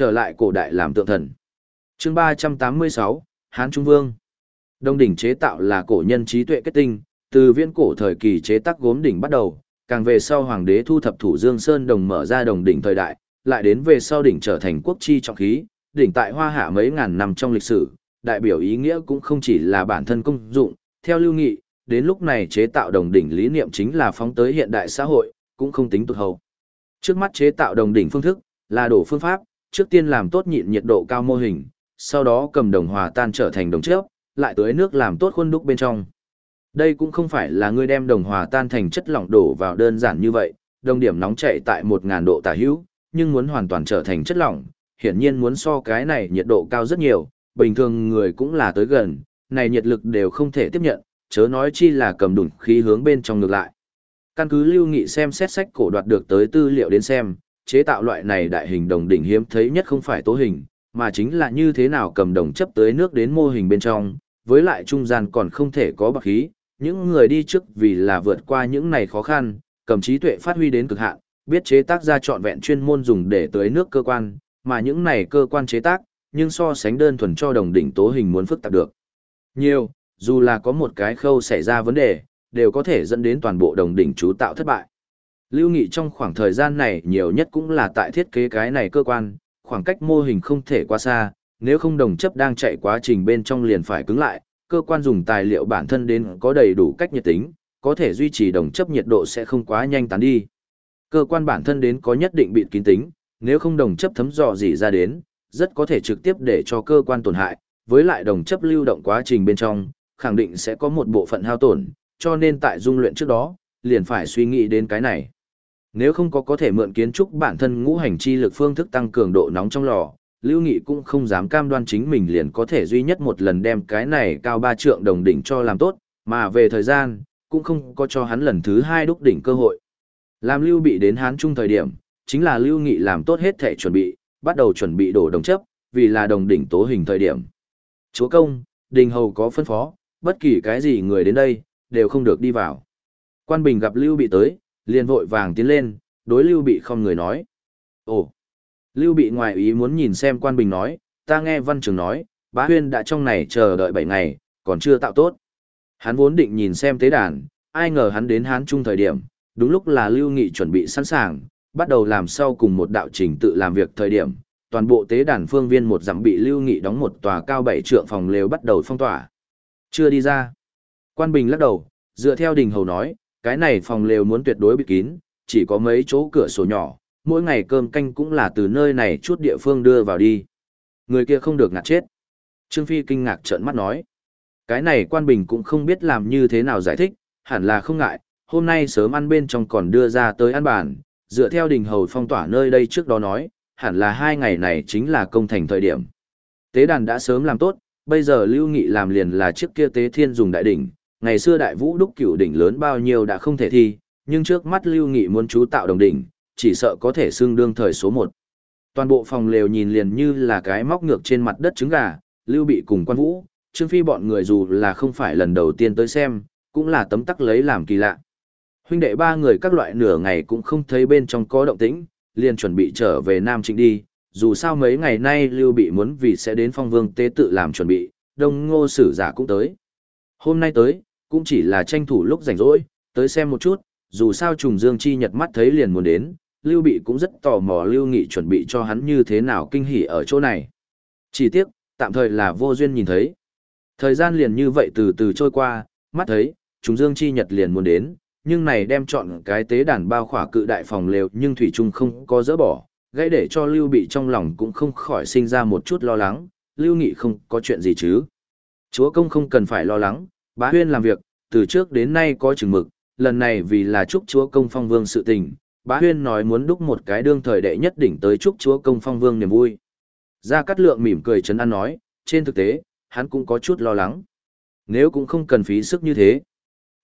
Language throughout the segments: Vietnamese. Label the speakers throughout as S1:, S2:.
S1: Trở lại cổ đại làm tượng thần. chương 386, Hán Trung Vương. Đồng đỉnh chế tạo là cổ nhân trí tuệ kết tinh, từ viễn cổ thời kỳ chế tác gốm đỉnh bắt đầu, càng về sau hoàng đế thu thập thủ Dương Sơn đồng mở ra đồng đỉnh thời đại, lại đến về sau đỉnh trở thành quốc chi trọng khí, đỉnh tại hoa hạ mấy ngàn năm trong lịch sử, đại biểu ý nghĩa cũng không chỉ là bản thân công dụng, theo lưu nghị, đến lúc này chế tạo đồng đỉnh lý niệm chính là phóng tới hiện đại xã hội, cũng không tính tụt hậu. Trước mắt chế tạo đồng đỉnh phương thức, là đổ phương pháp, trước tiên làm tốt nhịn nhiệt độ cao mô hình, sau đó cầm đồng hòa tan trở thành đồng chớp, lại tưới nước làm tốt khuôn đúc bên trong. Đây cũng không phải là ngươi đem đồng hòa tan thành chất lỏng đổ vào đơn giản như vậy, đồng điểm nóng chạy tại 1000 độ tả hữu, nhưng muốn hoàn toàn trở thành chất lỏng, hiển nhiên muốn so cái này nhiệt độ cao rất nhiều, bình thường người cũng là tới gần, này nhiệt lực đều không thể tiếp nhận, chớ nói chi là cầm đủn khí hướng bên trong ngược lại. Căn cứ lưu nghị xem xét sách cổ đoạt được tới tư liệu đến xem, chế tạo loại này đại hình đồng đỉnh hiếm thấy nhất không phải tố hình, mà chính là như thế nào cầm đồng chấp tới nước đến mô hình bên trong, với lại trung gian còn không thể có bạc khí, những người đi trước vì là vượt qua những này khó khăn, cầm trí tuệ phát huy đến cực hạn, biết chế tác ra trọn vẹn chuyên môn dùng để tới nước cơ quan, mà những này cơ quan chế tác, nhưng so sánh đơn thuần cho đồng đỉnh tố hình muốn phức tạp được. Nhiều, dù là có một cái khâu xảy ra vấn đề, đều có thể dẫn đến toàn bộ đồng đỉnh chú tạo thất bại. Lưu Nghị trong khoảng thời gian này nhiều nhất cũng là tại thiết kế cái này cơ quan, khoảng cách mô hình không thể quá xa, nếu không đồng chấp đang chạy quá trình bên trong liền phải cứng lại, cơ quan dùng tài liệu bản thân đến có đầy đủ cách nhiệt tính, có thể duy trì đồng chấp nhiệt độ sẽ không quá nhanh tán đi. Cơ quan bản thân đến có nhất định bịt kín tính, nếu không đồng chấp thấm dò gì ra đến, rất có thể trực tiếp để cho cơ quan tổn hại, với lại đồng chấp lưu động quá trình bên trong, khẳng định sẽ có một bộ phận hao tổn, cho nên tại dung luyện trước đó, liền phải suy nghĩ đến cái này. Nếu không có có thể mượn kiến trúc bản thân ngũ hành chi lực phương thức tăng cường độ nóng trong lò, Lưu Nghị cũng không dám cam đoan chính mình liền có thể duy nhất một lần đem cái này cao ba trượng đồng đỉnh cho làm tốt, mà về thời gian, cũng không có cho hắn lần thứ hai đúc đỉnh cơ hội. Làm Lưu bị đến Hán Trung thời điểm, chính là Lưu Nghị làm tốt hết thể chuẩn bị, bắt đầu chuẩn bị đổ đồng chấp, vì là đồng đỉnh tố hình thời điểm. Chúa công, đình hầu có phân phó, bất kỳ cái gì người đến đây, đều không được đi vào. Quan Bình gặp Lưu Bị tới, liền vội vàng tiến lên, đối Lưu Bị không người nói. Ồ! Lưu Bị ngoài ý muốn nhìn xem Quan Bình nói, ta nghe văn trường nói, bá huyên đã trong này chờ đợi 7 ngày, còn chưa tạo tốt. Hắn vốn định nhìn xem tế đàn, ai ngờ hắn đến Hán Trung thời điểm, đúng lúc là Lưu Nghị chuẩn bị sẵn sàng, bắt đầu làm sau cùng một đạo trình tự làm việc thời điểm, toàn bộ tế đàn phương viên một dặm bị Lưu Nghị đóng một tòa cao bảy trượng phòng lều bắt đầu phong tỏa. Chưa đi ra. Quan Bình lắc đầu, dựa theo đình hầu nói, cái này phòng lều muốn tuyệt đối bị kín, chỉ có mấy chỗ cửa sổ nhỏ, mỗi ngày cơm canh cũng là từ nơi này chút địa phương đưa vào đi. Người kia không được ngạt chết. Trương Phi kinh ngạc trợn mắt nói. Cái này quan bình cũng không biết làm như thế nào giải thích, hẳn là không ngại, hôm nay sớm ăn bên trong còn đưa ra tới ăn bàn, dựa theo đình hầu phong tỏa nơi đây trước đó nói, hẳn là hai ngày này chính là công thành thời điểm. Tế đàn đã sớm làm tốt, bây giờ Lưu Nghị làm liền là chiếc kia tế thiên dùng đại đỉnh, ngày xưa đại vũ đúc cửu đỉnh lớn bao nhiêu đã không thể thi, nhưng trước mắt Lưu Nghị muốn chú tạo đồng đỉnh, chỉ sợ có thể xưng đương thời số một. Toàn bộ phòng lều nhìn liền như là cái móc ngược trên mặt đất trứng gà, Lưu Bị cùng quan vũ, Trương Phi bọn người dù là không phải lần đầu tiên tới xem, cũng là tấm tắc lấy làm kỳ lạ. Huynh đệ ba người các loại nửa ngày cũng không thấy bên trong có động tĩnh, liền chuẩn bị trở về Nam Trịnh đi, dù sao mấy ngày nay Lưu Bị muốn vì sẽ đến phong vương tế tự làm chuẩn bị, đông ngô sử giả cũng tới. Hôm nay tới, cũng chỉ là tranh thủ lúc rảnh rỗi, tới xem một chút, dù sao trùng dương chi nhật mắt thấy liền muốn đến, Lưu Bị cũng rất tò mò Lưu Nghị chuẩn bị cho hắn như thế nào kinh hỉ ở chỗ này. Chỉ tiếc, tạm thời là vô duyên nhìn thấy. Thời gian liền như vậy từ từ trôi qua, mắt thấy, trùng dương chi nhật liền muốn đến, nhưng này đem chọn cái tế đàn bao khỏa cự đại phòng lều nhưng Thủy Trung không có dỡ bỏ, gây để cho Lưu Bị trong lòng cũng không khỏi sinh ra một chút lo lắng, Lưu Nghị không có chuyện gì chứ. Chúa công không cần phải lo lắng, bá huyên làm việc, từ trước đến nay có chừng mực, lần này vì là chúc chúa công phong vương sự tình, bá huyên nói muốn đúc một cái đương thời đệ nhất đỉnh tới chúc chúa công phong vương niềm vui. Gia Cát Lượng mỉm cười chấn an nói, trên thực tế, hắn cũng có chút lo lắng. Nếu cũng không cần phí sức như thế.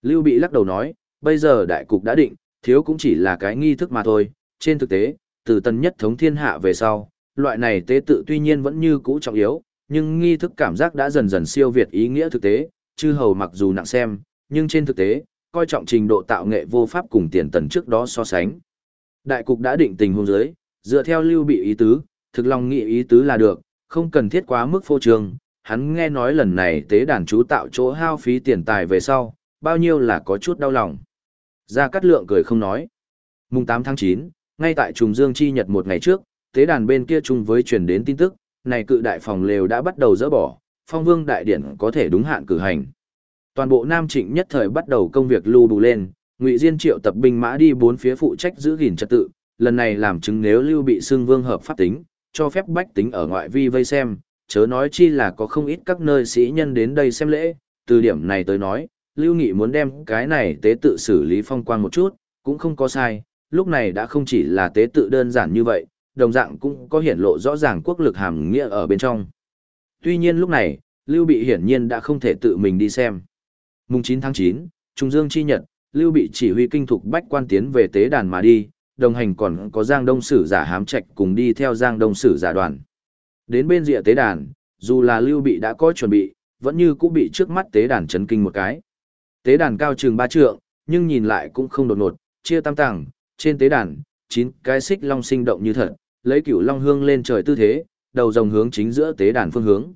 S1: Lưu Bị lắc đầu nói, bây giờ đại cục đã định, thiếu cũng chỉ là cái nghi thức mà thôi. Trên thực tế, từ tân nhất thống thiên hạ về sau, loại này tế tự tuy nhiên vẫn như cũ trọng yếu, nhưng nghi thức cảm giác đã dần dần siêu việt ý nghĩa thực tế, chư hầu mặc dù nặng xem, nhưng trên thực tế, coi trọng trình độ tạo nghệ vô pháp cùng tiền tần trước đó so sánh. Đại cục đã định tình huống dưới, dựa theo lưu bị ý tứ, thực lòng nghĩ ý tứ là được, không cần thiết quá mức phô trương. Hắn nghe nói lần này tế đàn chú tạo chỗ hao phí tiền tài về sau, bao nhiêu là có chút đau lòng. Gia Cát Lượng cười không nói. Mùng 8 tháng 9, ngay tại Trùng Dương Chi Nhật một ngày trước, tế đàn bên kia chung với truyền đến tin tức, này cự đại phòng lều đã bắt đầu dỡ bỏ, phong vương đại điển có thể đúng hạn cử hành. Toàn bộ Nam Trịnh nhất thời bắt đầu công việc lưu đủ lên, Ngụy Diên triệu tập binh mã đi bốn phía phụ trách giữ gìn trật tự, lần này làm chứng nếu lưu bị xưng vương hợp pháp tính, cho phép bách tính ở ngoại vi vây xem, chớ nói chi là có không ít các nơi sĩ nhân đến đây xem lễ, từ điểm này tới nói, Lưu Nghị muốn đem cái này tế tự xử lý phong quang một chút, cũng không có sai, lúc này đã không chỉ là tế tự đơn giản như vậy, đồng dạng cũng có hiển lộ rõ ràng quốc lực hàm nghĩa ở bên trong. Tuy nhiên lúc này, Lưu Bị hiển nhiên đã không thể tự mình đi xem. Mùng 9 tháng 9, Trung Dương chi nhật, Lưu Bị chỉ huy kinh thục bách quan tiến về tế đàn mà đi, đồng hành còn có Giang Đông Sử giả hám trạch cùng đi theo Giang Đông Sử giả đoàn. Đến bên rìa tế đàn, dù là Lưu Bị đã có chuẩn bị, vẫn như cũng bị trước mắt tế đàn chấn kinh một cái. Tế đàn cao chừng ba trượng, nhưng nhìn lại cũng không đột ngột, chia tam tầng, trên tế đàn, chín cái xích long sinh động như thật, lấy cửu long hương lên trời tư thế, đầu rồng hướng chính giữa tế đàn phương hướng.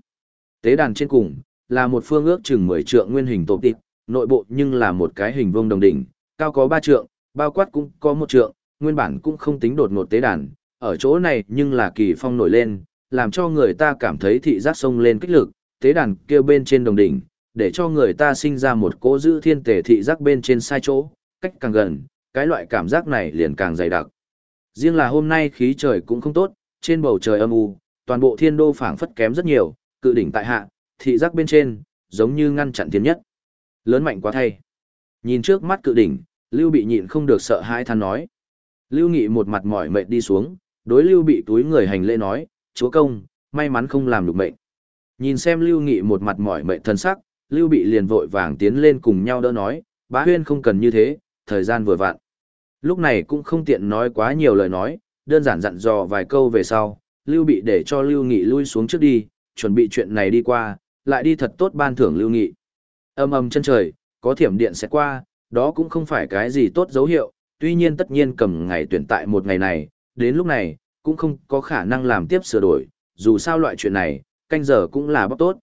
S1: Tế đàn trên cùng là một phương ước chừng 10 trượng nguyên hình tổ tịp, nội bộ nhưng là một cái hình vuông đồng đỉnh, cao có 3 trượng, bao quát cũng có một trượng, nguyên bản cũng không tính đột ngột tế đàn, ở chỗ này nhưng là kỳ phong nổi lên, làm cho người ta cảm thấy thị giác sông lên kích lực, tế đàn kia bên trên đồng đỉnh, để cho người ta sinh ra một cỗ giữ thiên tể thị giác bên trên sai chỗ, cách càng gần, cái loại cảm giác này liền càng dày đặc. Riêng là hôm nay khí trời cũng không tốt, trên bầu trời âm u, toàn bộ thiên đô phảng phất kém rất nhiều, cự đỉnh tại hạ, thị giác bên trên, giống như ngăn chặn thiên nhất. Lớn mạnh quá thay. Nhìn trước mắt cự đỉnh, Lưu Bị nhịn không được sợ hãi than nói. Lưu Nghị một mặt mỏi mệt đi xuống, đối Lưu Bị túi người hành lễ nói, chúa công, may mắn không làm được mệnh. Nhìn xem Lưu Nghị một mặt mỏi mệt thân sắc, Lưu Bị liền vội vàng tiến lên cùng nhau đỡ nói, bá huyên không cần như thế, thời gian vừa vặn. Lúc này cũng không tiện nói quá nhiều lời nói, đơn giản dặn dò vài câu về sau, Lưu Bị để cho Lưu Nghị lui xuống trước đi, chuẩn bị chuyện này đi qua, lại đi thật tốt ban thưởng Lưu Nghị. Âm ầm chân trời, có thiểm điện sẽ qua, đó cũng không phải cái gì tốt dấu hiệu, tuy nhiên tất nhiên cầm ngày tuyển tại một ngày này, đến lúc này, cũng không có khả năng làm tiếp sửa đổi, dù sao loại chuyện này, canh giờ cũng là bóc tốt.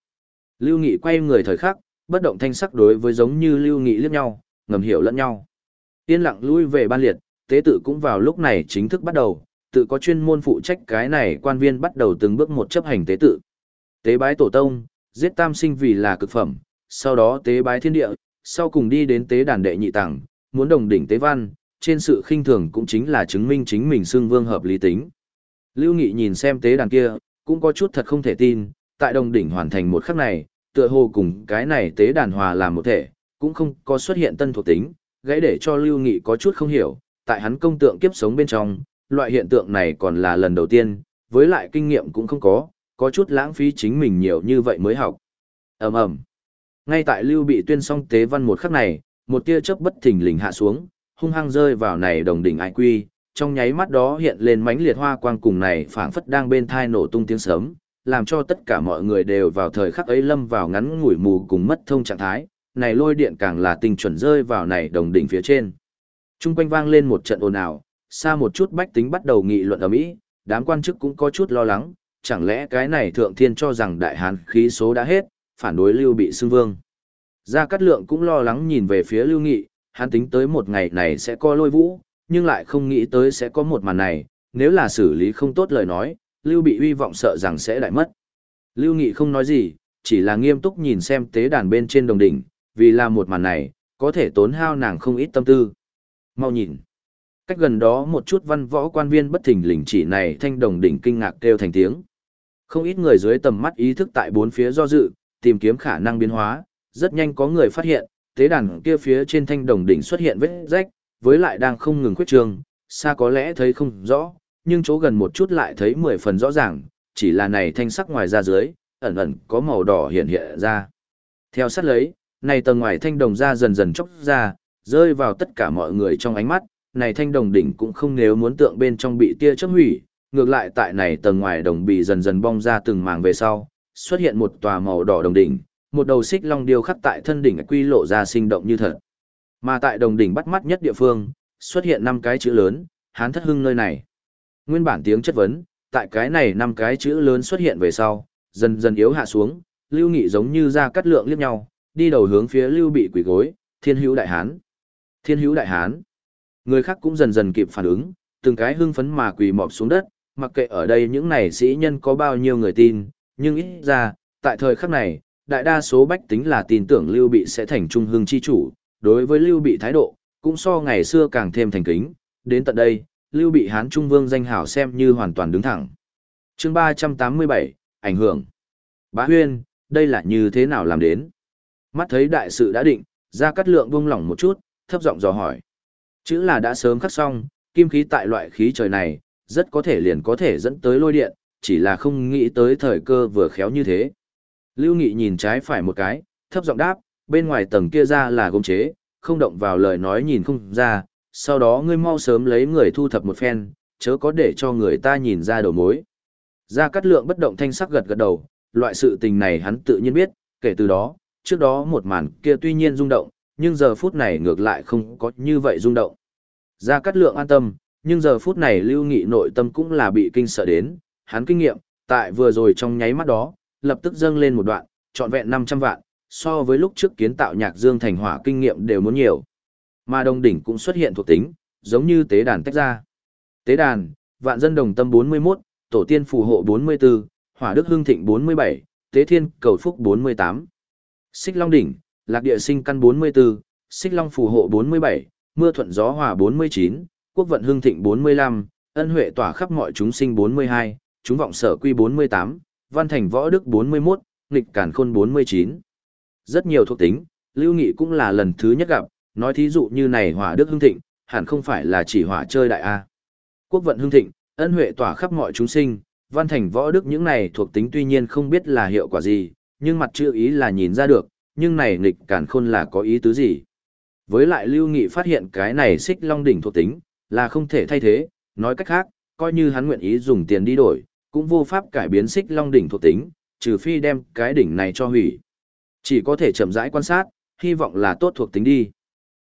S1: Lưu Nghị quay người thời khắc, bất động thanh sắc đối với giống như Lưu Nghị liếc nhau, ngầm hiểu lẫn nhau. Yên lặng lui về ban liệt, tế tự cũng vào lúc này chính thức bắt đầu, tự có chuyên môn phụ trách cái này quan viên bắt đầu từng bước một chấp hành tế tự. Tế bái tổ tông, giết tam sinh vì là cực phẩm, sau đó tế bái thiên địa, sau cùng đi đến tế đàn đệ nhị tặng, muốn đồng đỉnh tế văn, trên sự khinh thường cũng chính là chứng minh chính mình xưng vương hợp lý tính. Lưu Nghị nhìn xem tế đàn kia, cũng có chút thật không thể tin, tại đồng đỉnh hoàn thành một khắc này, tựa hồ cùng cái này tế đàn hòa làm một thể, cũng không có xuất hiện tân thuộc tính, gãy để cho Lưu Nghị có chút không hiểu, tại hắn công tượng kiếp sống bên trong, loại hiện tượng này còn là lần đầu tiên, với lại kinh nghiệm cũng không có, có chút lãng phí chính mình nhiều như vậy mới học. ầm ầm Ngay tại Lưu bị tuyên xong tế văn một khắc này, một tia chớp bất thình lình hạ xuống, hung hăng rơi vào này đồng đỉnh ai quy, trong nháy mắt đó hiện lên mánh liệt hoa quang cùng này phảng phất đang bên thai nổ tung tiếng sớm, làm cho tất cả mọi người đều vào thời khắc ấy lâm vào ngắn ngủi mù cùng mất thông trạng thái, này lôi điện càng là tinh chuẩn rơi vào này đồng đỉnh phía trên. Trung quanh vang lên một trận ồn ào, xa một chút bách tính bắt đầu nghị luận ở mỹ, đám quan chức cũng có chút lo lắng, chẳng lẽ cái này thượng thiên cho rằng đại hán khí số đã hết, phản đối lưu bị xưng vương. Gia Cát Lượng cũng lo lắng nhìn về phía lưu nghị, hắn tính tới một ngày này sẽ có lôi vũ, nhưng lại không nghĩ tới sẽ có một màn này, nếu là xử lý không tốt lời nói, lưu bị uy vọng sợ rằng sẽ đại mất. Lưu nghị không nói gì, chỉ là nghiêm túc nhìn xem tế đàn bên trên đồng đỉnh, vì là một màn này, có thể tốn hao nàng không ít tâm tư. Mau nhìn. Cách gần đó một chút văn võ quan viên bất thình lình chỉ này thanh đồng đỉnh kinh ngạc kêu thành tiếng. Không ít người dưới tầm mắt ý thức tại bốn phía do dự, tìm kiếm khả năng biến hóa, rất nhanh có người phát hiện, tế đàn kia phía trên thanh đồng đỉnh xuất hiện vết rách, với lại đang không ngừng khuyết trường, xa có lẽ thấy không rõ, nhưng chỗ gần một chút lại thấy mười phần rõ ràng, chỉ là này thanh sắc ngoài ra dưới, ẩn ẩn có màu đỏ hiện hiện ra. Theo sát lấy, này tầng ngoài thanh đồng ra dần dần chóc ra, rơi vào tất cả mọi người trong ánh mắt, này thanh đồng đỉnh cũng không nếu muốn tượng bên trong bị tia chớp hủy, ngược lại tại này tầng ngoài đồng bị dần dần bong ra từng màng về sau, xuất hiện một tòa màu đỏ đồng đỉnh, một đầu xích long điêu khắc tại thân đỉnh quy lộ ra sinh động như thật. Mà tại đồng đỉnh bắt mắt nhất địa phương, xuất hiện năm cái chữ lớn, hán thất hưng nơi này. Nguyên bản tiếng chất vấn, tại cái này năm cái chữ lớn xuất hiện về sau, dần dần yếu hạ xuống, Lưu Nghị giống như ra cắt lượng liếc nhau, đi đầu hướng phía Lưu bị quỷ gối, Thiên Hữu Đại Hán. Thiên Hữu Đại Hán. Người khác cũng dần dần kịp phản ứng, từng cái hưng phấn mà quỳ mọp xuống đất, mặc kệ ở đây những này sĩ nhân có bao nhiêu người tin, nhưng ít ra, tại thời khắc này, đại đa số bách tính là tin tưởng Lưu Bị sẽ thành trung hương chi chủ, đối với Lưu Bị thái độ, cũng so ngày xưa càng thêm thành kính, đến tận đây, Lưu Bị Hán Trung Vương danh hảo xem như hoàn toàn đứng thẳng. chương 387, ảnh hưởng. Bá Huyên, đây là như thế nào làm đến? Mắt thấy đại sự đã định, ra cắt lượng buông lỏng một chút, thấp giọng dò hỏi. Chữ là đã sớm khắc xong, kim khí tại loại khí trời này, rất có thể liền có thể dẫn tới lôi điện, chỉ là không nghĩ tới thời cơ vừa khéo như thế. Lưu Nghị nhìn trái phải một cái, thấp giọng đáp, bên ngoài tầng kia ra là gông chế, không động vào lời nói nhìn không ra, sau đó ngươi mau sớm lấy người thu thập một phen, chớ có để cho người ta nhìn ra đầu mối. Gia Cát Lượng bất động thanh sắc gật gật đầu, loại sự tình này hắn tự nhiên biết, kể từ đó, trước đó một màn kia tuy nhiên rung động, nhưng giờ phút này ngược lại không có như vậy rung động. Gia Cát Lượng an tâm, nhưng giờ phút này Lưu Nghị nội tâm cũng là bị kinh sợ đến, hắn kinh nghiệm, tại vừa rồi trong nháy mắt đó, lập tức dâng lên một đoạn, trọn vẹn 500 vạn, so với lúc trước kiến tạo nhạc dương thành hỏa kinh nghiệm đều muốn nhiều. Mà đồng đỉnh cũng xuất hiện thuộc tính, giống như tế đàn tách ra. Tế đàn, vạn dân đồng tâm 41, tổ tiên phù hộ 44, hỏa đức hương thịnh 47, tế thiên cầu phúc 48. Xích long đỉnh, lạc địa sinh căn 44, xích long phù hộ 47, mưa thuận gió hòa 49, quốc vận hưng thịnh 45, ân huệ tỏa khắp mọi chúng sinh 42, chúng vọng sở quy 48, văn thành võ đức 41, nghịch cản khôn 49. Rất nhiều thuộc tính, Lưu Nghị cũng là lần thứ nhất gặp, nói thí dụ như này hỏa đức hưng thịnh, hẳn không phải là chỉ hỏa chơi đại A. Quốc vận hưng thịnh, ân huệ tỏa khắp mọi chúng sinh, văn thành võ đức những này thuộc tính tuy nhiên không biết là hiệu quả gì, nhưng mặt chữ ý là nhìn ra được, nhưng này nghịch cản khôn là có ý tứ gì. Với lại Lưu Nghị phát hiện cái này xích long đỉnh thuộc tính, là không thể thay thế, nói cách khác, coi như hắn nguyện ý dùng tiền đi đổi, cũng vô pháp cải biến xích long đỉnh thuộc tính, trừ phi đem cái đỉnh này cho hủy. Chỉ có thể chậm rãi quan sát, hy vọng là tốt thuộc tính đi.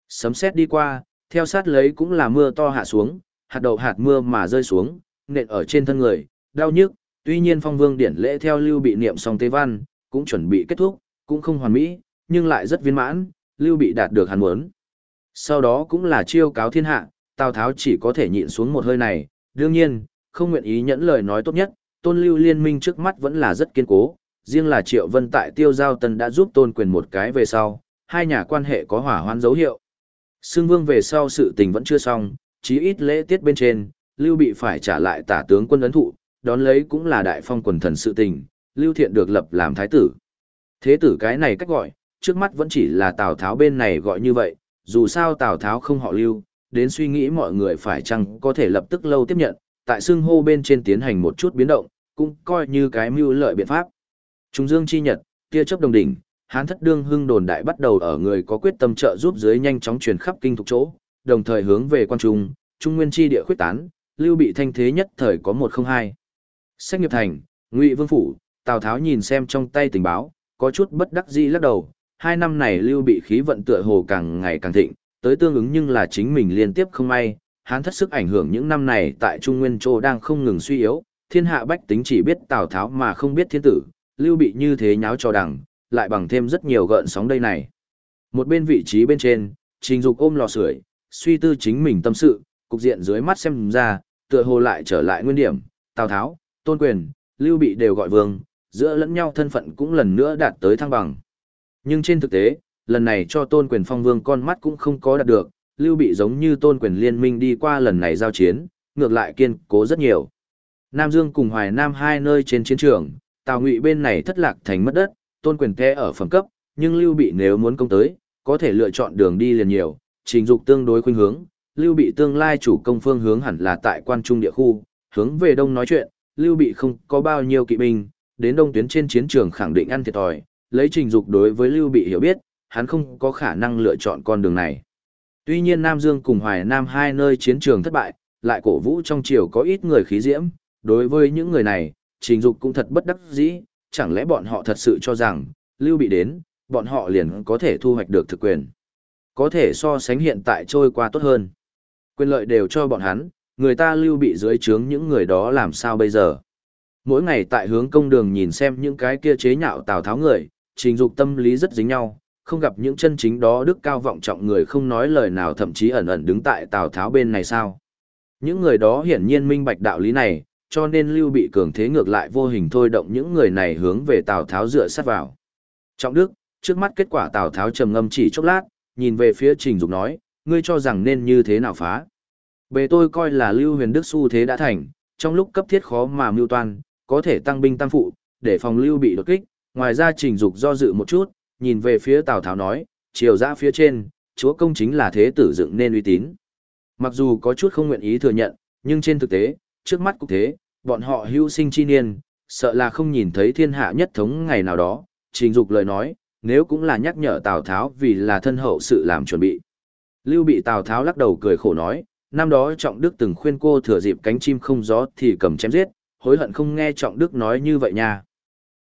S1: Sấm sét đi qua, theo sát lấy cũng là mưa to hạ xuống, hạt đậu hạt mưa mà rơi xuống, nện ở trên thân người, đau nhức, tuy nhiên phong vương điển lễ theo lưu bị niệm xong tế văn, cũng chuẩn bị kết thúc, cũng không hoàn mỹ, nhưng lại rất viên mãn, lưu bị đạt được hắn muốn. Sau đó cũng là chiêu cáo thiên hạ, Tào Tháo chỉ có thể nhịn xuống một hơi này, đương nhiên, không nguyện ý nhẫn lời nói tốt nhất, tôn lưu liên minh trước mắt vẫn là rất kiên cố, riêng là Triệu Vân tại Tiêu Giao Tân đã giúp tôn quyền một cái về sau, hai nhà quan hệ có hỏa hoan dấu hiệu. Sương Vương về sau sự tình vẫn chưa xong, chí ít lễ tiết bên trên, Lưu Bị phải trả lại tả tướng quân ấn thụ, đón lấy cũng là đại phong quần thần sự tình, Lưu Thiện được lập làm thái tử. Thế tử cái này cách gọi, trước mắt vẫn chỉ là Tào Tháo bên này gọi như vậy, dù sao Tào Tháo không họ Lưu, đến suy nghĩ mọi người phải chăng có thể lập tức lâu tiếp nhận, tại xưng hô bên trên tiến hành một chút biến động, cũng coi như cái mưu lợi biện pháp. Trung Dương chi nhật, kia chấp đồng đỉnh, hán thất đương hưng đồn đại bắt đầu ở người có quyết tâm trợ giúp dưới nhanh chóng truyền khắp kinh thuộc chỗ, đồng thời hướng về quan trung, trung nguyên chi địa khuyết tán, lưu bị thanh thế nhất thời có một không hai. Sách nghiệp thành, ngụy vương phủ, Tào Tháo nhìn xem trong tay tình báo, có chút bất đắc dĩ lắc đầu, hai năm này lưu bị khí vận tựa hồ càng ngày càng thịnh, tới tương ứng nhưng là chính mình liên tiếp không may, hán thất sức ảnh hưởng những năm này tại Trung Nguyên Châu đang không ngừng suy yếu, thiên hạ bách tính chỉ biết Tào Tháo mà không biết thiên tử, lưu bị như thế nháo cho đằng, lại bằng thêm rất nhiều gợn sóng đây này. Một bên vị trí bên trên, trình dục ôm lò sưởi, suy tư chính mình tâm sự, cục diện dưới mắt xem ra, tựa hồ lại trở lại nguyên điểm, Tào Tháo, Tôn Quyền, Lưu Bị đều gọi vương, giữa lẫn nhau thân phận cũng lần nữa đạt tới thăng bằng. Nhưng trên thực tế, lần này cho Tôn Quyền phong vương con mắt cũng không có đạt được, Lưu Bị giống như Tôn Quyền liên minh đi qua lần này giao chiến, ngược lại kiên cố rất nhiều. Nam Dương cùng Hoài Nam hai nơi trên chiến trường, Tào Ngụy bên này thất lạc thành mất đất, tôn quyền khe ở phẩm cấp, nhưng Lưu Bị nếu muốn công tới, có thể lựa chọn đường đi liền nhiều, trình dục tương đối khuynh hướng, Lưu Bị tương lai chủ công phương hướng hẳn là tại quan trung địa khu, hướng về đông nói chuyện, Lưu Bị không có bao nhiêu kỵ binh, đến đông tuyến trên chiến trường khẳng định ăn thiệt thòi, lấy trình dục đối với Lưu Bị hiểu biết, hắn không có khả năng lựa chọn con đường này. Tuy nhiên Nam Dương cùng Hoài Nam hai nơi chiến trường thất bại, lại cổ vũ trong triều có ít người khí diễm, đối với những người này, trình dục cũng thật bất đắc dĩ, chẳng lẽ bọn họ thật sự cho rằng, lưu bị đến, bọn họ liền có thể thu hoạch được thực quyền. Có thể so sánh hiện tại trôi qua tốt hơn. Quyền lợi đều cho bọn hắn, người ta lưu bị dưới trướng những người đó làm sao bây giờ. Mỗi ngày tại hướng công đường nhìn xem những cái kia chế nhạo Tào Tháo người, trình dục tâm lý rất dính nhau, không gặp những chân chính đó đức cao vọng trọng người không nói lời nào thậm chí ẩn ẩn đứng tại Tào Tháo bên này sao. Những người đó hiển nhiên minh bạch đạo lý này, cho nên lưu bị cường thế ngược lại vô hình thôi động những người này hướng về Tào Tháo dựa sát vào. Trọng Đức, trước mắt kết quả Tào Tháo trầm ngâm chỉ chốc lát, nhìn về phía Trình Dục nói, ngươi cho rằng nên như thế nào phá. Bề tôi coi là Lưu Huyền Đức xu thế đã thành, trong lúc cấp thiết khó mà mưu toan, có thể tăng binh tăng phụ, để phòng Lưu bị đột kích, ngoài ra Trình Dục do dự một chút, nhìn về phía Tào Tháo nói, chiều ra phía trên, chúa công chính là thế tử dựng nên uy tín. Mặc dù có chút không nguyện ý thừa nhận, nhưng trên thực tế, trước mắt cũng thế, bọn họ hưu sinh chi niên, sợ là không nhìn thấy thiên hạ nhất thống ngày nào đó, trình dục lời nói, nếu cũng là nhắc nhở Tào Tháo vì là thân hậu sự làm chuẩn bị. Lưu bị Tào Tháo lắc đầu cười khổ nói, năm đó Trọng Đức từng khuyên cô thừa dịp cánh chim không gió thì cầm chém giết, hối hận không nghe Trọng Đức nói như vậy nha.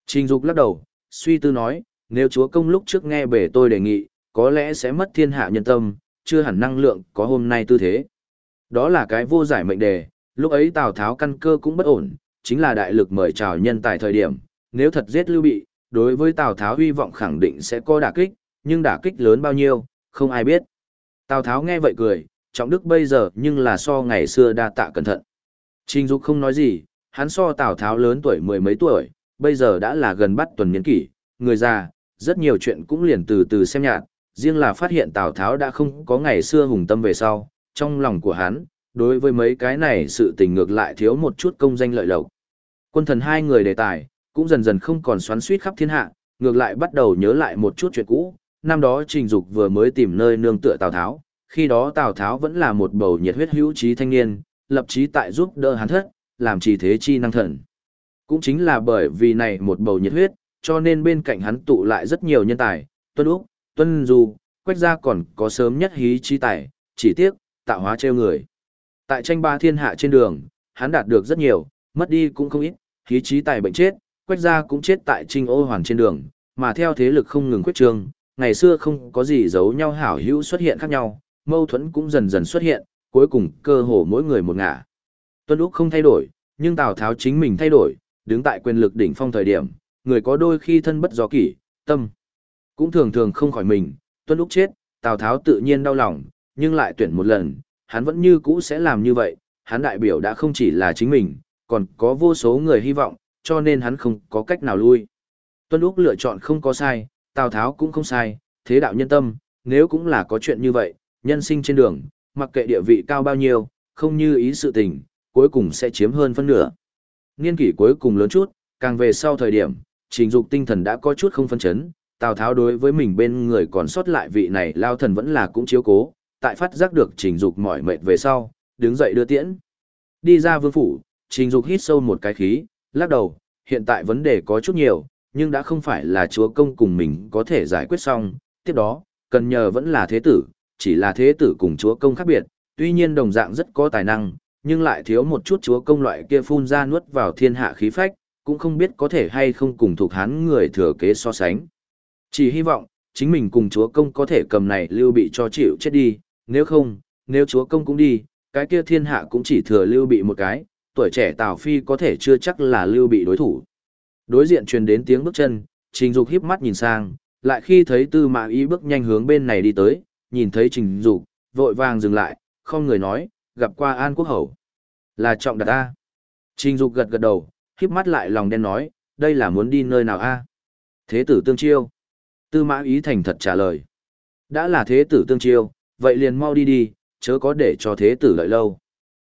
S1: Trình Dục lắc đầu, suy tư nói, nếu chúa công lúc trước nghe bể tôi đề nghị, có lẽ sẽ mất thiên hạ nhân tâm, chưa hẳn năng lượng có hôm nay tư thế. Đó là cái vô giải mệnh đề, lúc ấy Tào Tháo căn cơ cũng bất ổn, chính là đại lực mời chào nhân tài thời điểm, nếu thật giết Lưu Bị, đối với Tào Tháo hy vọng khẳng định sẽ có đả kích, nhưng đả kích lớn bao nhiêu, không ai biết. Tào Tháo nghe vậy cười, trọng đức bây giờ nhưng là so ngày xưa đa tạ cẩn thận. Trình Dục không nói gì, hắn so Tào Tháo lớn tuổi mười mấy tuổi, bây giờ đã là gần bắt tuần niên kỷ, người già, rất nhiều chuyện cũng liền từ từ xem nhạt, riêng là phát hiện Tào Tháo đã không có ngày xưa hùng tâm về sau, trong lòng của hắn, đối với mấy cái này sự tình ngược lại thiếu một chút công danh lợi lộc. Quân thần hai người đề tài, cũng dần dần không còn xoắn suýt khắp thiên hạ, ngược lại bắt đầu nhớ lại một chút chuyện cũ, năm đó Trình Dục vừa mới tìm nơi nương tựa Tào Tháo, khi đó Tào Tháo vẫn là một bầu nhiệt huyết hữu trí thanh niên, lập chí tại giúp đỡ hắn thất, làm trì thế chi năng thần. Cũng chính là bởi vì này một bầu nhiệt huyết, cho nên bên cạnh hắn tụ lại rất nhiều nhân tài, Tuân Úc, Tuân Du, Quách gia còn có sớm nhất hí chi tài, chỉ tiếc, tạo hóa treo người. Tại tranh ba thiên hạ trên đường, hắn đạt được rất nhiều, mất đi cũng không ít, hí chi tài bệnh chết, Quách gia cũng chết tại trinh ô hoàn trên đường, mà theo thế lực không ngừng quyết trương, ngày xưa không có gì giấu nhau hảo hữu xuất hiện khác nhau, mâu thuẫn cũng dần dần xuất hiện, cuối cùng cơ hồ mỗi người một ngả. Tuân Úc không thay đổi, nhưng Tào Tháo chính mình thay đổi, đứng tại quyền lực đỉnh phong thời điểm, người có đôi khi thân bất do kỷ, tâm cũng thường thường không khỏi mình, Tuân Úc chết, Tào Tháo tự nhiên đau lòng, nhưng lại tuyển một lần, hắn vẫn như cũ sẽ làm như vậy, hắn đại biểu đã không chỉ là chính mình, còn có vô số người hy vọng, cho nên hắn không có cách nào lui. Tuân Úc lựa chọn không có sai, Tào Tháo cũng không sai, thế đạo nhân tâm, nếu cũng là có chuyện như vậy, nhân sinh trên đường, mặc kệ địa vị cao bao nhiêu, không như ý sự tình, cuối cùng sẽ chiếm hơn phân nửa. Niên kỷ cuối cùng lớn chút, càng về sau thời điểm, trình dục tinh thần đã có chút không phân chấn, Tào Tháo đối với mình bên người còn sót lại vị này lao thần vẫn là cũng chiếu cố, tại phát giác được trình dục mỏi mệt về sau, đứng dậy đưa tiễn. Đi ra vương phủ, trình dục hít sâu một cái khí, lắc đầu, hiện tại vấn đề có chút nhiều, nhưng đã không phải là chúa công cùng mình có thể giải quyết xong, tiếp đó, cần nhờ vẫn là thế tử, chỉ là thế tử cùng chúa công khác biệt, tuy nhiên đồng dạng rất có tài năng, nhưng lại thiếu một chút chúa công loại kia phun ra nuốt vào thiên hạ khí phách, cũng không biết có thể hay không cùng thuộc hắn người thừa kế so sánh. Chỉ hy vọng, chính mình cùng chúa công có thể cầm này lưu bị cho chịu chết đi, nếu không, nếu chúa công cũng đi, cái kia thiên hạ cũng chỉ thừa lưu bị một cái, tuổi trẻ Tào Phi có thể chưa chắc là lưu bị đối thủ. Đối diện truyền đến tiếng bước chân, Trình Dục híp mắt nhìn sang, lại khi thấy Tư Mã Ý bước nhanh hướng bên này đi tới, nhìn thấy Trình Dục, vội vàng dừng lại, không người nói, gặp qua An Quốc Hầu. Là trọng đặt A. Trình Dục gật gật đầu, híp mắt lại lòng đen nói, đây là muốn đi nơi nào A. Thế tử tương chiêu. Tư Mã Ý thành thật trả lời. Đã là thế tử tương chiêu, vậy liền mau đi đi, chớ có để cho thế tử lợi lâu.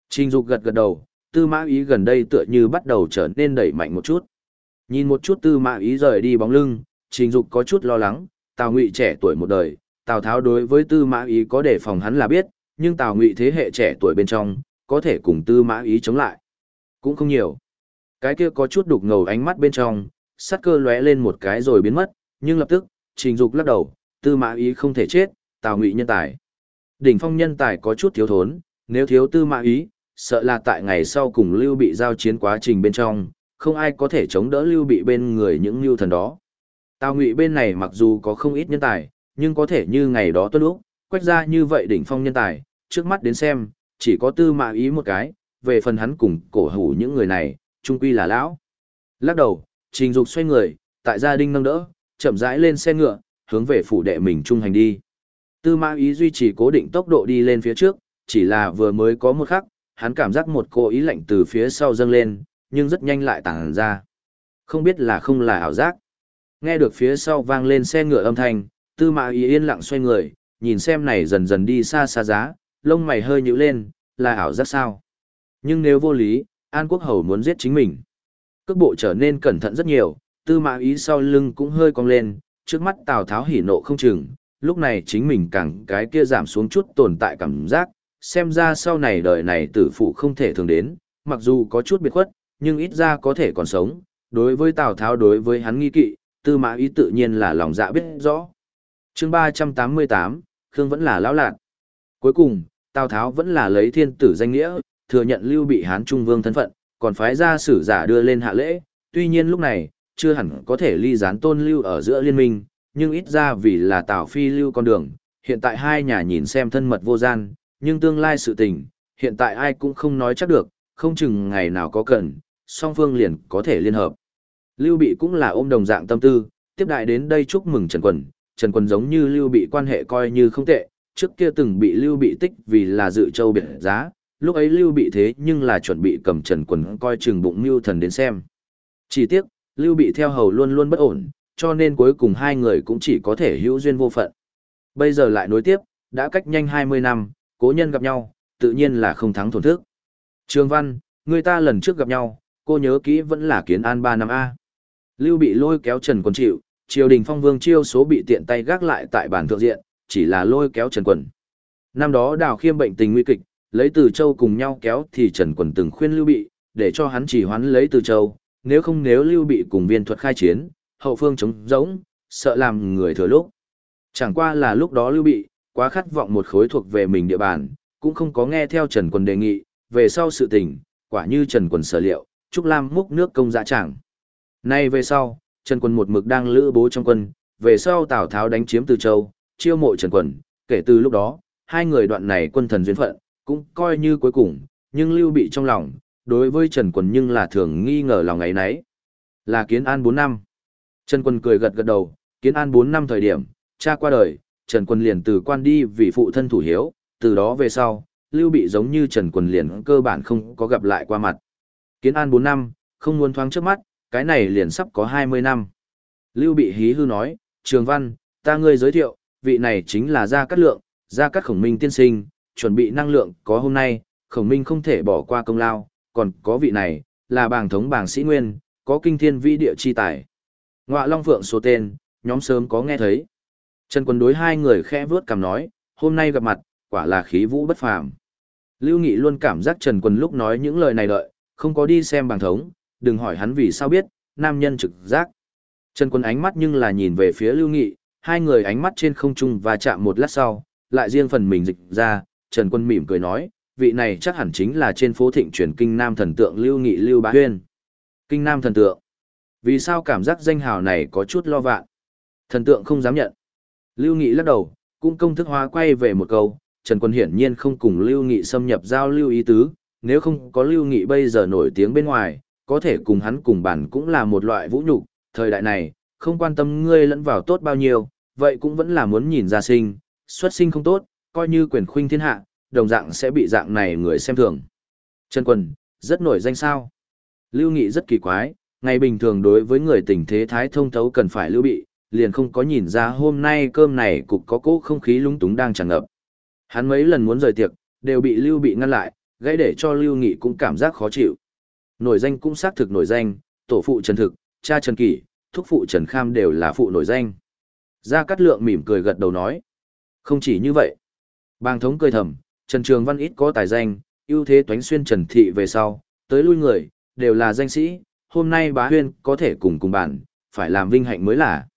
S1: Trình Dục gật gật đầu, tư mã ý gần đây tựa như bắt đầu trở nên đẩy mạnh một chút. Nhìn một chút tư mã ý rời đi bóng lưng, trình dục có chút lo lắng, Tào Ngụy trẻ tuổi một đời, Tào Tháo đối với tư mã ý có đề phòng hắn là biết, nhưng Tào Ngụy thế hệ trẻ tuổi bên trong, có thể cùng tư mã ý chống lại. Cũng không nhiều. Cái kia có chút đục ngầu ánh mắt bên trong, sát cơ lóe lên một cái rồi biến mất, nhưng lập tức, trình dục lắc đầu, tư mã ý không thể chết, Tào Ngụy nhân tài. Đỉnh phong nhân tài có chút thiếu thốn, nếu thiếu tư mã ý, sợ là tại ngày sau cùng Lưu Bị giao chiến quá trình bên trong, không ai có thể chống đỡ Lưu Bị bên người những lưu thần đó. Tào Ngụy bên này mặc dù có không ít nhân tài, nhưng có thể như ngày đó tuân lúc, quách ra như vậy đỉnh phong nhân tài, trước mắt đến xem, chỉ có tư mã ý một cái, về phần hắn cùng cổ hủ những người này, trung quy là lão. Lắc đầu, trình dục xoay người, tại gia đình nâng đỡ, chậm rãi lên xe ngựa, hướng về phủ đệ mình trung hành đi. Tư mã ý duy trì cố định tốc độ đi lên phía trước, chỉ là vừa mới có một khắc, hắn cảm giác một cô ý lạnh từ phía sau dâng lên, nhưng rất nhanh lại tản ra. Không biết là không là ảo giác. Nghe được phía sau vang lên xe ngựa âm thanh, tư mã ý yên lặng xoay người, nhìn xem này dần dần đi xa xa giá, lông mày hơi nhíu lên, là ảo giác sao. Nhưng nếu vô lý, An Quốc Hầu muốn giết chính mình. Cước bộ trở nên cẩn thận rất nhiều, tư mã ý sau lưng cũng hơi cong lên, trước mắt Tào Tháo hỉ nộ không chừng, lúc này chính mình càng cái kia giảm xuống chút tồn tại cảm giác, xem ra sau này đời này tử phụ không thể thường đến, mặc dù có chút biệt khuất, nhưng ít ra có thể còn sống. Đối với Tào Tháo đối với hắn nghi kỵ, tư mã ý tự nhiên là lòng dạ biết rõ. chương 388, Khương vẫn là lão lạc. Cuối cùng, Tào Tháo vẫn là lấy thiên tử danh nghĩa, thừa nhận lưu bị hán trung vương thân phận, còn phái ra sử giả đưa lên hạ lễ. Tuy nhiên lúc này, chưa hẳn có thể ly gián tôn lưu ở giữa liên minh, nhưng ít ra vì là Tào Phi lưu con đường, hiện tại hai nhà nhìn xem thân mật vô gian, nhưng tương lai sự tình, hiện tại ai cũng không nói chắc được, không chừng ngày nào có cần, song phương liền có thể liên hợp. Lưu Bị cũng là ôm đồng dạng tâm tư, tiếp đại đến đây chúc mừng Trần Quần, Trần Quần giống như Lưu Bị quan hệ coi như không tệ, trước kia từng bị Lưu Bị tích vì là dự châu biệt giá, lúc ấy Lưu Bị thế nhưng là chuẩn bị cầm Trần Quần coi chừng bụng Mưu Thần đến xem. Chỉ tiếc, Lưu Bị theo hầu luôn luôn bất ổn, cho nên cuối cùng hai người cũng chỉ có thể hữu duyên vô phận. Bây giờ lại nối tiếp, đã cách nhanh 20 năm, cố nhân gặp nhau, tự nhiên là không thắng thổn thức. Trường Văn, người ta lần trước gặp nhau, cô nhớ kỹ vẫn là kiến an 3 năm A. Lưu bị lôi kéo Trần Quần chịu, triều đình phong vương chiêu số bị tiện tay gác lại tại bản thượng diện, chỉ là lôi kéo Trần Quần. Năm đó đào khiêm bệnh tình nguy kịch, lấy từ châu cùng nhau kéo thì Trần Quần từng khuyên Lưu bị, để cho hắn chỉ hoán lấy từ châu, nếu không nếu Lưu bị cùng viên thuật khai chiến, hậu phương chống rỗng, sợ làm người thừa lúc. Chẳng qua là lúc đó Lưu bị, quá khát vọng một khối thuộc về mình địa bàn, cũng không có nghe theo Trần Quần đề nghị, về sau sự tình, quả như Trần Quần sở liệu, Trúc Lam múc nước công dạ chẳng. Nay về sau, Trần Quân một mực đang lữ bố trong quân, về sau Tào Tháo đánh chiếm Từ Châu, chiêu mộ Trần quần kể từ lúc đó, hai người đoạn này quân thần duyên phận, cũng coi như cuối cùng, nhưng lưu bị trong lòng, đối với Trần quần nhưng là thường nghi ngờ lòng ấy nấy. Là kiến an 4 năm. Trần quần cười gật gật đầu, kiến an 4 năm thời điểm, cha qua đời, Trần quần liền từ quan đi vì phụ thân thủ hiếu, từ đó về sau, lưu bị giống như Trần quần liền cơ bản không có gặp lại qua mặt. Kiến an 4 năm, không muốn thoáng trước mắt, cái này liền sắp có 20 năm. Lưu bị hí hư nói, Trường Văn, ta ngươi giới thiệu, vị này chính là Gia Cát Lượng, Gia Cát Khổng Minh tiên sinh, chuẩn bị năng lượng có hôm nay, Khổng Minh không thể bỏ qua công lao, còn có vị này, là bàng thống bàng sĩ nguyên, có kinh thiên vĩ địa chi tài. Ngoạ Long Phượng số tên, nhóm sớm có nghe thấy. Trần Quân đối hai người khẽ vướt cằm nói, hôm nay gặp mặt, quả là khí vũ bất phàm. Lưu Nghị luôn cảm giác Trần Quân lúc nói những lời này đợi, không có đi xem bàng thống, đừng hỏi hắn vì sao biết, nam nhân trực giác. Trần Quân ánh mắt nhưng là nhìn về phía Lưu Nghị, hai người ánh mắt trên không trung và chạm một lát sau, lại riêng phần mình dịch ra, Trần Quân mỉm cười nói, vị này chắc hẳn chính là trên phố thịnh truyền kinh nam thần tượng Lưu Nghị Lưu Bá Huyên. Kinh nam thần tượng. Vì sao cảm giác danh hào này có chút lo vạn? Thần tượng không dám nhận. Lưu Nghị lắc đầu, cũng công thức hóa quay về một câu, Trần Quân hiển nhiên không cùng Lưu Nghị xâm nhập giao lưu ý tứ, nếu không có Lưu Nghị bây giờ nổi tiếng bên ngoài, có thể cùng hắn cùng bản cũng là một loại vũ nhục, thời đại này, không quan tâm ngươi lẫn vào tốt bao nhiêu, vậy cũng vẫn là muốn nhìn ra sinh, xuất sinh không tốt, coi như quyền khuynh thiên hạ, đồng dạng sẽ bị dạng này người xem thường. Trần Quân, rất nổi danh sao. Lưu Nghị rất kỳ quái, ngày bình thường đối với người tình thế thái thông thấu cần phải lưu bị, liền không có nhìn ra hôm nay cơm này cục có cỗ không khí lúng túng đang tràn ngập. Hắn mấy lần muốn rời tiệc, đều bị Lưu bị ngăn lại, gây để cho Lưu Nghị cũng cảm giác khó chịu. Nổi danh cũng xác thực nổi danh, tổ phụ Trần Thực, cha Trần Kỷ, thúc phụ Trần Kham đều là phụ nổi danh. Gia Cát Lượng mỉm cười gật đầu nói. Không chỉ như vậy. Bàng thống cười thầm, Trần Trường Văn ít có tài danh, ưu thế toánh xuyên Trần Thị về sau, tới lui người, đều là danh sĩ, hôm nay bá huyên có thể cùng cùng bạn, phải làm vinh hạnh mới là.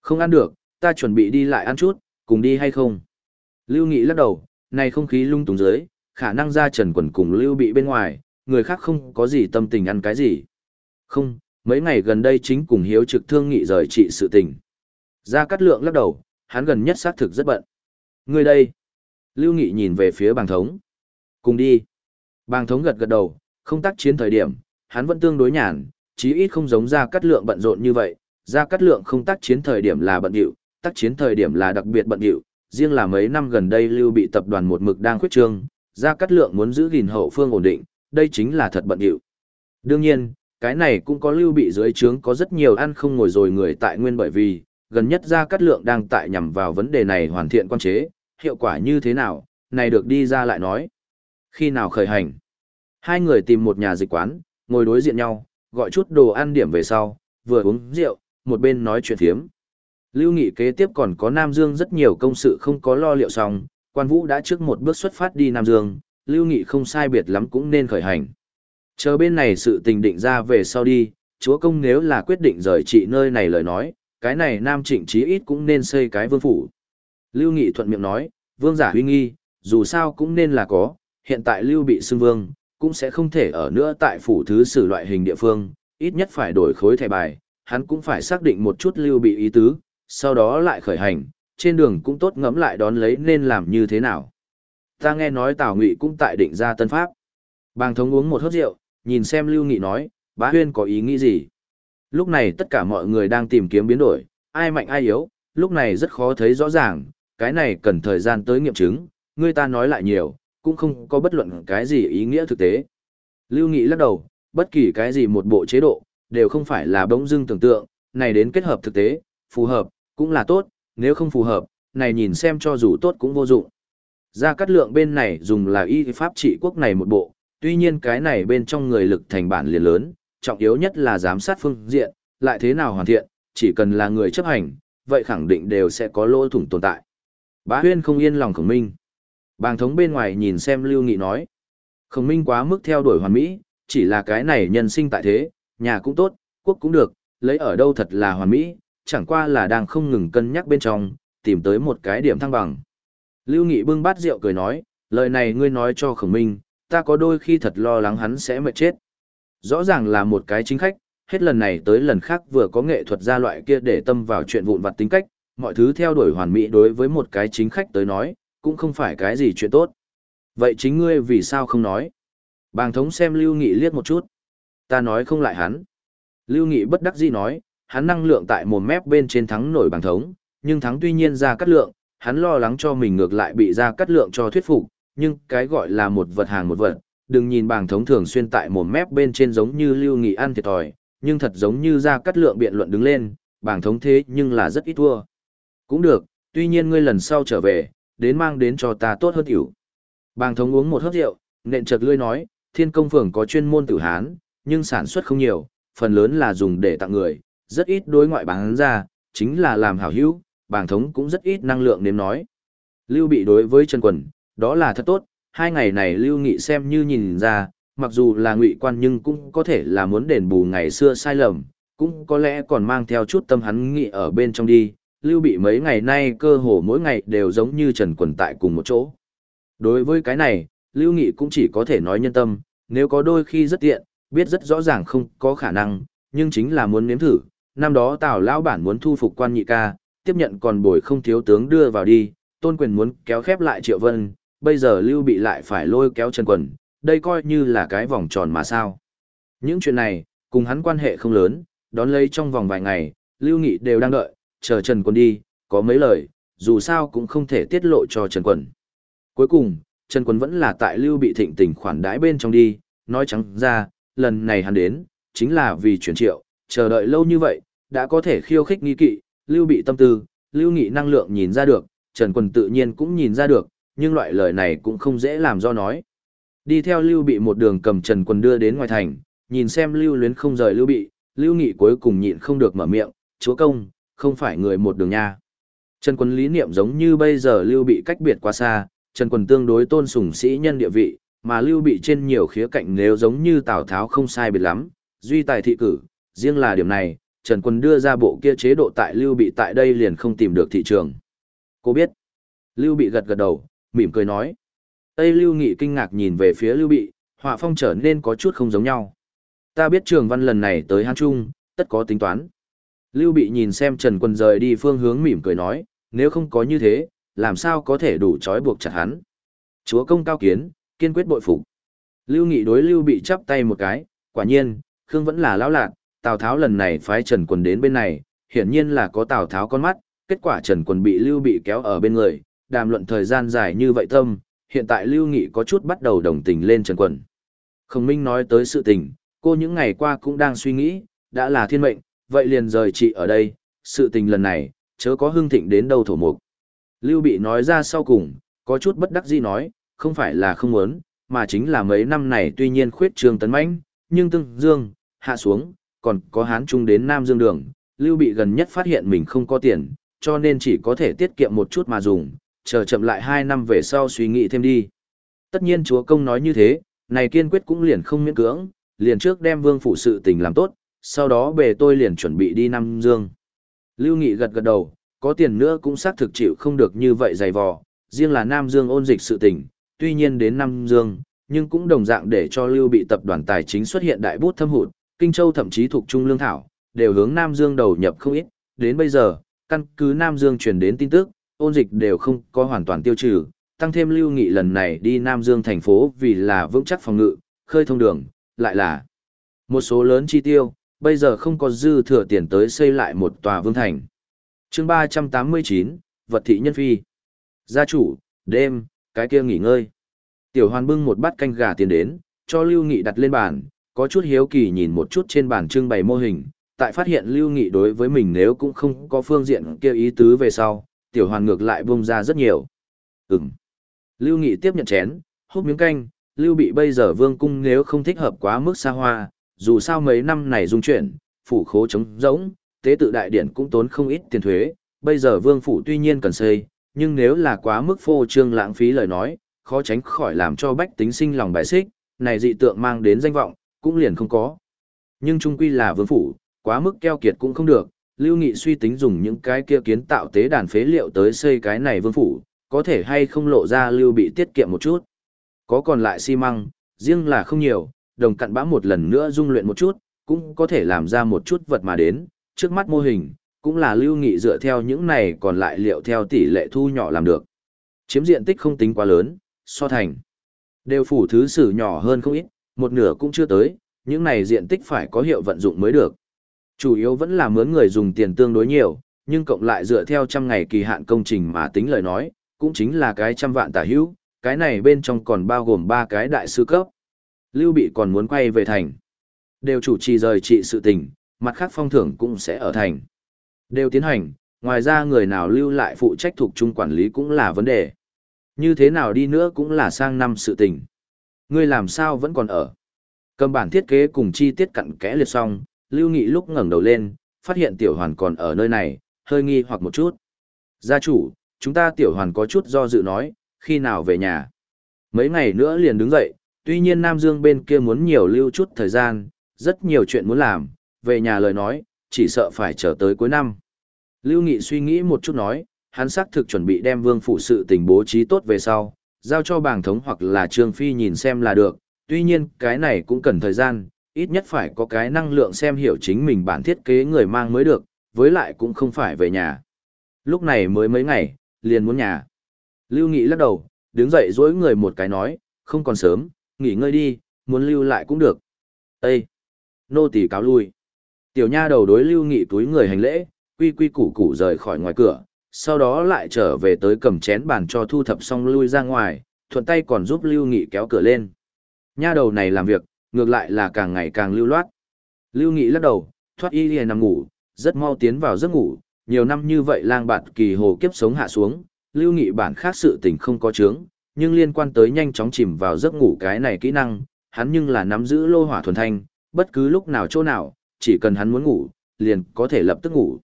S1: Không ăn được, ta chuẩn bị đi lại ăn chút, cùng đi hay không? Lưu Nghị lắc đầu, này không khí lung tung dưới, khả năng ra Trần Quần cùng Lưu bị bên ngoài, người khác không có gì tâm tình ăn cái gì. Không, mấy ngày gần đây chính cùng hiếu trực thương nghị rời trị sự tình. Gia Cát Lượng lắc đầu, hắn gần nhất xác thực rất bận. Người đây. Lưu Nghị nhìn về phía bàng thống. Cùng đi. Bàng thống gật gật đầu, không tác chiến thời điểm, hắn vẫn tương đối nhàn, chí ít không giống Gia Cát lượng bận rộn như vậy, Gia Cát lượng không tác chiến thời điểm là bận điệu, tác chiến thời điểm là đặc biệt bận điệu, riêng là mấy năm gần đây lưu bị tập đoàn một mực đang khuyết trương, Gia Cát lượng muốn giữ gìn hậu phương ổn định, đây chính là thật bận điệu. Đương nhiên, cái này cũng có lưu bị dưới trướng có rất nhiều ăn không ngồi rồi người tại nguyên bởi vì, gần nhất ra cắt lượng đang tại nhằm vào vấn đề này hoàn thiện quan chế, hiệu quả như thế nào, này được đi ra lại nói. Khi nào khởi hành? Hai người tìm một nhà dịch quán, ngồi đối diện nhau, gọi chút đồ ăn điểm về sau, vừa uống rượu, một bên nói chuyện thiếm. Lưu Nghị kế tiếp còn có Nam Dương rất nhiều công sự không có lo liệu xong, quan vũ đã trước một bước xuất phát đi Nam Dương, Lưu Nghị không sai biệt lắm cũng nên khởi hành. Chờ bên này sự tình định ra về sau đi, chúa công nếu là quyết định rời trị nơi này lời nói, cái này Nam Trịnh chí ít cũng nên xây cái vương phủ. Lưu Nghị thuận miệng nói, vương giả huy nghi, dù sao cũng nên là có, hiện tại Lưu bị xưng vương, cũng sẽ không thể ở nữa tại phủ thứ sử loại hình địa phương, ít nhất phải đổi khối thẻ bài, hắn cũng phải xác định một chút Lưu bị ý tứ, sau đó lại khởi hành, trên đường cũng tốt ngẫm lại đón lấy nên làm như thế nào. Ta nghe nói Tào Ngụy cũng tại định ra tân pháp. Bàng thống uống một hớp rượu, nhìn xem Lưu Nghị nói, bá huyên có ý nghĩ gì. Lúc này tất cả mọi người đang tìm kiếm biến đổi, ai mạnh ai yếu, lúc này rất khó thấy rõ ràng, cái này cần thời gian tới nghiệm chứng, người ta nói lại nhiều, cũng không có bất luận cái gì ý nghĩa thực tế. Lưu Nghị lắc đầu, bất kỳ cái gì một bộ chế độ, đều không phải là bỗng dưng tưởng tượng, này đến kết hợp thực tế, phù hợp, cũng là tốt, nếu không phù hợp, này nhìn xem cho dù tốt cũng vô dụng. Gia Cát Lượng bên này dùng là y pháp trị quốc này một bộ, tuy nhiên cái này bên trong người lực thành bản liền lớn, trọng yếu nhất là giám sát phương diện, lại thế nào hoàn thiện, chỉ cần là người chấp hành, vậy khẳng định đều sẽ có lỗ thủng tồn tại. Bá huyên không yên lòng khổng minh. Bàng thống bên ngoài nhìn xem Lưu Nghị nói. Khổng minh quá mức theo đuổi hoàn mỹ, chỉ là cái này nhân sinh tại thế, nhà cũng tốt, quốc cũng được, lấy ở đâu thật là hoàn mỹ, chẳng qua là đang không ngừng cân nhắc bên trong, tìm tới một cái điểm thăng bằng. Lưu Nghị bưng bát rượu cười nói, lời này ngươi nói cho khổng minh, ta có đôi khi thật lo lắng hắn sẽ mệt chết. Rõ ràng là một cái chính khách, hết lần này tới lần khác vừa có nghệ thuật gia loại kia để tâm vào chuyện vụn vặt tính cách, mọi thứ theo đuổi hoàn mỹ đối với một cái chính khách tới nói, cũng không phải cái gì chuyện tốt. Vậy chính ngươi vì sao không nói? Bàng thống xem Lưu Nghị liếc một chút. Ta nói không lại hắn. Lưu Nghị bất đắc dĩ nói, hắn năng lượng tại một mép bên trên thắng nổi bàng thống, nhưng thắng tuy nhiên ra cắt lượng, hắn lo lắng cho mình ngược lại bị ra cắt lượng cho thuyết phục, nhưng cái gọi là một vật hàng một vật, đừng nhìn bàng thống thường xuyên tại một mép bên trên giống như lưu nghị ăn thiệt thòi, nhưng thật giống như ra cắt lượng biện luận đứng lên, bàng thống thế nhưng là rất ít thua. Cũng được, tuy nhiên ngươi lần sau trở về, đến mang đến cho ta tốt hơn tiểu. Bàng thống uống một hớp rượu, nện chợt lươi nói, thiên công phường có chuyên môn tử hán, nhưng sản xuất không nhiều, phần lớn là dùng để tặng người, rất ít đối ngoại bán ra, chính là làm hảo hữu, bàng thống cũng rất ít năng lượng nếm nói. Lưu bị đối với Trần Quần, đó là thật tốt, hai ngày này Lưu Nghị xem như nhìn ra, mặc dù là ngụy quan nhưng cũng có thể là muốn đền bù ngày xưa sai lầm, cũng có lẽ còn mang theo chút tâm hắn nghị ở bên trong đi. Lưu bị mấy ngày nay cơ hồ mỗi ngày đều giống như Trần Quần tại cùng một chỗ. Đối với cái này, Lưu Nghị cũng chỉ có thể nói nhân tâm, nếu có đôi khi rất tiện, biết rất rõ ràng không có khả năng, nhưng chính là muốn nếm thử. Năm đó Tào Lão Bản muốn thu phục quan nhị ca, tiếp nhận còn bồi không thiếu tướng đưa vào đi, tôn quyền muốn kéo khép lại Triệu Vân, bây giờ Lưu Bị lại phải lôi kéo Trần Quần, đây coi như là cái vòng tròn mà sao. Những chuyện này, cùng hắn quan hệ không lớn, đón lấy trong vòng vài ngày, Lưu Nghị đều đang đợi, chờ Trần Quần đi, có mấy lời, dù sao cũng không thể tiết lộ cho Trần Quần. Cuối cùng, Trần Quần vẫn là tại Lưu Bị thịnh tình khoản đãi bên trong đi, nói trắng ra, lần này hắn đến, chính là vì chuyển triệu, chờ đợi lâu như vậy, đã có thể khiêu khích nghi kỵ, Lưu Bị tâm tư, Lưu Nghị năng lượng nhìn ra được, Trần Quần tự nhiên cũng nhìn ra được, nhưng loại lời này cũng không dễ làm do nói. Đi theo Lưu Bị một đường cầm Trần Quân đưa đến ngoài thành, nhìn xem Lưu Luyến không rời Lưu Bị, Lưu Nghị cuối cùng nhịn không được mở miệng, chúa công, không phải người một đường nha. Trần Quân lý niệm giống như bây giờ Lưu Bị cách biệt quá xa, Trần Quân tương đối tôn sùng sĩ nhân địa vị, mà Lưu Bị trên nhiều khía cạnh nếu giống như Tào Tháo không sai biệt lắm, duy tài thị cử, riêng là điểm này, Trần Quân đưa ra bộ kia chế độ tại Lưu Bị tại đây liền không tìm được thị trường. Cô biết. Lưu Bị gật gật đầu, mỉm cười nói. Tây Lưu Nghị kinh ngạc nhìn về phía Lưu Bị, họa phong trở nên có chút không giống nhau. Ta biết trường văn lần này tới Hán Trung, tất có tính toán. Lưu Bị nhìn xem Trần Quân rời đi phương hướng mỉm cười nói, nếu không có như thế, làm sao có thể đủ trói buộc chặt hắn. Chúa công cao kiến, kiên quyết bội phục. Lưu Nghị đối Lưu bị chắp tay một cái, quả nhiên, Khương vẫn là lão lạc, Tào Tháo lần này phái Trần Quân đến bên này, hiển nhiên là có Tào Tháo con mắt, kết quả Trần Quân bị Lưu bị kéo ở bên người, đàm luận thời gian dài như vậy tâm, hiện tại Lưu Nghị có chút bắt đầu đồng tình lên Trần Quân. Khổng Minh nói tới sự tình, cô những ngày qua cũng đang suy nghĩ, đã là thiên mệnh, vậy liền rời chị ở đây, sự tình lần này, chớ có hưng thịnh đến đâu thổ mục. Lưu Bị nói ra sau cùng, có chút bất đắc dĩ nói, không phải là không muốn, mà chính là mấy năm này tuy nhiên khuyết trường tấn mãnh, nhưng tương dương, hạ xuống, còn có hán trung đến Nam Dương đường, Lưu Bị gần nhất phát hiện mình không có tiền, cho nên chỉ có thể tiết kiệm một chút mà dùng, chờ chậm lại hai năm về sau suy nghĩ thêm đi. Tất nhiên chúa công nói như thế, này kiên quyết cũng liền không miễn cưỡng, liền trước đem vương phủ sự tình làm tốt, sau đó bề tôi liền chuẩn bị đi Nam Dương. Lưu Nghị gật gật đầu, có tiền nữa cũng xác thực chịu không được như vậy dày vò, riêng là Nam Dương ôn dịch sự tình, tuy nhiên đến Nam Dương, nhưng cũng đồng dạng để cho Lưu bị tập đoàn tài chính xuất hiện đại bút thâm hụt, Kinh Châu thậm chí thuộc Trung Lương Thảo, đều hướng Nam Dương đầu nhập không ít, đến bây giờ, căn cứ Nam Dương truyền đến tin tức, ôn dịch đều không có hoàn toàn tiêu trừ, tăng thêm Lưu Nghị lần này đi Nam Dương thành phố vì là vững chắc phòng ngự, khơi thông đường, lại là một số lớn chi tiêu, bây giờ không có dư thừa tiền tới xây lại một tòa vương thành. chương 389, Vật thị nhân phi. Gia chủ, đêm, cái kia nghỉ ngơi. Tiểu hoàn bưng một bát canh gà tiền đến, cho Lưu Nghị đặt lên bàn, có chút hiếu kỳ nhìn một chút trên bàn trưng bày mô hình, tại phát hiện Lưu Nghị đối với mình nếu cũng không có phương diện kia ý tứ về sau, tiểu hoàn ngược lại bung ra rất nhiều. Ừm. Lưu Nghị tiếp nhận chén, hút miếng canh, Lưu bị bây giờ vương cung nếu không thích hợp quá mức xa hoa, dù sao mấy năm này dung chuyển, phủ khố trống rỗng, tế tự đại điển cũng tốn không ít tiền thuế, bây giờ vương phủ tuy nhiên cần xây, nhưng nếu là quá mức phô trương lãng phí lời nói, khó tránh khỏi làm cho bách tính sinh lòng bài xích, này dị tượng mang đến danh vọng, cũng liền không có. Nhưng trung quy là vương phủ, quá mức keo kiệt cũng không được, Lưu Nghị suy tính dùng những cái kia kiến tạo tế đàn phế liệu tới xây cái này vương phủ, có thể hay không lộ ra Lưu bị tiết kiệm một chút. Có còn lại xi măng, riêng là không nhiều, đồng cặn bã một lần nữa dung luyện một chút, cũng có thể làm ra một chút vật mà đến, trước mắt mô hình, cũng là lưu nghị dựa theo những này còn lại liệu theo tỷ lệ thu nhỏ làm được. Chiếm diện tích không tính quá lớn, so thành. Đều phủ thứ sử nhỏ hơn không ít, một nửa cũng chưa tới, những này diện tích phải có hiệu vận dụng mới được. Chủ yếu vẫn là mướn người dùng tiền tương đối nhiều, nhưng cộng lại dựa theo trăm ngày kỳ hạn công trình mà tính lời nói, cũng chính là cái trăm vạn tả hữu, cái này bên trong còn bao gồm ba cái đại sư cấp. Lưu Bị còn muốn quay về thành. Đều chủ trì rời trị sự tình, mặt khác phong thưởng cũng sẽ ở thành. Đều tiến hành, ngoài ra người nào lưu lại phụ trách thuộc trung quản lý cũng là vấn đề. Như thế nào đi nữa cũng là sang năm sự tình. Ngươi làm sao vẫn còn ở. Cầm bản thiết kế cùng chi tiết cặn kẽ liệt xong, Lưu Nghị lúc ngẩng đầu lên, phát hiện tiểu hoàn còn ở nơi này, hơi nghi hoặc một chút. Gia chủ, chúng ta tiểu hoàn có chút do dự nói, khi nào về nhà. Mấy ngày nữa liền đứng dậy, tuy nhiên Nam Dương bên kia muốn nhiều lưu chút thời gian, rất nhiều chuyện muốn làm, về nhà lời nói, chỉ sợ phải chờ tới cuối năm. Lưu Nghị suy nghĩ một chút nói, hắn xác thực chuẩn bị đem vương phụ sự tình bố trí tốt về sau, giao cho bàng thống hoặc là Trương Phi nhìn xem là được, tuy nhiên cái này cũng cần thời gian, ít nhất phải có cái năng lượng xem hiểu chính mình bản thiết kế người mang mới được, với lại cũng không phải về nhà. Lúc này mới mấy ngày, liền muốn nhà. Lưu Nghị lắc đầu, đứng dậy dối người một cái nói, không còn sớm, nghỉ ngơi đi, muốn lưu lại cũng được. Ê! Nô tỳ cáo lui. Tiểu nha đầu đối lưu nghị túi người hành lễ, quy quy củ củ rời khỏi ngoài cửa, sau đó lại trở về tới cầm chén bàn cho thu thập xong lui ra ngoài, thuận tay còn giúp lưu nghị kéo cửa lên. Nha đầu này làm việc, ngược lại là càng ngày càng lưu loát. Lưu nghị lắc đầu, thoát y liền nằm ngủ, rất mau tiến vào giấc ngủ, nhiều năm như vậy lang bạt kỳ hồ kiếp sống hạ xuống, lưu nghị bản khác sự tình không có chướng, nhưng liên quan tới nhanh chóng chìm vào giấc ngủ cái này kỹ năng, hắn nhưng là nắm giữ lô hỏa thuần thanh, bất cứ lúc nào chỗ nào, chỉ cần hắn muốn ngủ, liền có thể lập tức ngủ.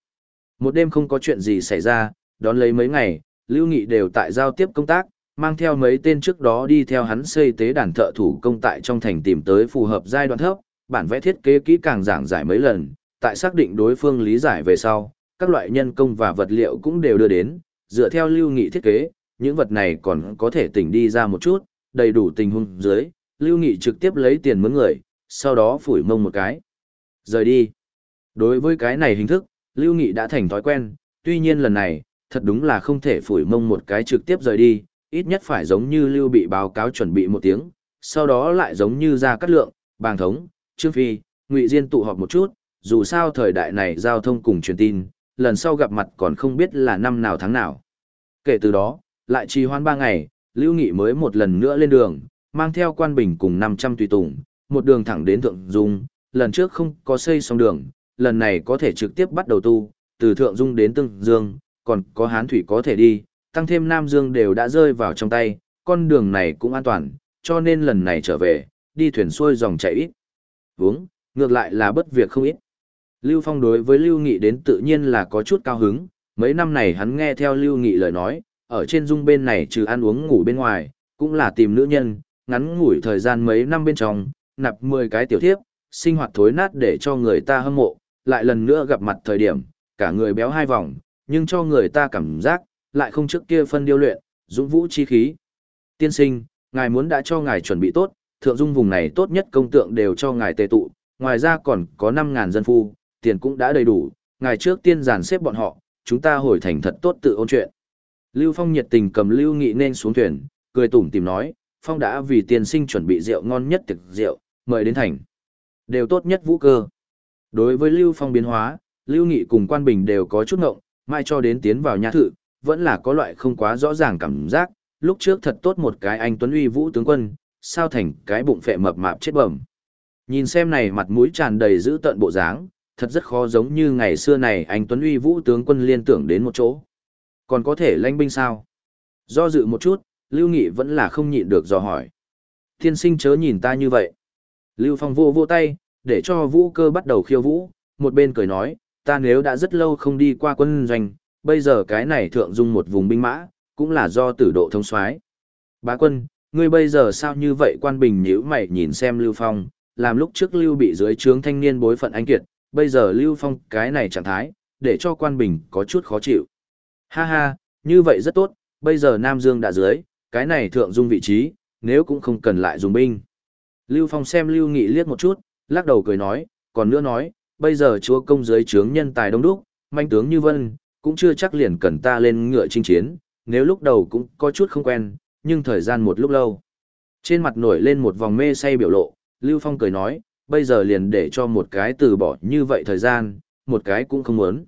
S1: Một đêm không có chuyện gì xảy ra, đón lấy mấy ngày, Lưu Nghị đều tại giao tiếp công tác, mang theo mấy tên trước đó đi theo hắn xây tế đàn thợ thủ công tại trong thành tìm tới phù hợp giai đoạn thấp, bản vẽ thiết kế kỹ càng giảng giải mấy lần, tại xác định đối phương lý giải về sau, các loại nhân công và vật liệu cũng đều đưa đến, dựa theo Lưu Nghị thiết kế, những vật này còn có thể tỉnh đi ra một chút, đầy đủ tình huống dưới, Lưu Nghị trực tiếp lấy tiền mướn người, sau đó phủi mông một cái. Rời đi. Đối với cái này hình thức, Lưu Nghị đã thành thói quen, tuy nhiên lần này, thật đúng là không thể phủi mông một cái trực tiếp rời đi, ít nhất phải giống như Lưu bị báo cáo chuẩn bị một tiếng, sau đó lại giống như ra cắt lượng, bàng thống, trương phi, ngụy diên tụ họp một chút, dù sao thời đại này giao thông cùng truyền tin, lần sau gặp mặt còn không biết là năm nào tháng nào. Kể từ đó, lại trì hoãn ba ngày, Lưu Nghị mới một lần nữa lên đường, mang theo quan bình cùng 500 tùy tùng, một đường thẳng đến Thượng Dung, lần trước không có xây xong đường, lần này có thể trực tiếp bắt đầu tu, từ Thượng Dung đến Tương Dương, còn có Hán Thủy có thể đi, tăng thêm Nam Dương đều đã rơi vào trong tay, con đường này cũng an toàn, cho nên lần này trở về, đi thuyền xuôi dòng chảy ít. Vướng, ngược lại là bất việc không ít. Lưu Phong đối với Lưu Nghị đến tự nhiên là có chút cao hứng, mấy năm này hắn nghe theo Lưu Nghị lời nói, ở trên dung bên này trừ ăn uống ngủ bên ngoài, cũng là tìm nữ nhân, ngắn ngủi thời gian mấy năm bên trong, nạp 10 cái tiểu thiếp, sinh hoạt thối nát để cho người ta hâm mộ, lại lần nữa gặp mặt thời điểm, cả người béo hai vòng, nhưng cho người ta cảm giác, lại không trước kia phân điêu luyện, dũng vũ chi khí. Tiên sinh, ngài muốn đã cho ngài chuẩn bị tốt, thượng dung vùng này tốt nhất công tượng đều cho ngài tề tụ, ngoài ra còn có 5.000 dân phu, tiền cũng đã đầy đủ, ngài trước tiên giàn xếp bọn họ, chúng ta hồi thành thật tốt tự ôn chuyện. Lưu Phong nhiệt tình cầm Lưu Nghị nên xuống thuyền, cười tủm tìm nói, Phong đã vì tiên sinh chuẩn bị rượu ngon nhất thực rượu, mời đến thành. Đều tốt nhất vũ cơ. Đối với Lưu Phong biến hóa, Lưu Nghị cùng Quan Bình đều có chút ngộng, mai cho đến tiến vào nhà thự, vẫn là có loại không quá rõ ràng cảm giác, lúc trước thật tốt một cái anh Tuấn uy vũ tướng quân, sao thành cái bụng phệ mập mạp chết bẩm. Nhìn xem này mặt mũi tràn đầy giữ tận bộ dáng, thật rất khó giống như ngày xưa này anh Tuấn uy vũ tướng quân liên tưởng đến một chỗ. Còn có thể lãnh binh sao? Do dự một chút, Lưu Nghị vẫn là không nhịn được dò hỏi. Thiên sinh chớ nhìn ta như vậy. Lưu Phong vô vô tay, để cho vũ cơ bắt đầu khiêu vũ, một bên cười nói, ta nếu đã rất lâu không đi qua quân doanh, bây giờ cái này thượng dung một vùng binh mã, cũng là do tử độ thông soái. Bá quân, ngươi bây giờ sao như vậy quan bình nhíu mày nhìn xem Lưu Phong, làm lúc trước Lưu bị dưới trướng thanh niên bối phận anh kiệt, bây giờ Lưu Phong cái này trạng thái, để cho quan bình có chút khó chịu. Ha ha, như vậy rất tốt, bây giờ Nam Dương đã dưới, cái này thượng dung vị trí, nếu cũng không cần lại dùng binh. Lưu Phong xem Lưu Nghị liếc một chút, lắc đầu cười nói, còn nữa nói, bây giờ chúa công dưới trướng nhân tài đông đúc, manh tướng như vân, cũng chưa chắc liền cần ta lên ngựa chinh chiến, nếu lúc đầu cũng có chút không quen, nhưng thời gian một lúc lâu. Trên mặt nổi lên một vòng mê say biểu lộ, Lưu Phong cười nói, bây giờ liền để cho một cái từ bỏ như vậy thời gian, một cái cũng không muốn.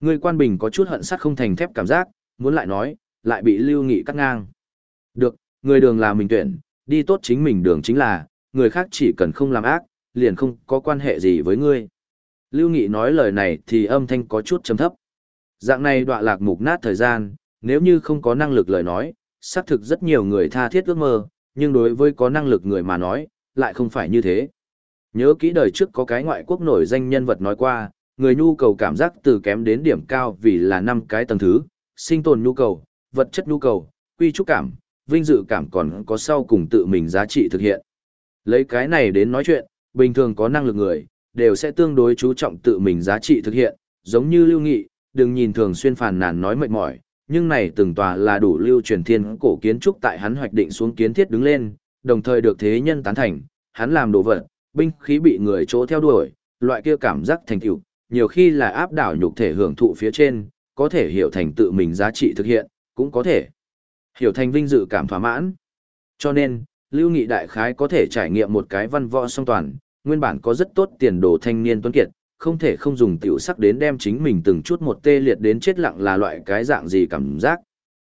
S1: Người quan bình có chút hận sắt không thành thép cảm giác, muốn lại nói, lại bị Lưu Nghị cắt ngang. Được, người đường là mình tuyển, đi tốt chính mình đường chính là, người khác chỉ cần không làm ác, liền không có quan hệ gì với ngươi. Lưu Nghị nói lời này thì âm thanh có chút chấm thấp. Dạng này đọa lạc mục nát thời gian, nếu như không có năng lực lời nói, xác thực rất nhiều người tha thiết ước mơ, nhưng đối với có năng lực người mà nói, lại không phải như thế. Nhớ kỹ đời trước có cái ngoại quốc nổi danh nhân vật nói qua, người nhu cầu cảm giác từ kém đến điểm cao vì là năm cái tầng thứ, sinh tồn nhu cầu, vật chất nhu cầu, quy trúc cảm, vinh dự cảm còn có sau cùng tự mình giá trị thực hiện. Lấy cái này đến nói chuyện, bình thường có năng lực người, đều sẽ tương đối chú trọng tự mình giá trị thực hiện, giống như lưu nghị, đừng nhìn thường xuyên phàn nàn nói mệt mỏi, nhưng này từng tòa là đủ lưu truyền thiên cổ kiến trúc tại hắn hoạch định xuống kiến thiết đứng lên, đồng thời được thế nhân tán thành, hắn làm đồ vật, binh khí bị người chỗ theo đuổi, loại kia cảm giác thành tựu, nhiều khi là áp đảo nhục thể hưởng thụ phía trên, có thể hiểu thành tự mình giá trị thực hiện, cũng có thể hiểu thành vinh dự cảm thỏa mãn. Cho nên, Lưu Nghị đại khái có thể trải nghiệm một cái văn võ song toàn, nguyên bản có rất tốt tiền đồ thanh niên tuấn kiệt, không thể không dùng tiểu sắc đến đem chính mình từng chút một tê liệt đến chết lặng là loại cái dạng gì cảm giác.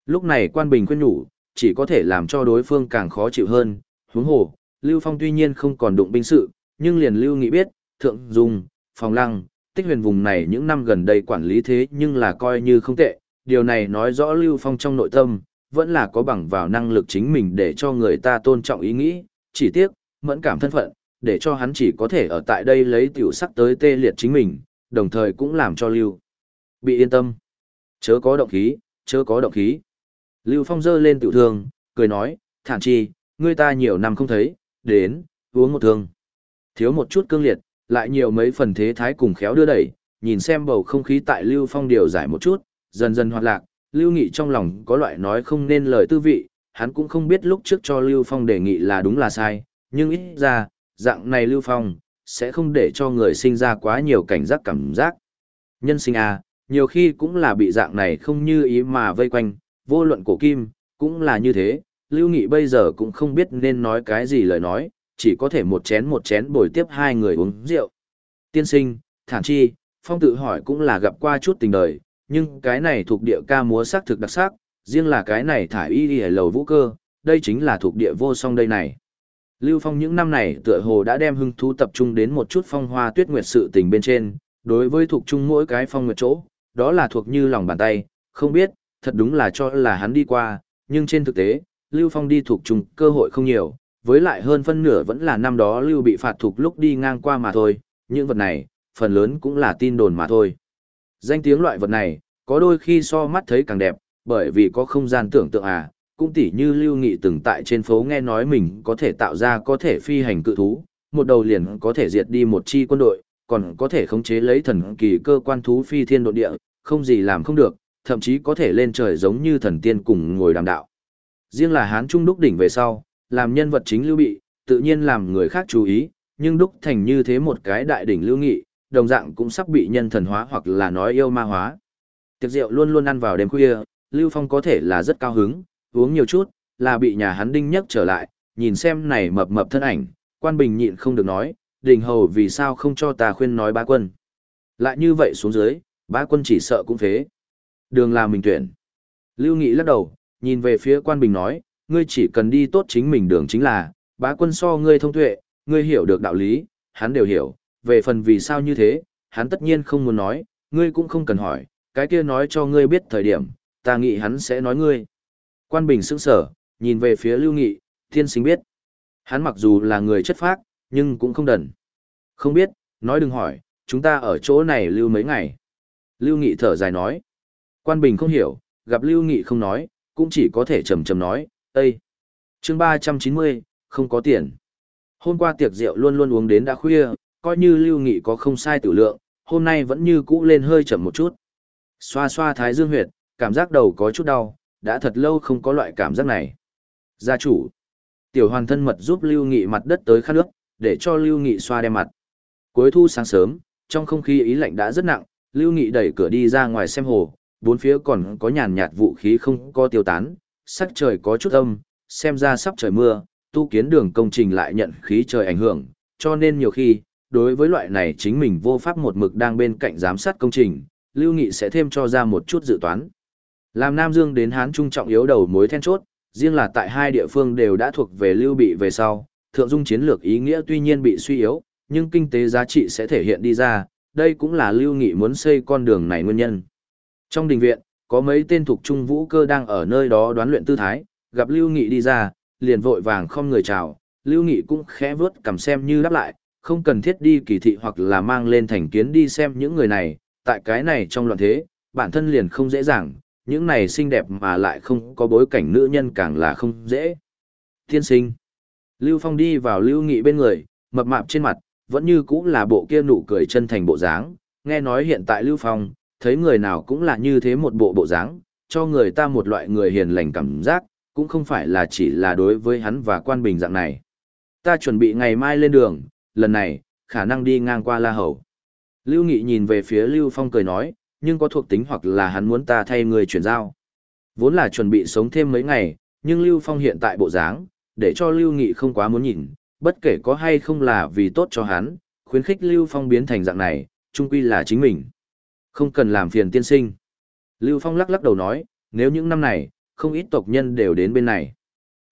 S1: Lúc này quan bình khuyên nhủ, chỉ có thể làm cho đối phương càng khó chịu hơn, huống hồ, Lưu Phong tuy nhiên không còn đụng binh sự, nhưng liền Lưu Nghị biết, Thượng Dung, Phòng Lăng, Tích huyền vùng này những năm gần đây quản lý thế nhưng là coi như không tệ, điều này nói rõ Lưu Phong trong nội tâm, vẫn là có bằng vào năng lực chính mình để cho người ta tôn trọng ý nghĩ, chỉ tiếc, mẫn cảm thân phận, để cho hắn chỉ có thể ở tại đây lấy tiểu sắc tới tê liệt chính mình, đồng thời cũng làm cho Lưu bị yên tâm. Chớ có động khí, chớ có động khí. Lưu Phong dơ lên tiểu thương, cười nói, thản chi, ngươi ta nhiều năm không thấy, đến, uống một thương. Thiếu một chút cương liệt, lại nhiều mấy phần thế thái cùng khéo đưa đẩy, nhìn xem bầu không khí tại Lưu Phong điều giải một chút, dần dần hoạt lạc, Lưu Nghị trong lòng có loại nói không nên lời tư vị, hắn cũng không biết lúc trước cho Lưu Phong đề nghị là đúng là sai, nhưng ít ra, dạng này Lưu Phong, sẽ không để cho người sinh ra quá nhiều cảnh giác cảm giác. Nhân sinh à, nhiều khi cũng là bị dạng này không như ý mà vây quanh, vô luận cổ kim, cũng là như thế, Lưu Nghị bây giờ cũng không biết nên nói cái gì lời nói, chỉ có thể một chén một chén bồi tiếp hai người uống rượu. Tiên sinh, thản chi, phong tự hỏi cũng là gặp qua chút tình đời, nhưng cái này thuộc địa ca múa sắc thực đặc sắc, riêng là cái này thải y y lầu vũ cơ, đây chính là thuộc địa vô song đây này. Lưu Phong những năm này tựa hồ đã đem hưng thú tập trung đến một chút phong hoa tuyết nguyệt sự tình bên trên, đối với thuộc chung mỗi cái phong nguyệt chỗ, đó là thuộc như lòng bàn tay, không biết, thật đúng là cho là hắn đi qua, nhưng trên thực tế, Lưu Phong đi thuộc chung cơ hội không nhiều, với lại hơn phân nửa vẫn là năm đó Lưu bị phạt thuộc lúc đi ngang qua mà thôi, những vật này, phần lớn cũng là tin đồn mà thôi. Danh tiếng loại vật này, có đôi khi so mắt thấy càng đẹp, bởi vì có không gian tưởng tượng à, cũng tỉ như Lưu Nghị từng tại trên phố nghe nói mình có thể tạo ra có thể phi hành cự thú, một đầu liền có thể diệt đi một chi quân đội, còn có thể khống chế lấy thần kỳ cơ quan thú phi thiên độ địa, không gì làm không được, thậm chí có thể lên trời giống như thần tiên cùng ngồi đàm đạo. Riêng là Hán Trung đúc đỉnh về sau, làm nhân vật chính Lưu Bị, tự nhiên làm người khác chú ý, nhưng đúc thành như thế một cái đại đỉnh Lưu Nghị, đồng dạng cũng sắp bị nhân thần hóa hoặc là nói yêu ma hóa. Tiệc rượu luôn luôn ăn vào đêm khuya, Lưu Phong có thể là rất cao hứng, uống nhiều chút, là bị nhà hắn đinh nhấc trở lại, nhìn xem này mập mập thân ảnh, quan bình nhịn không được nói, đình hầu vì sao không cho ta khuyên nói bá quân. Lại như vậy xuống dưới, bá quân chỉ sợ cũng phế. Đường là mình tuyển. Lưu Nghị lắc đầu, nhìn về phía quan bình nói, ngươi chỉ cần đi tốt chính mình đường chính là, bá quân so ngươi thông tuệ, ngươi hiểu được đạo lý, hắn đều hiểu, về phần vì sao như thế, hắn tất nhiên không muốn nói, ngươi cũng không cần hỏi, cái kia nói cho ngươi biết thời điểm, ta nghĩ hắn sẽ nói ngươi. Quan Bình sững sở, nhìn về phía Lưu Nghị, thiên sinh biết. Hắn mặc dù là người chất phác, nhưng cũng không đần. Không biết, nói đừng hỏi, chúng ta ở chỗ này lưu mấy ngày. Lưu Nghị thở dài nói. Quan Bình không hiểu, gặp Lưu Nghị không nói, cũng chỉ có thể trầm trầm nói, Ây! chương 390, không có tiền. Hôm qua tiệc rượu luôn luôn uống đến đã khuya, coi như Lưu Nghị có không sai tử lượng, hôm nay vẫn như cũ lên hơi chậm một chút. Xoa xoa thái dương huyệt, cảm giác đầu có chút đau, đã thật lâu không có loại cảm giác này. Gia chủ. Tiểu hoàn thân mật giúp Lưu Nghị mặt đất tới khát nước, để cho Lưu Nghị xoa đem mặt. Cuối thu sáng sớm, trong không khí ý lạnh đã rất nặng, Lưu Nghị đẩy cửa đi ra ngoài xem hồ, bốn phía còn có nhàn nhạt vũ khí không có tiêu tán, sắc trời có chút âm, xem ra sắp trời mưa, tu kiến đường công trình lại nhận khí trời ảnh hưởng, cho nên nhiều khi, đối với loại này chính mình vô pháp một mực đang bên cạnh giám sát công trình, Lưu Nghị sẽ thêm cho ra một chút dự toán. Làm Nam Dương đến Hán Trung trọng yếu đầu mối then chốt, riêng là tại hai địa phương đều đã thuộc về Lưu Bị về sau, thượng dung chiến lược ý nghĩa tuy nhiên bị suy yếu, nhưng kinh tế giá trị sẽ thể hiện đi ra, đây cũng là Lưu Nghị muốn xây con đường này nguyên nhân. Trong đình viện, có mấy tên thuộc trung vũ cơ đang ở nơi đó đoán luyện tư thái, gặp Lưu Nghị đi ra, liền vội vàng không người chào, Lưu Nghị cũng khẽ vớt cầm xem như đáp lại, không cần thiết đi kỳ thị hoặc là mang lên thành kiến đi xem những người này, tại cái này trong loạn thế, bản thân liền không dễ dàng, những này xinh đẹp mà lại không có bối cảnh nữ nhân càng là không dễ. Tiên sinh. Lưu Phong đi vào Lưu Nghị bên người, mập mạp trên mặt, vẫn như cũ là bộ kia nụ cười chân thành bộ dáng, nghe nói hiện tại Lưu Phong, thấy người nào cũng là như thế một bộ bộ dáng, cho người ta một loại người hiền lành cảm giác, cũng không phải là chỉ là đối với hắn và quan bình dạng này. Ta chuẩn bị ngày mai lên đường, lần này, khả năng đi ngang qua La Hầu. Lưu Nghị nhìn về phía Lưu Phong cười nói, nhưng có thuộc tính hoặc là hắn muốn ta thay người chuyển giao. Vốn là chuẩn bị sống thêm mấy ngày, nhưng Lưu Phong hiện tại bộ dáng, để cho Lưu Nghị không quá muốn nhìn, bất kể có hay không là vì tốt cho hắn, khuyến khích Lưu Phong biến thành dạng này, chung quy là chính mình. Không cần làm phiền tiên sinh. Lưu Phong lắc lắc đầu nói, nếu những năm này, không ít tộc nhân đều đến bên này.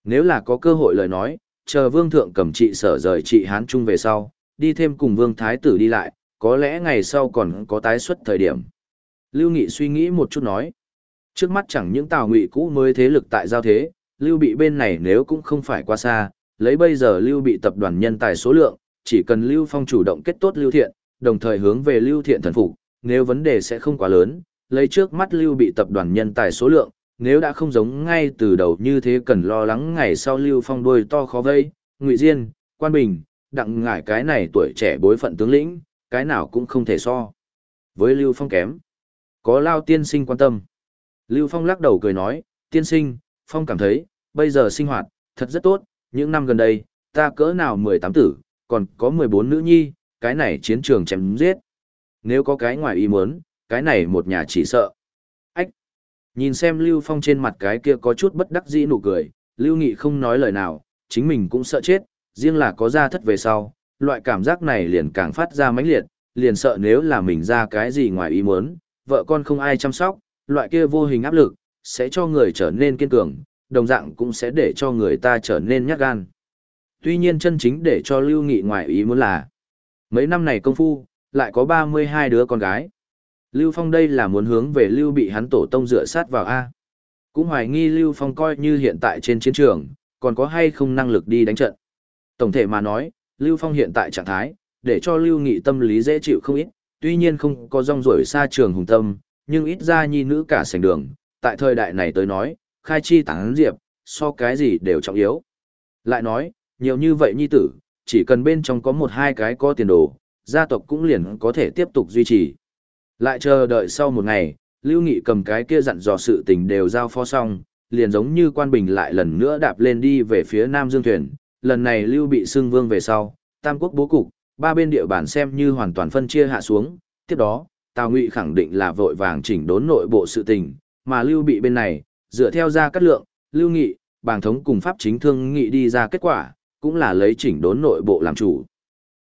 S1: Nếu là có cơ hội lời nói, chờ vương thượng cầm trị sở rời trị Hán Trung về sau, đi thêm cùng vương thái tử đi lại, có lẽ ngày sau còn có tái xuất thời điểm. Lưu Nghị suy nghĩ một chút nói. Trước mắt chẳng những tào ngụy cũ mới thế lực tại giao thế, Lưu bị bên này nếu cũng không phải quá xa, lấy bây giờ Lưu bị tập đoàn nhân tài số lượng, chỉ cần Lưu Phong chủ động kết tốt Lưu Thiện, đồng thời hướng về Lưu Thiện thần phục, nếu vấn đề sẽ không quá lớn, lấy trước mắt Lưu bị tập đoàn nhân tài số lượng, nếu đã không giống ngay từ đầu như thế cần lo lắng ngày sau Lưu Phong đuôi to khó vây, Ngụy Diên, Quan Bình, đặng ngải cái này tuổi trẻ bối phận tướng lĩnh, cái nào cũng không thể so. Với Lưu Phong kém. Có Lao tiên sinh quan tâm. Lưu Phong lắc đầu cười nói, tiên sinh, Phong cảm thấy, bây giờ sinh hoạt, thật rất tốt, những năm gần đây, ta cỡ nào 18 tử, còn có 14 nữ nhi, cái này chiến trường chém giết. Nếu có cái ngoài ý muốn, cái này một nhà chỉ sợ. Ách! Nhìn xem Lưu Phong trên mặt cái kia có chút bất đắc dĩ nụ cười, Lưu Nghị không nói lời nào, chính mình cũng sợ chết, riêng là có ra thất về sau, loại cảm giác này liền càng phát ra mãnh liệt, liền sợ nếu là mình ra cái gì ngoài ý muốn, vợ con không ai chăm sóc, loại kia vô hình áp lực, sẽ cho người trở nên kiên cường, đồng dạng cũng sẽ để cho người ta trở nên nhát gan. Tuy nhiên chân chính để cho Lưu Nghị ngoài ý muốn là, mấy năm này công phu, lại có 32 đứa con gái. Lưu Phong đây là muốn hướng về Lưu bị hắn tổ tông dựa sát vào A. Cũng hoài nghi Lưu Phong coi như hiện tại trên chiến trường, còn có hay không năng lực đi đánh trận. Tổng thể mà nói, Lưu Phong hiện tại trạng thái, để cho Lưu Nghị tâm lý dễ chịu không ít, tuy nhiên không có rong rổi xa trường hùng tâm, nhưng ít ra nhi nữ cả sành đường, tại thời đại này tới nói, khai chi tán diệp, so cái gì đều trọng yếu. Lại nói, nhiều như vậy nhi tử, chỉ cần bên trong có một hai cái có tiền đồ, gia tộc cũng liền có thể tiếp tục duy trì. Lại chờ đợi sau một ngày, Lưu Nghị cầm cái kia dặn dò sự tình đều giao phó xong, liền giống như quan bình lại lần nữa đạp lên đi về phía Nam Dương Thuyền, lần này Lưu bị xưng vương về sau, Tam Quốc bố cục, ba bên địa bàn xem như hoàn toàn phân chia hạ xuống, tiếp đó, Tào Ngụy khẳng định là vội vàng chỉnh đốn nội bộ sự tình, mà Lưu bị bên này, dựa theo ra cắt lượng, Lưu Nghị, bàng thống cùng pháp chính thương nghị đi ra kết quả, cũng là lấy chỉnh đốn nội bộ làm chủ.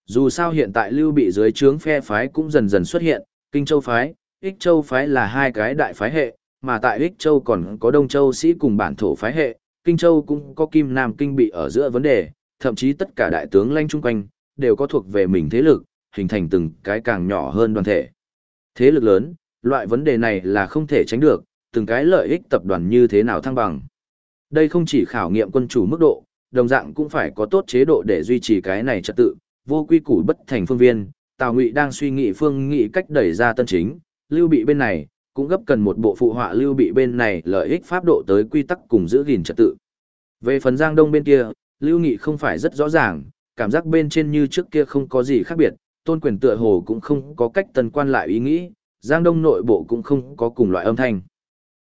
S1: Dù sao hiện tại Lưu bị dưới trướng phe phái cũng dần dần xuất hiện, Kinh Châu phái, Ích Châu phái là hai cái đại phái hệ, mà tại Ích Châu còn có Đông Châu sĩ cùng bản thổ phái hệ, Kinh Châu cũng có Kim Nam Kinh bị ở giữa vấn đề, thậm chí tất cả đại tướng lanh chung quanh, đều có thuộc về mình thế lực, hình thành từng cái càng nhỏ hơn đoàn thể. Thế lực lớn, loại vấn đề này là không thể tránh được, từng cái lợi ích tập đoàn như thế nào thăng bằng. Đây không chỉ khảo nghiệm quân chủ mức độ, đồng dạng cũng phải có tốt chế độ để duy trì cái này trật tự, vô quy củ bất thành phương viên, Tào Ngụy đang suy nghĩ phương nghị cách đẩy ra tân chính, Lưu Bị bên này cũng gấp cần một bộ phụ họa Lưu Bị bên này lợi ích pháp độ tới quy tắc cùng giữ gìn trật tự. Về phần Giang Đông bên kia, Lưu Nghị không phải rất rõ ràng, cảm giác bên trên như trước kia không có gì khác biệt, tôn quyền tựa hồ cũng không có cách tần quan lại ý nghĩ, Giang Đông nội bộ cũng không có cùng loại âm thanh.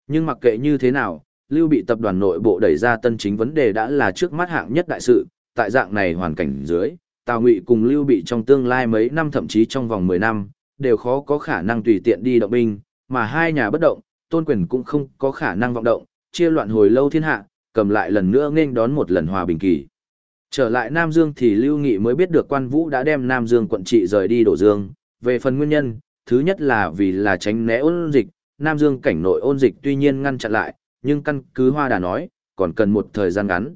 S1: Nhưng mặc kệ như thế nào, Lưu bị tập đoàn nội bộ đẩy ra tân chính vấn đề đã là trước mắt hạng nhất đại sự, tại dạng này hoàn cảnh dưới, Tào Ngụy cùng Lưu bị trong tương lai mấy năm thậm chí trong vòng 10 năm, đều khó có khả năng tùy tiện đi động binh, mà hai nhà bất động, tôn quyền cũng không có khả năng vọng động, chia loạn hồi lâu thiên hạ, cầm lại lần nữa nghênh đón một lần hòa bình kỳ. Trở lại Nam Dương thì Lưu Nghị mới biết được quan vũ đã đem Nam Dương quận trị rời đi đổ dương. Về phần nguyên nhân, thứ nhất là vì là tránh né ôn dịch, Nam Dương cảnh nội ôn dịch tuy nhiên ngăn chặn lại, nhưng căn cứ Hoa Đà nói, còn cần một thời gian ngắn.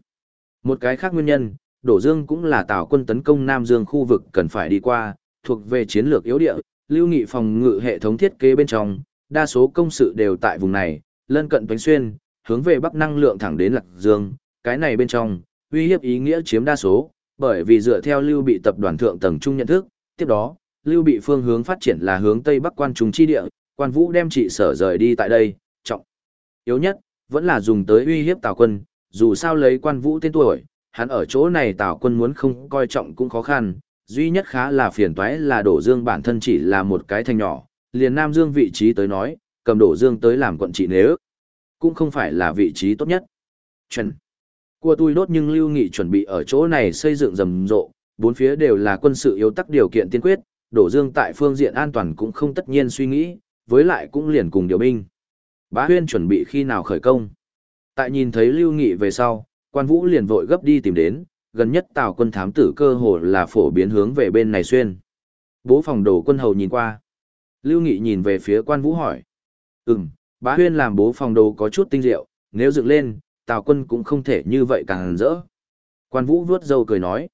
S1: Một cái khác nguyên nhân, đổ dương cũng là tào quân tấn công Nam Dương khu vực cần phải đi qua, thuộc về chiến lược yếu địa, Lưu Nghị phòng ngự hệ thống thiết kế bên trong, đa số công sự đều tại vùng này, lân cận Toánh Xuyên, hướng về bắc năng lượng thẳng đến Lạc Dương, cái này bên trong uy hiếp ý nghĩa chiếm đa số, bởi vì dựa theo lưu bị tập đoàn thượng tầng trung nhận thức, tiếp đó, lưu bị phương hướng phát triển là hướng tây bắc quan trung chi địa, quan vũ đem trị sở rời đi tại đây, trọng. Yếu nhất, vẫn là dùng tới uy hiếp tào quân, dù sao lấy quan vũ tên tuổi, hắn ở chỗ này tào quân muốn không coi trọng cũng khó khăn, duy nhất khá là phiền toái là đổ dương bản thân chỉ là một cái thành nhỏ, liền Nam Dương vị trí tới nói, cầm đổ dương tới làm quận trị nếu, cũng không phải là vị trí tốt nhất. Chuẩn. Cua tôi đốt nhưng Lưu Nghị chuẩn bị ở chỗ này xây dựng rầm rộ, bốn phía đều là quân sự yếu tắc điều kiện tiên quyết, đổ dương tại phương diện an toàn cũng không tất nhiên suy nghĩ, với lại cũng liền cùng điều binh. Bá huyên chuẩn bị khi nào khởi công. Tại nhìn thấy Lưu Nghị về sau, quan vũ liền vội gấp đi tìm đến, gần nhất tào quân thám tử cơ hồ là phổ biến hướng về bên này xuyên. Bố phòng đồ quân hầu nhìn qua. Lưu Nghị nhìn về phía quan vũ hỏi. Ừm, bá huyên làm bố phòng đồ có chút tinh diệu, nếu dựng lên, Tào quân cũng không thể như vậy càng rỡ. Quan Vũ vuốt râu cười nói.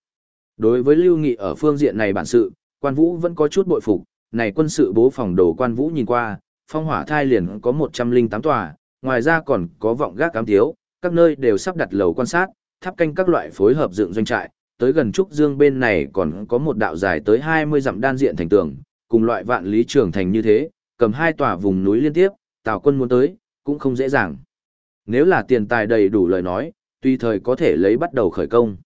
S1: Đối với Lưu Nghị ở phương diện này bản sự, Quan Vũ vẫn có chút bội phục, này quân sự bố phòng đồ Quan Vũ nhìn qua, phong hỏa thai liền có 108 tòa, ngoài ra còn có vọng gác cám thiếu, các nơi đều sắp đặt lầu quan sát, tháp canh các loại phối hợp dựng doanh trại, tới gần Trúc Dương bên này còn có một đạo dài tới 20 dặm đan diện thành tường, cùng loại vạn lý trường thành như thế, cầm hai tòa vùng núi liên tiếp, Tào quân muốn tới, cũng không dễ dàng. Nếu là tiền tài đầy đủ lời nói, tùy thời có thể lấy bắt đầu khởi công.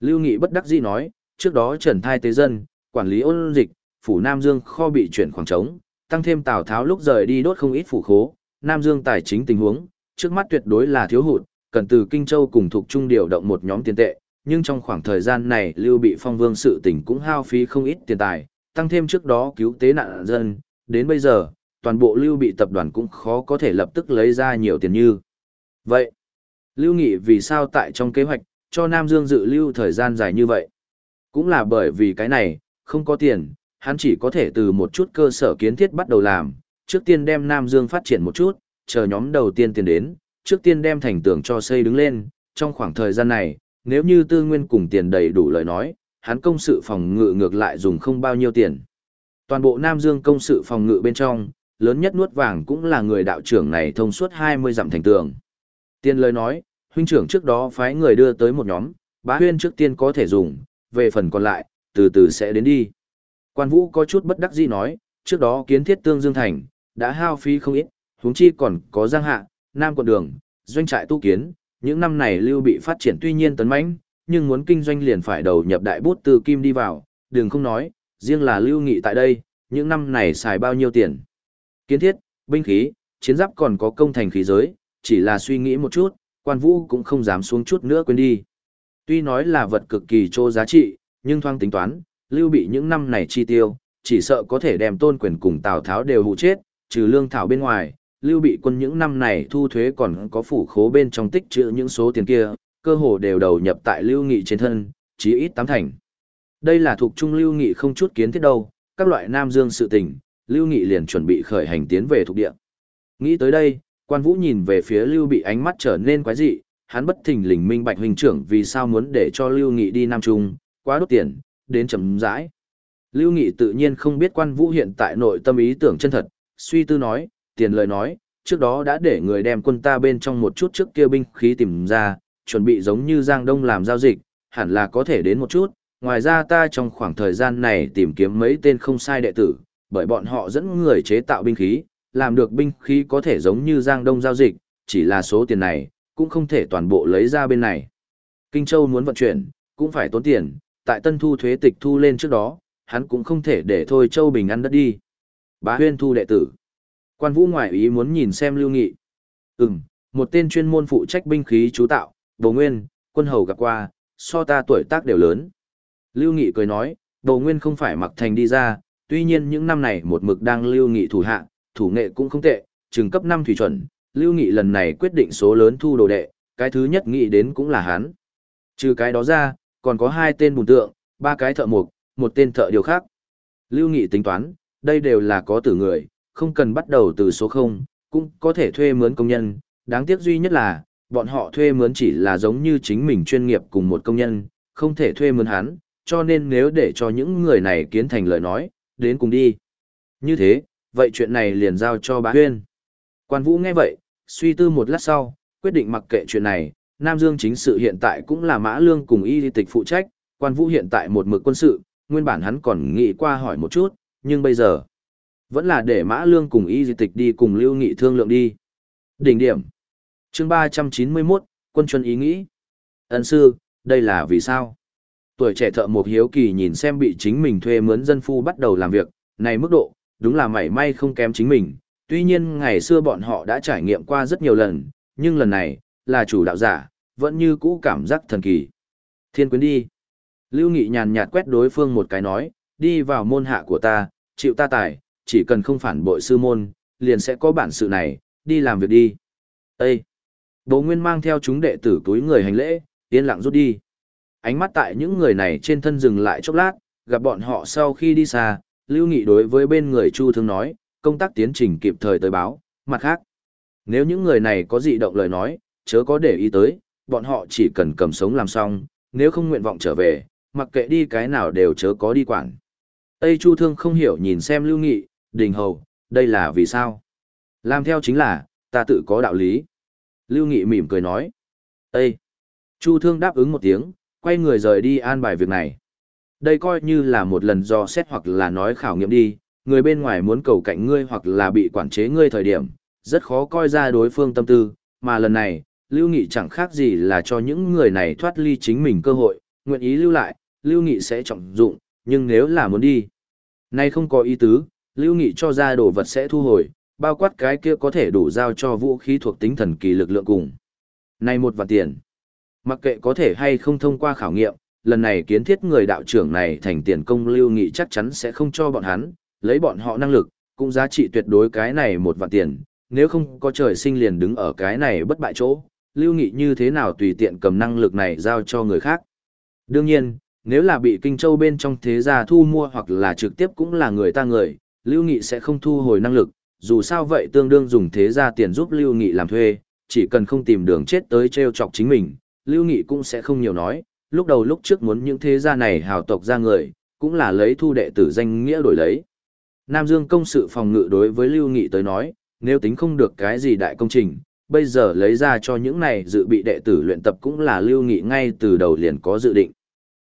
S1: Lưu Nghị bất đắc dĩ nói, trước đó trần thai tế dân, quản lý ôn dịch, phủ Nam Dương kho bị chuyển khoảng trống, tăng thêm Tào Tháo lúc rời đi đốt không ít phủ khố, Nam Dương tài chính tình huống, trước mắt tuyệt đối là thiếu hụt, cần từ Kinh Châu cùng thuộc trung điều động một nhóm tiền tệ, nhưng trong khoảng thời gian này Lưu bị phong vương sự tình cũng hao phí không ít tiền tài, tăng thêm trước đó cứu tế nạn dân, đến bây giờ, toàn bộ lưu bị tập đoàn cũng khó có thể lập tức lấy ra nhiều tiền như. Vậy, lưu nghị vì sao tại trong kế hoạch, cho Nam Dương dự lưu thời gian dài như vậy? Cũng là bởi vì cái này, không có tiền, hắn chỉ có thể từ một chút cơ sở kiến thiết bắt đầu làm, trước tiên đem Nam Dương phát triển một chút, chờ nhóm đầu tiên tiền đến, trước tiên đem thành tường cho xây đứng lên, trong khoảng thời gian này, nếu như tư nguyên cùng tiền đầy đủ lời nói, hắn công sự phòng ngự ngược lại dùng không bao nhiêu tiền. Toàn bộ Nam Dương công sự phòng ngự bên trong, lớn nhất nuốt vàng cũng là người đạo trưởng này thông suốt 20 dặm thành tường. Tiên lời nói, huynh trưởng trước đó phái người đưa tới một nhóm, bá huyên trước tiên có thể dùng, về phần còn lại, từ từ sẽ đến đi. Quan vũ có chút bất đắc dĩ nói, trước đó kiến thiết tương dương thành, đã hao phí không ít, huống chi còn có giang hạ, nam quận đường, doanh trại tu kiến, những năm này lưu bị phát triển tuy nhiên tấn mãnh, nhưng muốn kinh doanh liền phải đầu nhập đại bút từ kim đi vào, đừng không nói, riêng là lưu nghị tại đây, những năm này xài bao nhiêu tiền. Kiến thiết, binh khí, chiến giáp còn có công thành khí giới, chỉ là suy nghĩ một chút, quan vũ cũng không dám xuống chút nữa quên đi. Tuy nói là vật cực kỳ trô giá trị, nhưng thoang tính toán, lưu bị những năm này chi tiêu, chỉ sợ có thể đem tôn quyền cùng Tào Tháo đều hụ chết, trừ lương thảo bên ngoài, lưu bị quân những năm này thu thuế còn có phủ khố bên trong tích trữ những số tiền kia, cơ hồ đều đầu nhập tại lưu nghị trên thân, chí ít tám thành. Đây là thuộc trung lưu nghị không chút kiến thiết đâu, các loại nam dương sự tình, lưu nghị liền chuẩn bị khởi hành tiến về thuộc địa. Nghĩ tới đây, quan vũ nhìn về phía lưu bị ánh mắt trở nên quái dị, hắn bất thình lình minh bạch huynh trưởng vì sao muốn để cho lưu nghị đi nam trung, quá đốt tiền, đến chấm rãi. Lưu Nghị tự nhiên không biết quan vũ hiện tại nội tâm ý tưởng chân thật, suy tư nói, tiền lời nói, trước đó đã để người đem quân ta bên trong một chút trước kia binh khí tìm ra, chuẩn bị giống như Giang Đông làm giao dịch, hẳn là có thể đến một chút, ngoài ra ta trong khoảng thời gian này tìm kiếm mấy tên không sai đệ tử, bởi bọn họ dẫn người chế tạo binh khí, làm được binh khí có thể giống như Giang Đông giao dịch, chỉ là số tiền này, cũng không thể toàn bộ lấy ra bên này. Kinh Châu muốn vận chuyển, cũng phải tốn tiền, tại tân thu thuế tịch thu lên trước đó, hắn cũng không thể để thôi Châu Bình ăn đất đi. Bá huyên thu đệ tử. Quan vũ ngoại ý muốn nhìn xem lưu nghị. Ừm, một tên chuyên môn phụ trách binh khí chú tạo, Đồ Nguyên, quân hầu gặp qua, so ta tuổi tác đều lớn. Lưu Nghị cười nói, Đồ Nguyên không phải mặc thành đi ra, tuy nhiên những năm này một mực đang Lưu Nghị thủ hạ, thủ nghệ cũng không tệ, trường cấp 5 thủy chuẩn, Lưu Nghị lần này quyết định số lớn thu đồ đệ, cái thứ nhất nghĩ đến cũng là hắn. Trừ cái đó ra, còn có hai tên bùn tượng, ba cái thợ mộc, một tên thợ điều khác. Lưu Nghị tính toán, đây đều là có tử người, không cần bắt đầu từ số 0, cũng có thể thuê mướn công nhân, đáng tiếc duy nhất là, bọn họ thuê mướn chỉ là giống như chính mình chuyên nghiệp cùng một công nhân, không thể thuê mướn hắn, cho nên nếu để cho những người này kiến thành lời nói, đến cùng đi. Như thế, vậy chuyện này liền giao cho bá huyên. Quan vũ nghe vậy, suy tư một lát sau, quyết định mặc kệ chuyện này, Nam Dương chính sự hiện tại cũng là mã lương cùng y tịch phụ trách, quan vũ hiện tại một mực quân sự, nguyên bản hắn còn nghĩ qua hỏi một chút, nhưng bây giờ, vẫn là để mã lương cùng y tịch đi cùng lưu nghị thương lượng đi. Đỉnh điểm. chương 391, quân chuân ý nghĩ. Ấn sư, đây là vì sao? Tuổi trẻ thợ một hiếu kỳ nhìn xem bị chính mình thuê mướn dân phu bắt đầu làm việc, này mức độ, đúng là mảy may không kém chính mình. Tuy nhiên ngày xưa bọn họ đã trải nghiệm qua rất nhiều lần, nhưng lần này, là chủ đạo giả, vẫn như cũ cảm giác thần kỳ. Thiên quyến đi. Lưu Nghị nhàn nhạt quét đối phương một cái nói, đi vào môn hạ của ta, chịu ta tài, chỉ cần không phản bội sư môn, liền sẽ có bản sự này, đi làm việc đi. Ê! Bố Nguyên mang theo chúng đệ tử túi người hành lễ, yên lặng rút đi. Ánh mắt tại những người này trên thân dừng lại chốc lát, gặp bọn họ sau khi đi xa, Lưu Nghị đối với bên người Chu Thương nói, công tác tiến trình kịp thời tới báo, mặt khác. Nếu những người này có dị động lời nói, chớ có để ý tới, bọn họ chỉ cần cầm sống làm xong, nếu không nguyện vọng trở về, mặc kệ đi cái nào đều chớ có đi quản. Tây Chu Thương không hiểu nhìn xem Lưu Nghị, Đình Hầu, đây là vì sao? Làm theo chính là, ta tự có đạo lý. Lưu Nghị mỉm cười nói. Tây Chu Thương đáp ứng một tiếng, quay người rời đi an bài việc này. Đây coi như là một lần do xét hoặc là nói khảo nghiệm đi, người bên ngoài muốn cầu cạnh ngươi hoặc là bị quản chế ngươi thời điểm, rất khó coi ra đối phương tâm tư, mà lần này, Lưu Nghị chẳng khác gì là cho những người này thoát ly chính mình cơ hội, nguyện ý lưu lại, Lưu Nghị sẽ trọng dụng, nhưng nếu là muốn đi, nay không có ý tứ, Lưu Nghị cho ra đồ vật sẽ thu hồi, bao quát cái kia có thể đủ giao cho vũ khí thuộc tính thần kỳ lực lượng cùng. Này một vạn tiền, mặc kệ có thể hay không thông qua khảo nghiệm, lần này kiến thiết người đạo trưởng này thành tiền công Lưu Nghị chắc chắn sẽ không cho bọn hắn, lấy bọn họ năng lực, cũng giá trị tuyệt đối cái này một vạn tiền, nếu không có trời sinh liền đứng ở cái này bất bại chỗ, Lưu Nghị như thế nào tùy tiện cầm năng lực này giao cho người khác. Đương nhiên, nếu là bị Kinh Châu bên trong thế gia thu mua hoặc là trực tiếp cũng là người ta người, Lưu Nghị sẽ không thu hồi năng lực, dù sao vậy tương đương dùng thế gia tiền giúp Lưu Nghị làm thuê, chỉ cần không tìm đường chết tới treo chọc chính mình, Lưu Nghị cũng sẽ không nhiều nói, lúc đầu lúc trước muốn những thế gia này hào tộc ra người, cũng là lấy thu đệ tử danh nghĩa đổi lấy. Nam Dương công sự phòng ngự đối với Lưu Nghị tới nói, nếu tính không được cái gì đại công trình, bây giờ lấy ra cho những này dự bị đệ tử luyện tập cũng là Lưu Nghị ngay từ đầu liền có dự định.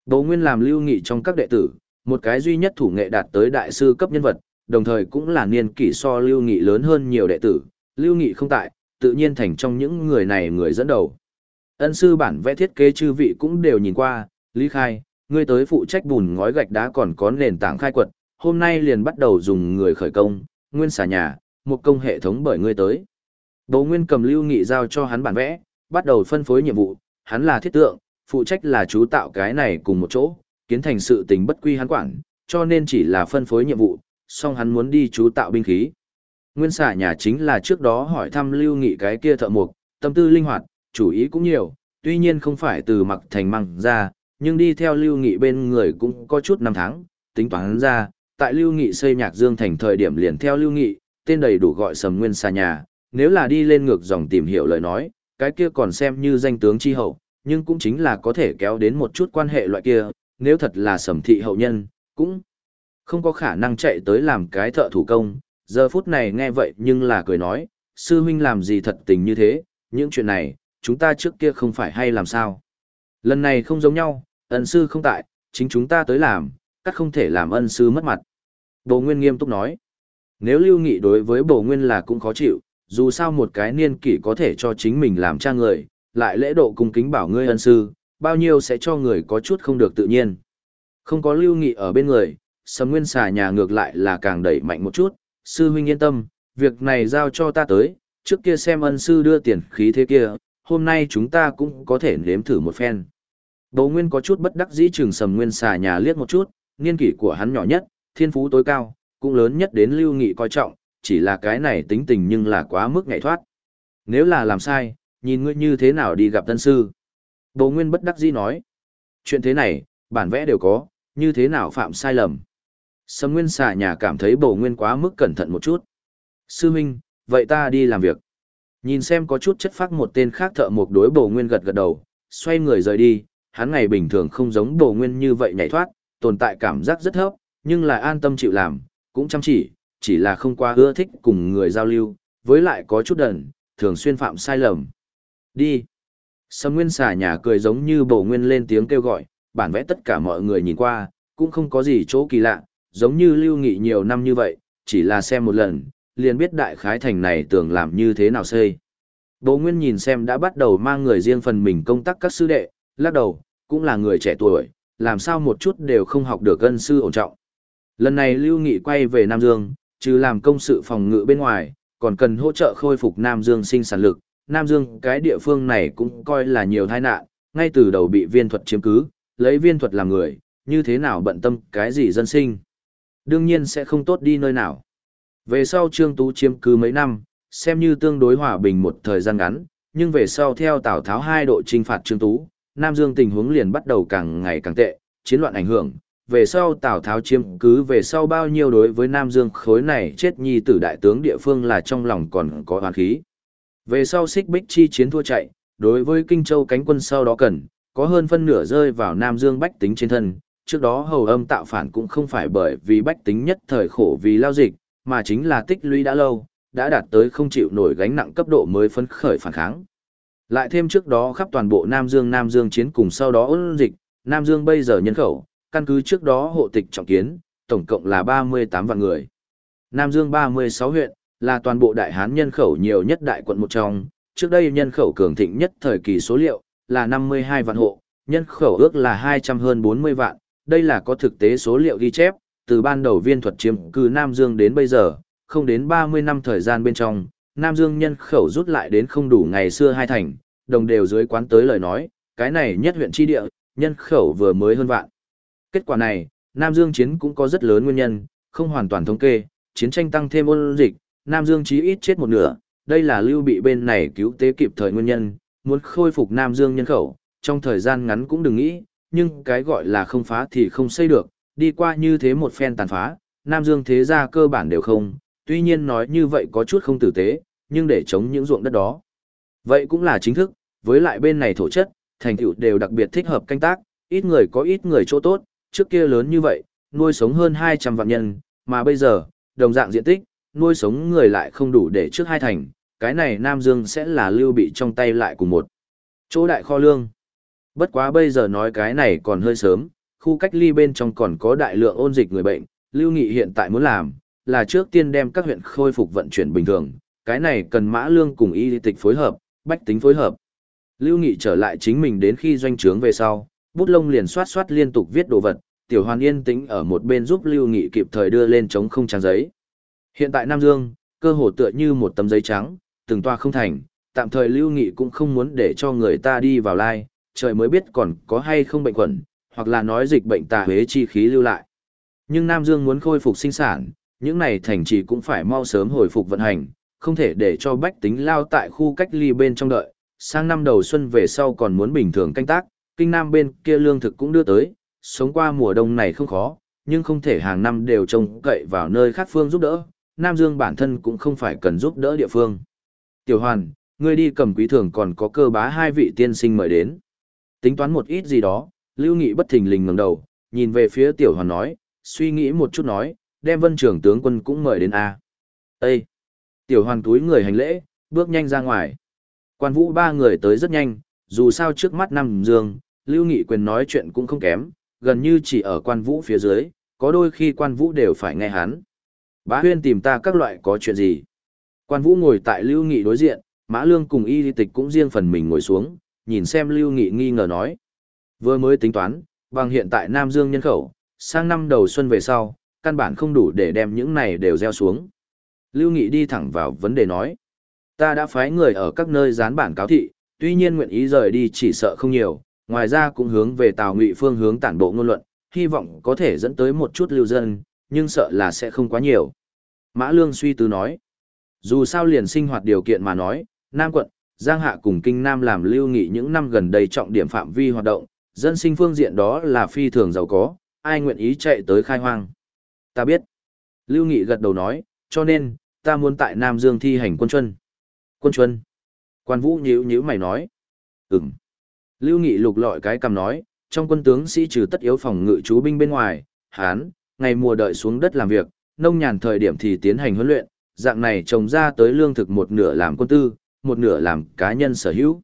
S1: Bố Nguyên làm Lưu Nghị trong các đệ tử, một cái duy nhất thủ nghệ đạt tới đại sư cấp nhân vật, đồng thời cũng là niên kỷ so Lưu Nghị lớn hơn nhiều đệ tử, Lưu Nghị không tại, tự nhiên thành trong những người này người dẫn đầu. Ân sư bản vẽ thiết kế chư vị cũng đều nhìn qua, Lý Khai, ngươi tới phụ trách bùn ngói gạch đá còn có nền tảng khai quật, hôm nay liền bắt đầu dùng người khởi công, nguyên xả nhà, một công hệ thống bởi ngươi tới. Bố Nguyên cầm Lưu Nghị giao cho hắn bản vẽ, bắt đầu phân phối nhiệm vụ, hắn là thiết tượng, phụ trách là chú tạo cái này cùng một chỗ, kiến thành sự tình bất quy hắn quản, cho nên chỉ là phân phối nhiệm vụ, song hắn muốn đi chú tạo binh khí. Nguyên xả nhà chính là trước đó hỏi thăm Lưu Nghị cái kia thợ mộc, tâm tư linh hoạt, chủ ý cũng nhiều, tuy nhiên không phải từ mặc thành măng ra, nhưng đi theo Lưu Nghị bên người cũng có chút năm tháng, tính toán ra, tại Lưu Nghị xây nhạc dương thành thời điểm liền theo Lưu Nghị, tên đầy đủ gọi sầm nguyên xa nhà, nếu là đi lên ngược dòng tìm hiểu lời nói, cái kia còn xem như danh tướng chi hậu, nhưng cũng chính là có thể kéo đến một chút quan hệ loại kia, nếu thật là sầm thị hậu nhân, cũng không có khả năng chạy tới làm cái thợ thủ công. Giờ phút này nghe vậy nhưng là cười nói, sư huynh làm gì thật tình như thế, những chuyện này, chúng ta trước kia không phải hay làm sao. Lần này không giống nhau, ân sư không tại, chính chúng ta tới làm, các không thể làm ân sư mất mặt. Bồ Nguyên nghiêm túc nói, nếu lưu nghị đối với Bồ Nguyên là cũng khó chịu, dù sao một cái niên kỷ có thể cho chính mình làm cha người, lại lễ độ cung kính bảo ngươi ân sư, bao nhiêu sẽ cho người có chút không được tự nhiên. Không có lưu nghị ở bên người, sầm nguyên xà nhà ngược lại là càng đẩy mạnh một chút, sư huynh yên tâm, việc này giao cho ta tới, trước kia xem ân sư đưa tiền khí thế kia, hôm nay chúng ta cũng có thể nếm thử một phen. Bố Nguyên có chút bất đắc dĩ trừng sầm nguyên xà nhà liếc một chút, niên kỷ của hắn nhỏ nhất, thiên phú tối cao, cũng lớn nhất đến lưu nghị coi trọng, chỉ là cái này tính tình nhưng là quá mức ngại thoát. Nếu là làm sai, nhìn ngươi như thế nào đi gặp tân sư. Bố Nguyên bất đắc dĩ nói, chuyện thế này, bản vẽ đều có, như thế nào phạm sai lầm. Sầm Nguyên xà nhà cảm thấy Bồ Nguyên quá mức cẩn thận một chút. Sư Minh, vậy ta đi làm việc. Nhìn xem có chút chất phác một tên khác thợ một đối Bồ Nguyên gật gật đầu, xoay người rời đi, hắn ngày bình thường không giống Bồ Nguyên như vậy nhảy thoát, tồn tại cảm giác rất thấp, nhưng lại an tâm chịu làm, cũng chăm chỉ, chỉ là không qua ưa thích cùng người giao lưu, với lại có chút đần, thường xuyên phạm sai lầm. Đi. Sâm Nguyên xả nhà cười giống như Bồ Nguyên lên tiếng kêu gọi, bản vẽ tất cả mọi người nhìn qua, cũng không có gì chỗ kỳ lạ, giống như lưu nghị nhiều năm như vậy, chỉ là xem một lần, liền biết đại khái thành này tưởng làm như thế nào xây. Bố Nguyên nhìn xem đã bắt đầu mang người riêng phần mình công tác các sư đệ, lắc đầu, cũng là người trẻ tuổi, làm sao một chút đều không học được gân sư ổn trọng. Lần này Lưu Nghị quay về Nam Dương, trừ làm công sự phòng ngự bên ngoài, còn cần hỗ trợ khôi phục Nam Dương sinh sản lực. Nam Dương cái địa phương này cũng coi là nhiều tai nạn, ngay từ đầu bị viên thuật chiếm cứ, lấy viên thuật làm người, như thế nào bận tâm cái gì dân sinh. Đương nhiên sẽ không tốt đi nơi nào. Về sau Trương Tú chiếm cứ mấy năm, xem như tương đối hòa bình một thời gian ngắn, nhưng về sau theo Tào Tháo hai độ trinh phạt Trương Tú, Nam Dương tình huống liền bắt đầu càng ngày càng tệ, chiến loạn ảnh hưởng. Về sau Tào Tháo chiếm cứ về sau bao nhiêu đối với Nam Dương khối này chết nhi tử đại tướng địa phương là trong lòng còn có hoàn khí. Về sau xích bích chi chiến thua chạy, đối với Kinh Châu cánh quân sau đó cần, có hơn phân nửa rơi vào Nam Dương bách tính trên thân. Trước đó hầu âm tạo phản cũng không phải bởi vì bách tính nhất thời khổ vì lao dịch, mà chính là tích lũy đã lâu, đã đạt tới không chịu nổi gánh nặng cấp độ mới phấn khởi phản kháng. Lại thêm trước đó khắp toàn bộ Nam Dương Nam Dương chiến cùng sau đó ôn dịch, Nam Dương bây giờ nhân khẩu, căn cứ trước đó hộ tịch trọng kiến, tổng cộng là 38 vạn người. Nam Dương 36 huyện, là toàn bộ đại hán nhân khẩu nhiều nhất đại quận một trong, trước đây nhân khẩu cường thịnh nhất thời kỳ số liệu, là 52 vạn hộ, nhân khẩu ước là 200 hơn 40 vạn, đây là có thực tế số liệu ghi chép, từ ban đầu viên thuật chiếm cư Nam Dương đến bây giờ, không đến 30 năm thời gian bên trong, Nam Dương nhân khẩu rút lại đến không đủ ngày xưa hai thành, đồng đều dưới quán tới lời nói, cái này nhất huyện chi địa, nhân khẩu vừa mới hơn vạn. Kết quả này, Nam Dương chiến cũng có rất lớn nguyên nhân, không hoàn toàn thống kê, chiến tranh tăng thêm ôn dịch, Nam Dương chí ít chết một nửa, đây là lưu bị bên này cứu tế kịp thời nguyên nhân, muốn khôi phục Nam Dương nhân khẩu, trong thời gian ngắn cũng đừng nghĩ, nhưng cái gọi là không phá thì không xây được, đi qua như thế một phen tàn phá, Nam Dương thế gia cơ bản đều không, tuy nhiên nói như vậy có chút không tử tế, nhưng để chống những ruộng đất đó. Vậy cũng là chính thức, với lại bên này thổ chất, thành tựu đều đặc biệt thích hợp canh tác, ít người có ít người chỗ tốt, trước kia lớn như vậy, nuôi sống hơn 200 vạn nhân, mà bây giờ, đồng dạng diện tích, nuôi sống người lại không đủ để trước hai thành, cái này Nam Dương sẽ là lưu bị trong tay lại cùng một chỗ đại kho lương. Bất quá bây giờ nói cái này còn hơi sớm, khu cách ly bên trong còn có đại lượng ôn dịch người bệnh, lưu nghị hiện tại muốn làm, là trước tiên đem các huyện khôi phục vận chuyển bình thường, cái này cần mã lương cùng y tịch phối hợp, bách tính phối hợp. Lưu Nghị trở lại chính mình đến khi doanh trướng về sau, bút lông liền xoát xoát liên tục viết đồ vật, Tiểu Hoàn yên tĩnh ở một bên giúp Lưu Nghị kịp thời đưa lên chống không trang giấy. Hiện tại Nam Dương, cơ hồ tựa như một tấm giấy trắng, từng toa không thành, tạm thời Lưu Nghị cũng không muốn để cho người ta đi vào lai, trời mới biết còn có hay không bệnh quẩn, hoặc là nói dịch bệnh tà huế chi khí lưu lại. Nhưng Nam Dương muốn khôi phục sinh sản, những này thành trì cũng phải mau sớm hồi phục vận hành, không thể để cho bách tính lao tại khu cách ly bên trong đợi, sang năm đầu xuân về sau còn muốn bình thường canh tác, kinh nam bên kia lương thực cũng đưa tới, sống qua mùa đông này không khó, nhưng không thể hàng năm đều trông cậy vào nơi khác phương giúp đỡ, Nam Dương bản thân cũng không phải cần giúp đỡ địa phương. Tiểu Hoàn, ngươi đi cầm quý thường còn có cơ bá hai vị tiên sinh mời đến. Tính toán một ít gì đó, Lưu Nghị bất thình lình ngẩng đầu, nhìn về phía Tiểu Hoàn nói, suy nghĩ một chút nói, đem vân trưởng tướng quân cũng mời đến A. Ê! Tiểu Hoàn túi người hành lễ, bước nhanh ra ngoài. Quan vũ ba người tới rất nhanh, dù sao trước mắt năm Dương, Lưu Nghị quyền nói chuyện cũng không kém, gần như chỉ ở quan vũ phía dưới, có đôi khi quan vũ đều phải nghe hắn. Bá huyên tìm ta các loại có chuyện gì. Quan vũ ngồi tại Lưu Nghị đối diện, Mã Lương cùng y tịch cũng riêng phần mình ngồi xuống, nhìn xem Lưu Nghị nghi ngờ nói. Vừa mới tính toán, bằng hiện tại Nam Dương nhân khẩu, sang năm đầu xuân về sau, căn bản không đủ để đem những này đều gieo xuống. Lưu Nghị đi thẳng vào vấn đề nói. Ta đã phái người ở các nơi dán bản cáo thị, tuy nhiên nguyện ý rời đi chỉ sợ không nhiều, ngoài ra cũng hướng về Tào Ngụy phương hướng tản bộ ngôn luận, hy vọng có thể dẫn tới một chút lưu dân, nhưng sợ là sẽ không quá nhiều. Mã Lương suy tư nói, dù sao liền sinh hoạt điều kiện mà nói, Nam quận, Giang Hạ cùng Kinh Nam làm lưu nghị những năm gần đây trọng điểm phạm vi hoạt động, dân sinh phương diện đó là phi thường giàu có, ai nguyện ý chạy tới khai hoang. Ta biết. Lưu Nghị gật đầu nói, cho nên, ta muốn tại Nam Dương thi hành quân chuân. Quân chuân. Quan Vũ nhíu nhíu mày nói. Ừm. Lưu Nghị lục lọi cái cầm nói, trong quân tướng sĩ trừ tất yếu phòng ngự chú binh bên ngoài, hán, ngày mùa đợi xuống đất làm việc, nông nhàn thời điểm thì tiến hành huấn luyện, dạng này trồng ra tới lương thực một nửa làm quân tư, một nửa làm cá nhân sở hữu.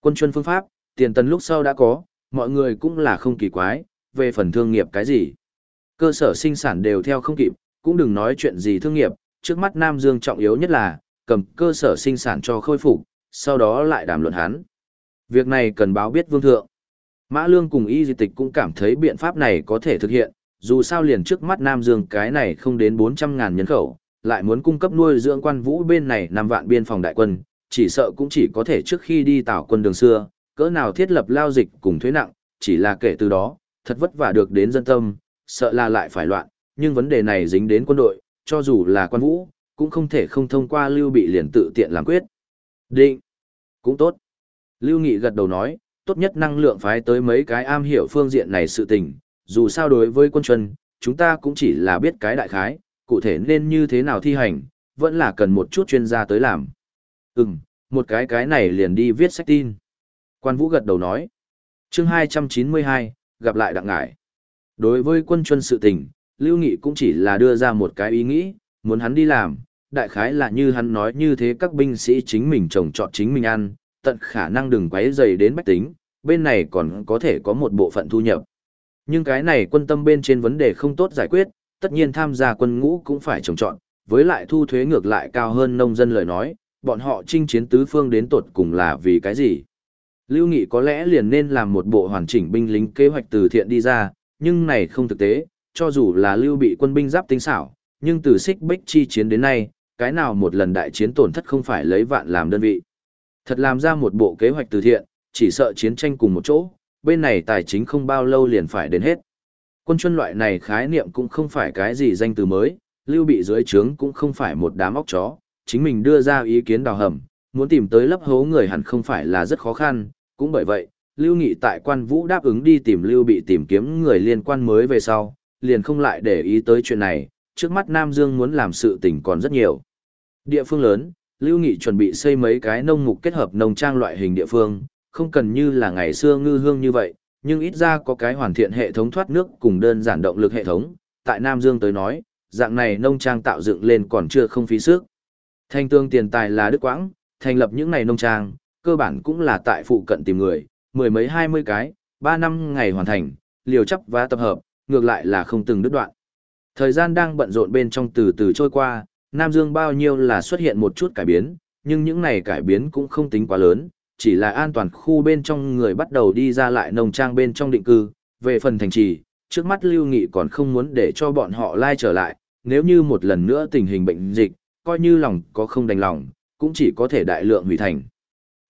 S1: Quân chuân phương pháp, tiền tần lúc sau đã có, mọi người cũng là không kỳ quái, về phần thương nghiệp cái gì. Cơ sở sinh sản đều theo không kịp, cũng đừng nói chuyện gì thương nghiệp, trước mắt Nam Dương trọng yếu nhất là, cầm cơ sở sinh sản cho khôi phục, sau đó lại đàm luận hắn. Việc này cần báo biết vương thượng. Mã Lương cùng y di tịch cũng cảm thấy biện pháp này có thể thực hiện, dù sao liền trước mắt Nam Dương cái này không đến 400 ngàn nhân khẩu, lại muốn cung cấp nuôi dưỡng quan vũ bên này 5 vạn biên phòng đại quân, chỉ sợ cũng chỉ có thể trước khi đi tạo quân đường xưa, cỡ nào thiết lập lao dịch cùng thuế nặng, chỉ là kể từ đó, thật vất vả được đến dân tâm, sợ là lại phải loạn, nhưng vấn đề này dính đến quân đội, cho dù là quan vũ, cũng không thể không thông qua lưu bị liền tự tiện làm quyết. Định. Cũng tốt. Lưu Nghị gật đầu nói, tốt nhất năng lượng phái tới mấy cái am hiểu phương diện này sự tình, dù sao đối với quân chuân, chúng ta cũng chỉ là biết cái đại khái, cụ thể nên như thế nào thi hành, vẫn là cần một chút chuyên gia tới làm. Ừm, một cái cái này liền đi viết sách tin. Quan Vũ gật đầu nói. chương 292, gặp lại đặng ngải. Đối với quân chuân sự tình, Lưu Nghị cũng chỉ là đưa ra một cái ý nghĩ, muốn hắn đi làm, đại khái là như hắn nói như thế các binh sĩ chính mình trồng trọt chính mình ăn, tận khả năng đừng quấy dày đến bách tính, bên này còn có thể có một bộ phận thu nhập. Nhưng cái này quân tâm bên trên vấn đề không tốt giải quyết, tất nhiên tham gia quân ngũ cũng phải trồng trọt, với lại thu thuế ngược lại cao hơn nông dân lời nói, bọn họ chinh chiến tứ phương đến tột cùng là vì cái gì? Lưu Nghị có lẽ liền nên làm một bộ hoàn chỉnh binh lính kế hoạch từ thiện đi ra, nhưng này không thực tế, cho dù là Lưu bị quân binh giáp tinh xảo, nhưng từ xích bích chi chiến đến nay, cái nào một lần đại chiến tổn thất không phải lấy vạn làm đơn vị. Thật làm ra một bộ kế hoạch từ thiện, chỉ sợ chiến tranh cùng một chỗ, bên này tài chính không bao lâu liền phải đến hết. Quân chuân loại này khái niệm cũng không phải cái gì danh từ mới, lưu bị dưới trướng cũng không phải một đám óc chó, chính mình đưa ra ý kiến đào hầm, muốn tìm tới lấp hố người hẳn không phải là rất khó khăn, cũng bởi vậy, Lưu Nghị tại quan vũ đáp ứng đi tìm Lưu bị tìm kiếm người liên quan mới về sau, liền không lại để ý tới chuyện này, trước mắt Nam Dương muốn làm sự tình còn rất nhiều. Địa phương lớn, Lưu Nghị chuẩn bị xây mấy cái nông mục kết hợp nông trang loại hình địa phương, không cần như là ngày xưa ngư hương như vậy, nhưng ít ra có cái hoàn thiện hệ thống thoát nước cùng đơn giản động lực hệ thống, tại Nam Dương tới nói, dạng này nông trang tạo dựng lên còn chưa không phí sức. Thanh tương tiền tài là Đức Quãng, thành lập những này nông trang, cơ bản cũng là tại phụ cận tìm người, mười mấy hai mươi cái, ba năm ngày hoàn thành, liều chấp và tập hợp, ngược lại là không từng đứt đoạn. Thời gian đang bận rộn bên trong từ từ trôi qua, Nam Dương bao nhiêu là xuất hiện một chút cải biến, nhưng những này cải biến cũng không tính quá lớn, chỉ là an toàn khu bên trong người bắt đầu đi ra lại nông trang bên trong định cư, về phần thành trì, trước mắt Lưu Nghị còn không muốn để cho bọn họ lai trở lại, nếu như một lần nữa tình hình bệnh dịch, coi như lòng có không đành lòng, cũng chỉ có thể đại lượng hủy thành.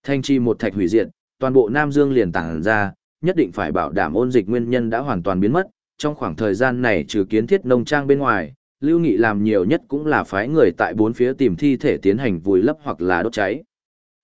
S1: Thanh trì một thạch hủy diệt, toàn bộ Nam Dương liền tàng ra, nhất định phải bảo đảm ôn dịch nguyên nhân đã hoàn toàn biến mất, trong khoảng thời gian này trừ kiến thiết nông trang bên ngoài, Lưu Nghị làm nhiều nhất cũng là phái người tại bốn phía tìm thi thể tiến hành vùi lấp hoặc là đốt cháy.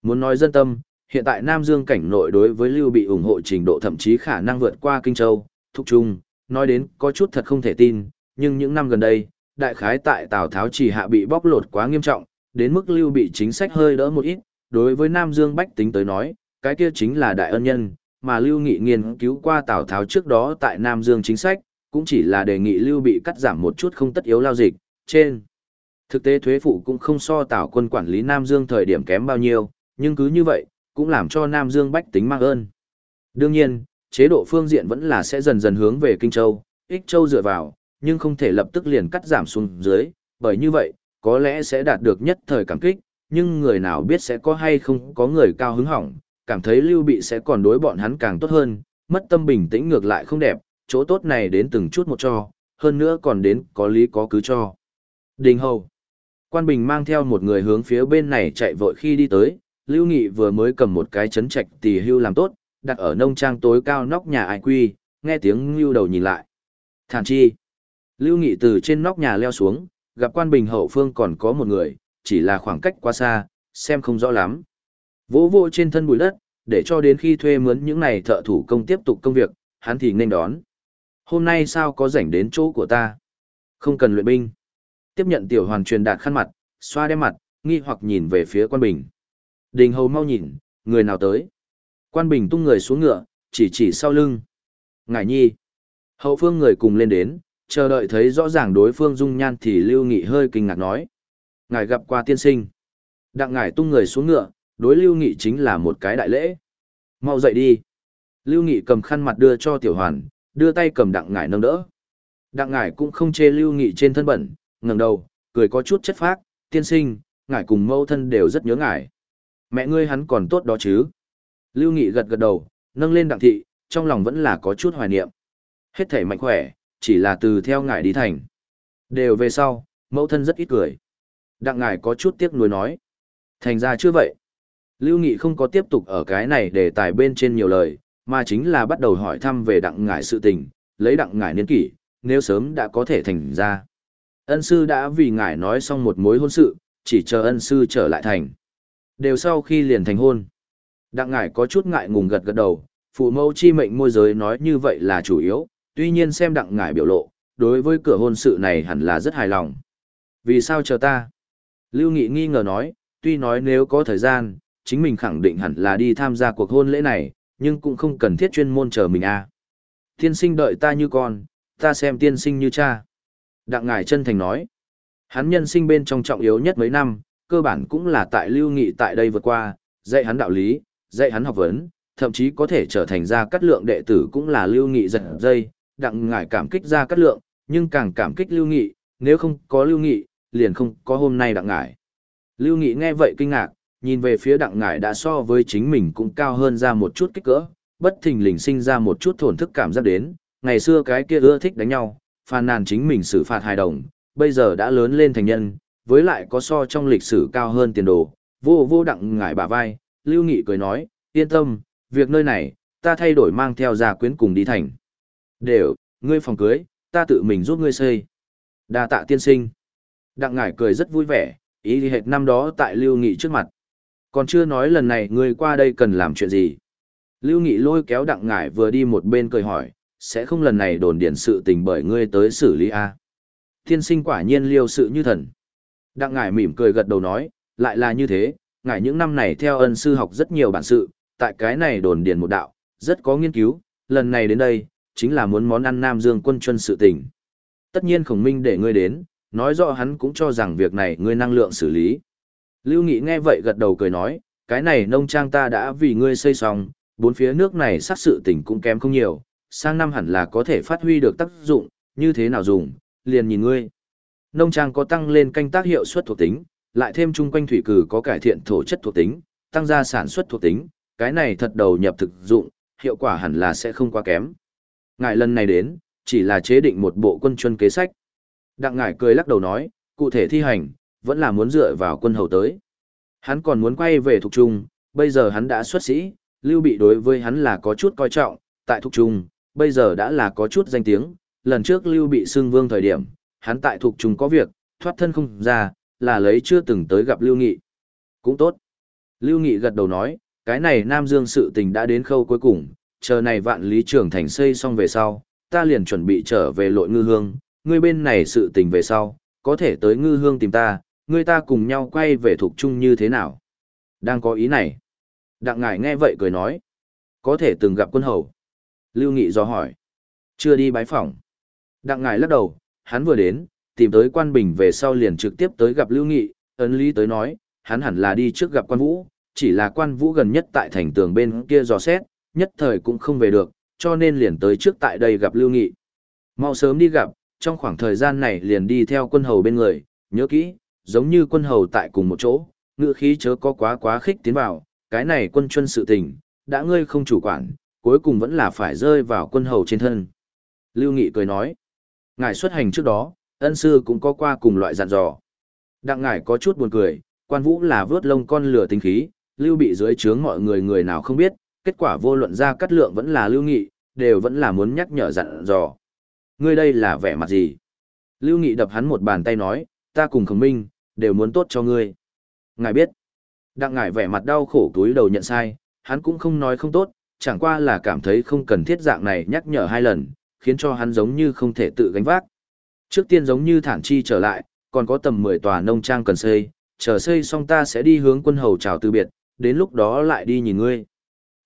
S1: Muốn nói dân tâm, hiện tại Nam Dương cảnh nội đối với Lưu bị ủng hộ trình độ thậm chí khả năng vượt qua Kinh Châu, Thục Trung, nói đến có chút thật không thể tin, nhưng những năm gần đây, đại khái tại Tào Tháo chỉ hạ bị bóc lột quá nghiêm trọng, đến mức Lưu bị chính sách hơi đỡ một ít, đối với Nam Dương bách tính tới nói, cái kia chính là đại ân nhân, mà Lưu Nghị nghiên cứu qua Tào Tháo trước đó tại Nam Dương chính sách, cũng chỉ là đề nghị Lưu bị cắt giảm một chút không tất yếu lao dịch, trên. Thực tế thuế phụ cũng không so Tào quân quản lý Nam Dương thời điểm kém bao nhiêu, nhưng cứ như vậy, cũng làm cho Nam Dương bách tính mang ơn. Đương nhiên, chế độ phương diện vẫn là sẽ dần dần hướng về Kinh Châu, Ích Châu dựa vào, nhưng không thể lập tức liền cắt giảm xuống dưới, bởi như vậy, có lẽ sẽ đạt được nhất thời cảm kích, nhưng người nào biết sẽ có hay không có người cao hứng hỏng, cảm thấy lưu bị sẽ còn đối bọn hắn càng tốt hơn, mất tâm bình tĩnh ngược lại không đẹp, chỗ tốt này đến từng chút một cho, hơn nữa còn đến có lý có cứ cho. Đình hầu. Quan Bình mang theo một người hướng phía bên này chạy vội khi đi tới, Lưu Nghị vừa mới cầm một cái chấn trạch tỷ hưu làm tốt, đặt ở nông trang tối cao nóc nhà ai quy, nghe tiếng lưu đầu nhìn lại. Thản chi. Lưu Nghị từ trên nóc nhà leo xuống, gặp quan bình hậu phương còn có một người, chỉ là khoảng cách quá xa, xem không rõ lắm. Vỗ vỗ trên thân bụi đất, để cho đến khi thuê mướn những này thợ thủ công tiếp tục công việc, hắn thì nên đón. Hôm nay sao có rảnh đến chỗ của ta? Không cần luyện binh. Tiếp nhận tiểu hoàn truyền đạt khăn mặt, xoa đem mặt, nghi hoặc nhìn về phía quan bình. Đình hầu mau nhìn, người nào tới? Quan bình tung người xuống ngựa, chỉ chỉ sau lưng. Ngải nhi. Hậu phương người cùng lên đến, chờ đợi thấy rõ ràng đối phương dung nhan thì Lưu Nghị hơi kinh ngạc nói. Ngài gặp qua tiên sinh. Đặng ngài tung người xuống ngựa, đối Lưu Nghị chính là một cái đại lễ. Mau dậy đi. Lưu Nghị cầm khăn mặt đưa cho tiểu hoàn, đưa tay cầm đặng ngải nâng đỡ. Đặng ngải cũng không chê Lưu Nghị trên thân bẩn, ngẩng đầu, cười có chút chất phác, tiên sinh, ngải cùng mâu thân đều rất nhớ ngải. Mẹ ngươi hắn còn tốt đó chứ. Lưu Nghị gật gật đầu, nâng lên đặng thị, trong lòng vẫn là có chút hoài niệm. Hết thể mạnh khỏe, chỉ là từ theo ngài đi thành. Đều về sau, mẫu thân rất ít cười. Đặng ngài có chút tiếc nuối nói. Thành ra chưa vậy. Lưu Nghị không có tiếp tục ở cái này để tài bên trên nhiều lời, mà chính là bắt đầu hỏi thăm về đặng ngài sự tình, lấy đặng ngài niên kỷ, nếu sớm đã có thể thành ra. Ân sư đã vì ngài nói xong một mối hôn sự, chỉ chờ ân sư trở lại thành. Đều sau khi liền thành hôn. Đặng ngài có chút ngại ngùng gật gật đầu, phụ mẫu chi mệnh môi giới nói như vậy là chủ yếu, tuy nhiên xem đặng ngải biểu lộ, đối với cửa hôn sự này hẳn là rất hài lòng. Vì sao chờ ta? Lưu Nghị nghi ngờ nói, tuy nói nếu có thời gian, chính mình khẳng định hẳn là đi tham gia cuộc hôn lễ này, nhưng cũng không cần thiết chuyên môn chờ mình à. Tiên sinh đợi ta như con, ta xem tiên sinh như cha. Đặng ngải chân thành nói, hắn nhân sinh bên trong trọng yếu nhất mấy năm, cơ bản cũng là tại Lưu Nghị tại đây vượt qua, dạy hắn đạo lý, dạy hắn học vấn, thậm chí có thể trở thành ra cắt lượng đệ tử cũng là Lưu Nghị giật dây, đặng ngải cảm kích ra cắt lượng, nhưng càng cảm kích lưu nghị, nếu không có lưu nghị, liền không có hôm nay đặng ngải. Lưu nghị nghe vậy kinh ngạc, nhìn về phía đặng ngải đã so với chính mình cũng cao hơn ra một chút kích cỡ, bất thình lình sinh ra một chút thổn thức cảm giác đến, ngày xưa cái kia ưa thích đánh nhau, phàn nàn chính mình xử phạt hài đồng, bây giờ đã lớn lên thành nhân, với lại có so trong lịch sử cao hơn tiền đồ, vô vô đặng ngải bả vai, lưu nghị cười nói, yên tâm, việc nơi này, ta thay đổi mang theo gia quyến cùng đi thành. Đều, ngươi phòng cưới, ta tự mình giúp ngươi xây. Đa tạ tiên sinh. Đặng ngải cười rất vui vẻ, ý hệt năm đó tại Lưu Nghị trước mặt. Còn chưa nói lần này ngươi qua đây cần làm chuyện gì. Lưu Nghị lôi kéo đặng ngải vừa đi một bên cười hỏi, sẽ không lần này đồn điển sự tình bởi ngươi tới xử lý A. Thiên sinh quả nhiên liêu sự như thần. Đặng ngải mỉm cười gật đầu nói, lại là như thế, ngải những năm này theo ân sư học rất nhiều bản sự, tại cái này đồn điển một đạo, rất có nghiên cứu, lần này đến đây, chính là muốn món ăn Nam Dương quân chuân sự tình. Tất nhiên khổng minh để ngươi đến, nói rõ hắn cũng cho rằng việc này ngươi năng lượng xử lý. Lưu Nghị nghe vậy gật đầu cười nói, cái này nông trang ta đã vì ngươi xây xong, bốn phía nước này sát sự tình cũng kém không nhiều, sang năm hẳn là có thể phát huy được tác dụng, như thế nào dùng, liền nhìn ngươi. Nông trang có tăng lên canh tác hiệu suất thuộc tính, lại thêm chung quanh thủy cử có cải thiện thổ chất thuộc tính, tăng gia sản xuất thuộc tính, cái này thật đầu nhập thực dụng, hiệu quả hẳn là sẽ không quá kém. Ngài lần này đến, chỉ là chế định một bộ quân chuân kế sách. Đặng ngải cười lắc đầu nói, cụ thể thi hành, vẫn là muốn dựa vào quân hầu tới. Hắn còn muốn quay về thuộc trung, bây giờ hắn đã xuất sĩ, lưu bị đối với hắn là có chút coi trọng, tại thuộc trung, bây giờ đã là có chút danh tiếng, lần trước lưu bị xưng vương thời điểm, hắn tại thuộc trung có việc, thoát thân không ra, là lấy chưa từng tới gặp lưu nghị. Cũng tốt. Lưu nghị gật đầu nói, cái này Nam Dương sự tình đã đến khâu cuối cùng, chờ này vạn lý trưởng thành xây xong về sau, ta liền chuẩn bị trở về lội ngư hương, ngươi bên này sự tình về sau, có thể tới ngư hương tìm ta, ngươi ta cùng nhau quay về thuộc chung như thế nào? Đang có ý này. Đặng ngải nghe vậy cười nói. Có thể từng gặp quân hầu. Lưu Nghị do hỏi. Chưa đi bái phỏng. Đặng ngải lắc đầu, hắn vừa đến, tìm tới quan bình về sau liền trực tiếp tới gặp Lưu Nghị, ấn lý tới nói, hắn hẳn là đi trước gặp quan vũ, chỉ là quan vũ gần nhất tại thành tường bên kia dò xét, nhất thời cũng không về được, cho nên liền tới trước tại đây gặp Lưu Nghị. Mau sớm đi gặp, trong khoảng thời gian này liền đi theo quân hầu bên người, nhớ kỹ, giống như quân hầu tại cùng một chỗ, ngựa khí chớ có quá quá khích tiến vào, cái này quân chuân sự tình, đã ngươi không chủ quản, cuối cùng vẫn là phải rơi vào quân hầu trên thân. Lưu Nghị cười nói, ngài xuất hành trước đó, ân sư cũng có qua cùng loại dặn dò. Đặng ngài có chút buồn cười, quan vũ là vớt lông con lửa tinh khí, lưu bị dưới trướng mọi người người nào không biết, kết quả vô luận ra cắt lượng vẫn là lưu nghị, đều vẫn là muốn nhắc nhở dặn dò. Ngươi đây là vẻ mặt gì? Lưu nghị đập hắn một bàn tay nói, ta cùng khổng minh, đều muốn tốt cho ngươi. Ngài biết, đặng ngài vẻ mặt đau khổ túi đầu nhận sai, hắn cũng không nói không tốt, chẳng qua là cảm thấy không cần thiết dạng này nhắc nhở hai lần, khiến cho hắn giống như không thể tự gánh vác. Trước tiên giống như thản chi trở lại, còn có tầm 10 tòa nông trang cần xây, chờ xây xong ta sẽ đi hướng quân hầu chào từ biệt, đến lúc đó lại đi nhìn ngươi.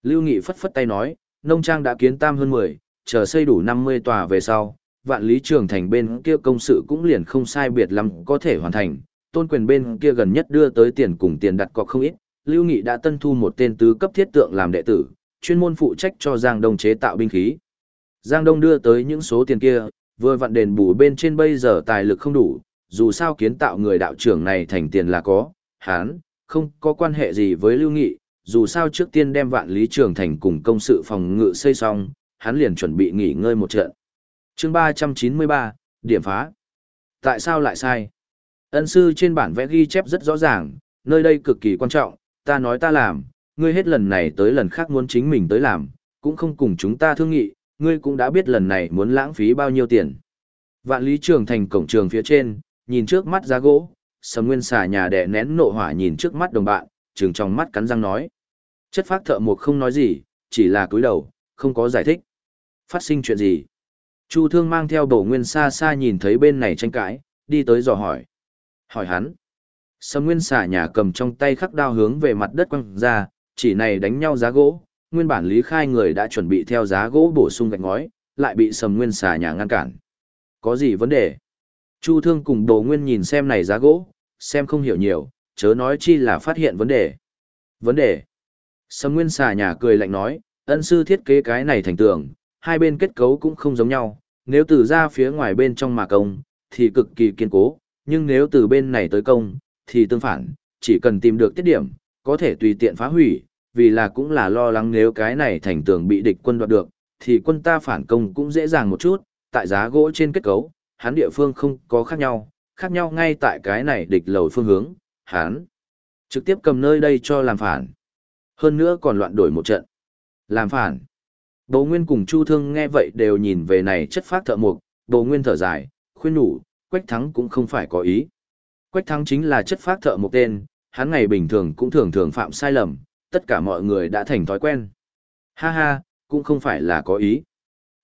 S1: Lưu Nghị phất phất tay nói, nông trang đã kiến tam hơn 10, chờ xây đủ 50 tòa về sau, vạn lý trường thành bên kia công sự cũng liền không sai biệt lắm có thể hoàn thành, tôn quyền bên kia gần nhất đưa tới tiền cùng tiền đặt cọc không ít, Lưu Nghị đã tân thu một tên tứ cấp thiết tượng làm đệ tử, chuyên môn phụ trách cho Giang Đông chế tạo binh khí. Giang Đông đưa tới những số tiền kia, vừa vặn đền bù bên trên bây giờ tài lực không đủ, dù sao kiến tạo người đạo trưởng này thành tiền là có, hán, không có quan hệ gì với Lưu Nghị, dù sao trước tiên đem vạn lý trường thành cùng công sự phòng ngự xây xong, hắn liền chuẩn bị nghỉ ngơi một trận chương 393, điểm phá. Tại sao lại sai? Ân sư trên bản vẽ ghi chép rất rõ ràng, nơi đây cực kỳ quan trọng, ta nói ta làm, ngươi hết lần này tới lần khác muốn chính mình tới làm, cũng không cùng chúng ta thương nghị, ngươi cũng đã biết lần này muốn lãng phí bao nhiêu tiền. Vạn lý trường thành cổng trường phía trên, nhìn trước mắt giá gỗ, sầm nguyên xà nhà đẻ nén nộ hỏa nhìn trước mắt đồng bạn, chừng trong mắt cắn răng nói. Chất phác thợ mộc không nói gì, chỉ là cúi đầu, không có giải thích. Phát sinh chuyện gì? Chu thương mang theo bổ nguyên xa xa nhìn thấy bên này tranh cãi, đi tới dò hỏi. Hỏi hắn. Sầm nguyên xà nhà cầm trong tay khắc đao hướng về mặt đất quăng ra, chỉ này đánh nhau giá gỗ, nguyên bản lý khai người đã chuẩn bị theo giá gỗ bổ sung gạch ngói, lại bị sầm nguyên xà nhà ngăn cản. Có gì vấn đề? Chu thương cùng Bổ nguyên nhìn xem này giá gỗ, xem không hiểu nhiều, chớ nói chi là phát hiện vấn đề. Vấn đề? Sầm nguyên xà nhà cười lạnh nói, ân sư thiết kế cái này thành tường, hai bên kết cấu cũng không giống nhau, nếu từ ra phía ngoài bên trong mà công, thì cực kỳ kiên cố, nhưng nếu từ bên này tới công, thì tương phản, chỉ cần tìm được tiết điểm, có thể tùy tiện phá hủy, vì là cũng là lo lắng nếu cái này thành tường bị địch quân đoạt được, thì quân ta phản công cũng dễ dàng một chút, tại giá gỗ trên kết cấu, hắn địa phương không có khác nhau, khác nhau ngay tại cái này địch lầu phương hướng, hắn trực tiếp cầm nơi đây cho làm phản. Hơn nữa còn loạn đổi một trận. Làm phản. Đồ Nguyên cùng Chu Thương nghe vậy đều nhìn về này chất phát thợ mục, Đồ Nguyên thở dài, khuyên nhủ, Quách Thắng cũng không phải có ý. Quách thắng chính là chất phác thợ một tên, hắn ngày bình thường cũng thường thường phạm sai lầm, tất cả mọi người đã thành thói quen. Ha ha, cũng không phải là có ý.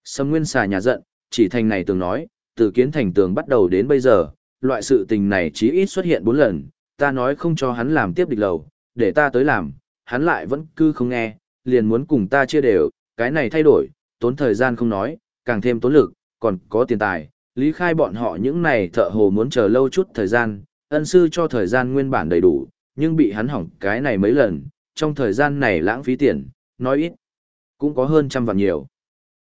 S1: Sâm Nguyên xà nhà giận, chỉ thành này tường nói, từ kiến thành tường bắt đầu đến bây giờ, loại sự tình này chí ít xuất hiện bốn lần, ta nói không cho hắn làm tiếp địch lầu, để ta tới làm, hắn lại vẫn cứ không nghe, liền muốn cùng ta chia đều, cái này thay đổi, tốn thời gian không nói, càng thêm tốn lực, còn có tiền tài, lý khai bọn họ những này thợ hồ muốn chờ lâu chút thời gian, ân sư cho thời gian nguyên bản đầy đủ, nhưng bị hắn hỏng cái này mấy lần, trong thời gian này lãng phí tiền, nói ít, cũng có hơn trăm vạn nhiều.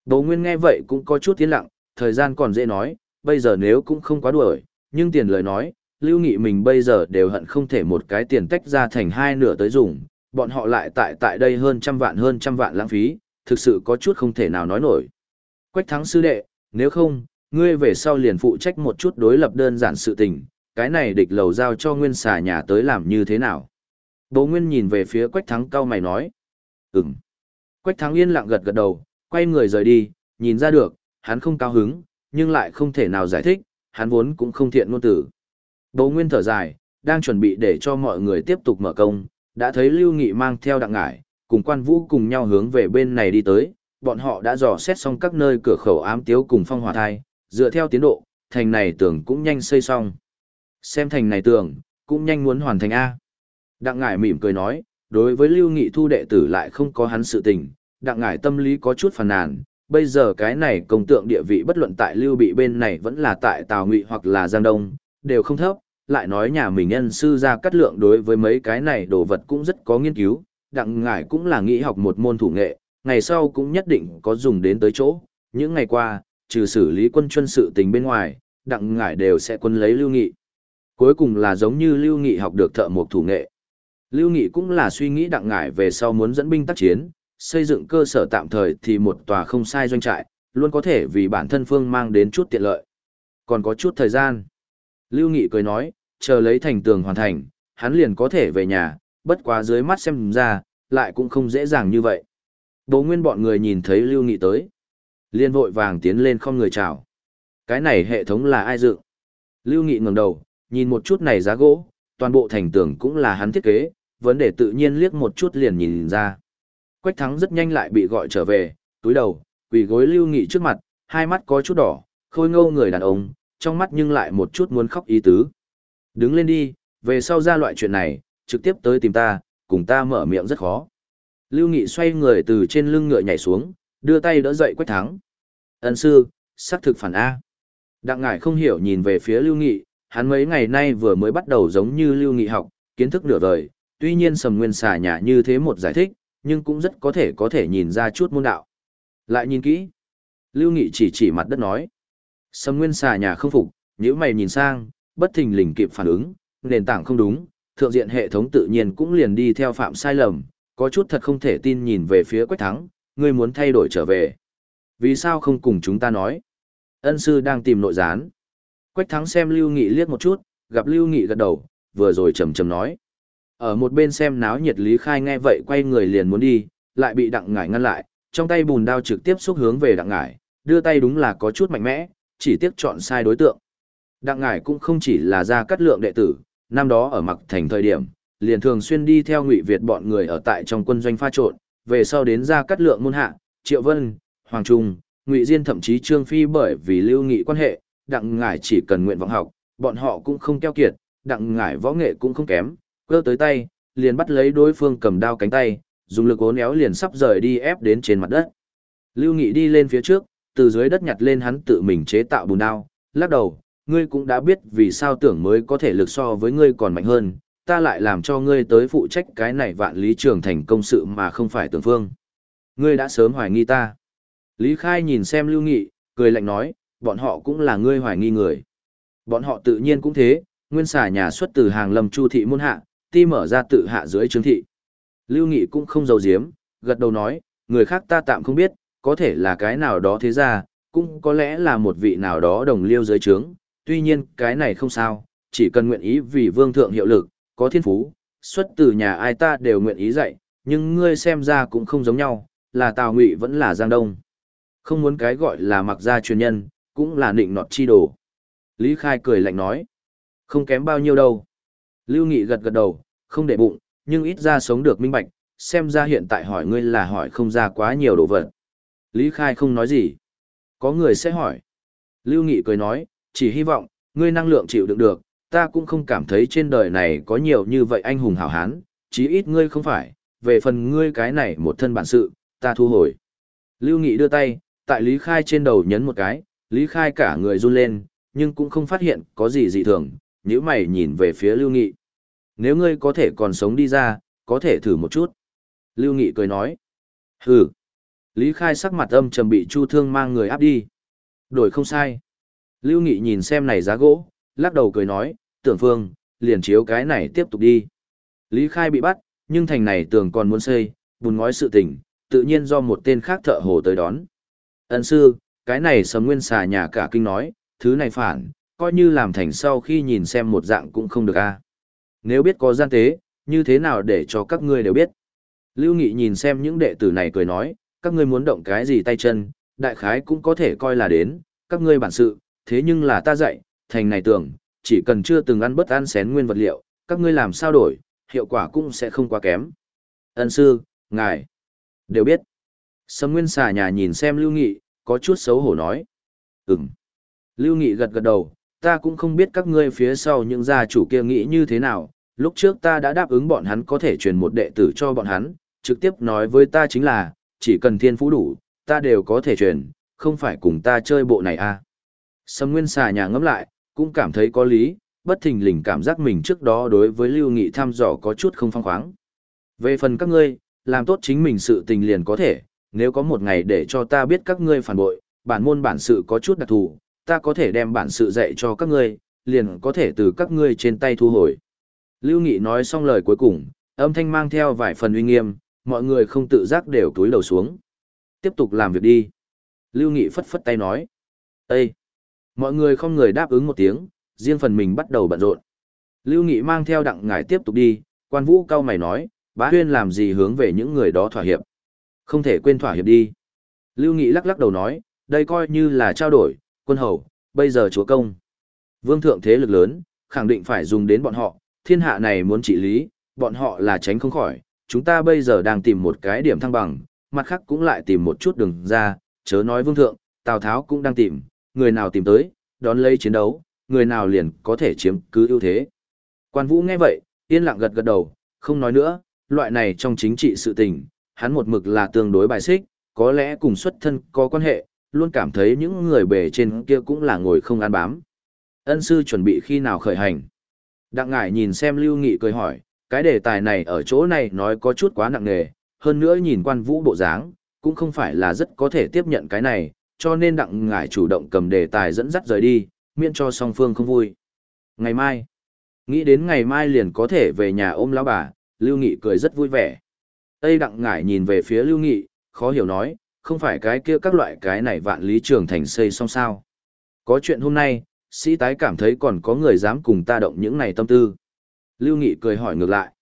S1: Đồ Nguyên nghe vậy cũng có chút tiến lặng, thời gian còn dễ nói, bây giờ nếu cũng không quá đuổi, nhưng tiền lời nói, lưu nghị mình bây giờ đều hận không thể một cái tiền tách ra thành hai nửa tới dùng, bọn họ lại tại tại đây hơn trăm vạn hơn trăm vạn lãng phí, thực sự có chút không thể nào nói nổi. Quách thắng sư đệ, nếu không, ngươi về sau liền phụ trách một chút đối lập đơn giản sự tình, cái này địch lầu giao cho nguyên xà nhà tới làm như thế nào. Bố Nguyên nhìn về phía Quách Thắng cao mày nói. Ừm. Quách Thắng yên lặng gật gật đầu, quay người rời đi, nhìn ra được, hắn không cao hứng, nhưng lại không thể nào giải thích, hắn vốn cũng không thiện ngôn tử. Bố Nguyên thở dài, đang chuẩn bị để cho mọi người tiếp tục mở công, đã thấy Lưu Nghị mang theo đặng ngải, cùng quan vũ cùng nhau hướng về bên này đi tới, bọn họ đã dò xét xong các nơi cửa khẩu ám tiếu cùng phong hỏa thai, dựa theo tiến độ, thành này tưởng cũng nhanh xây xong. Xem thành này tưởng, cũng nhanh muốn hoàn thành A. Đặng ngải mỉm cười nói, đối với Lưu Nghị thu đệ tử lại không có hắn sự tình, đặng ngải tâm lý có chút phàn nàn, bây giờ cái này công tượng địa vị bất luận tại Lưu Bị bên này vẫn là tại Tào Ngụy hoặc là Giang Đông, đều không thấp, lại nói nhà mình nhân sư ra cắt lượng đối với mấy cái này đồ vật cũng rất có nghiên cứu, đặng ngải cũng là nghĩ học một môn thủ nghệ, ngày sau cũng nhất định có dùng đến tới chỗ, những ngày qua, trừ xử lý quân chuân sự tình bên ngoài, đặng ngải đều sẽ quân lấy Lưu Nghị. Cuối cùng là giống như Lưu Nghị học được thợ một thủ nghệ. Lưu Nghị cũng là suy nghĩ đặng ngải về sau muốn dẫn binh tác chiến, xây dựng cơ sở tạm thời thì một tòa không sai doanh trại, luôn có thể vì bản thân phương mang đến chút tiện lợi. Còn có chút thời gian. Lưu Nghị cười nói, chờ lấy thành tường hoàn thành, hắn liền có thể về nhà, bất quá dưới mắt xem ra, lại cũng không dễ dàng như vậy. Bố nguyên bọn người nhìn thấy Lưu Nghị tới. Liên vội vàng tiến lên không người chào. Cái này hệ thống là ai dựng? Lưu Nghị ngẩng đầu, nhìn một chút này giá gỗ, toàn bộ thành tường cũng là hắn thiết kế, vấn đề tự nhiên liếc một chút liền nhìn ra. Quách thắng rất nhanh lại bị gọi trở về, túi đầu, quỳ gối lưu nghị trước mặt, hai mắt có chút đỏ, khôi ngâu người đàn ông, trong mắt nhưng lại một chút muốn khóc ý tứ. Đứng lên đi, về sau ra loại chuyện này, trực tiếp tới tìm ta, cùng ta mở miệng rất khó. Lưu Nghị xoay người từ trên lưng ngựa nhảy xuống, đưa tay đỡ dậy Quách Thắng. Ân sư, xác thực phản A. Đặng ngải không hiểu nhìn về phía Lưu Nghị, hắn mấy ngày nay vừa mới bắt đầu giống như Lưu Nghị học, kiến thức nửa vời, tuy nhiên sầm nguyên xà nhà như thế một giải thích, nhưng cũng rất có thể có thể nhìn ra chút môn đạo. Lại nhìn kỹ. Lưu Nghị chỉ chỉ mặt đất nói. Sầm nguyên xà nhà không phục, nếu mày nhìn sang, bất thình lình kịp phản ứng, nền tảng không đúng, thượng diện hệ thống tự nhiên cũng liền đi theo phạm sai lầm, có chút thật không thể tin nhìn về phía Quách Thắng, ngươi muốn thay đổi trở về. Vì sao không cùng chúng ta nói? Ân sư đang tìm nội gián. Quách Thắng xem Lưu Nghị liếc một chút, gặp Lưu Nghị gật đầu, vừa rồi trầm trầm nói. Ở một bên xem náo nhiệt Lý Khai nghe vậy quay người liền muốn đi, lại bị đặng ngải ngăn lại, trong tay bùn đao trực tiếp xúc hướng về đặng ngải, đưa tay đúng là có chút mạnh mẽ, chỉ tiếc chọn sai đối tượng. Đặng ngải cũng không chỉ là ra cắt lượng đệ tử, năm đó ở mặc thành thời điểm, liền thường xuyên đi theo ngụy Việt bọn người ở tại trong quân doanh pha trộn, về sau đến ra cắt lượng môn hạ, Triệu Vân, Hoàng Trung, Ngụy Diên thậm chí Trương Phi bởi vì lưu nghị quan hệ, đặng ngải chỉ cần nguyện vọng học, bọn họ cũng không keo kiệt, đặng ngải võ nghệ cũng không kém, cơ tới tay, liền bắt lấy đối phương cầm đao cánh tay, dùng lực ốn éo liền sắp rời đi ép đến trên mặt đất. Lưu Nghị đi lên phía trước, từ dưới đất nhặt lên hắn tự mình chế tạo bùn đao, lắc đầu, ngươi cũng đã biết vì sao tưởng mới có thể lực so với ngươi còn mạnh hơn, ta lại làm cho ngươi tới phụ trách cái này vạn lý trường thành công sự mà không phải tưởng phương. Ngươi đã sớm hoài nghi ta. Lý Khai nhìn xem Lưu Nghị, cười lạnh nói, bọn họ cũng là ngươi hoài nghi người. Bọn họ tự nhiên cũng thế, nguyên xả nhà xuất từ hàng lâm chu thị môn hạ, ti mở ra tự hạ dưới trướng thị. Lưu Nghị cũng không giấu giếm, gật đầu nói, người khác ta tạm không biết, có thể là cái nào đó thế ra, cũng có lẽ là một vị nào đó đồng liêu dưới trướng, tuy nhiên cái này không sao, chỉ cần nguyện ý vì vương thượng hiệu lực, có thiên phú, xuất từ nhà ai ta đều nguyện ý dạy, nhưng ngươi xem ra cũng không giống nhau, là Tào Ngụy vẫn là Giang Đông. Không muốn cái gọi là mặc gia truyền nhân, cũng là nịnh nọt chi đồ. Lý Khai cười lạnh nói. Không kém bao nhiêu đâu. Lưu Nghị gật gật đầu, không để bụng, nhưng ít ra sống được minh bạch, xem ra hiện tại hỏi ngươi là hỏi không ra quá nhiều đồ vật. Lý Khai không nói gì. Có người sẽ hỏi. Lưu Nghị cười nói, chỉ hy vọng, ngươi năng lượng chịu đựng được, ta cũng không cảm thấy trên đời này có nhiều như vậy anh hùng hảo hán, chí ít ngươi không phải, về phần ngươi cái này một thân bản sự, ta thu hồi. Lưu Nghị đưa tay, tại Lý Khai trên đầu nhấn một cái, Lý Khai cả người run lên, nhưng cũng không phát hiện có gì dị thường, nếu mày nhìn về phía Lưu Nghị. Nếu ngươi có thể còn sống đi ra, có thể thử một chút. Lưu Nghị cười nói. Hừ. Lý Khai sắc mặt âm trầm bị Chu Thương mang người áp đi. Đổi không sai. Lưu Nghị nhìn xem này giá gỗ, lắc đầu cười nói, tưởng phương, liền chiếu cái này tiếp tục đi. Lý Khai bị bắt, nhưng thành này tưởng còn muốn xây, bùn ngói sự tình, tự nhiên do một tên khác thợ hồ tới đón. Ấn sư, cái này sầm nguyên xà nhà cả kinh nói, thứ này phản, coi như làm thành sau khi nhìn xem một dạng cũng không được a. Nếu biết có gian tế, như thế nào để cho các ngươi đều biết. Lưu Nghị nhìn xem những đệ tử này cười nói, các ngươi muốn động cái gì tay chân, đại khái cũng có thể coi là đến, các ngươi bản sự, thế nhưng là ta dạy, thành này tưởng, chỉ cần chưa từng ăn bất ăn xén nguyên vật liệu, các ngươi làm sao đổi, hiệu quả cũng sẽ không quá kém. Ân sư, ngài, đều biết. Sâm Nguyên xà nhà nhìn xem Lưu Nghị, có chút xấu hổ nói. Ừm. Lưu Nghị gật gật đầu, ta cũng không biết các ngươi phía sau những gia chủ kia nghĩ như thế nào, lúc trước ta đã đáp ứng bọn hắn có thể truyền một đệ tử cho bọn hắn, trực tiếp nói với ta chính là, chỉ cần thiên phú đủ, ta đều có thể truyền, không phải cùng ta chơi bộ này à. Sâm Nguyên xà nhà ngẫm lại, cũng cảm thấy có lý, bất thình lình cảm giác mình trước đó đối với Lưu Nghị thăm dò có chút không phong khoáng. Về phần các ngươi, làm tốt chính mình sự tình liền có thể, nếu có một ngày để cho ta biết các ngươi phản bội, bản môn bản sự có chút đặc thù, ta có thể đem bản sự dạy cho các ngươi, liền có thể từ các ngươi trên tay thu hồi. Lưu Nghị nói xong lời cuối cùng, âm thanh mang theo vài phần uy nghiêm, mọi người không tự giác đều túi đầu xuống. Tiếp tục làm việc đi. Lưu Nghị phất phất tay nói. Ê! Mọi người không người đáp ứng một tiếng, riêng phần mình bắt đầu bận rộn. Lưu Nghị mang theo đặng ngải tiếp tục đi, quan vũ cao mày nói, bá huyên làm gì hướng về những người đó thỏa hiệp. Không thể quên thỏa hiệp đi. Lưu Nghị lắc lắc đầu nói, đây coi như là trao đổi, quân hầu, bây giờ chúa công. Vương thượng thế lực lớn, khẳng định phải dùng đến bọn họ, thiên hạ này muốn trị lý, bọn họ là tránh không khỏi, chúng ta bây giờ đang tìm một cái điểm thăng bằng, mặt khác cũng lại tìm một chút đường ra, chớ nói vương thượng, Tào Tháo cũng đang tìm, người nào tìm tới, đón lấy chiến đấu, người nào liền có thể chiếm cứ ưu thế. Quan Vũ nghe vậy, yên lặng gật gật đầu, không nói nữa, loại này trong chính trị sự tình, hắn một mực là tương đối bài xích, có lẽ cùng xuất thân có quan hệ, luôn cảm thấy những người bề trên kia cũng là ngồi không ăn bám. Ân sư chuẩn bị khi nào khởi hành. Đặng ngải nhìn xem Lưu Nghị cười hỏi, cái đề tài này ở chỗ này nói có chút quá nặng nề, hơn nữa nhìn quan vũ bộ dáng, cũng không phải là rất có thể tiếp nhận cái này, cho nên đặng ngải chủ động cầm đề tài dẫn dắt rời đi, miễn cho song phương không vui. Ngày mai, nghĩ đến ngày mai liền có thể về nhà ôm lão bà, Lưu Nghị cười rất vui vẻ. Tây đặng ngải nhìn về phía Lưu Nghị, khó hiểu nói, không phải cái kia các loại cái này vạn lý trường thành xây xong sao. Có chuyện hôm nay, sĩ tái cảm thấy còn có người dám cùng ta động những này tâm tư. Lưu Nghị cười hỏi ngược lại.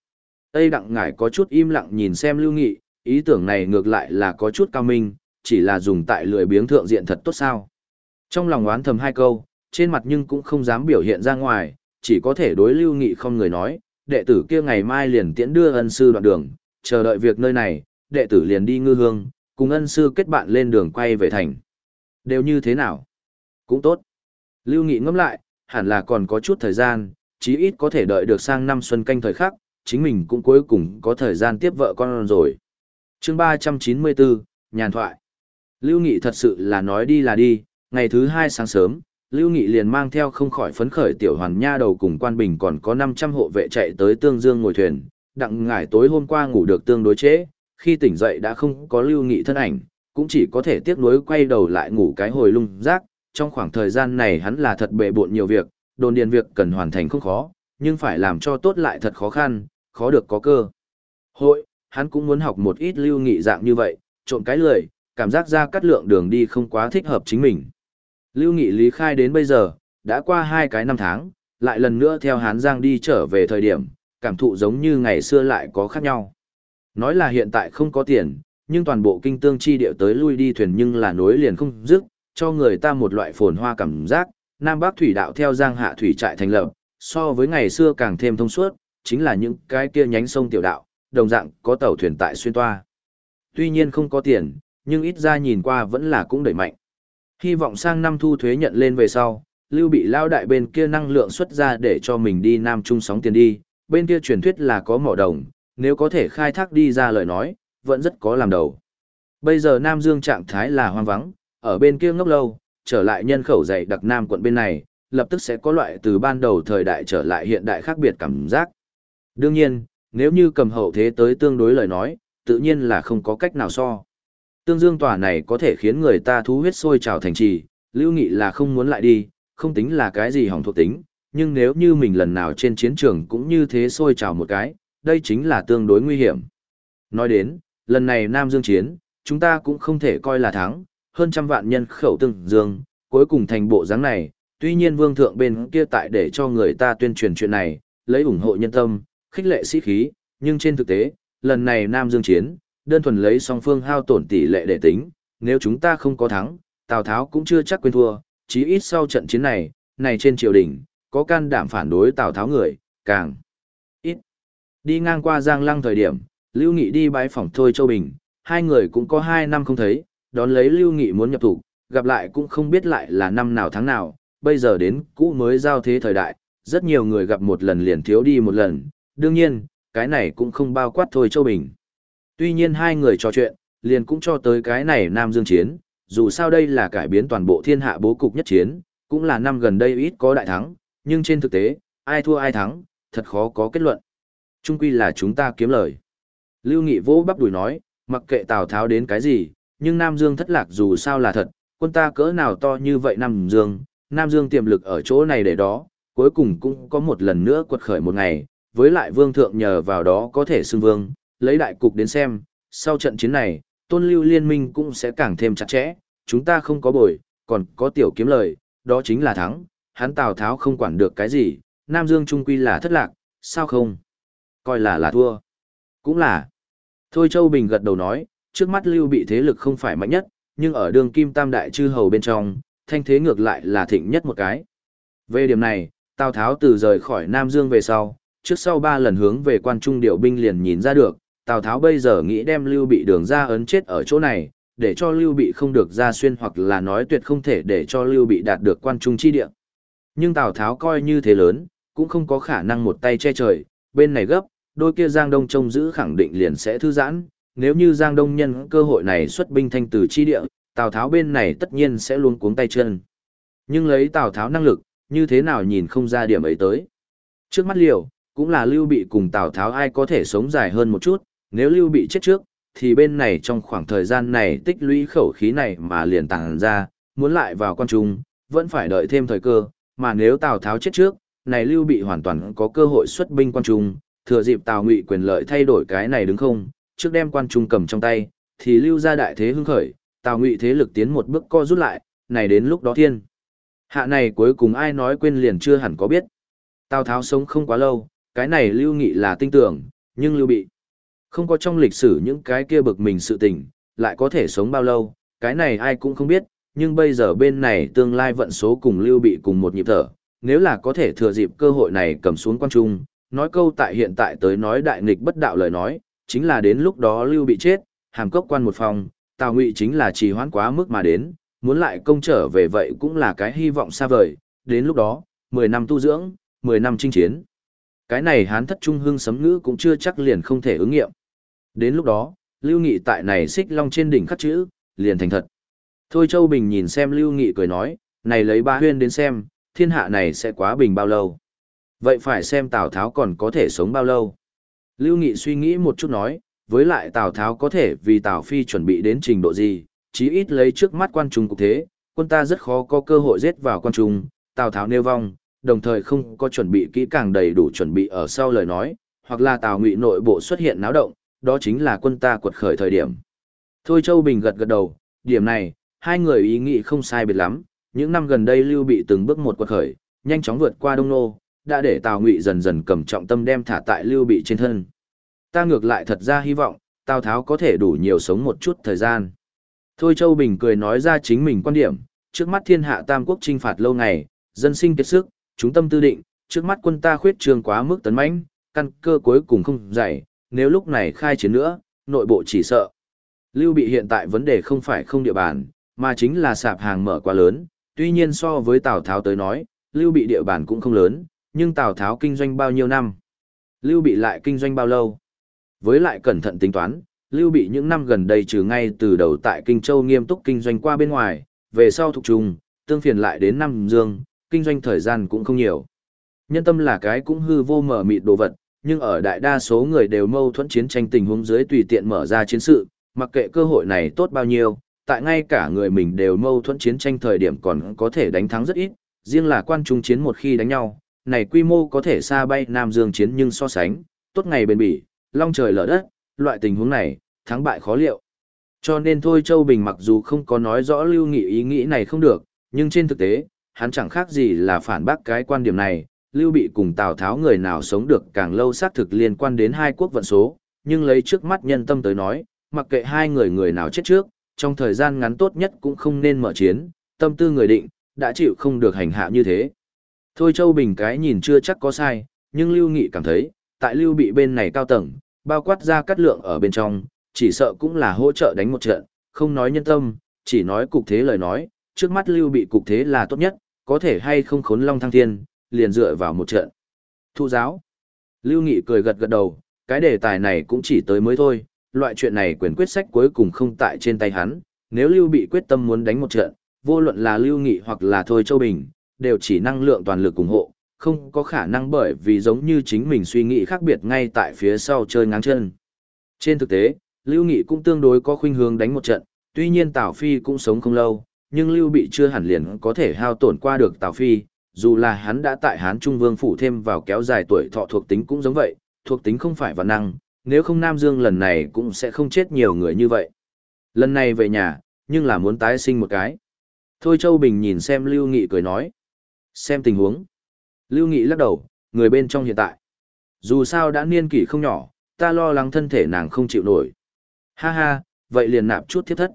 S1: Tây đặng ngải có chút im lặng nhìn xem Lưu Nghị, ý tưởng này ngược lại là có chút cao minh, chỉ là dùng tại lười biếng thượng diện thật tốt sao. Trong lòng oán thầm hai câu, trên mặt nhưng cũng không dám biểu hiện ra ngoài, chỉ có thể đối Lưu Nghị không người nói, đệ tử kia ngày mai liền tiễn đưa ân sư đoạn đường, chờ đợi việc nơi này, đệ tử liền đi ngư hương, cùng ân sư kết bạn lên đường quay về thành. Đều như thế nào? Cũng tốt. Lưu Nghị ngẫm lại, hẳn là còn có chút thời gian, chí ít có thể đợi được sang năm xuân canh thời khắc, chính mình cũng cuối cùng có thời gian tiếp vợ con rồi. chương 394, Nhàn thoại. Lưu Nghị thật sự là nói đi là đi, ngày thứ hai sáng sớm, Lưu Nghị liền mang theo không khỏi phấn khởi tiểu hoàn nha đầu cùng quan bình còn có 500 hộ vệ chạy tới Tương Dương ngồi thuyền, đặng ngải tối hôm qua ngủ được tương đối chế, khi tỉnh dậy đã không có Lưu Nghị thân ảnh, cũng chỉ có thể tiếc nuối quay đầu lại ngủ cái hồi lung rác, trong khoảng thời gian này hắn là thật bệ bộn nhiều việc, đồn điền việc cần hoàn thành không khó, nhưng phải làm cho tốt lại thật khó khăn, khó được có cơ. Hội, hắn cũng muốn học một ít Lưu Nghị dạng như vậy, trộn cái lười, cảm giác ra cắt lượng đường đi không quá thích hợp chính mình. Lưu Nghị lý khai đến bây giờ, đã qua hai cái năm tháng, lại lần nữa theo Hán Giang đi trở về thời điểm, cảm thụ giống như ngày xưa lại có khác nhau. Nói là hiện tại không có tiền, nhưng toàn bộ kinh tương chi điệu tới lui đi thuyền nhưng là nối liền không dứt, cho người ta một loại phồn hoa cảm giác, Nam Bắc thủy đạo theo Giang Hạ thủy trại thành lập, so với ngày xưa càng thêm thông suốt, chính là những cái kia nhánh sông tiểu đạo, đồng dạng có tàu thuyền tại xuyên toa. Tuy nhiên không có tiền, nhưng ít ra nhìn qua vẫn là cũng đẩy mạnh. Hy vọng sang năm thu thuế nhận lên về sau, lưu bị lao đại bên kia năng lượng xuất ra để cho mình đi Nam Trung sóng tiền đi, bên kia truyền thuyết là có mỏ đồng, nếu có thể khai thác đi ra lời nói, vẫn rất có làm đầu. Bây giờ Nam Dương trạng thái là hoang vắng, ở bên kia ngốc lâu, trở lại nhân khẩu dày đặc Nam quận bên này, lập tức sẽ có loại từ ban đầu thời đại trở lại hiện đại khác biệt cảm giác. Đương nhiên, nếu như cầm hậu thế tới tương đối lời nói, tự nhiên là không có cách nào so. Tương dương tòa này có thể khiến người ta thú huyết sôi trào thành trì, lưu nghị là không muốn lại đi, không tính là cái gì hỏng thuộc tính, nhưng nếu như mình lần nào trên chiến trường cũng như thế sôi trào một cái, đây chính là tương đối nguy hiểm. Nói đến, lần này Nam Dương chiến, chúng ta cũng không thể coi là thắng, hơn trăm vạn nhân khẩu tương dương, cuối cùng thành bộ dáng này, tuy nhiên vương thượng bên kia tại để cho người ta tuyên truyền chuyện này, lấy ủng hộ nhân tâm, khích lệ sĩ khí, nhưng trên thực tế, lần này Nam Dương chiến, đơn thuần lấy song phương hao tổn tỷ lệ để tính, nếu chúng ta không có thắng, Tào Tháo cũng chưa chắc quên thua, chí ít sau trận chiến này, này trên triều đình, có can đảm phản đối Tào Tháo người, càng ít. Đi ngang qua Giang Lăng thời điểm, Lưu Nghị đi bái phỏng Thôi Châu Bình, hai người cũng có hai năm không thấy, đón lấy Lưu Nghị muốn nhập thủ, gặp lại cũng không biết lại là năm nào tháng nào, bây giờ đến cũ mới giao thế thời đại, rất nhiều người gặp một lần liền thiếu đi một lần, đương nhiên, cái này cũng không bao quát Thôi Châu Bình. Tuy nhiên hai người trò chuyện, liền cũng cho tới cái này Nam Dương Chiến, dù sao đây là cải biến toàn bộ thiên hạ bố cục nhất chiến, cũng là năm gần đây ít có đại thắng, nhưng trên thực tế, ai thua ai thắng, thật khó có kết luận. Trung quy là chúng ta kiếm lời. Lưu Nghị vỗ bắp đùi nói, mặc kệ Tào Tháo đến cái gì, nhưng Nam Dương thất lạc dù sao là thật, quân ta cỡ nào to như vậy Nam Dương, Nam Dương tiềm lực ở chỗ này để đó, cuối cùng cũng có một lần nữa quật khởi một ngày, với lại vương thượng nhờ vào đó có thể xưng vương, lấy đại cục đến xem, sau trận chiến này, tôn lưu liên minh cũng sẽ càng thêm chặt chẽ, chúng ta không có bồi, còn có tiểu kiếm lời, đó chính là thắng, hắn Tào Tháo không quản được cái gì, Nam Dương Trung Quy là thất lạc, sao không? Coi là là thua. Cũng là. Thôi Châu Bình gật đầu nói, trước mắt lưu bị thế lực không phải mạnh nhất, nhưng ở đường kim tam đại chư hầu bên trong, thanh thế ngược lại là thịnh nhất một cái. Về điểm này, Tào Tháo từ rời khỏi Nam Dương về sau, trước sau ba lần hướng về quan trung điều binh liền nhìn ra được, Tào Tháo bây giờ nghĩ đem Lưu Bị đường ra ấn chết ở chỗ này, để cho Lưu Bị không được ra xuyên hoặc là nói tuyệt không thể để cho Lưu Bị đạt được quan trung chi địa. Nhưng Tào Tháo coi như thế lớn, cũng không có khả năng một tay che trời, bên này gấp, đôi kia Giang Đông trông giữ khẳng định liền sẽ thư giãn, nếu như Giang Đông nhân cơ hội này xuất binh thanh từ chi địa, Tào Tháo bên này tất nhiên sẽ luôn cuống tay chân. Nhưng lấy Tào Tháo năng lực, như thế nào nhìn không ra điểm ấy tới. Trước mắt liều, cũng là Lưu Bị cùng Tào Tháo ai có thể sống dài hơn một chút, nếu Lưu Bị chết trước, thì bên này trong khoảng thời gian này tích lũy khẩu khí này mà liền tàng ra, muốn lại vào quan trung, vẫn phải đợi thêm thời cơ, mà nếu Tào Tháo chết trước, này Lưu Bị hoàn toàn có cơ hội xuất binh quan trung, thừa dịp Tào Ngụy quyền lợi thay đổi cái này đứng không, trước đem quan trung cầm trong tay, thì lưu ra đại thế hưng khởi, Tào Ngụy thế lực tiến một bước co rút lại, này đến lúc đó thiên. Hạ này cuối cùng ai nói quên liền chưa hẳn có biết. Tào Tháo sống không quá lâu, cái này Lưu Nghị là tinh tưởng, nhưng Lưu Bị không có trong lịch sử những cái kia bực mình sự tình, lại có thể sống bao lâu, cái này ai cũng không biết, nhưng bây giờ bên này tương lai vận số cùng Lưu Bị cùng một nhịp thở, nếu là có thể thừa dịp cơ hội này cầm xuống quan trung, nói câu tại hiện tại tới nói đại nghịch bất đạo lời nói, chính là đến lúc đó Lưu Bị chết, hàm cốc quan một phòng, Tào Ngụy chính là trì hoãn quá mức mà đến, muốn lại công trở về vậy cũng là cái hy vọng xa vời, đến lúc đó, 10 năm tu dưỡng, 10 năm chinh chiến. Cái này hán thất trung hương sấm ngữ cũng chưa chắc liền không thể ứng nghiệm. Đến lúc đó, Lưu Nghị tại này xích long trên đỉnh khắc chữ, liền thành thật. Thôi Châu Bình nhìn xem Lưu Nghị cười nói, này lấy ba huyên đến xem, thiên hạ này sẽ quá bình bao lâu. Vậy phải xem Tào Tháo còn có thể sống bao lâu. Lưu Nghị suy nghĩ một chút nói, với lại Tào Tháo có thể vì Tào Phi chuẩn bị đến trình độ gì, chí ít lấy trước mắt quan trung cục thế, quân ta rất khó có cơ hội giết vào quan trung, Tào Tháo nêu vong, đồng thời không có chuẩn bị kỹ càng đầy đủ chuẩn bị ở sau lời nói, hoặc là Tào Ngụy nội bộ xuất hiện náo động, đó chính là quân ta quật khởi thời điểm. Thôi Châu Bình gật gật đầu, điểm này, hai người ý nghĩ không sai biệt lắm, những năm gần đây Lưu Bị từng bước một quật khởi, nhanh chóng vượt qua Đông Nô, đã để Tào Ngụy dần dần cầm trọng tâm đem thả tại Lưu Bị trên thân. Ta ngược lại thật ra hy vọng, Tào Tháo có thể đủ nhiều sống một chút thời gian. Thôi Châu Bình cười nói ra chính mình quan điểm, trước mắt thiên hạ tam quốc trinh phạt lâu ngày, dân sinh kiệt sức, chúng tâm tư định, trước mắt quân ta khuyết trương quá mức tấn mãnh, căn cơ cuối cùng không dày, nếu lúc này khai chiến nữa, nội bộ chỉ sợ. Lưu Bị hiện tại vấn đề không phải không địa bàn, mà chính là sạp hàng mở quá lớn, tuy nhiên so với Tào Tháo tới nói, Lưu Bị địa bàn cũng không lớn, nhưng Tào Tháo kinh doanh bao nhiêu năm? Lưu Bị lại kinh doanh bao lâu? Với lại cẩn thận tính toán, Lưu Bị những năm gần đây trừ ngay từ đầu tại Kinh Châu nghiêm túc kinh doanh qua bên ngoài, về sau thuộc trùng, tương phiền lại đến năm Dương, kinh doanh thời gian cũng không nhiều. Nhân tâm là cái cũng hư vô mở mịt đồ vật, nhưng ở đại đa số người đều mâu thuẫn chiến tranh tình huống dưới tùy tiện mở ra chiến sự, mặc kệ cơ hội này tốt bao nhiêu, tại ngay cả người mình đều mâu thuẫn chiến tranh thời điểm còn có thể đánh thắng rất ít, riêng là quan trung chiến một khi đánh nhau, này quy mô có thể xa bay Nam Dương chiến nhưng so sánh, tốt ngày bền bỉ, long trời lở đất, loại tình huống này, thắng bại khó liệu. Cho nên thôi Châu Bình mặc dù không có nói rõ lưu nghị ý nghĩ này không được, nhưng trên thực tế, hắn chẳng khác gì là phản bác cái quan điểm này, Lưu Bị cùng Tào Tháo người nào sống được càng lâu xác thực liên quan đến hai quốc vận số, nhưng lấy trước mắt nhân tâm tới nói, mặc kệ hai người người nào chết trước, trong thời gian ngắn tốt nhất cũng không nên mở chiến, tâm tư người định, đã chịu không được hành hạ như thế. Thôi Châu Bình cái nhìn chưa chắc có sai, nhưng Lưu Nghị cảm thấy, tại Lưu Bị bên này cao tầng, bao quát ra cắt lượng ở bên trong, chỉ sợ cũng là hỗ trợ đánh một trận, không nói nhân tâm, chỉ nói cục thế lời nói, trước mắt Lưu Bị cục thế là tốt nhất, có thể hay không khốn long thăng thiên, liền dựa vào một trận. Thu giáo. Lưu Nghị cười gật gật đầu, cái đề tài này cũng chỉ tới mới thôi, loại chuyện này quyền quyết sách cuối cùng không tại trên tay hắn, nếu Lưu bị quyết tâm muốn đánh một trận, vô luận là Lưu Nghị hoặc là Thôi Châu Bình, đều chỉ năng lượng toàn lực ủng hộ, không có khả năng bởi vì giống như chính mình suy nghĩ khác biệt ngay tại phía sau chơi ngáng chân. Trên thực tế, Lưu Nghị cũng tương đối có khuynh hướng đánh một trận, tuy nhiên Tào Phi cũng sống không lâu, nhưng Lưu bị chưa hẳn liền có thể hao tổn qua được Tào Phi, dù là hắn đã tại Hán Trung Vương phủ thêm vào kéo dài tuổi thọ thuộc tính cũng giống vậy, thuộc tính không phải văn năng, nếu không Nam Dương lần này cũng sẽ không chết nhiều người như vậy. Lần này về nhà, nhưng là muốn tái sinh một cái. Thôi Châu Bình nhìn xem Lưu Nghị cười nói. Xem tình huống. Lưu Nghị lắc đầu, người bên trong hiện tại. Dù sao đã niên kỷ không nhỏ, ta lo lắng thân thể nàng không chịu nổi. Ha ha, vậy liền nạp chút thiết thất.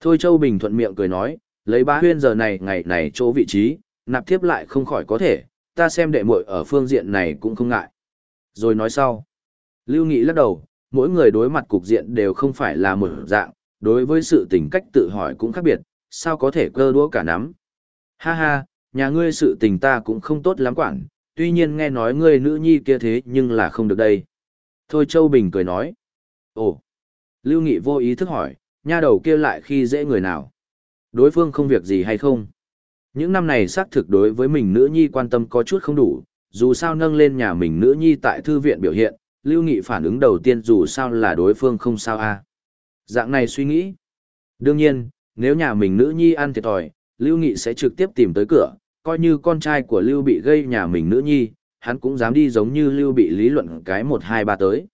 S1: Thôi Châu Bình thuận miệng cười nói, lấy ba huyên giờ này ngày này chỗ vị trí, nạp thiếp lại không khỏi có thể, ta xem đệ muội ở phương diện này cũng không ngại. Rồi nói sau. Lưu Nghị lắc đầu, mỗi người đối mặt cục diện đều không phải là một dạng, đối với sự tình cách tự hỏi cũng khác biệt, sao có thể cơ đũa cả nắm. Ha ha, nhà ngươi sự tình ta cũng không tốt lắm quản, tuy nhiên nghe nói ngươi nữ nhi kia thế nhưng là không được đây. Thôi Châu Bình cười nói. Ồ, Lưu Nghị vô ý thức hỏi, nha đầu kia lại khi dễ người nào? Đối phương không việc gì hay không? Những năm này xác thực đối với mình nữ nhi quan tâm có chút không đủ, dù sao nâng lên nhà mình nữ nhi tại thư viện biểu hiện, Lưu Nghị phản ứng đầu tiên dù sao là đối phương không sao a. Dạng này suy nghĩ. Đương nhiên, nếu nhà mình nữ nhi ăn thiệt thòi, Lưu Nghị sẽ trực tiếp tìm tới cửa, coi như con trai của Lưu bị gây nhà mình nữ nhi, hắn cũng dám đi giống như Lưu bị lý luận cái một hai ba tới.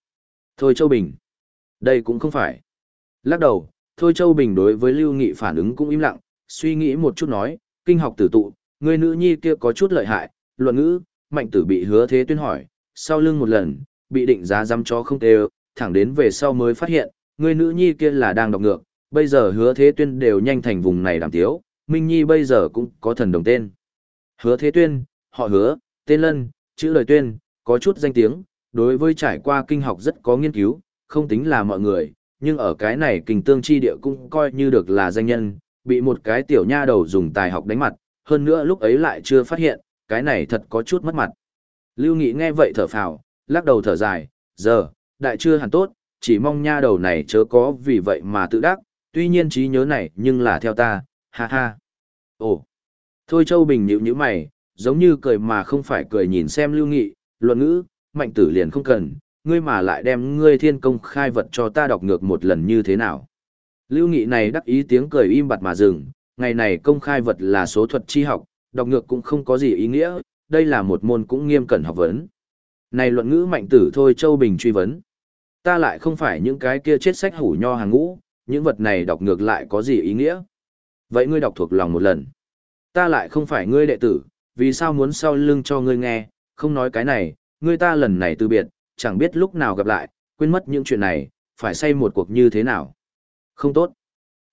S1: Thôi Châu Bình. Đây cũng không phải. Lắc đầu, Thôi Châu Bình đối với Lưu Nghị phản ứng cũng im lặng, suy nghĩ một chút nói, kinh học tử tụ, người nữ nhi kia có chút lợi hại, luận ngữ, mạnh tử bị hứa thế tuyên hỏi, sau lưng một lần, bị định giá dăm cho không tê thẳng đến về sau mới phát hiện, người nữ nhi kia là đang đọc ngược, bây giờ hứa thế tuyên đều nhanh thành vùng này đàm tiếu, Minh Nhi bây giờ cũng có thần đồng tên. Hứa thế tuyên, họ hứa, tên lân, chữ lời tuyên, có chút danh tiếng, đối với trải qua kinh học rất có nghiên cứu, không tính là mọi người, nhưng ở cái này kinh tương chi địa cũng coi như được là danh nhân, bị một cái tiểu nha đầu dùng tài học đánh mặt, hơn nữa lúc ấy lại chưa phát hiện, cái này thật có chút mất mặt. Lưu Nghị nghe vậy thở phào, lắc đầu thở dài, giờ, đại chưa hẳn tốt, chỉ mong nha đầu này chớ có vì vậy mà tự đắc, tuy nhiên trí nhớ này nhưng là theo ta, ha ha. Ồ, thôi Châu Bình nhịu như mày, giống như cười mà không phải cười nhìn xem Lưu Nghị, luận ngữ, mạnh tử liền không cần, ngươi mà lại đem ngươi thiên công khai vật cho ta đọc ngược một lần như thế nào. Lưu Nghị này đắc ý tiếng cười im bặt mà dừng, ngày này công khai vật là số thuật chi học, đọc ngược cũng không có gì ý nghĩa, đây là một môn cũng nghiêm cẩn học vấn. Này luận ngữ mạnh tử thôi Châu Bình truy vấn. Ta lại không phải những cái kia chết sách hủ nho hàng ngũ, những vật này đọc ngược lại có gì ý nghĩa. Vậy ngươi đọc thuộc lòng một lần. Ta lại không phải ngươi đệ tử, vì sao muốn sau lưng cho ngươi nghe, không nói cái này, ngươi ta lần này từ biệt, chẳng biết lúc nào gặp lại, quên mất những chuyện này, phải xây một cuộc như thế nào. Không tốt.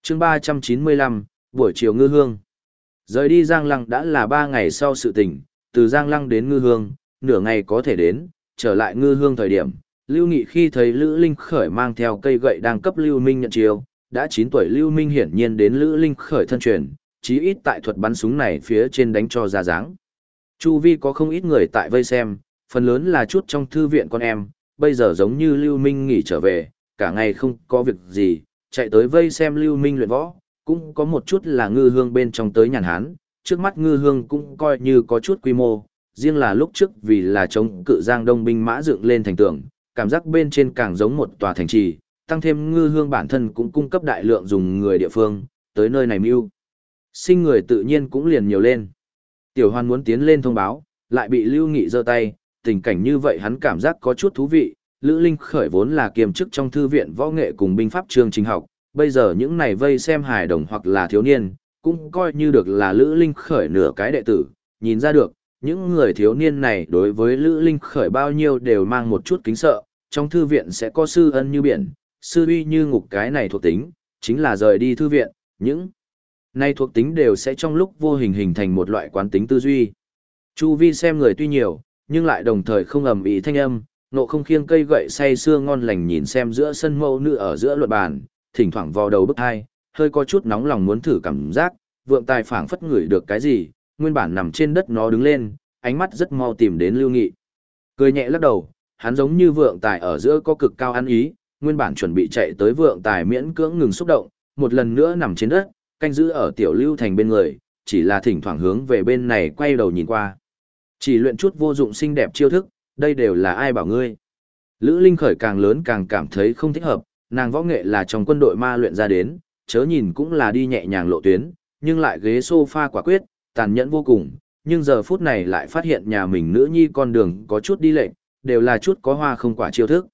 S1: chương 395, buổi chiều ngư hương. Rời đi Giang Lăng đã là ba ngày sau sự tình, từ Giang Lăng đến Ngư Hương, nửa ngày có thể đến, trở lại Ngư Hương thời điểm, Lưu Nghị khi thấy Lữ Linh Khởi mang theo cây gậy đang cấp Lưu Minh nhận chiều, đã 9 tuổi Lưu Minh hiển nhiên đến Lữ Linh Khởi thân truyền, chí ít tại thuật bắn súng này phía trên đánh cho ra dáng. Chu vi có không ít người tại vây xem, phần lớn là chút trong thư viện con em, bây giờ giống như Lưu Minh nghỉ trở về, cả ngày không có việc gì, chạy tới vây xem Lưu Minh luyện võ, cũng có một chút là ngư hương bên trong tới nhàn hán, trước mắt ngư hương cũng coi như có chút quy mô, riêng là lúc trước vì là chống cự giang đông binh mã dựng lên thành tường, cảm giác bên trên càng giống một tòa thành trì, tăng thêm ngư hương bản thân cũng cung cấp đại lượng dùng người địa phương, tới nơi này mưu. Sinh người tự nhiên cũng liền nhiều lên. Tiểu hoan muốn tiến lên thông báo, lại bị Lưu Nghị giơ tay, tình cảnh như vậy hắn cảm giác có chút thú vị. Lữ Linh khởi vốn là kiềm chức trong thư viện võ nghệ cùng binh pháp trường trình học, bây giờ những này vây xem hài đồng hoặc là thiếu niên, cũng coi như được là Lữ Linh khởi nửa cái đệ tử, nhìn ra được, những người thiếu niên này đối với Lữ Linh khởi bao nhiêu đều mang một chút kính sợ, trong thư viện sẽ có sư ân như biển, sư uy như ngục cái này thuộc tính, chính là rời đi thư viện, những này thuộc tính đều sẽ trong lúc vô hình hình thành một loại quán tính tư duy. Chu vi xem người tuy nhiều, nhưng lại đồng thời không ầm ĩ thanh âm, nộ không khiêng cây gậy say sưa ngon lành nhìn xem giữa sân mẫu nữ ở giữa luật bàn, thỉnh thoảng vò đầu bức hai, hơi có chút nóng lòng muốn thử cảm giác, vượng tài phảng phất ngửi được cái gì, nguyên bản nằm trên đất nó đứng lên, ánh mắt rất mau tìm đến lưu nghị. Cười nhẹ lắc đầu, hắn giống như vượng tài ở giữa có cực cao ăn ý, nguyên bản chuẩn bị chạy tới vượng tài miễn cưỡng ngừng xúc động, một lần nữa nằm trên đất, canh giữ ở tiểu lưu thành bên người, chỉ là thỉnh thoảng hướng về bên này quay đầu nhìn qua. Chỉ luyện chút vô dụng xinh đẹp chiêu thức, đây đều là ai bảo ngươi. Lữ Linh khởi càng lớn càng cảm thấy không thích hợp, nàng võ nghệ là trong quân đội ma luyện ra đến, chớ nhìn cũng là đi nhẹ nhàng lộ tuyến, nhưng lại ghế sofa quả quyết, tàn nhẫn vô cùng, nhưng giờ phút này lại phát hiện nhà mình nữ nhi con đường có chút đi lệnh, đều là chút có hoa không quả chiêu thức.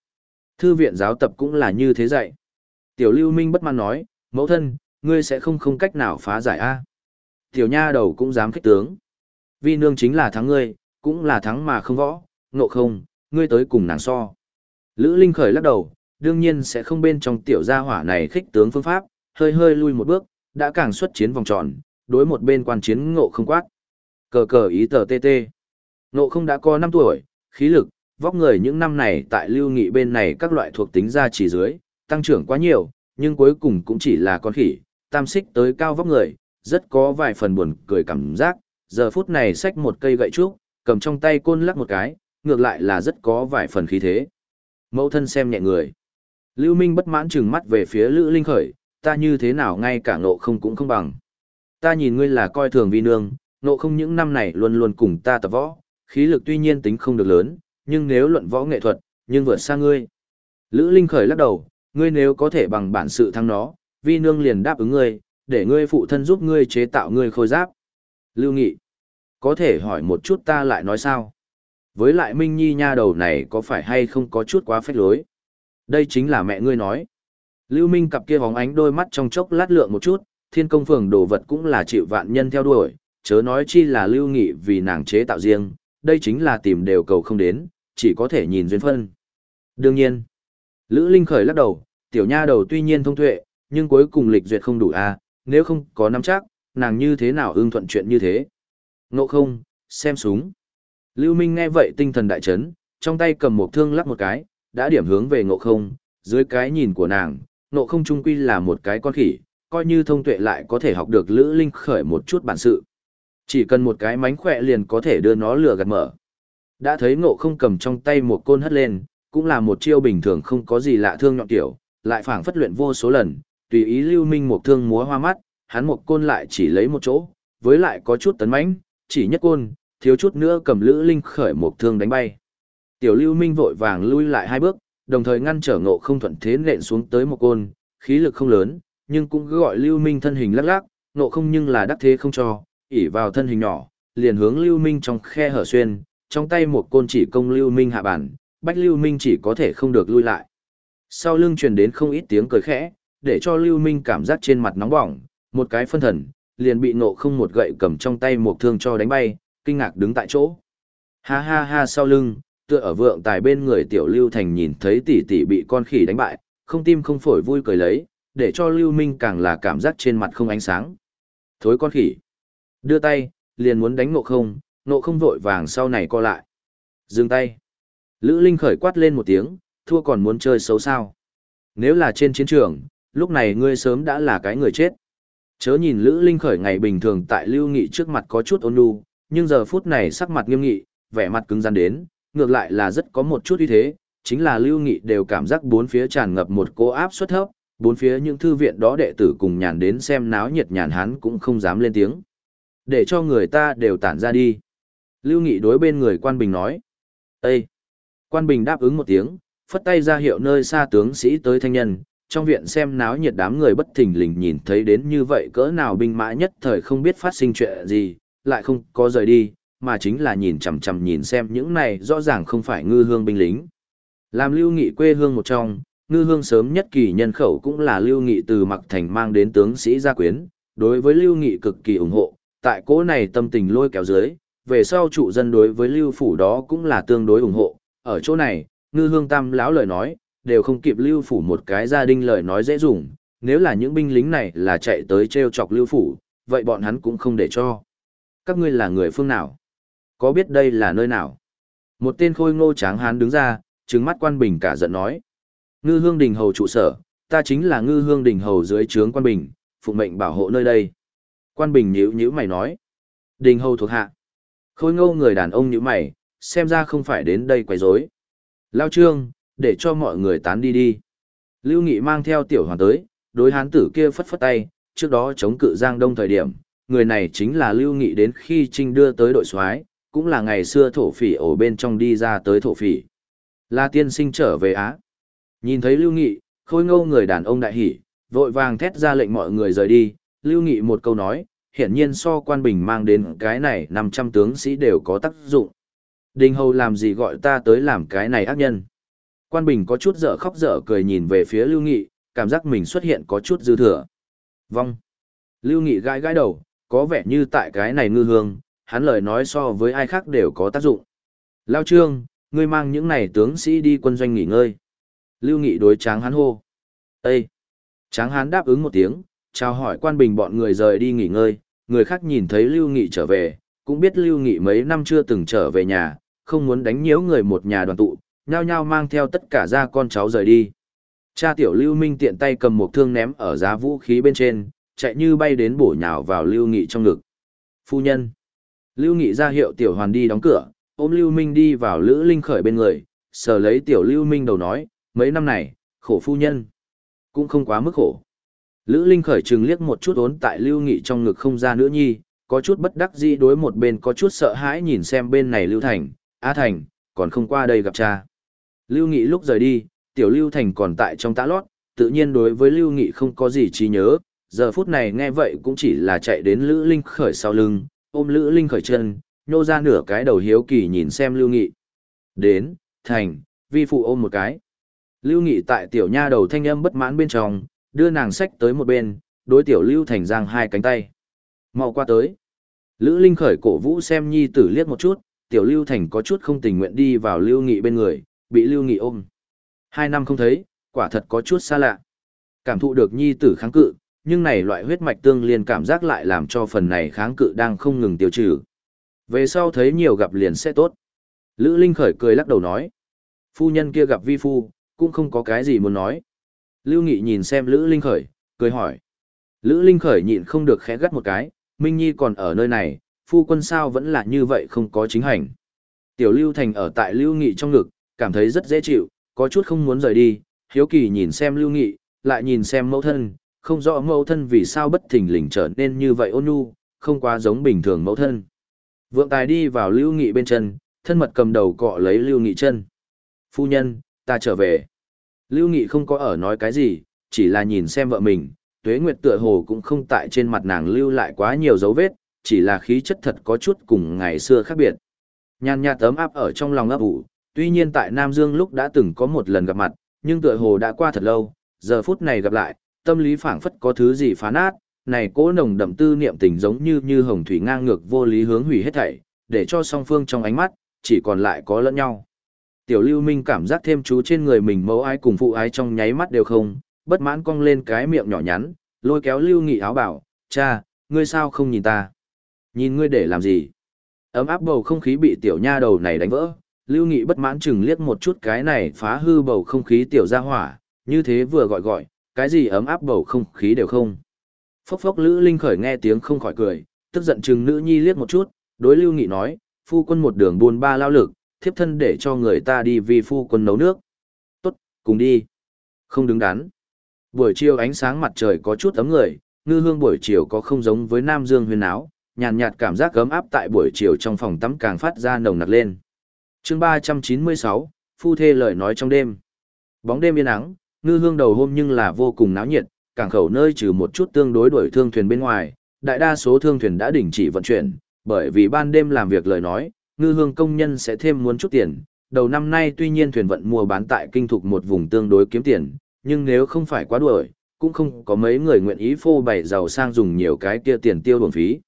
S1: Thư viện giáo tập cũng là như thế dạy. Tiểu Lưu Minh bất mãn nói, mẫu thân, ngươi sẽ không không cách nào phá giải a. Tiểu nha đầu cũng dám khích tướng. Vi nương chính là thắng ngươi, cũng là thắng mà không võ, ngộ không, ngươi tới cùng nàng so. Lữ Linh khởi lắc đầu, đương nhiên sẽ không bên trong tiểu gia hỏa này khích tướng phương pháp, hơi hơi lui một bước, đã càng xuất chiến vòng tròn, đối một bên quan chiến ngộ không quát. Cờ cờ ý tờ tê tê. Ngộ không đã có 5 tuổi, khí lực, vóc người những năm này tại lưu nghị bên này các loại thuộc tính ra chỉ dưới, tăng trưởng quá nhiều, nhưng cuối cùng cũng chỉ là con khỉ, tam xích tới cao vóc người, rất có vài phần buồn cười cảm giác, giờ phút này xách một cây gậy trúc, cầm trong tay côn lắc một cái, ngược lại là rất có vài phần khí thế. Mẫu thân xem nhẹ người. Lưu Minh bất mãn trừng mắt về phía Lữ Linh khởi, ta như thế nào ngay cả ngộ không cũng không bằng. Ta nhìn ngươi là coi thường vi nương, ngộ không những năm này luôn luôn cùng ta tập võ, khí lực tuy nhiên tính không được lớn, nhưng nếu luận võ nghệ thuật, nhưng vượt xa ngươi. Lữ Linh khởi lắc đầu, ngươi nếu có thể bằng bản sự thắng nó, vi nương liền đáp ứng ngươi, để ngươi phụ thân giúp ngươi chế tạo ngươi khôi giáp. Lưu Nghị, có thể hỏi một chút ta lại nói sao? Với lại Minh Nhi nha đầu này có phải hay không có chút quá phách lối? Đây chính là mẹ ngươi nói. Lưu Minh cặp kia vòng ánh đôi mắt trong chốc lát lượng một chút, thiên công phường đồ vật cũng là chịu vạn nhân theo đuổi, chớ nói chi là Lưu Nghị vì nàng chế tạo riêng, đây chính là tìm đều cầu không đến, chỉ có thể nhìn duyên phân. Đương nhiên, Lữ Linh khởi lắc đầu, tiểu nha đầu tuy nhiên thông tuệ, nhưng cuối cùng lịch duyệt không đủ a, à, nếu không có nắm chắc, nàng như thế nào ưng thuận chuyện như thế. Ngộ không, xem súng. Lưu Minh nghe vậy tinh thần đại chấn, trong tay cầm một thương lắc một cái, đã điểm hướng về ngộ không, dưới cái nhìn của nàng, ngộ không trung quy là một cái con khỉ, coi như thông tuệ lại có thể học được Lữ Linh khởi một chút bản sự. Chỉ cần một cái mánh khỏe liền có thể đưa nó lừa gạt mở. Đã thấy ngộ không cầm trong tay một côn hất lên, cũng là một chiêu bình thường không có gì lạ thương nhọn tiểu, lại phảng phất luyện vô số lần, tùy ý lưu minh một thương múa hoa mắt, hắn một côn lại chỉ lấy một chỗ, với lại có chút tấn mãnh, chỉ nhất côn, thiếu chút nữa cầm lữ linh khởi một thương đánh bay. Tiểu lưu minh vội vàng lui lại hai bước, đồng thời ngăn trở ngộ không thuận thế nện xuống tới một côn, khí lực không lớn, nhưng cũng cứ gọi lưu minh thân hình lắc lắc, ngộ không nhưng là đắc thế không cho, ỉ vào thân hình nhỏ, liền hướng lưu minh trong khe hở xuyên, trong tay một côn chỉ công lưu minh hạ bản, bách lưu minh chỉ có thể không được lui lại. Sau lưng truyền đến không ít tiếng cười khẽ, để cho lưu minh cảm giác trên mặt nóng bỏng, một cái phân thần, liền bị nộ không một gậy cầm trong tay một thương cho đánh bay, kinh ngạc đứng tại chỗ. Ha ha ha sau lưng, tựa ở vượng tài bên người tiểu lưu thành nhìn thấy tỷ tỷ bị con khỉ đánh bại, không tim không phổi vui cười lấy, để cho lưu minh càng là cảm giác trên mặt không ánh sáng. Thối con khỉ. Đưa tay, liền muốn đánh nộ không, nộ không vội vàng sau này co lại. Dừng tay. Lữ Linh khởi quát lên một tiếng, thua còn muốn chơi xấu sao. Nếu là trên chiến trường, lúc này ngươi sớm đã là cái người chết. Chớ nhìn Lữ Linh khởi ngày bình thường tại Lưu Nghị trước mặt có chút ôn nhu, nhưng giờ phút này sắc mặt nghiêm nghị, vẻ mặt cứng rắn đến, ngược lại là rất có một chút uy thế, chính là Lưu Nghị đều cảm giác bốn phía tràn ngập một cô áp suất thấp, bốn phía những thư viện đó đệ tử cùng nhàn đến xem náo nhiệt nhàn hắn cũng không dám lên tiếng. Để cho người ta đều tản ra đi. Lưu Nghị đối bên người quan bình nói. Ê! Quan bình đáp ứng một tiếng, phất tay ra hiệu nơi xa tướng sĩ tới thanh nhân, trong viện xem náo nhiệt đám người bất thình lình nhìn thấy đến như vậy cỡ nào binh mã nhất thời không biết phát sinh chuyện gì, lại không có rời đi, mà chính là nhìn chằm chằm nhìn xem những này rõ ràng không phải ngư hương binh lính. Làm lưu nghị quê hương một trong, ngư hương sớm nhất kỳ nhân khẩu cũng là lưu nghị từ mặc thành mang đến tướng sĩ gia quyến, đối với lưu nghị cực kỳ ủng hộ, tại cố này tâm tình lôi kéo dưới, về sau trụ dân đối với lưu phủ đó cũng là tương đối ủng hộ, ở chỗ này, ngư hương tam lão lời nói, đều không kịp lưu phủ một cái gia đình lời nói dễ dùng, nếu là những binh lính này là chạy tới treo chọc lưu phủ, vậy bọn hắn cũng không để cho. Các ngươi là người phương nào? Có biết đây là nơi nào? Một tên khôi ngô tráng hán đứng ra, trừng mắt quan bình cả giận nói. Ngư hương đình hầu trụ sở, ta chính là ngư hương đình hầu dưới trướng quan bình, phụ mệnh bảo hộ nơi đây. Quan bình nhíu nhíu mày nói. Đình hầu thuộc hạ. Khôi ngô người đàn ông nhíu mày, xem ra không phải đến đây quấy rối. Lao trương, để cho mọi người tán đi đi. Lưu Nghị mang theo tiểu hoàng tới, đối hán tử kia phất phất tay, trước đó chống cự Giang Đông thời điểm, người này chính là Lưu Nghị đến khi Trinh đưa tới đội soái, cũng là ngày xưa thổ phỉ ở bên trong đi ra tới thổ phỉ. La tiên sinh trở về Á. Nhìn thấy Lưu Nghị, khôi ngâu người đàn ông đại hỉ, vội vàng thét ra lệnh mọi người rời đi, Lưu Nghị một câu nói, hiển nhiên so quan bình mang đến cái này 500 tướng sĩ đều có tác dụng. Đình hầu làm gì gọi ta tới làm cái này ác nhân. Quan bình có chút dở khóc dở cười nhìn về phía Lưu Nghị, cảm giác mình xuất hiện có chút dư thừa. Vong. Lưu Nghị gãi gãi đầu, có vẻ như tại cái này ngư hương, hắn lời nói so với ai khác đều có tác dụng. Lao trương, ngươi mang những này tướng sĩ đi quân doanh nghỉ ngơi. Lưu Nghị đối tráng hắn hô. Ê! Tráng hắn đáp ứng một tiếng, chào hỏi quan bình bọn người rời đi nghỉ ngơi, người khác nhìn thấy Lưu Nghị trở về, cũng biết Lưu Nghị mấy năm chưa từng trở về nhà, không muốn đánh nhiễu người một nhà đoàn tụ, nhao nhao mang theo tất cả gia con cháu rời đi. Cha tiểu Lưu Minh tiện tay cầm một thương ném ở giá vũ khí bên trên, chạy như bay đến bổ nhào vào Lưu Nghị trong ngực. Phu nhân. Lưu Nghị ra hiệu tiểu hoàn đi đóng cửa, ôm Lưu Minh đi vào Lữ Linh khởi bên người, sờ lấy tiểu Lưu Minh đầu nói, mấy năm này, khổ phu nhân. Cũng không quá mức khổ. Lữ Linh khởi trừng liếc một chút ốn tại Lưu Nghị trong ngực không ra nữa nhi, có chút bất đắc dĩ đối một bên có chút sợ hãi nhìn xem bên này Lưu Thành, Á Thành, còn không qua đây gặp cha. Lưu Nghị lúc rời đi, tiểu Lưu Thành còn tại trong tã lót, tự nhiên đối với Lưu Nghị không có gì trí nhớ, giờ phút này nghe vậy cũng chỉ là chạy đến Lữ Linh khởi sau lưng, ôm Lữ Linh khởi chân, nhô ra nửa cái đầu hiếu kỳ nhìn xem Lưu Nghị. Đến, Thành, vi phụ ôm một cái. Lưu Nghị tại tiểu nha đầu thanh âm bất mãn bên trong, đưa nàng sách tới một bên, đối tiểu Lưu Thành giang hai cánh tay. mau qua tới. Lữ Linh khởi cổ vũ xem nhi tử liếc một chút, tiểu Lưu Thành có chút không tình nguyện đi vào Lưu Nghị bên người, bị Lưu Nghị ôm. Hai năm không thấy, quả thật có chút xa lạ. Cảm thụ được nhi tử kháng cự, nhưng này loại huyết mạch tương liên cảm giác lại làm cho phần này kháng cự đang không ngừng tiêu trừ. Về sau thấy nhiều gặp liền sẽ tốt. Lữ Linh khởi cười lắc đầu nói. Phu nhân kia gặp vi phu, cũng không có cái gì muốn nói. Lưu Nghị nhìn xem Lữ Linh khởi, cười hỏi. Lữ Linh khởi nhịn không được khẽ gắt một cái, Minh Nhi còn ở nơi này, phu quân sao vẫn là như vậy không có chính hành. Tiểu Lưu Thành ở tại Lưu Nghị trong ngực, cảm thấy rất dễ chịu, có chút không muốn rời đi, hiếu kỳ nhìn xem Lưu Nghị, lại nhìn xem mẫu thân, không rõ mẫu thân vì sao bất thình lình trở nên như vậy ôn nhu, không quá giống bình thường mẫu thân. Vượng tài đi vào Lưu Nghị bên chân, thân mật cầm đầu cọ lấy Lưu Nghị chân. Phu nhân, ta trở về. Lưu Nghị không có ở nói cái gì, chỉ là nhìn xem vợ mình, tuế nguyệt tựa hồ cũng không tại trên mặt nàng lưu lại quá nhiều dấu vết, chỉ là khí chất thật có chút cùng ngày xưa khác biệt. Nhàn nhạt tấm áp ở trong lòng ấp ủ, tuy nhiên tại Nam Dương lúc đã từng có một lần gặp mặt, nhưng tựa hồ đã qua thật lâu, giờ phút này gặp lại, tâm lý phảng phất có thứ gì phá nát, này cố nồng đậm tư niệm tình giống như như hồng thủy ngang ngược vô lý hướng hủy hết thảy, để cho song phương trong ánh mắt, chỉ còn lại có lẫn nhau. Tiểu Lưu Minh cảm giác thêm chú trên người mình mẫu ái cùng phụ ái trong nháy mắt đều không, bất mãn cong lên cái miệng nhỏ nhắn, lôi kéo Lưu Nghị áo bảo, cha, ngươi sao không nhìn ta? Nhìn ngươi để làm gì? Ấm áp bầu không khí bị tiểu nha đầu này đánh vỡ, Lưu Nghị bất mãn chừng liếc một chút cái này phá hư bầu không khí tiểu gia hỏa, như thế vừa gọi gọi, cái gì ấm áp bầu không khí đều không. Phốc phốc Lữ Linh khởi nghe tiếng không khỏi cười, tức giận chừng nữ nhi liếc một chút, đối Lưu Nghị nói, phu quân một đường buôn ba lao lực, thiếp thân để cho người ta đi vì phu quân nấu nước. Tốt, cùng đi. Không đứng đắn. Buổi chiều ánh sáng mặt trời có chút ấm người, ngư hương buổi chiều có không giống với Nam Dương huyền áo, nhàn nhạt cảm giác ấm áp tại buổi chiều trong phòng tắm càng phát ra nồng nặc lên chương 396, Phu Thê lời nói trong đêm. Bóng đêm yên ắng, ngư hương đầu hôm nhưng là vô cùng náo nhiệt, cảng khẩu nơi trừ một chút tương đối đuổi thương thuyền bên ngoài, đại đa số thương thuyền đã đình chỉ vận chuyển, bởi vì ban đêm làm việc lời nói, ngư hương công nhân sẽ thêm muốn chút tiền. Đầu năm nay tuy nhiên thuyền vận mua bán tại kinh thục một vùng tương đối kiếm tiền, nhưng nếu không phải quá đuổi, cũng không có mấy người nguyện ý phô bày giàu sang dùng nhiều cái kia tiền tiêu bổng phí.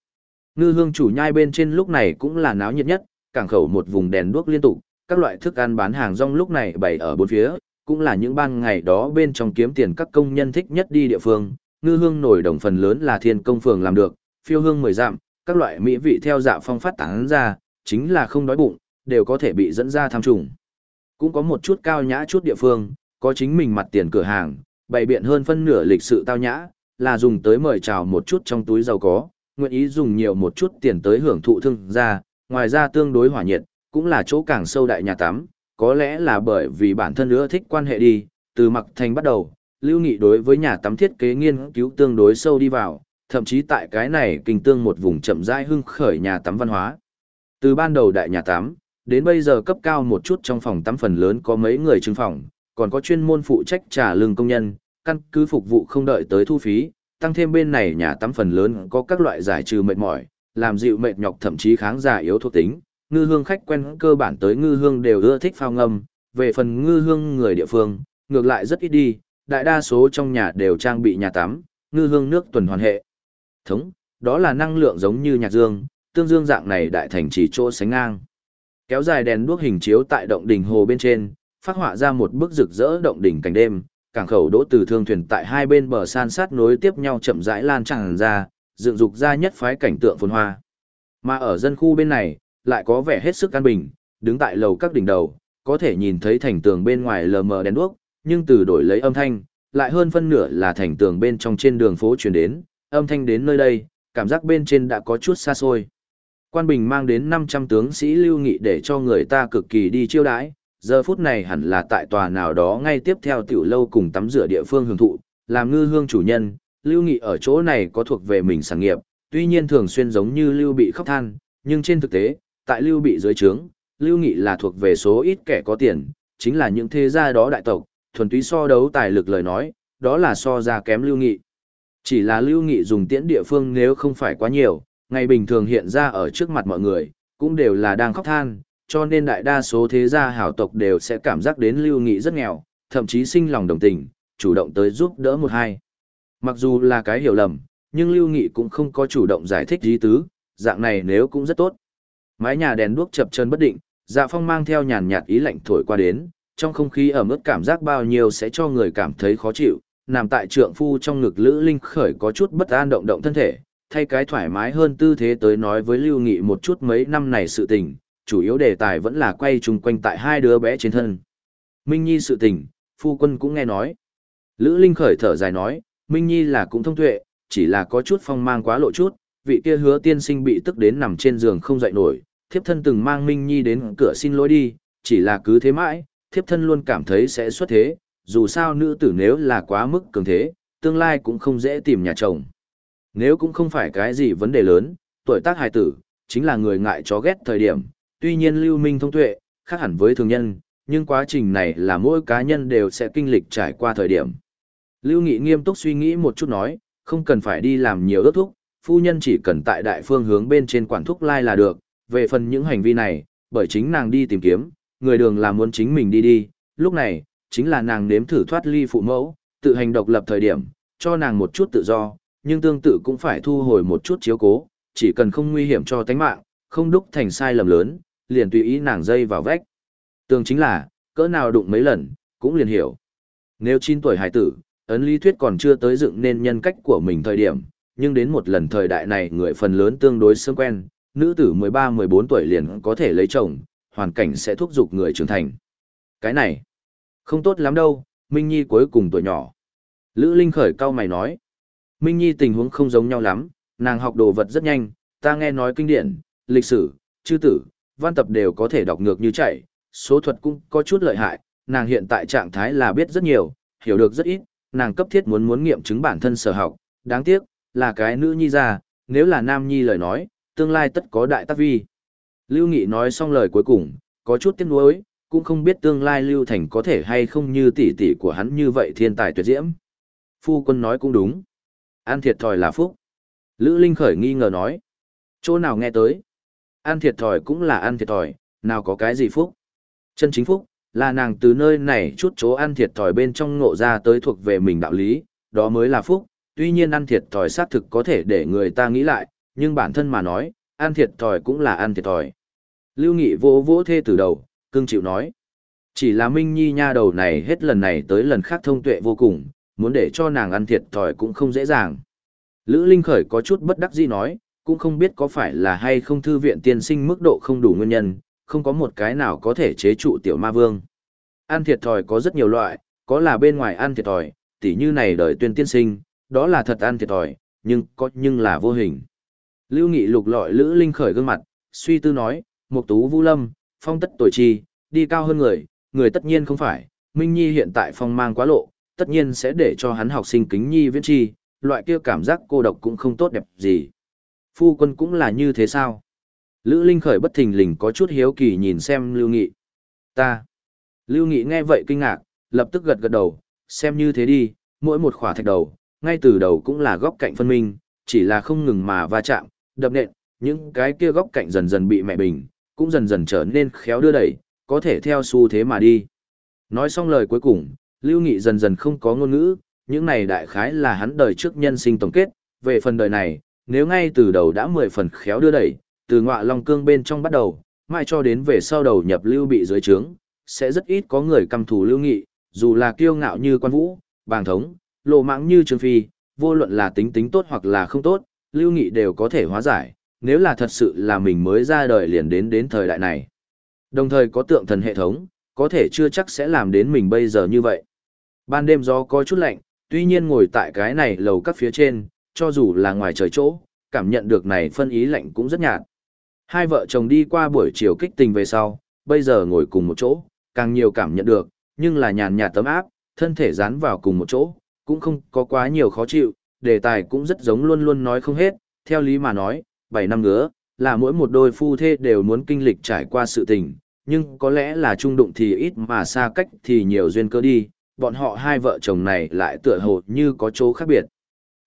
S1: Ngư hương chủ nhai bên trên lúc này cũng là náo nhiệt nhất, cảng khẩu một vùng đèn đuốc liên tục, các loại thức ăn bán hàng rong lúc này bày ở bốn phía, cũng là những ban ngày đó bên trong kiếm tiền các công nhân thích nhất đi địa phương. Ngư hương nổi đồng phần lớn là thiên công phường làm được, phiêu hương mười dặm, các loại mỹ vị theo dạ phong phát tán ra, chính là không đói bụng, đều có thể bị dẫn ra tham trùng. Cũng có một chút cao nhã chút địa phương, có chính mình mặt tiền cửa hàng, bày biện hơn phân nửa lịch sự tao nhã, là dùng tới mời chào một chút trong túi giàu có, nguyện ý dùng nhiều một chút tiền tới hưởng thụ thương gia, ngoài ra tương đối hỏa nhiệt, cũng là chỗ càng sâu đại nhà tắm, có lẽ là bởi vì bản thân nữa thích quan hệ đi, từ mặc thành bắt đầu, lưu nghị đối với nhà tắm thiết kế nghiên cứu tương đối sâu đi vào, thậm chí tại cái này kinh tương một vùng chậm rãi hưng khởi nhà tắm văn hóa. Từ ban đầu đại nhà tắm, đến bây giờ cấp cao một chút trong phòng tắm phần lớn có mấy người trưng phòng, còn có chuyên môn phụ trách trả lương công nhân, căn cứ phục vụ không đợi tới thu phí, tăng thêm bên này nhà tắm phần lớn có các loại giải trừ mệt mỏi, làm dịu mệt nhọc thậm chí kháng giả yếu thuộc tính. Ngư hương khách quen cơ bản tới ngư hương đều ưa thích phao ngâm, về phần ngư hương người địa phương, ngược lại rất ít đi, đại đa số trong nhà đều trang bị nhà tắm, ngư hương nước tuần hoàn hệ. Thống, đó là năng lượng giống như nhạc dương, tương dương dạng này đại thành chỉ chỗ sánh ngang. Kéo dài đèn đuốc hình chiếu tại động đỉnh hồ bên trên, phát họa ra một bức rực rỡ động đỉnh cảnh đêm, cảng khẩu đỗ từ thương thuyền tại hai bên bờ san sát nối tiếp nhau chậm rãi lan tràn ra, dựng dục ra nhất phái cảnh tượng phồn hoa. Mà ở dân khu bên này, lại có vẻ hết sức an bình, đứng tại lầu các đỉnh đầu, có thể nhìn thấy thành tường bên ngoài lờ mờ đèn đuốc, nhưng từ đổi lấy âm thanh, lại hơn phân nửa là thành tường bên trong trên đường phố truyền đến, âm thanh đến nơi đây, cảm giác bên trên đã có chút xa xôi. Quan Bình mang đến 500 tướng sĩ lưu nghị để cho người ta cực kỳ đi chiêu đãi, giờ phút này hẳn là tại tòa nào đó ngay tiếp theo tiểu lâu cùng tắm rửa địa phương hưởng thụ, làm ngư hương chủ nhân, lưu nghị ở chỗ này có thuộc về mình sản nghiệp, tuy nhiên thường xuyên giống như lưu bị khóc than, nhưng trên thực tế, tại lưu bị dưới trướng, lưu nghị là thuộc về số ít kẻ có tiền, chính là những thế gia đó đại tộc, thuần túy so đấu tài lực lời nói, đó là so ra kém lưu nghị. Chỉ là lưu nghị dùng tiễn địa phương nếu không phải quá nhiều, ngày bình thường hiện ra ở trước mặt mọi người, cũng đều là đang khóc than, cho nên đại đa số thế gia hảo tộc đều sẽ cảm giác đến lưu nghị rất nghèo, thậm chí sinh lòng đồng tình, chủ động tới giúp đỡ một hai. Mặc dù là cái hiểu lầm, nhưng lưu nghị cũng không có chủ động giải thích ý tứ, dạng này nếu cũng rất tốt. Mái nhà đèn đuốc chập chân bất định, dạ phong mang theo nhàn nhạt ý lạnh thổi qua đến, trong không khí ẩm ướt cảm giác bao nhiêu sẽ cho người cảm thấy khó chịu, nằm tại trượng phu trong ngực lữ linh khởi có chút bất an động động thân thể, thay cái thoải mái hơn tư thế tới nói với lưu nghị một chút mấy năm này sự tình, chủ yếu đề tài vẫn là quay chung quanh tại hai đứa bé trên thân. Minh Nhi sự tình, phu quân cũng nghe nói. Lữ Linh khởi thở dài nói, Minh Nhi là cũng thông tuệ, chỉ là có chút phong mang quá lộ chút, vị kia hứa tiên sinh bị tức đến nằm trên giường không dậy nổi, thiếp thân từng mang Minh Nhi đến cửa xin lỗi đi, chỉ là cứ thế mãi, thiếp thân luôn cảm thấy sẽ xuất thế, dù sao nữ tử nếu là quá mức cường thế, tương lai cũng không dễ tìm nhà chồng. Nếu cũng không phải cái gì vấn đề lớn, tuổi tác hài tử, chính là người ngại chó ghét thời điểm, tuy nhiên lưu minh thông tuệ, khác hẳn với thường nhân, nhưng quá trình này là mỗi cá nhân đều sẽ kinh lịch trải qua thời điểm. Lưu Nghị nghiêm túc suy nghĩ một chút nói, không cần phải đi làm nhiều ước thúc, phu nhân chỉ cần tại đại phương hướng bên trên quản thúc lai là được, về phần những hành vi này, bởi chính nàng đi tìm kiếm, người đường là muốn chính mình đi đi, lúc này, chính là nàng nếm thử thoát ly phụ mẫu, tự hành độc lập thời điểm, cho nàng một chút tự do, nhưng tương tự cũng phải thu hồi một chút chiếu cố, chỉ cần không nguy hiểm cho tánh mạng, không đúc thành sai lầm lớn, liền tùy ý nàng dây vào vách. Tương chính là, cỡ nào đụng mấy lần, cũng liền hiểu. Nếu 9 tuổi hải tử, ấn lý thuyết còn chưa tới dựng nên nhân cách của mình thời điểm, nhưng đến một lần thời đại này người phần lớn tương đối sớm quen, nữ tử 13-14 tuổi liền có thể lấy chồng, hoàn cảnh sẽ thúc giục người trưởng thành. Cái này, không tốt lắm đâu, Minh Nhi cuối cùng tuổi nhỏ. Lữ Linh khởi cao mày nói, Minh Nhi tình huống không giống nhau lắm, nàng học đồ vật rất nhanh, ta nghe nói kinh điển, lịch sử, chư tử, văn tập đều có thể đọc ngược như chạy, số thuật cũng có chút lợi hại, nàng hiện tại trạng thái là biết rất nhiều, hiểu được rất ít, nàng cấp thiết muốn muốn nghiệm chứng bản thân sở học, đáng tiếc, là cái nữ nhi ra, nếu là nam nhi lời nói, tương lai tất có đại tác vi. Lưu Nghị nói xong lời cuối cùng, có chút tiếc nuối, cũng không biết tương lai Lưu Thành có thể hay không như tỷ tỷ của hắn như vậy thiên tài tuyệt diễm. Phu quân nói cũng đúng. An thiệt thòi là phúc. Lữ Linh khởi nghi ngờ nói. Chỗ nào nghe tới? An thiệt thòi cũng là ăn thiệt thòi, nào có cái gì phúc? Chân chính phúc, là nàng từ nơi này chút chỗ ăn thiệt thòi bên trong ngộ ra tới thuộc về mình đạo lý, đó mới là phúc. Tuy nhiên ăn thiệt thòi xác thực có thể để người ta nghĩ lại, nhưng bản thân mà nói, ăn thiệt thòi cũng là ăn thiệt thòi. Lưu Nghị vỗ vỗ thê từ đầu, cưng chịu nói. Chỉ là Minh Nhi nha đầu này hết lần này tới lần khác thông tuệ vô cùng, muốn để cho nàng ăn thiệt thòi cũng không dễ dàng. Lữ Linh Khởi có chút bất đắc dĩ nói, cũng không biết có phải là hay không thư viện tiên sinh mức độ không đủ nguyên nhân, không có một cái nào có thể chế trụ tiểu ma vương. Ăn thiệt thòi có rất nhiều loại, có là bên ngoài ăn thiệt thòi, tỉ như này đời tuyên tiên sinh, đó là thật ăn thiệt thòi, nhưng có nhưng là vô hình. Lưu Nghị lục lọi Lữ Linh khởi gương mặt, suy tư nói, Mục Tú Vũ Lâm, phong tất tuổi chi, đi cao hơn người, người tất nhiên không phải, Minh Nhi hiện tại phong mang quá lộ, tất nhiên sẽ để cho hắn học sinh kính nhi viễn chi, loại kia cảm giác cô độc cũng không tốt đẹp gì. Phu quân cũng là như thế sao? Lữ Linh khởi bất thình lình có chút hiếu kỳ nhìn xem Lưu Nghị. Ta. Lưu Nghị nghe vậy kinh ngạc, lập tức gật gật đầu, xem như thế đi, mỗi một khỏa thạch đầu, ngay từ đầu cũng là góc cạnh phân minh, chỉ là không ngừng mà va chạm, đập nện, những cái kia góc cạnh dần dần bị mẹ bình, cũng dần dần trở nên khéo đưa đẩy, có thể theo xu thế mà đi. Nói xong lời cuối cùng, Lưu Nghị dần dần không có ngôn ngữ, những này đại khái là hắn đời trước nhân sinh tổng kết, về phần đời này, nếu ngay từ đầu đã mười phần khéo đưa đẩy, từ ngọa long cương bên trong bắt đầu, mai cho đến về sau đầu nhập Lưu bị dưới trướng, sẽ rất ít có người căm thù Lưu Nghị, dù là kiêu ngạo như quan vũ, bàng thống, lộ mãng như Trương Phi, vô luận là tính tính tốt hoặc là không tốt, Lưu Nghị đều có thể hóa giải, nếu là thật sự là mình mới ra đời liền đến đến thời đại này. Đồng thời có tượng thần hệ thống, có thể chưa chắc sẽ làm đến mình bây giờ như vậy. Ban đêm gió có chút lạnh, tuy nhiên ngồi tại cái này lầu các phía trên, cho dù là ngoài trời chỗ, cảm nhận được này phân ý lạnh cũng rất nhạt. Hai vợ chồng đi qua buổi chiều kích tình về sau, bây giờ ngồi cùng một chỗ, càng nhiều cảm nhận được, nhưng là nhàn nhạt tấm áp, thân thể dán vào cùng một chỗ, cũng không có quá nhiều khó chịu, đề tài cũng rất giống luôn luôn nói không hết, theo lý mà nói, 7 năm nữa, là mỗi một đôi phu thê đều muốn kinh lịch trải qua sự tình, nhưng có lẽ là trung đụng thì ít mà xa cách thì nhiều duyên cơ đi, bọn họ hai vợ chồng này lại tựa hồ như có chỗ khác biệt.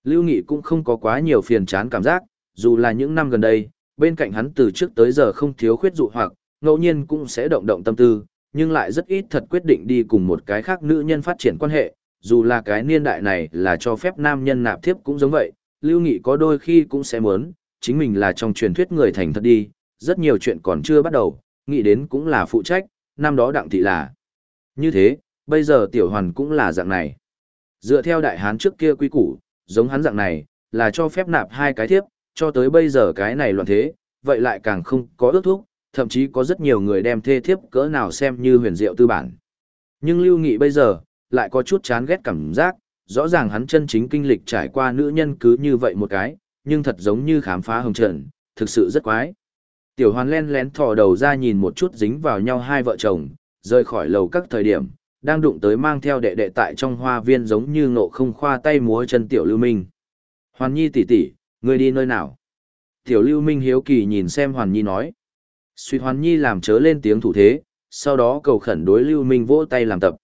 S1: Lưu Nghị cũng không có quá nhiều phiền chán cảm giác, dù là những năm gần đây, bên cạnh hắn từ trước tới giờ không thiếu khuyết dụ hoặc, ngẫu nhiên cũng sẽ động động tâm tư, nhưng lại rất ít thật quyết định đi cùng một cái khác nữ nhân phát triển quan hệ, dù là cái niên đại này là cho phép nam nhân nạp thiếp cũng giống vậy, Lưu Nghị có đôi khi cũng sẽ muốn, chính mình là trong truyền thuyết người thành thật đi, rất nhiều chuyện còn chưa bắt đầu, nghĩ đến cũng là phụ trách, năm đó đặng thị là. Như thế, bây giờ tiểu hoàn cũng là dạng này. Dựa theo đại hán trước kia quy củ, giống hắn dạng này, là cho phép nạp hai cái thiếp, cho tới bây giờ cái này loạn thế, vậy lại càng không có ước thúc, thậm chí có rất nhiều người đem thê thiếp cỡ nào xem như huyền diệu tư bản. Nhưng Lưu Nghị bây giờ, lại có chút chán ghét cảm giác, rõ ràng hắn chân chính kinh lịch trải qua nữ nhân cứ như vậy một cái, nhưng thật giống như khám phá hồng trần, thực sự rất quái. Tiểu hoàn len lén thò đầu ra nhìn một chút dính vào nhau hai vợ chồng, rời khỏi lầu các thời điểm, đang đụng tới mang theo đệ đệ tại trong hoa viên giống như ngộ không khoa tay múa chân tiểu lưu minh. Hoàn nhi tỷ tỷ, ngươi đi nơi nào? Tiểu lưu minh hiếu kỳ nhìn xem hoàn nhi nói. Suy hoàn nhi làm chớ lên tiếng thủ thế, sau đó cầu khẩn đối lưu minh vỗ tay làm tập.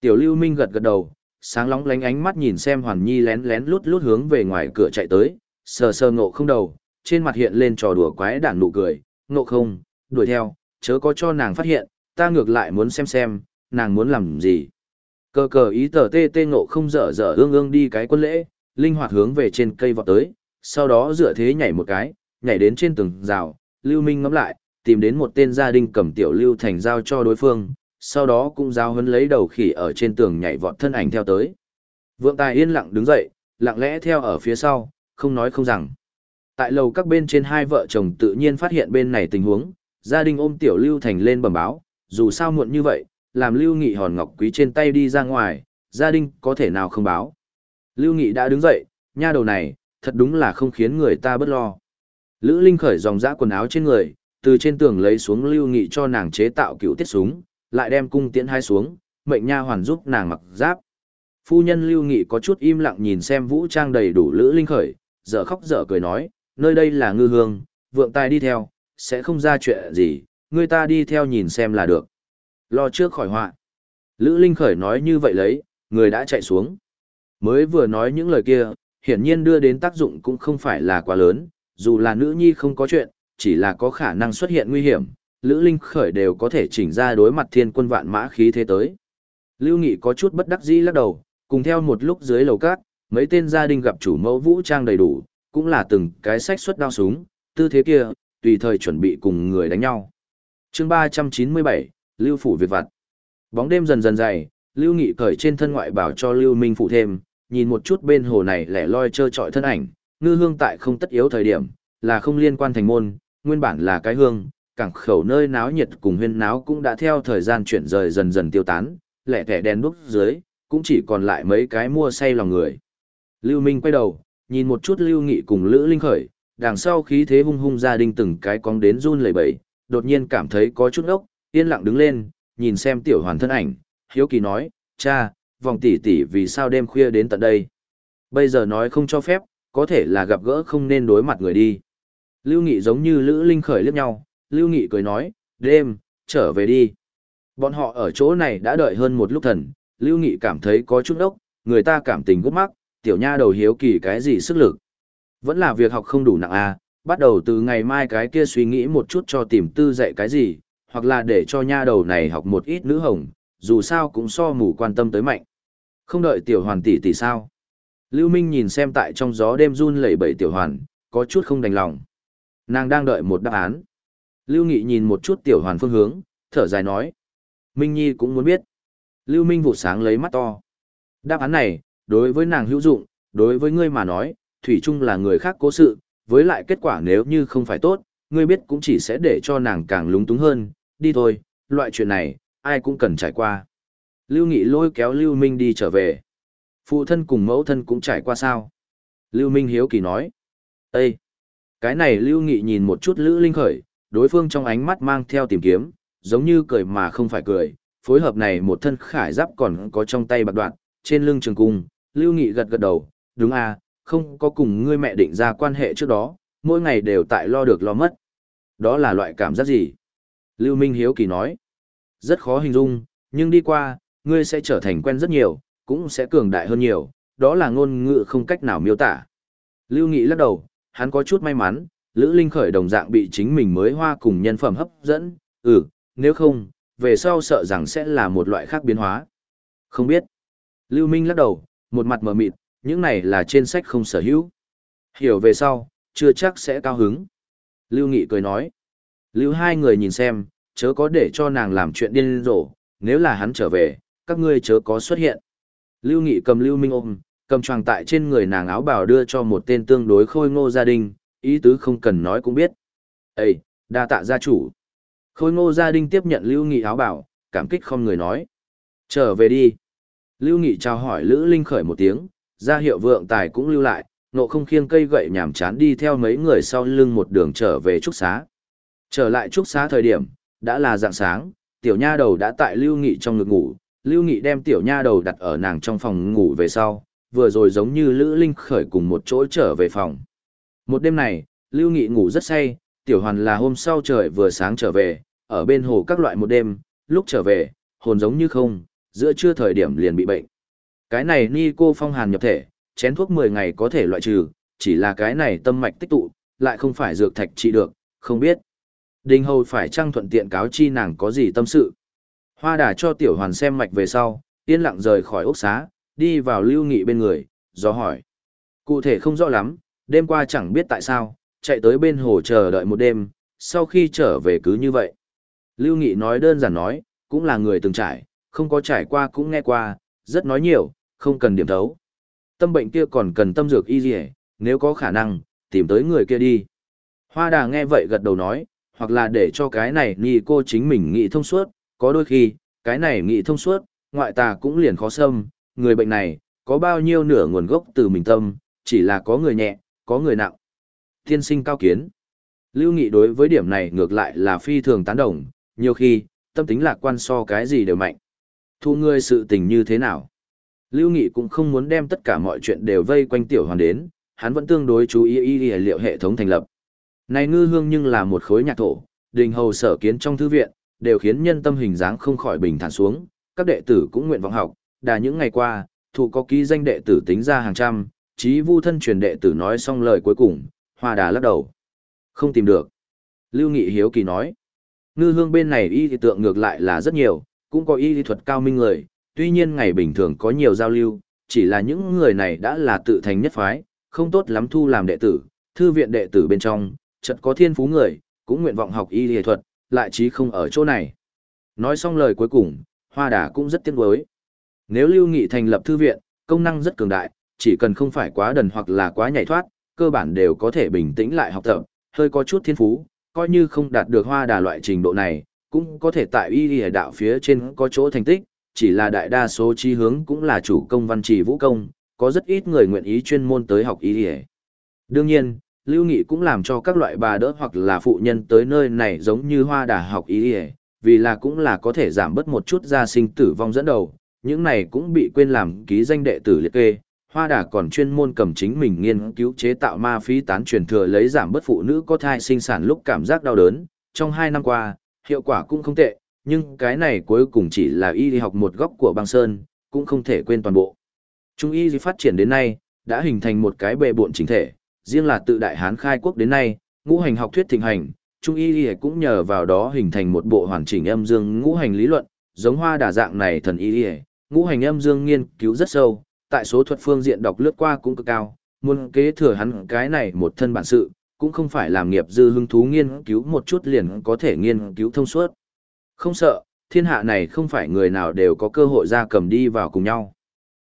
S1: Tiểu lưu minh gật gật đầu, sáng lóng lánh ánh mắt nhìn xem hoàn nhi lén lén lút lút hướng về ngoài cửa chạy tới, sờ sờ ngộ không đầu, trên mặt hiện lên trò đùa quái đản nụ cười, ngộ không, đuổi theo, chớ có cho nàng phát hiện, ta ngược lại muốn xem xem, nàng muốn làm gì. Cờ cờ ý tờ tê tê ngộ không dở dở ương ương đi cái quân lễ, linh hoạt hướng về trên cây vọt tới, sau đó dựa thế nhảy một cái, nhảy đến trên tường rào, lưu minh ngắm lại, tìm đến một tên gia đình cầm tiểu lưu thành giao cho đối phương, sau đó cũng giao hấn lấy đầu khỉ ở trên tường nhảy vọt thân ảnh theo tới. Vượng tài yên lặng đứng dậy, lặng lẽ theo ở phía sau, không nói không rằng. Tại lầu các bên trên hai vợ chồng tự nhiên phát hiện bên này tình huống, gia đình ôm tiểu Lưu Thành lên bẩm báo, dù sao muộn như vậy, làm Lưu Nghị hòn ngọc quý trên tay đi ra ngoài, gia đình có thể nào không báo. Lưu Nghị đã đứng dậy, nha đầu này, thật đúng là không khiến người ta bất lo. Lữ Linh khởi dòng dã quần áo trên người, từ trên tường lấy xuống Lưu Nghị cho nàng chế tạo cựu tiết súng, lại đem cung tiễn hai xuống, mệnh nha hoàn giúp nàng mặc giáp. Phu nhân Lưu Nghị có chút im lặng nhìn xem vũ trang đầy đủ Lữ Linh khởi, dở khóc dở cười nói, nơi đây là ngư hương, vượng tài đi theo, sẽ không ra chuyện gì, người ta đi theo nhìn xem là được. Lo trước khỏi họa. Lữ Linh khởi nói như vậy lấy, người đã chạy xuống. Mới vừa nói những lời kia, hiển nhiên đưa đến tác dụng cũng không phải là quá lớn, dù là nữ nhi không có chuyện, chỉ là có khả năng xuất hiện nguy hiểm, Lữ Linh khởi đều có thể chỉnh ra đối mặt thiên quân vạn mã khí thế tới. Lưu Nghị có chút bất đắc dĩ lắc đầu, cùng theo một lúc dưới lầu cát, mấy tên gia đình gặp chủ mẫu vũ trang đầy đủ, cũng là từng cái sách xuất đao súng, tư thế kia, tùy thời chuẩn bị cùng người đánh nhau. chương 397, Lưu Phủ Việt Vặt. Bóng đêm dần dần dày, Lưu Nghị cởi trên thân ngoại bảo cho Lưu Minh phụ thêm, nhìn một chút bên hồ này lẻ loi trơ trọi thân ảnh, ngư hương tại không tất yếu thời điểm, là không liên quan thành môn, nguyên bản là cái hương, cảng khẩu nơi náo nhiệt cùng huyên náo cũng đã theo thời gian chuyển rời dần dần tiêu tán, lẻ thẻ đèn đúc dưới, cũng chỉ còn lại mấy cái mua say lòng người. Lưu Minh quay đầu, nhìn một chút Lưu Nghị cùng Lữ Linh khởi, đằng sau khí thế hung hung gia đình từng cái cong đến run lẩy bẩy, đột nhiên cảm thấy có chút ốc, yên lặng đứng lên, nhìn xem tiểu hoàn thân ảnh, hiếu kỳ nói, cha, vòng tỷ tỷ vì sao đêm khuya đến tận đây. Bây giờ nói không cho phép, có thể là gặp gỡ không nên đối mặt người đi. Lưu Nghị giống như Lữ Linh khởi liếc nhau, Lưu Nghị cười nói, đêm, trở về đi. Bọn họ ở chỗ này đã đợi hơn một lúc thần, Lưu Nghị cảm thấy có chút ốc, người ta cảm tình gút mắc, tiểu nha đầu hiếu kỳ cái gì sức lực. Vẫn là việc học không đủ nặng à, bắt đầu từ ngày mai cái kia suy nghĩ một chút cho tìm tư dạy cái gì, hoặc là để cho nha đầu này học một ít nữ hồng, dù sao cũng so mù quan tâm tới mạnh. Không đợi tiểu hoàn tỷ tỷ sao. Lưu Minh nhìn xem tại trong gió đêm run lẩy bẩy tiểu hoàn, có chút không đành lòng. Nàng đang đợi một đáp án. Lưu Nghị nhìn một chút tiểu hoàn phương hướng, thở dài nói. Minh Nhi cũng muốn biết. Lưu Minh vụ sáng lấy mắt to. Đáp án này, đối với nàng hữu dụng, đối với ngươi mà nói, Thủy Trung là người khác cố sự, với lại kết quả nếu như không phải tốt, ngươi biết cũng chỉ sẽ để cho nàng càng lúng túng hơn, đi thôi, loại chuyện này, ai cũng cần trải qua. Lưu Nghị lôi kéo Lưu Minh đi trở về. Phụ thân cùng mẫu thân cũng trải qua sao? Lưu Minh hiếu kỳ nói. Ê! Cái này Lưu Nghị nhìn một chút Lữ Linh khởi, đối phương trong ánh mắt mang theo tìm kiếm, giống như cười mà không phải cười. Phối hợp này một thân khải giáp còn có trong tay bạc đoạn, trên lưng trường cung, Lưu Nghị gật gật đầu, đúng à, không có cùng ngươi mẹ định ra quan hệ trước đó, mỗi ngày đều tại lo được lo mất. Đó là loại cảm giác gì? Lưu Minh Hiếu Kỳ nói. Rất khó hình dung, nhưng đi qua, ngươi sẽ trở thành quen rất nhiều, cũng sẽ cường đại hơn nhiều, đó là ngôn ngữ không cách nào miêu tả. Lưu Nghị lắc đầu, hắn có chút may mắn, Lữ Linh khởi đồng dạng bị chính mình mới hoa cùng nhân phẩm hấp dẫn, ừ, nếu không, về sau sợ rằng sẽ là một loại khác biến hóa. Không biết. Lưu Minh lắc đầu, một mặt mờ mịt, những này là trên sách không sở hữu. Hiểu về sau, chưa chắc sẽ cao hứng. Lưu Nghị cười nói. Lưu hai người nhìn xem, chớ có để cho nàng làm chuyện điên rồ, nếu là hắn trở về, các ngươi chớ có xuất hiện. Lưu Nghị cầm Lưu Minh ôm, cầm choàng tại trên người nàng áo bào đưa cho một tên tương đối khôi ngô gia đình, ý tứ không cần nói cũng biết. Ê, đa tạ gia chủ. Khôi ngô gia đình tiếp nhận Lưu Nghị áo bào, cảm kích không người nói. Trở về đi. Lưu Nghị chào hỏi Lữ Linh khởi một tiếng, ra hiệu vượng tài cũng lưu lại, nộ không khiêng cây gậy nhảm chán đi theo mấy người sau lưng một đường trở về trúc xá. Trở lại trúc xá thời điểm, đã là dạng sáng, tiểu nha đầu đã tại Lưu Nghị trong ngực ngủ, Lưu Nghị đem tiểu nha đầu đặt ở nàng trong phòng ngủ về sau, vừa rồi giống như Lữ Linh khởi cùng một chỗ trở về phòng. Một đêm này, Lưu Nghị ngủ rất say, tiểu hoàn là hôm sau trời vừa sáng trở về, ở bên hồ các loại một đêm, lúc trở về, hồn giống như không, giữa trưa thời điểm liền bị bệnh. Cái này ni cô phong hàn nhập thể, chén thuốc 10 ngày có thể loại trừ, chỉ là cái này tâm mạch tích tụ, lại không phải dược thạch trị được, không biết. Đình hầu phải trang thuận tiện cáo chi nàng có gì tâm sự. Hoa đà cho tiểu hoàn xem mạch về sau, yên lặng rời khỏi ốc xá, đi vào lưu nghị bên người, do hỏi. Cụ thể không rõ lắm, đêm qua chẳng biết tại sao, chạy tới bên hồ chờ đợi một đêm, sau khi trở về cứ như vậy. Lưu Nghị nói đơn giản nói, cũng là người từng trải, không có trải qua cũng nghe qua, rất nói nhiều, không cần điểm thấu. Tâm bệnh kia còn cần tâm dược y dì nếu có khả năng, tìm tới người kia đi. Hoa đà nghe vậy gật đầu nói, hoặc là để cho cái này nhì cô chính mình nghĩ thông suốt, có đôi khi, cái này nghĩ thông suốt, ngoại tà cũng liền khó xâm, người bệnh này, có bao nhiêu nửa nguồn gốc từ mình tâm, chỉ là có người nhẹ, có người nặng. Thiên sinh cao kiến. Lưu Nghị đối với điểm này ngược lại là phi thường tán đồng, nhiều khi, tâm tính lạc quan so cái gì đều mạnh. Thu ngươi sự tình như thế nào? Lưu Nghị cũng không muốn đem tất cả mọi chuyện đều vây quanh tiểu hoàn đến, hắn vẫn tương đối chú ý y liệu hệ thống thành lập. Này ngư hương nhưng là một khối nhạc thổ, đình hầu sở kiến trong thư viện, đều khiến nhân tâm hình dáng không khỏi bình thản xuống, các đệ tử cũng nguyện vọng học, đà những ngày qua, thủ có ký danh đệ tử tính ra hàng trăm, chí vu thân truyền đệ tử nói xong lời cuối cùng, hoa đà lắc đầu. Không tìm được. Lưu Nghị Hiếu Kỳ nói, ngư hương bên này y thì tượng ngược lại là rất nhiều, cũng có y lý thuật cao minh người, tuy nhiên ngày bình thường có nhiều giao lưu, chỉ là những người này đã là tự thành nhất phái, không tốt lắm thu làm đệ tử, thư viện đệ tử bên trong, chật có thiên phú người, cũng nguyện vọng học y lý thuật, lại chí không ở chỗ này. Nói xong lời cuối cùng, Hoa Đà cũng rất tiếc đối. Nếu Lưu Nghị thành lập thư viện, công năng rất cường đại, chỉ cần không phải quá đần hoặc là quá nhảy thoát, cơ bản đều có thể bình tĩnh lại học tập, hơi có chút thiên phú, coi như không đạt được Hoa Đà loại trình độ này, cũng có thể tại y lý đạo phía trên có chỗ thành tích, chỉ là đại đa số chi hướng cũng là chủ công văn trì vũ công, có rất ít người nguyện ý chuyên môn tới học y lý. Đương nhiên, Lưu Nghị cũng làm cho các loại bà đỡ hoặc là phụ nhân tới nơi này giống như hoa đà học y lý, vì là cũng là có thể giảm bớt một chút gia sinh tử vong dẫn đầu, những này cũng bị quên làm ký danh đệ tử liệt kê. Hoa đà còn chuyên môn cầm chính mình nghiên cứu chế tạo ma phí tán truyền thừa lấy giảm bớt phụ nữ có thai sinh sản lúc cảm giác đau đớn. Trong hai năm qua, hiệu quả cũng không tệ, nhưng cái này cuối cùng chỉ là y đi học một góc của băng sơn, cũng không thể quên toàn bộ. Trung y phát triển đến nay, đã hình thành một cái bệ bộn chính thể, riêng là tự đại Hán khai quốc đến nay, ngũ hành học thuyết thịnh hành, Trung y cũng nhờ vào đó hình thành một bộ hoàn chỉnh âm dương ngũ hành lý luận, giống hoa đà dạng này thần y ngũ hành âm dương nghiên cứu rất sâu, tại số thuật phương diện đọc lướt qua cũng cực cao, muốn kế thừa hắn cái này một thân bản sự, cũng không phải làm nghiệp dư hứng thú nghiên cứu một chút liền có thể nghiên cứu thông suốt. Không sợ, thiên hạ này không phải người nào đều có cơ hội ra cầm đi vào cùng nhau.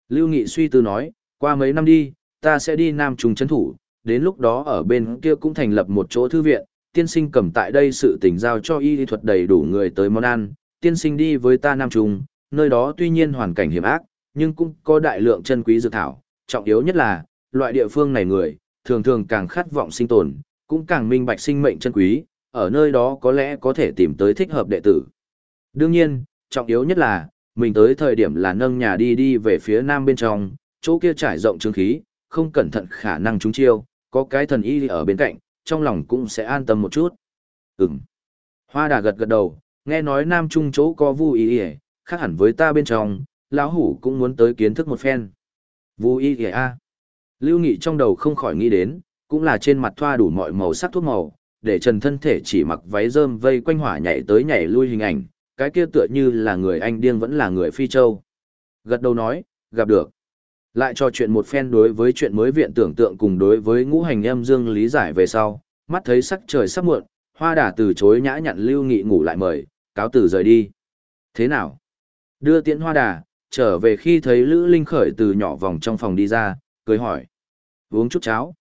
S1: Lưu Nghị suy tư nói, qua mấy năm đi, ta sẽ đi Nam Trung chấn thủ, đến lúc đó ở bên kia cũng thành lập một chỗ thư viện, tiên sinh cầm tại đây sự tình giao cho y thuật đầy đủ người tới món ăn, tiên sinh đi với ta Nam Trung, nơi đó tuy nhiên hoàn cảnh hiểm ác, nhưng cũng có đại lượng chân quý dược thảo, trọng yếu nhất là, loại địa phương này người, thường thường càng khát vọng sinh tồn, cũng càng minh bạch sinh mệnh chân quý, ở nơi đó có lẽ có thể tìm tới thích hợp đệ tử. Đương nhiên, trọng yếu nhất là, mình tới thời điểm là nâng nhà đi đi về phía nam bên trong, chỗ kia trải rộng chứng khí, không cẩn thận khả năng trúng chiêu, có cái thần y ở bên cạnh, trong lòng cũng sẽ an tâm một chút. Ừm. Hoa đà gật gật đầu, nghe nói nam trung chỗ có vu y y, khác hẳn với ta bên trong, lão hủ cũng muốn tới kiến thức một phen. Vu y y a. Lưu Nghị trong đầu không khỏi nghĩ đến, cũng là trên mặt thoa đủ mọi màu sắc thuốc màu, để trần thân thể chỉ mặc váy rơm vây quanh hỏa nhảy tới nhảy lui hình ảnh, cái kia tựa như là người anh điên vẫn là người phi châu. Gật đầu nói, gặp được. Lại cho chuyện một phen đối với chuyện mới viện tưởng tượng cùng đối với ngũ hành em dương lý giải về sau, mắt thấy sắc trời sắp muộn, hoa đà từ chối nhã nhặn lưu nghị ngủ lại mời, cáo từ rời đi. Thế nào? Đưa tiễn hoa đà, trở về khi thấy Lữ Linh Khởi từ nhỏ vòng trong phòng đi ra, cười hỏi. Uống chút cháo.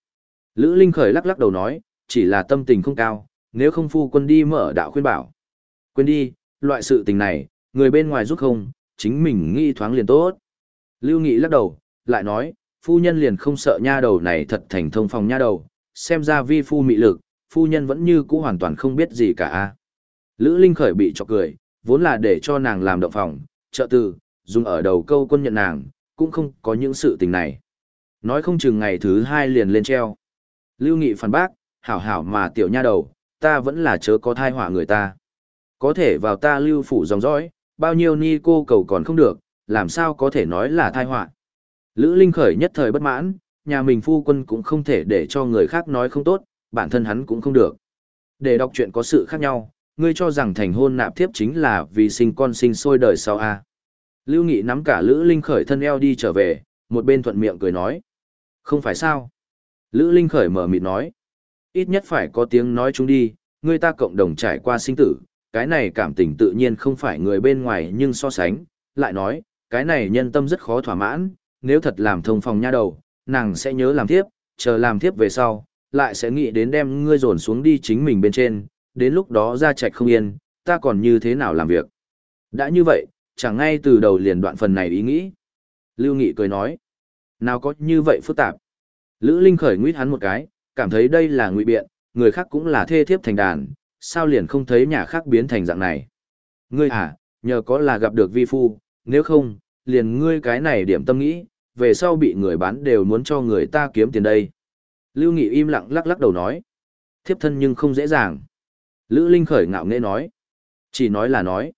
S1: Lữ Linh Khởi lắc lắc đầu nói, chỉ là tâm tình không cao, nếu không phu quân đi mở đạo khuyên bảo. Quên đi, loại sự tình này, người bên ngoài giúp không, chính mình nghĩ thoáng liền tốt. Lưu Nghị lắc đầu, lại nói, phu nhân liền không sợ nha đầu này thật thành thông phòng nha đầu, xem ra vi phu mị lực, phu nhân vẫn như cũ hoàn toàn không biết gì cả. Lữ Linh Khởi bị chọc cười, vốn là để cho nàng làm động phòng, trợ từ, dùng ở đầu câu quân nhận nàng, cũng không có những sự tình này. Nói không chừng ngày thứ hai liền lên treo. Lưu Nghị phản bác, hảo hảo mà tiểu nha đầu, ta vẫn là chớ có thai họa người ta. Có thể vào ta lưu phủ dòng dõi, bao nhiêu ni cô cầu còn không được, làm sao có thể nói là thai họa. Lữ Linh khởi nhất thời bất mãn, nhà mình phu quân cũng không thể để cho người khác nói không tốt, bản thân hắn cũng không được. Để đọc chuyện có sự khác nhau, ngươi cho rằng thành hôn nạp thiếp chính là vì sinh con sinh sôi đời sau a. À. Lưu Nghị nắm cả Lữ Linh khởi thân eo đi trở về, một bên thuận miệng cười nói. Không phải sao? Lữ Linh khởi mở mịt nói. Ít nhất phải có tiếng nói chung đi, người ta cộng đồng trải qua sinh tử, cái này cảm tình tự nhiên không phải người bên ngoài nhưng so sánh, lại nói, cái này nhân tâm rất khó thỏa mãn, nếu thật làm thông phòng nha đầu, nàng sẽ nhớ làm thiếp, chờ làm thiếp về sau, lại sẽ nghĩ đến đem ngươi dồn xuống đi chính mình bên trên, đến lúc đó ra chạch không yên, ta còn như thế nào làm việc. Đã như vậy, chẳng ngay từ đầu liền đoạn phần này ý nghĩ. Lưu Nghị cười nói, nào có như vậy phức tạp. Lữ Linh khởi nguyết hắn một cái, cảm thấy đây là ngụy biện, người khác cũng là thê thiếp thành đàn, sao liền không thấy nhà khác biến thành dạng này. Ngươi à, nhờ có là gặp được vi phu, nếu không, liền ngươi cái này điểm tâm nghĩ, về sau bị người bán đều muốn cho người ta kiếm tiền đây. Lưu Nghị im lặng lắc lắc đầu nói. Thiếp thân nhưng không dễ dàng. Lữ Linh khởi ngạo nghễ nói. Chỉ nói là nói.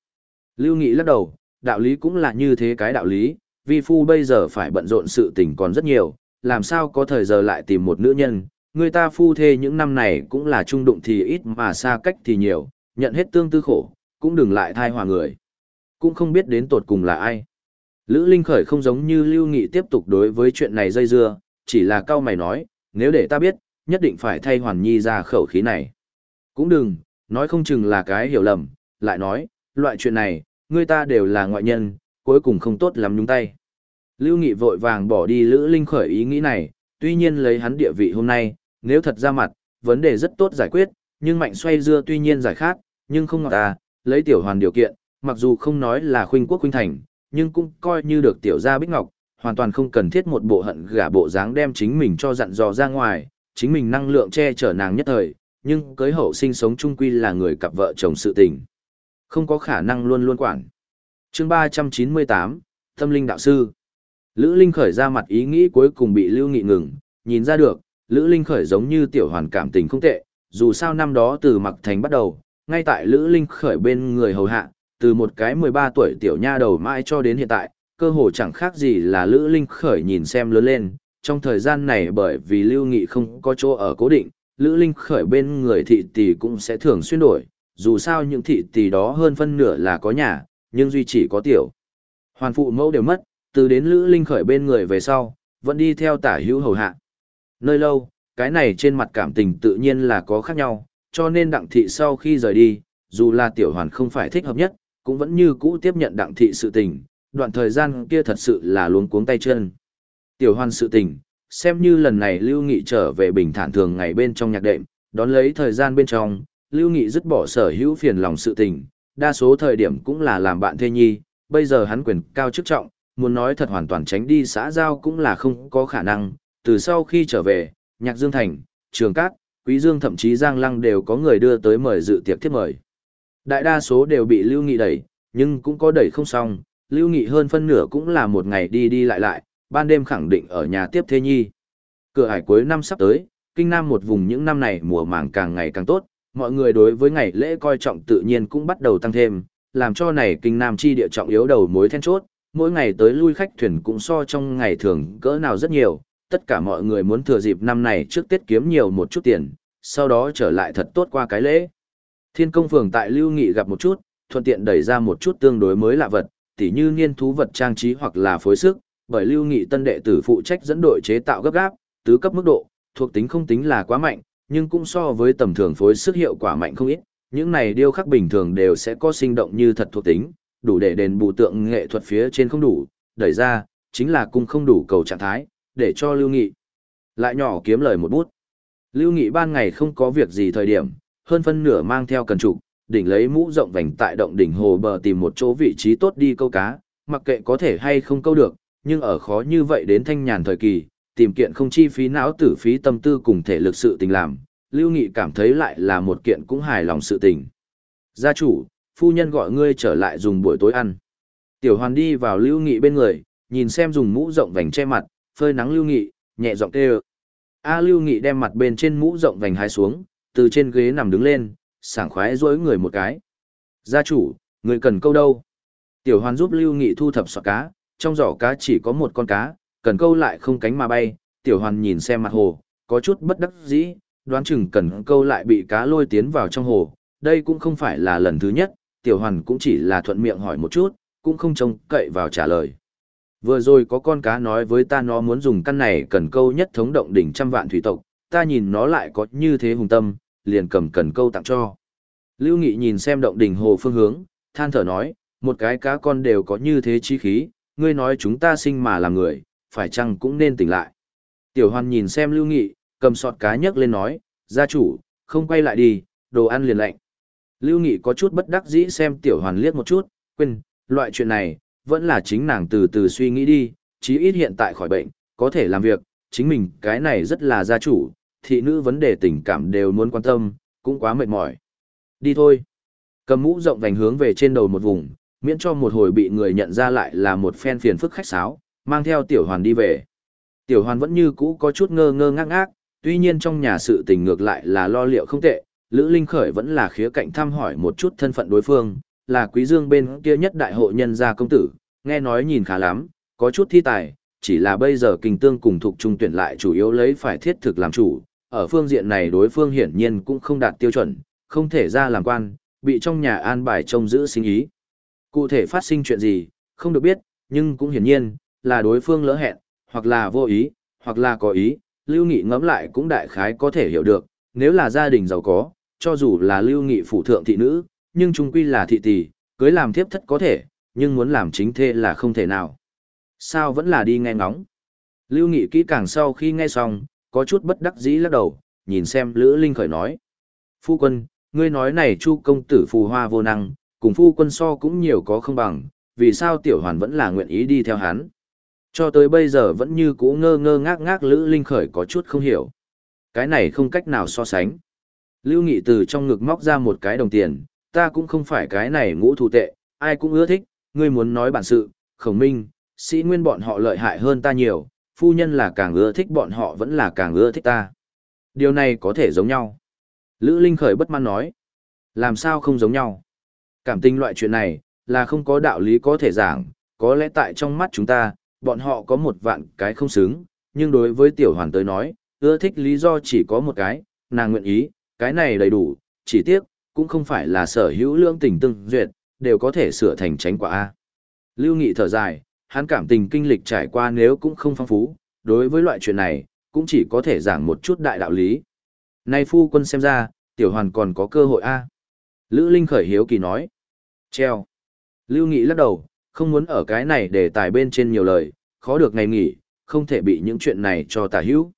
S1: Lưu Nghị lắc đầu, đạo lý cũng là như thế cái đạo lý, vi phu bây giờ phải bận rộn sự tình còn rất nhiều, làm sao có thời giờ lại tìm một nữ nhân, người ta phu thê những năm này cũng là trung đụng thì ít mà xa cách thì nhiều, nhận hết tương tư khổ, cũng đừng lại thai hòa người. Cũng không biết đến tột cùng là ai. Lữ Linh Khởi không giống như Lưu Nghị tiếp tục đối với chuyện này dây dưa, chỉ là cao mày nói, nếu để ta biết, nhất định phải thay Hoàn Nhi ra khẩu khí này. Cũng đừng, nói không chừng là cái hiểu lầm, lại nói, loại chuyện này, người ta đều là ngoại nhân, cuối cùng không tốt lắm nhúng tay. Lưu Nghị vội vàng bỏ đi Lữ Linh khởi ý nghĩ này, tuy nhiên lấy hắn địa vị hôm nay, nếu thật ra mặt, vấn đề rất tốt giải quyết, nhưng mạnh xoay dưa tuy nhiên giải khác, nhưng không ngọt ta, lấy tiểu hoàn điều kiện, mặc dù không nói là khuynh quốc khuynh thành, nhưng cũng coi như được tiểu gia bích ngọc, hoàn toàn không cần thiết một bộ hận gả bộ dáng đem chính mình cho dặn dò ra ngoài, chính mình năng lượng che chở nàng nhất thời, nhưng cưới hậu sinh sống chung quy là người cặp vợ chồng sự tình. Không có khả năng luôn luôn quản. chương 398, Tâm linh đạo sư. Lữ Linh khởi ra mặt ý nghĩ cuối cùng bị Lưu Nghị ngừng, nhìn ra được, Lữ Linh khởi giống như tiểu hoàn cảm tình không tệ, dù sao năm đó từ mặc thành bắt đầu, ngay tại Lữ Linh khởi bên người hầu hạ, từ một cái 13 tuổi tiểu nha đầu mãi cho đến hiện tại, cơ hồ chẳng khác gì là Lữ Linh khởi nhìn xem lớn lên, trong thời gian này bởi vì Lưu Nghị không có chỗ ở cố định, Lữ Linh khởi bên người thị tỷ cũng sẽ thường xuyên đổi, dù sao những thị tỷ đó hơn phân nửa là có nhà, nhưng duy chỉ có tiểu. Hoàn phụ mẫu đều mất, từ đến Lữ Linh khởi bên người về sau, vẫn đi theo tả hữu hầu hạ. Nơi lâu, cái này trên mặt cảm tình tự nhiên là có khác nhau, cho nên đặng thị sau khi rời đi, dù là tiểu hoàn không phải thích hợp nhất, cũng vẫn như cũ tiếp nhận đặng thị sự tình, đoạn thời gian kia thật sự là luống cuống tay chân. Tiểu hoàn sự tình, xem như lần này Lưu Nghị trở về bình thản thường ngày bên trong nhạc đệm, đón lấy thời gian bên trong, Lưu Nghị dứt bỏ sở hữu phiền lòng sự tình, đa số thời điểm cũng là làm bạn thê nhi, bây giờ hắn quyền cao chức trọng, muốn nói thật hoàn toàn tránh đi xã giao cũng là không có khả năng, từ sau khi trở về, Nhạc Dương Thành, Trường Cát, Quý Dương thậm chí Giang Lăng đều có người đưa tới mời dự tiệc thiết mời. Đại đa số đều bị Lưu Nghị đẩy, nhưng cũng có đẩy không xong, Lưu Nghị hơn phân nửa cũng là một ngày đi đi lại lại, ban đêm khẳng định ở nhà tiếp Thê Nhi. Cửa hải cuối năm sắp tới, Kinh Nam một vùng những năm này mùa màng càng ngày càng tốt, mọi người đối với ngày lễ coi trọng tự nhiên cũng bắt đầu tăng thêm, làm cho này Kinh Nam chi địa trọng yếu đầu mối then chốt, mỗi ngày tới lui khách thuyền cũng so trong ngày thường cỡ nào rất nhiều, tất cả mọi người muốn thừa dịp năm này trước Tết kiếm nhiều một chút tiền, sau đó trở lại thật tốt qua cái lễ. Thiên công phường tại Lưu Nghị gặp một chút, thuận tiện đẩy ra một chút tương đối mới lạ vật, tỉ như niên thú vật trang trí hoặc là phối sức, bởi Lưu Nghị tân đệ tử phụ trách dẫn đội chế tạo gấp gáp, tứ cấp mức độ, thuộc tính không tính là quá mạnh, nhưng cũng so với tầm thường phối sức hiệu quả mạnh không ít. Những này điêu khắc bình thường đều sẽ có sinh động như thật thuộc tính, đủ để đền bù tượng nghệ thuật phía trên không đủ, đẩy ra, chính là cung không đủ cầu trạng thái, để cho Lưu Nghị lại nhỏ kiếm lời một bút. Lưu Nghị ban ngày không có việc gì thời điểm, hơn phân nửa mang theo cần trục, đỉnh lấy mũ rộng vành tại động đỉnh hồ bờ tìm một chỗ vị trí tốt đi câu cá, mặc kệ có thể hay không câu được, nhưng ở khó như vậy đến thanh nhàn thời kỳ, tìm kiện không chi phí não tử phí tâm tư cùng thể lực sự tình làm, Lưu Nghị cảm thấy lại là một kiện cũng hài lòng sự tình. Gia chủ, phu nhân gọi ngươi trở lại dùng buổi tối ăn. Tiểu Hoàn đi vào Lưu Nghị bên người, nhìn xem dùng mũ rộng vành che mặt, phơi nắng Lưu Nghị, nhẹ giọng kêu. A Lưu Nghị đem mặt bên trên mũ rộng vành hái xuống, từ trên ghế nằm đứng lên, sảng khoái duỗi người một cái. Gia chủ, người cần câu đâu? Tiểu Hoàn giúp Lưu Nghị thu thập sọt cá, trong giỏ cá chỉ có một con cá, cần câu lại không cánh mà bay. Tiểu Hoàn nhìn xem mặt hồ, có chút bất đắc dĩ, đoán chừng cần câu lại bị cá lôi tiến vào trong hồ. Đây cũng không phải là lần thứ nhất, Tiểu Hoàn cũng chỉ là thuận miệng hỏi một chút, cũng không trông cậy vào trả lời. Vừa rồi có con cá nói với ta nó muốn dùng căn này cần câu nhất thống động đỉnh trăm vạn thủy tộc, ta nhìn nó lại có như thế hùng tâm, liền cầm cần câu tặng cho. Lưu Nghị nhìn xem động đỉnh hồ phương hướng, than thở nói, một cái cá con đều có như thế chi khí, ngươi nói chúng ta sinh mà làm người, phải chăng cũng nên tỉnh lại. Tiểu Hoàn nhìn xem Lưu Nghị, cầm sọt cá nhấc lên nói, gia chủ, không quay lại đi, đồ ăn liền lạnh. Lưu Nghị có chút bất đắc dĩ xem tiểu hoàn liếc một chút, quên, loại chuyện này, vẫn là chính nàng từ từ suy nghĩ đi, chí ít hiện tại khỏi bệnh, có thể làm việc, chính mình cái này rất là gia chủ, thị nữ vấn đề tình cảm đều muốn quan tâm, cũng quá mệt mỏi. Đi thôi. Cầm mũ rộng vành hướng về trên đầu một vùng, miễn cho một hồi bị người nhận ra lại là một phen phiền phức khách sáo, mang theo tiểu hoàn đi về. Tiểu hoàn vẫn như cũ có chút ngơ ngơ ngác ngác, tuy nhiên trong nhà sự tình ngược lại là lo liệu không tệ, Lữ Linh Khởi vẫn là khía cạnh thăm hỏi một chút thân phận đối phương, là quý dương bên kia nhất đại hộ nhân gia công tử, nghe nói nhìn khá lắm, có chút thi tài, chỉ là bây giờ kinh tương cùng thuộc trung tuyển lại chủ yếu lấy phải thiết thực làm chủ, ở phương diện này đối phương hiển nhiên cũng không đạt tiêu chuẩn, không thể ra làm quan, bị trong nhà an bài trông giữ sinh ý. Cụ thể phát sinh chuyện gì, không được biết, nhưng cũng hiển nhiên, là đối phương lỡ hẹn, hoặc là vô ý, hoặc là có ý, Lưu Nghị ngẫm lại cũng đại khái có thể hiểu được, nếu là gia đình giàu có, cho dù là Lưu Nghị phủ thượng thị nữ, nhưng chung quy là thị tỷ, cưới làm thiếp thất có thể, nhưng muốn làm chính thê là không thể nào. Sao vẫn là đi nghe ngóng? Lưu Nghị kỹ càng sau khi nghe xong, có chút bất đắc dĩ lắc đầu, nhìn xem Lữ Linh khởi nói. Phu quân, ngươi nói này chu công tử phù hoa vô năng, cùng phu quân so cũng nhiều có không bằng, vì sao tiểu hoàn vẫn là nguyện ý đi theo hắn. Cho tới bây giờ vẫn như cũ ngơ ngơ ngác ngác Lữ Linh khởi có chút không hiểu. Cái này không cách nào so sánh. Lưu Nghị từ trong ngực móc ra một cái đồng tiền, ta cũng không phải cái này ngũ thủ tệ, ai cũng ưa thích, ngươi muốn nói bản sự, khổng minh, sĩ nguyên bọn họ lợi hại hơn ta nhiều, phu nhân là càng ưa thích bọn họ vẫn là càng ưa thích ta. Điều này có thể giống nhau. Lữ Linh khởi bất mãn nói. Làm sao không giống nhau? Cảm tình loại chuyện này, là không có đạo lý có thể giảng, có lẽ tại trong mắt chúng ta, bọn họ có một vạn cái không xứng, nhưng đối với tiểu hoàn tới nói, ưa thích lý do chỉ có một cái, nàng nguyện ý, cái này đầy đủ, chỉ tiếc, cũng không phải là sở hữu lương tình tương duyệt, đều có thể sửa thành tránh quả A. Lưu Nghị thở dài, hắn cảm tình kinh lịch trải qua nếu cũng không phong phú, đối với loại chuyện này, cũng chỉ có thể giảng một chút đại đạo lý. Nay phu quân xem ra, tiểu hoàn còn có cơ hội A. Lữ Linh khởi hiếu kỳ nói. Treo. Lưu Nghị lắc đầu, không muốn ở cái này để tài bên trên nhiều lời, khó được ngày nghỉ, không thể bị những chuyện này cho tả hữu.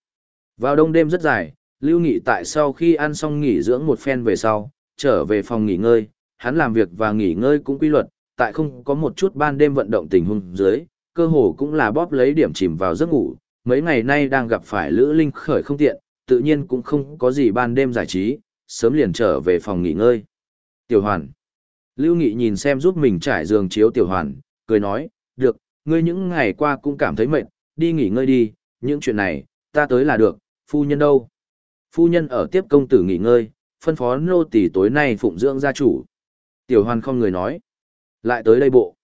S1: Vào đông đêm rất dài, Lưu Nghị tại sau khi ăn xong nghỉ dưỡng một phen về sau, trở về phòng nghỉ ngơi, hắn làm việc và nghỉ ngơi cũng quy luật, tại không có một chút ban đêm vận động tình huống dưới, cơ hồ cũng là bóp lấy điểm chìm vào giấc ngủ, mấy ngày nay đang gặp phải Lữ Linh khởi không tiện, tự nhiên cũng không có gì ban đêm giải trí, sớm liền trở về phòng nghỉ ngơi. Tiểu Hoàn. Lưu Nghị nhìn xem giúp mình trải giường chiếu Tiểu Hoàn, cười nói, được, ngươi những ngày qua cũng cảm thấy mệt, đi nghỉ ngơi đi, những chuyện này, ta tới là được, phu nhân đâu? Phu nhân ở tiếp công tử nghỉ ngơi, phân phó nô tỳ tối nay phụng dưỡng gia chủ. Tiểu Hoàn không người nói. Lại tới đây bộ.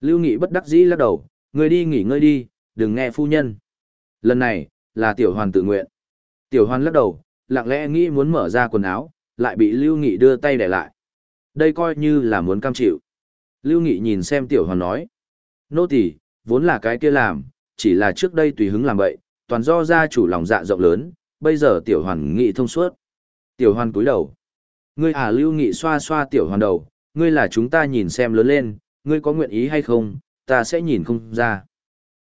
S1: Lưu Nghị bất đắc dĩ lắc đầu, ngươi đi nghỉ ngơi đi, đừng nghe phu nhân. Lần này, là Tiểu Hoàn tự nguyện. Tiểu Hoàn lắc đầu, lặng lẽ nghĩ muốn mở ra quần áo, lại bị Lưu Nghị đưa tay để lại. Đây coi như là muốn cam chịu. Lưu Nghị nhìn xem Tiểu Hoàn nói. Nô tỳ, vốn là cái kia làm, chỉ là trước đây tùy hứng làm vậy, toàn do gia chủ lòng dạ rộng lớn, bây giờ Tiểu Hoàn nghị thông suốt. Tiểu Hoàn cúi đầu. Ngươi à Lưu Nghị xoa xoa Tiểu Hoàn đầu, ngươi là chúng ta nhìn xem lớn lên, ngươi có nguyện ý hay không, ta sẽ nhìn không ra.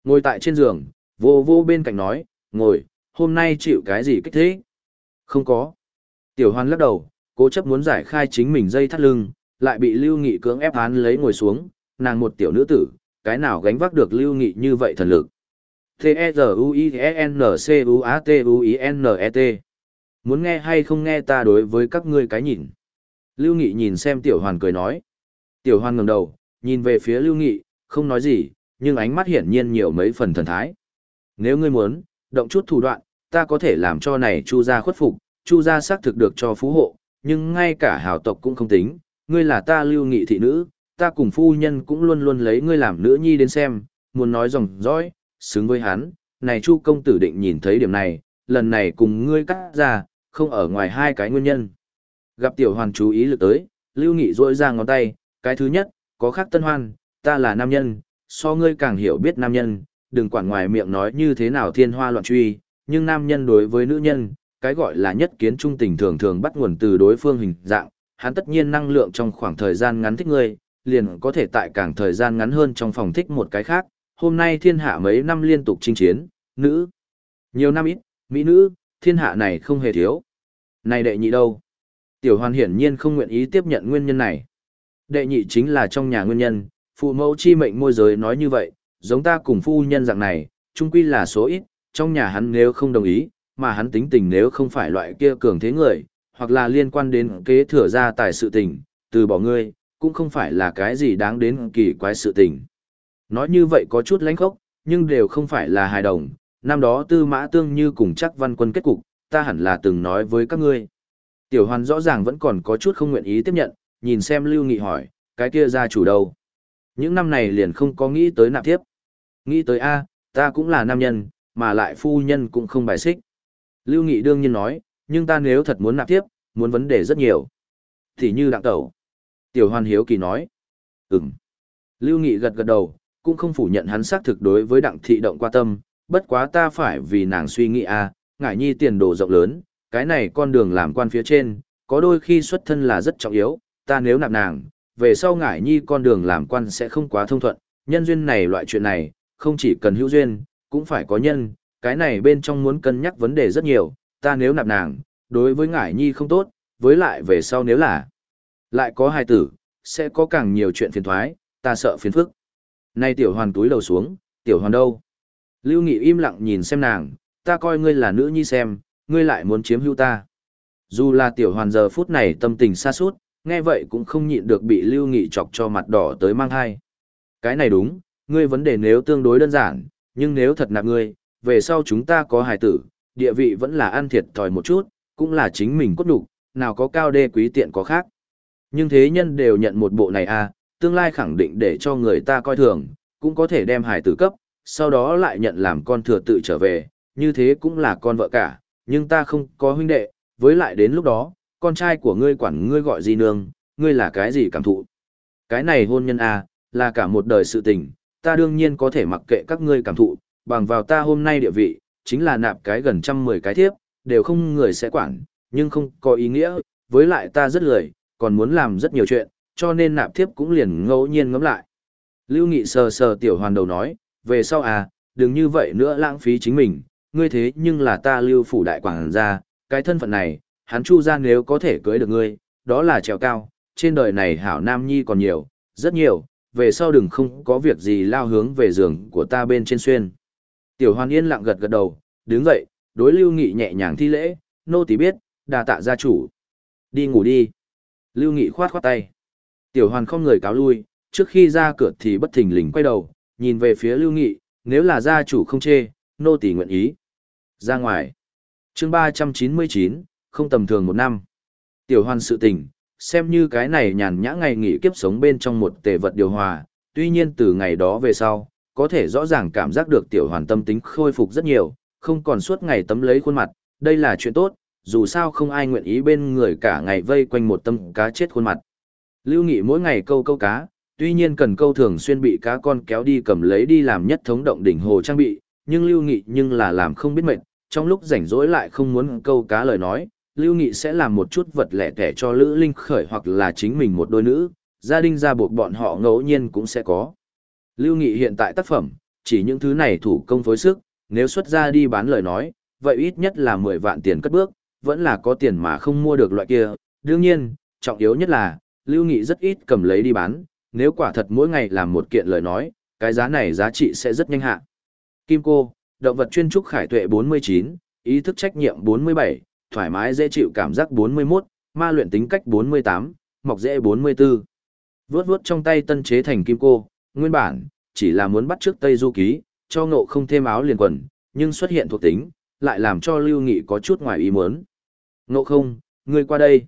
S1: Ngồi tại trên giường, vô vô bên cạnh nói, ngồi, hôm nay chịu cái gì kích thế? Không có. Tiểu Hoàn lắc đầu, cố chấp muốn giải khai chính mình dây thắt lưng, lại bị Lưu Nghị cưỡng ép án lấy ngồi xuống, nàng một tiểu nữ tử, cái nào gánh vác được Lưu Nghị như vậy thần lực. T-E-Z-U-I-N-C-U-A-T-U-I-N-E-T Muốn nghe hay không nghe ta đối với các ngươi cái nhìn. Lưu Nghị nhìn xem Tiểu Hoàn cười nói. Tiểu Hoàn ngẩng đầu, nhìn về phía Lưu Nghị, không nói gì, nhưng ánh mắt hiển nhiên nhiều mấy phần thần thái. Nếu ngươi muốn, động chút thủ đoạn, ta có thể làm cho này Chu gia khuất phục, Chu gia xác thực được cho phú hộ, nhưng ngay cả hào tộc cũng không tính, ngươi là ta Lưu Nghị thị nữ, ta cùng phu nhân cũng luôn luôn lấy ngươi làm nữ nhi đến xem, muốn nói dòng dõi, xứng với hắn, này Chu công tử định nhìn thấy điểm này, lần này cùng ngươi cắt ra, không ở ngoài hai cái nguyên nhân. Gặp tiểu hoàn chú ý lực tới, Lưu Nghị rỗi ra ngón tay, cái thứ nhất, có khác tân hoan, ta là nam nhân, so ngươi càng hiểu biết nam nhân, đừng quản ngoài miệng nói như thế nào thiên hoa loạn truy, nhưng nam nhân đối với nữ nhân, cái gọi là nhất kiến trung tình thường thường bắt nguồn từ đối phương hình dạng, hắn tất nhiên năng lượng trong khoảng thời gian ngắn thích ngươi, liền có thể tại càng thời gian ngắn hơn trong phòng thích một cái khác. Hôm nay thiên hạ mấy năm liên tục chinh chiến, nữ, nhiều năm ít, mỹ nữ, thiên hạ này không hề thiếu. Này đệ nhị đâu? Tiểu hoàn hiển nhiên không nguyện ý tiếp nhận nguyên nhân này. Đệ nhị chính là trong nhà nguyên nhân, phụ mẫu chi mệnh môi giới nói như vậy, giống ta cùng phu nhân dạng này, chung quy là số ít, trong nhà hắn nếu không đồng ý, mà hắn tính tình nếu không phải loại kia cường thế người, hoặc là liên quan đến kế thừa gia tài sự tình, từ bỏ ngươi, cũng không phải là cái gì đáng đến kỳ quái sự tình. Nói như vậy có chút lánh khốc, nhưng đều không phải là hài đồng, năm đó tư mã tương như cùng chắc văn quân kết cục, ta hẳn là từng nói với các ngươi. Tiểu hoàn rõ ràng vẫn còn có chút không nguyện ý tiếp nhận, nhìn xem Lưu Nghị hỏi, cái kia gia chủ đâu? Những năm này liền không có nghĩ tới nạp tiếp. Nghĩ tới A, ta cũng là nam nhân, mà lại phu nhân cũng không bài xích. Lưu Nghị đương nhiên nói, nhưng ta nếu thật muốn nạp tiếp, muốn vấn đề rất nhiều. Thì như đặng tẩu. Tiểu Hoan Hiếu Kỳ nói. Ừm. Lưu Nghị gật gật đầu, cũng không phủ nhận hắn xác thực đối với đặng thị động qua tâm, bất quá ta phải vì nàng suy nghĩ a, ngải nhi tiền đồ rộng lớn, cái này con đường làm quan phía trên, có đôi khi xuất thân là rất trọng yếu, ta nếu nạp nàng, về sau ngải nhi con đường làm quan sẽ không quá thông thuận, nhân duyên này loại chuyện này, không chỉ cần hữu duyên, cũng phải có nhân, cái này bên trong muốn cân nhắc vấn đề rất nhiều, ta nếu nạp nàng, đối với ngải nhi không tốt, với lại về sau nếu là lại có hài tử, sẽ có càng nhiều chuyện phiền thoái, ta sợ phiền phức. Nay tiểu hoàn túi đầu xuống, tiểu hoàn đâu? Lưu Nghị im lặng nhìn xem nàng, ta coi ngươi là nữ nhi xem, ngươi lại muốn chiếm hữu ta. Dù là tiểu hoàn giờ phút này tâm tình xa suốt, nghe vậy cũng không nhịn được bị Lưu Nghị chọc cho mặt đỏ tới mang hai. Cái này đúng, ngươi vấn đề nếu tương đối đơn giản, nhưng nếu thật nạp ngươi, về sau chúng ta có hài tử, địa vị vẫn là ăn thiệt thòi một chút, cũng là chính mình cốt đủ, nào có cao đê quý tiện có khác. Nhưng thế nhân đều nhận một bộ này à, tương lai khẳng định để cho người ta coi thường, cũng có thể đem hài tử cấp, sau đó lại nhận làm con thừa tự trở về, như thế cũng là con vợ cả, nhưng ta không có huynh đệ, với lại đến lúc đó, con trai của ngươi quản ngươi gọi gì nương, ngươi là cái gì cảm thụ. Cái này hôn nhân à, là cả một đời sự tình, ta đương nhiên có thể mặc kệ các ngươi cảm thụ, bằng vào ta hôm nay địa vị, chính là nạp cái gần trăm mười cái thiếp, đều không người sẽ quản, nhưng không có ý nghĩa, với lại ta rất lười, còn muốn làm rất nhiều chuyện, cho nên nạp thiếp cũng liền ngẫu nhiên ngẫm lại. Lưu Nghị sờ sờ tiểu hoàn đầu nói, về sau à, đừng như vậy nữa lãng phí chính mình, ngươi thế nhưng là ta lưu phủ đại quảng gia, cái thân phận này, hắn chu ra nếu có thể cưới được ngươi, đó là trèo cao, trên đời này hảo nam nhi còn nhiều, rất nhiều, về sau đừng không có việc gì lao hướng về giường của ta bên trên xuyên. Tiểu hoàn yên lặng gật gật đầu, đứng dậy, đối lưu nghị nhẹ nhàng thi lễ, nô tỳ biết, đà tạ gia chủ. Đi ngủ đi. Lưu nghị khoát khoát tay. Tiểu hoàn không người cáo lui, trước khi ra cửa thì bất thình lình quay đầu, nhìn về phía lưu nghị, nếu là gia chủ không chê, nô tỳ nguyện ý. Ra ngoài. chương ba trăm chín mươi chín, không tầm thường một năm. Tiểu hoàn sự tình, xem như cái này nhàn nhã ngày nghỉ kiếp sống bên trong một tề vật điều hòa, tuy nhiên từ ngày đó về sau, có thể rõ ràng cảm giác được tiểu hoàn tâm tính khôi phục rất nhiều, không còn suốt ngày tấm lấy khuôn mặt, đây là chuyện tốt, dù sao không ai nguyện ý bên người cả ngày vây quanh một tâm cá chết khuôn mặt. Lưu Nghị mỗi ngày câu câu cá, tuy nhiên cần câu thường xuyên bị cá con kéo đi cầm lấy đi làm nhất thống động đỉnh hồ trang bị, nhưng Lưu Nghị nhưng là làm không biết mệt, trong lúc rảnh rỗi lại không muốn câu cá lời nói, Lưu Nghị sẽ làm một chút vật lẻ tẻ cho Lữ Linh khởi hoặc là chính mình một đôi nữ, gia đình gia buộc bọn họ ngẫu nhiên cũng sẽ có. Lưu Nghị hiện tại tác phẩm, chỉ những thứ này thủ công phối sức, nếu xuất ra đi bán lời nói, vậy ít nhất là 10 vạn tiền cất bước, vẫn là có tiền mà không mua được loại kia. Đương nhiên, trọng yếu nhất là, Lưu Nghị rất ít cầm lấy đi bán, nếu quả thật mỗi ngày làm một kiện lời nói, cái giá này giá trị sẽ rất nhanh hạ. Kim cô, động vật chuyên trúc khải tuệ 49, ý thức trách nhiệm 47, thoải mái dễ chịu cảm giác 41, ma luyện tính cách 48, mọc dễ 44. Vướt vướt trong tay tân chế thành kim cô, nguyên bản, chỉ là muốn bắt trước Tây Du Ký, cho ngộ không thêm áo liền quần, nhưng xuất hiện thuộc tính, lại làm cho Lưu Nghị có chút ngoài ý muốn. Ngộ không, ngươi qua đây.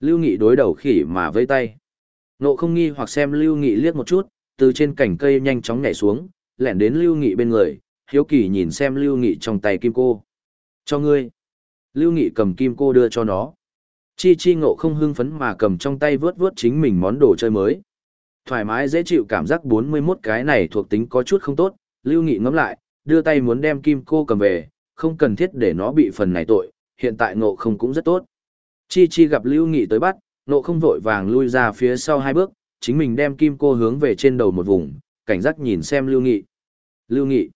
S1: Lưu Nghị đối đầu khỉ mà vây tay. Ngộ không nghi hoặc xem Lưu Nghị liếc một chút, từ trên cành cây nhanh chóng nhảy xuống, lẻn đến Lưu Nghị bên người, hiếu kỳ nhìn xem Lưu Nghị trong tay kim cô. Cho ngươi. Lưu Nghị cầm kim cô đưa cho nó. Chi chi ngộ không hưng phấn mà cầm trong tay vớt vớt chính mình món đồ chơi mới. Thoải mái dễ chịu cảm giác 41 cái này thuộc tính có chút không tốt, Lưu Nghị ngẫm lại, đưa tay muốn đem kim cô cầm về, không cần thiết để nó bị phần này tội, hiện tại ngộ không cũng rất tốt. Chi chi gặp Lưu Nghị tới bắt, ngộ không vội vàng lui ra phía sau hai bước, chính mình đem kim cô hướng về trên đầu một vùng, cảnh giác nhìn xem Lưu Nghị. Lưu Nghị.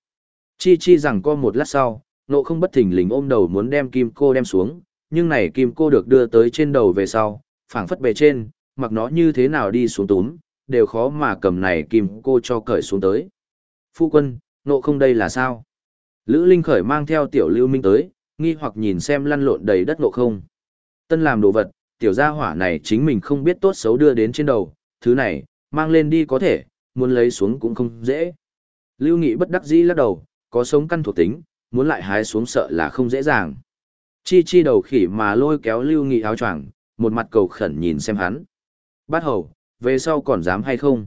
S1: Chi chi rằng co một lát sau, nộ không bất thình lình ôm đầu muốn đem kim cô đem xuống, nhưng này kim cô được đưa tới trên đầu về sau, phảng phất bề trên, mặc nó như thế nào đi xuống túm, đều khó mà cầm này kìm cô cho cởi xuống tới. Phu quân, nộ không đây là sao? Lữ Linh Khởi mang theo tiểu lưu minh tới, nghi hoặc nhìn xem lăn lộn đầy đất nộ không. Tân làm đồ vật, tiểu gia hỏa này chính mình không biết tốt xấu đưa đến trên đầu, thứ này, mang lên đi có thể, muốn lấy xuống cũng không dễ. Lưu Nghị bất đắc dĩ lắc đầu, có sống căn thuộc tính, muốn lại hái xuống sợ là không dễ dàng. Chi chi đầu khỉ mà lôi kéo Lưu Nghị áo choàng, một mặt cầu khẩn nhìn xem hắn. Bát hầu, về sau còn dám hay không?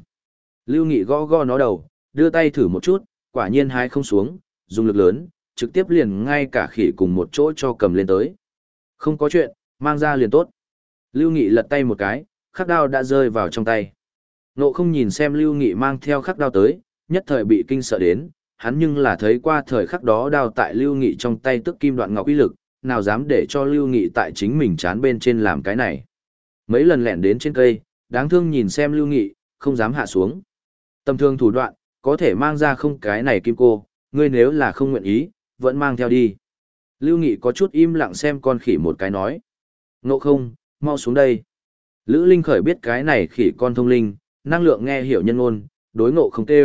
S1: Lưu Nghị gõ gõ nó đầu, đưa tay thử một chút, quả nhiên hái không xuống, dùng lực lớn, trực tiếp liền ngay cả khỉ cùng một chỗ cho cầm lên tới. Không có chuyện, mang ra liền tốt. Lưu Nghị lật tay một cái, khắc đao đã rơi vào trong tay. Nộ không nhìn xem Lưu Nghị mang theo khắc đao tới, nhất thời bị kinh sợ đến, hắn nhưng là thấy qua thời khắc đó đao tại Lưu Nghị trong tay tức kim đoạn ngọc uy lực, nào dám để cho Lưu Nghị tại chính mình chán bên trên làm cái này. Mấy lần lẹn đến trên cây, đáng thương nhìn xem Lưu Nghị, không dám hạ xuống. Tầm thương thủ đoạn, có thể mang ra không cái này kim cô, ngươi nếu là không nguyện ý, vẫn mang theo đi. Lưu Nghị có chút im lặng xem con khỉ một cái nói. Ngộ không, mau xuống đây. Lữ Linh khởi biết cái này khỉ con thông linh, năng lượng nghe hiểu nhân ngôn, đối ngộ không tê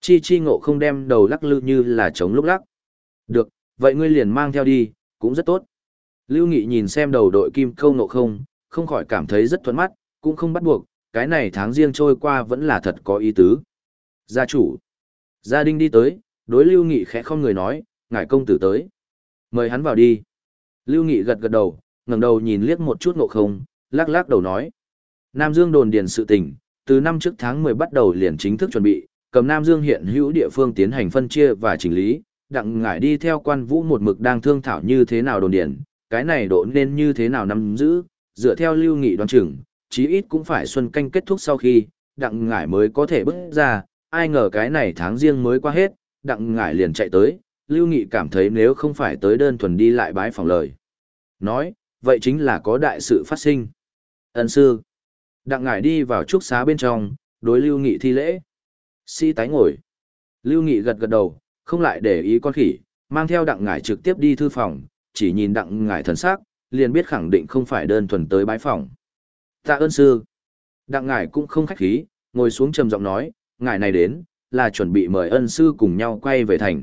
S1: Chi chi ngộ không đem đầu lắc lư như là chống lúc lắc. Được, vậy ngươi liền mang theo đi, cũng rất tốt. Lưu Nghị nhìn xem đầu đội kim câu ngộ không, không khỏi cảm thấy rất thuận mắt, cũng không bắt buộc, cái này tháng riêng trôi qua vẫn là thật có ý tứ. Gia chủ. Gia đình đi tới, đối Lưu Nghị khẽ không người nói, ngài công tử tới. Mời hắn vào đi. Lưu Nghị gật gật đầu, ngẩng đầu nhìn liếc một chút ngộ không, lắc lắc đầu nói. Nam Dương đồn điền sự tình, từ năm trước tháng 10 bắt đầu liền chính thức chuẩn bị, cầm Nam Dương hiện hữu địa phương tiến hành phân chia và chỉnh lý, đặng ngải đi theo quan vũ một mực đang thương thảo như thế nào đồn điền, cái này độ nên như thế nào nắm giữ, dựa theo lưu nghị đoán chừng, chí ít cũng phải xuân canh kết thúc sau khi, đặng ngải mới có thể bước ra, ai ngờ cái này tháng riêng mới qua hết, đặng ngải liền chạy tới, lưu nghị cảm thấy nếu không phải tới đơn thuần đi lại bái phòng lời. Nói, vậy chính là có đại sự phát sinh. Ấn sư, đặng ngải đi vào trúc xá bên trong, đối lưu nghị thi lễ. Si tái ngồi. Lưu nghị gật gật đầu, không lại để ý con khỉ, mang theo đặng ngải trực tiếp đi thư phòng, chỉ nhìn đặng ngải thần sắc, liền biết khẳng định không phải đơn thuần tới bái phòng. Tạ ơn sư. Đặng ngải cũng không khách khí, ngồi xuống trầm giọng nói, ngài này đến, là chuẩn bị mời ân sư cùng nhau quay về thành.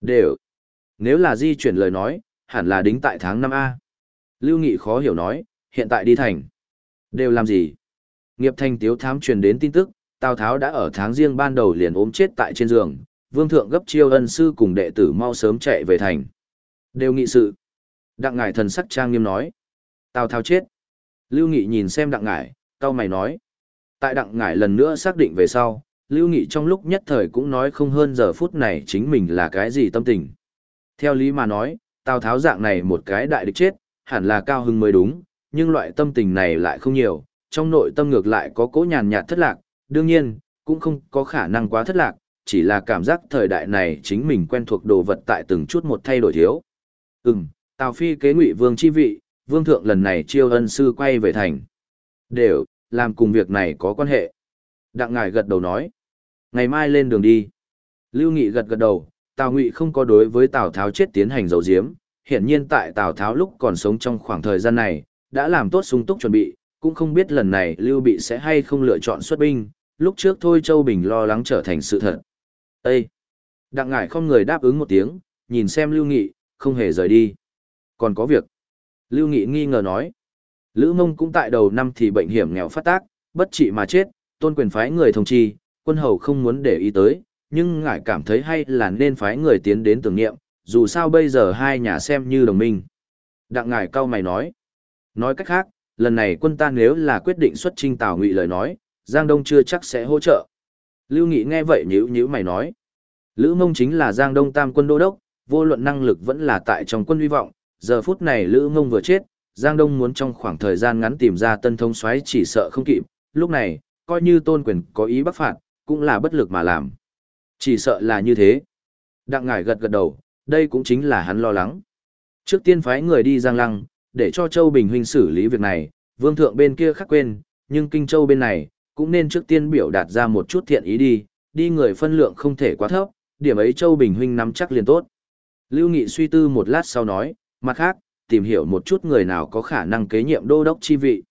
S1: Đều. Nếu là di chuyển lời nói, hẳn là đính tại tháng năm a. Lưu Nghị khó hiểu nói, hiện tại đi thành. Đều làm gì? Nghiệp thành tiếu thám truyền đến tin tức, Tào Tháo đã ở tháng riêng ban đầu liền ốm chết tại trên giường, vương thượng gấp chiêu ân sư cùng đệ tử mau sớm chạy về thành. Đều nghị sự. Đặng ngải thần sắc trang nghiêm nói. Tào Tháo chết. Lưu Nghị nhìn xem đặng ngải, tao mày nói. Tại đặng ngải lần nữa xác định về sau, Lưu Nghị trong lúc nhất thời cũng nói không hơn giờ phút này chính mình là cái gì tâm tình. Theo lý mà nói, Tào Tháo dạng này một cái đại địch chết, hẳn là cao hưng mới đúng, nhưng loại tâm tình này lại không nhiều, trong nội tâm ngược lại có cố nhàn nhạt thất lạc, đương nhiên, cũng không có khả năng quá thất lạc, chỉ là cảm giác thời đại này chính mình quen thuộc đồ vật tại từng chút một thay đổi thiếu. Ừm, Tào Phi kế ngụy vương chi vị, vương thượng lần này chiêu ân sư quay về thành. Đều, làm cùng việc này có quan hệ. Đặng ngài gật đầu nói. Ngày mai lên đường đi. Lưu Nghị gật gật đầu, Tào Ngụy không có đối với Tào Tháo chết tiến hành dấu diếm, Hiện nhiên tại Tào Tháo lúc còn sống trong khoảng thời gian này, đã làm tốt sung túc chuẩn bị, cũng không biết lần này Lưu Bị sẽ hay không lựa chọn xuất binh, lúc trước thôi Châu Bình lo lắng trở thành sự thật. Ê! Đặng ngải không người đáp ứng một tiếng, nhìn xem Lưu Nghị, không hề rời đi. Còn có việc. Lưu Nghị nghi ngờ nói. Lữ mông cũng tại đầu năm thì bệnh hiểm nghèo phát tác, bất trị mà chết, tôn quyền phái người thông chi, quân hầu không muốn để ý tới, nhưng ngài cảm thấy hay là nên phái người tiến đến tưởng niệm, dù sao bây giờ hai nhà xem như đồng minh. Đặng ngài cao mày nói. Nói cách khác, lần này quân ta nếu là quyết định xuất trinh Tào Ngụy lời nói, Giang Đông chưa chắc sẽ hỗ trợ. Lưu Nghị nghe vậy nhíu nhíu mày nói. Lữ Mông chính là Giang Đông Tam quân đô đốc, vô luận năng lực vẫn là tại trong quân hy vọng, giờ phút này Lữ Mông vừa chết, Giang Đông muốn trong khoảng thời gian ngắn tìm ra tân thông xoáy chỉ sợ không kịp, lúc này, coi như tôn quyền có ý bắc phạt, cũng là bất lực mà làm. Chỉ sợ là như thế. Đặng ngải gật gật đầu, đây cũng chính là hắn lo lắng. Trước tiên phái người đi Giang Lăng, để cho Châu Bình Huynh xử lý việc này, vương thượng bên kia khắc quên, nhưng Kinh Châu bên này, cũng nên trước tiên biểu đạt ra một chút thiện ý đi, đi người phân lượng không thể quá thấp, điểm ấy Châu Bình Huynh nắm chắc liền tốt. Lưu Nghị suy tư một lát sau nói, mặt khác, tìm hiểu một chút người nào có khả năng kế nhiệm đô đốc chi vị.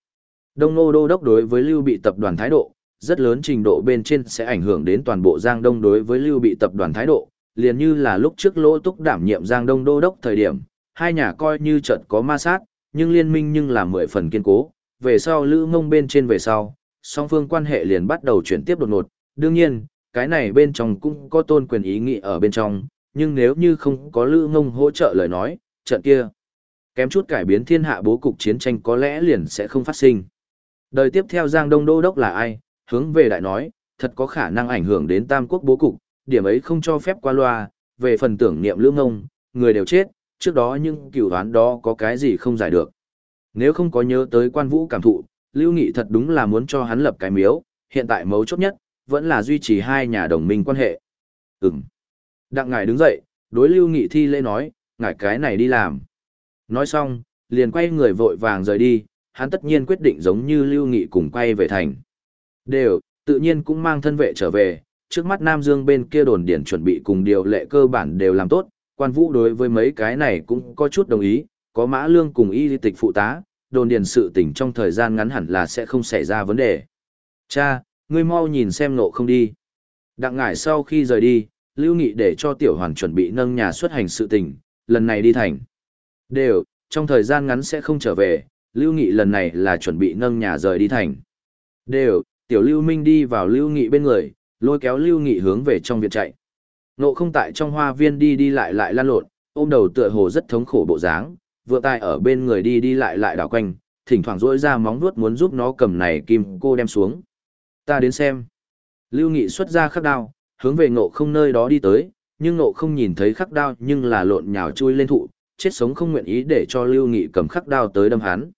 S1: Đông Nô đô đốc đối với Lưu Bị tập đoàn thái độ, rất lớn trình độ bên trên sẽ ảnh hưởng đến toàn bộ Giang Đông đối với Lưu Bị tập đoàn thái độ, liền như là lúc trước Lỗ Túc đảm nhiệm Giang Đông đô đốc thời điểm, hai nhà coi như trận có ma sát, nhưng liên minh nhưng là mười phần kiên cố, về sau Lữ Mông bên trên về sau, song phương quan hệ liền bắt đầu chuyển tiếp đột ngột, đương nhiên, cái này bên trong cũng có tôn quyền ý nghĩ ở bên trong, nhưng nếu như không có Lữ Mông hỗ trợ lời nói, trận kia kém chút cải biến thiên hạ bố cục chiến tranh có lẽ liền sẽ không phát sinh. Đời tiếp theo Giang Đông Đô Đốc là ai, hướng về đại nói, thật có khả năng ảnh hưởng đến tam quốc bố cục, điểm ấy không cho phép qua loa, về phần tưởng niệm lưỡng ngông, người đều chết, trước đó nhưng cửu đoán đó có cái gì không giải được. Nếu không có nhớ tới quan vũ cảm thụ, Lưu Nghị thật đúng là muốn cho hắn lập cái miếu, hiện tại mấu chốt nhất, vẫn là duy trì hai nhà đồng minh quan hệ. Ừm. Đặng ngài đứng dậy, đối Lưu Nghị thi lễ nói, ngại cái này đi làm. Nói xong, liền quay người vội vàng rời đi, hắn tất nhiên quyết định giống như Lưu Nghị cùng quay về thành. Đều, tự nhiên cũng mang thân vệ trở về, trước mắt Nam Dương bên kia đồn điển chuẩn bị cùng điều lệ cơ bản đều làm tốt, quan vũ đối với mấy cái này cũng có chút đồng ý, có mã lương cùng y tịch phụ tá, đồn điển sự tỉnh trong thời gian ngắn hẳn là sẽ không xảy ra vấn đề. Cha, ngươi mau nhìn xem nộ không đi. Đặng ngải sau khi rời đi, Lưu Nghị để cho tiểu hoàn chuẩn bị nâng nhà xuất hành sự tình, lần này đi thành. Đều, trong thời gian ngắn sẽ không trở về, Lưu Nghị lần này là chuẩn bị nâng nhà rời đi thành. Đều, tiểu Lưu Minh đi vào Lưu Nghị bên người, lôi kéo Lưu Nghị hướng về trong viện chạy. Nộ không tại trong hoa viên đi đi lại lại lan lộn, ôm đầu tựa hồ rất thống khổ bộ dáng, vượng tai ở bên người đi đi lại lại đảo quanh, thỉnh thoảng rỗi ra móng vuốt muốn giúp nó cầm này kim cô đem xuống. Ta đến xem. Lưu Nghị xuất ra khắc đao, hướng về ngộ không nơi đó đi tới, nhưng ngộ không nhìn thấy khắc đao nhưng là lộn nhào chui lên thụ, chết sống không nguyện ý để cho Lưu Nghị cầm khắc đao tới đâm hắn.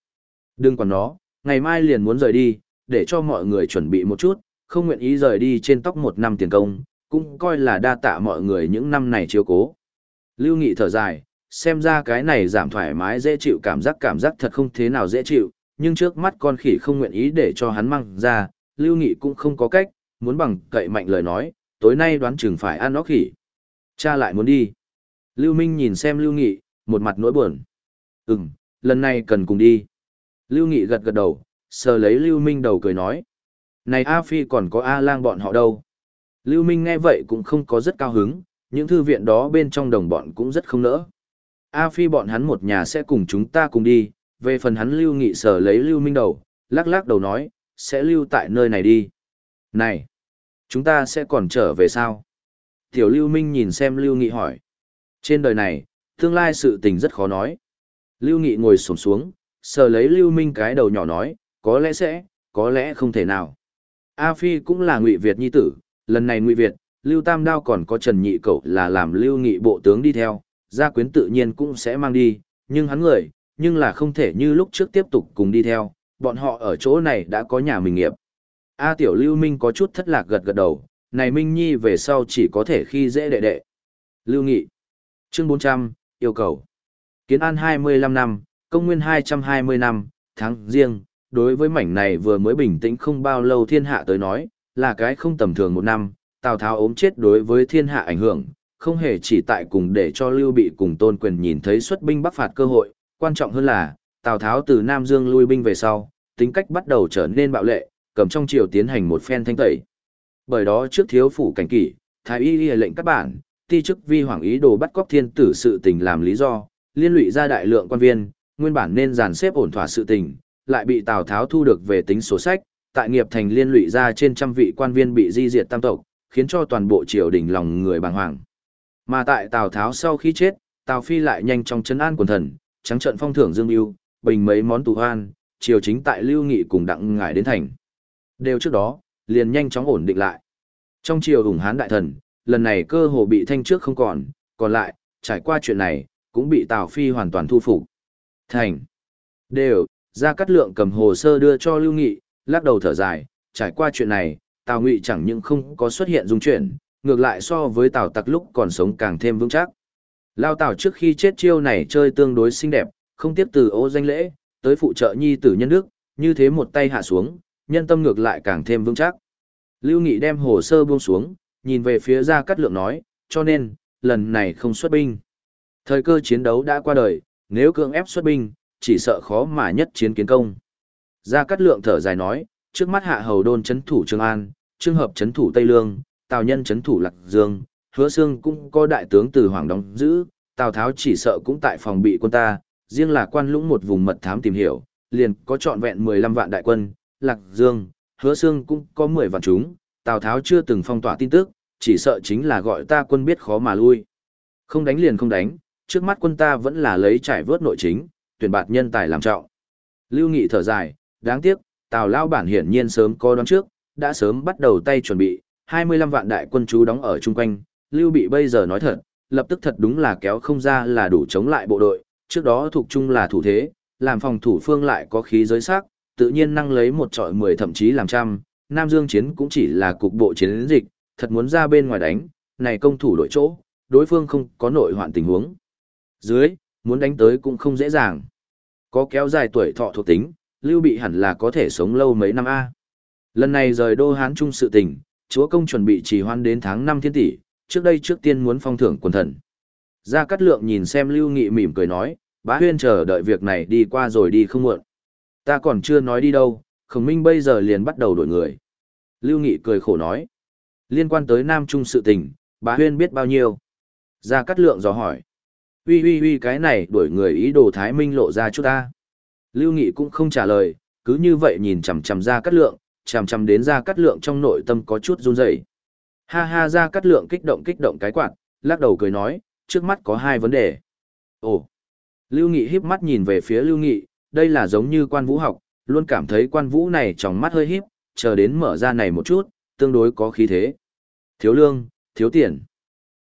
S1: Đừng quản nó, ngày mai liền muốn rời đi, để cho mọi người chuẩn bị một chút, không nguyện ý rời đi trên tóc một năm tiền công, cũng coi là đa tạ mọi người những năm này chiếu cố. Lưu Nghị thở dài, xem ra cái này giảm thoải mái dễ chịu cảm giác cảm giác thật không thế nào dễ chịu, nhưng trước mắt con khỉ không nguyện ý để cho hắn mang ra, Lưu Nghị cũng không có cách, muốn bằng cậy mạnh lời nói, tối nay đoán chừng phải ăn nó khỉ. Cha lại muốn đi. Lưu Minh nhìn xem Lưu Nghị, một mặt nỗi buồn. Ừm, lần này cần cùng đi. Lưu Nghị gật gật đầu, sờ lấy Lưu Minh đầu cười nói. Này A Phi còn có A lang bọn họ đâu. Lưu Minh nghe vậy cũng không có rất cao hứng, những thư viện đó bên trong đồng bọn cũng rất không nỡ. A Phi bọn hắn một nhà sẽ cùng chúng ta cùng đi, về phần hắn Lưu Nghị sờ lấy Lưu Minh đầu, lắc lắc đầu nói, sẽ lưu tại nơi này đi. Này, chúng ta sẽ còn trở về sao? Tiểu Lưu Minh nhìn xem Lưu Nghị hỏi. Trên đời này, tương lai sự tình rất khó nói. Lưu Nghị ngồi xổm xuống, sờ lấy Lưu Minh cái đầu nhỏ nói, có lẽ sẽ, có lẽ không thể nào. A Phi cũng là Ngụy Việt nhi tử, lần này Ngụy Việt, Lưu Tam Đao còn có Trần Nhị Cậu là làm Lưu Nghị bộ tướng đi theo, gia quyến tự nhiên cũng sẽ mang đi, nhưng hắn người, nhưng là không thể như lúc trước tiếp tục cùng đi theo, bọn họ ở chỗ này đã có nhà mình nghiệp. A Tiểu Lưu Minh có chút thất lạc gật gật đầu, này Minh Nhi về sau chỉ có thể khi dễ đệ đệ. Lưu Nghị Chương 400, yêu cầu. Kiến an 25 năm, công nguyên 220 năm, tháng riêng, đối với mảnh này vừa mới bình tĩnh không bao lâu thiên hạ tới nói, là cái không tầm thường một năm, Tào Tháo ốm chết đối với thiên hạ ảnh hưởng, không hề chỉ tại cùng để cho Lưu Bị cùng Tôn Quyền nhìn thấy xuất binh bắc phạt cơ hội, quan trọng hơn là, Tào Tháo từ Nam Dương lui binh về sau, tính cách bắt đầu trở nên bạo lệ, cầm trong triều tiến hành một phen thanh tẩy. Bởi đó trước thiếu phủ cảnh kỷ, thái y y lệnh các bản, ti chức vi hoàng ý đồ bắt cóc thiên tử sự tình làm lý do, liên lụy ra đại lượng quan viên, nguyên bản nên dàn xếp ổn thỏa sự tình, lại bị Tào Tháo thu được về tính số sách, tại nghiệp thành liên lụy ra trên trăm vị quan viên bị di diệt tam tộc, khiến cho toàn bộ triều đình lòng người bàng hoàng. Mà tại Tào Tháo sau khi chết, Tào Phi lại nhanh chóng chấn an quần thần, trắng trận phong thưởng Dương Lưu, bình mấy món tù hoan, triều chính tại Lưu Nghị cùng đặng ngải đến thành. Đều trước đó, liền nhanh chóng ổn định lại. Trong triều ủng hán đại thần, lần này cơ hồ bị thanh trước không còn, còn lại, trải qua chuyện này, cũng bị Tào Phi hoàn toàn thu phục. Thành. Đều, ra cắt lượng cầm hồ sơ đưa cho Lưu Nghị, lắc đầu thở dài, trải qua chuyện này, Tào Ngụy chẳng những không có xuất hiện dung chuyển, ngược lại so với Tào Tặc lúc còn sống càng thêm vững chắc. Lao Tào trước khi chết chiêu này chơi tương đối xinh đẹp, không tiếp từ ô danh lễ, tới phụ trợ nhi tử nhân đức, như thế một tay hạ xuống, nhân tâm ngược lại càng thêm vững chắc. Lưu Nghị đem hồ sơ buông xuống, nhìn về phía Gia Cát Lượng nói, cho nên, lần này không xuất binh. Thời cơ chiến đấu đã qua đời, nếu cưỡng ép xuất binh, chỉ sợ khó mà nhất chiến kiến công. Gia Cát Lượng thở dài nói, trước mắt hạ hầu đôn chấn thủ Trường An, trương hợp chấn thủ Tây Lương, Tào Nhân chấn thủ Lạc Dương, hứa xương cũng có đại tướng từ Hoàng đóng giữ, Tào Tháo chỉ sợ cũng tại phòng bị quân ta, riêng là quan lũng một vùng mật thám tìm hiểu, liền có trọn vẹn 15 vạn đại quân, Lạc Dương, hứa xương cũng có 10 vạn chúng, Tào Tháo chưa từng phong tỏa tin tức, chỉ sợ chính là gọi ta quân biết khó mà lui. Không đánh liền không đánh, trước mắt quân ta vẫn là lấy trải vớt nội chính, tuyển bạt nhân tài làm trọng. Lưu Nghị thở dài, đáng tiếc, Tào Lao bản hiển nhiên sớm có đoán trước, đã sớm bắt đầu tay chuẩn bị, 25 vạn đại quân chú đóng ở chung quanh, Lưu Bị bây giờ nói thật, lập tức thật đúng là kéo không ra là đủ chống lại bộ đội, trước đó thuộc chung là thủ thế, làm phòng thủ phương lại có khí giới sắc, tự nhiên năng lấy một trọi 10 thậm chí làm trăm, Nam Dương chiến cũng chỉ là cục bộ chiến dịch, thật muốn ra bên ngoài đánh, này công thủ đội chỗ, đối phương không có nội hoạn tình huống. Dưới, muốn đánh tới cũng không dễ dàng. Có kéo dài tuổi thọ thuộc tính, Lưu Bị hẳn là có thể sống lâu mấy năm A. Lần này rời đô Hán Trung sự tình, chúa công chuẩn bị trì hoan đến tháng 5 thiên tỷ, trước đây trước tiên muốn phong thưởng quần thần. Gia Cát Lượng nhìn xem Lưu Nghị mỉm cười nói, bá huyên chờ đợi việc này đi qua rồi đi không muộn. Ta còn chưa nói đi đâu, khổng minh bây giờ liền bắt đầu đổi người. Lưu Nghị cười khổ nói, liên quan tới Nam Trung sự tình, bà huyên biết bao nhiêu. Gia Cát Lượng dò hỏi, uy uy uy cái này đổi người ý đồ Thái Minh lộ ra chút ta. Lưu Nghị cũng không trả lời, cứ như vậy nhìn chằm chằm Gia Cát Lượng, chằm chằm đến Gia Cát Lượng trong nội tâm có chút run rẩy. Ha ha Gia Cát Lượng kích động kích động cái quạt, lắc đầu cười nói, trước mắt có hai vấn đề. Ồ! Lưu Nghị híp mắt nhìn về phía Lưu Nghị, đây là giống như quan vũ học, luôn cảm thấy quan vũ này trong mắt hơi híp, chờ đến mở ra này một chút, tương đối có khí thế. Thiếu lương, thiếu tiền.